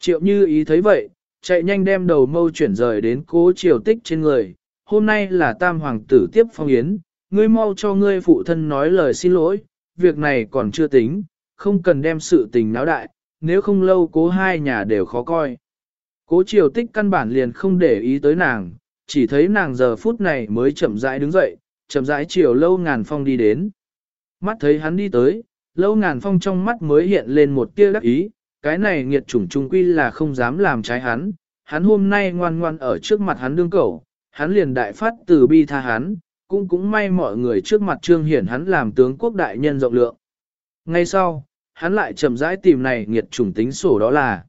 Triệu như ý thấy vậy, chạy nhanh đem đầu mâu chuyển rời đến cố triều tích trên người, hôm nay là tam hoàng tử tiếp phong yến, ngươi mau cho ngươi phụ thân nói lời xin lỗi, việc này còn chưa tính, không cần đem sự tình náo đại, nếu không lâu cố hai nhà đều khó coi. Cố triều tích căn bản liền không để ý tới nàng, chỉ thấy nàng giờ phút này mới chậm rãi đứng dậy, chậm rãi chiều lâu ngàn phong đi đến. Mắt thấy hắn đi tới, lâu ngàn phong trong mắt mới hiện lên một tia đắc ý, cái này nghiệt chủng trung quy là không dám làm trái hắn, hắn hôm nay ngoan ngoan ở trước mặt hắn đương cẩu, hắn liền đại phát từ bi tha hắn, cũng cũng may mọi người trước mặt trương hiển hắn làm tướng quốc đại nhân rộng lượng. Ngay sau, hắn lại chậm rãi tìm này nghiệt chủng tính sổ đó là.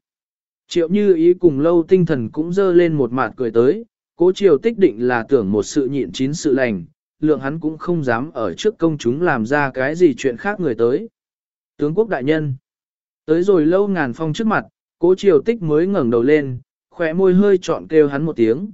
Triệu như ý cùng lâu tinh thần cũng dơ lên một mặt cười tới, cố triều tích định là tưởng một sự nhịn chín sự lành, lượng hắn cũng không dám ở trước công chúng làm ra cái gì chuyện khác người tới. Tướng quốc đại nhân, tới rồi lâu ngàn phong trước mặt, cố triều tích mới ngẩng đầu lên, khỏe môi hơi trọn kêu hắn một tiếng.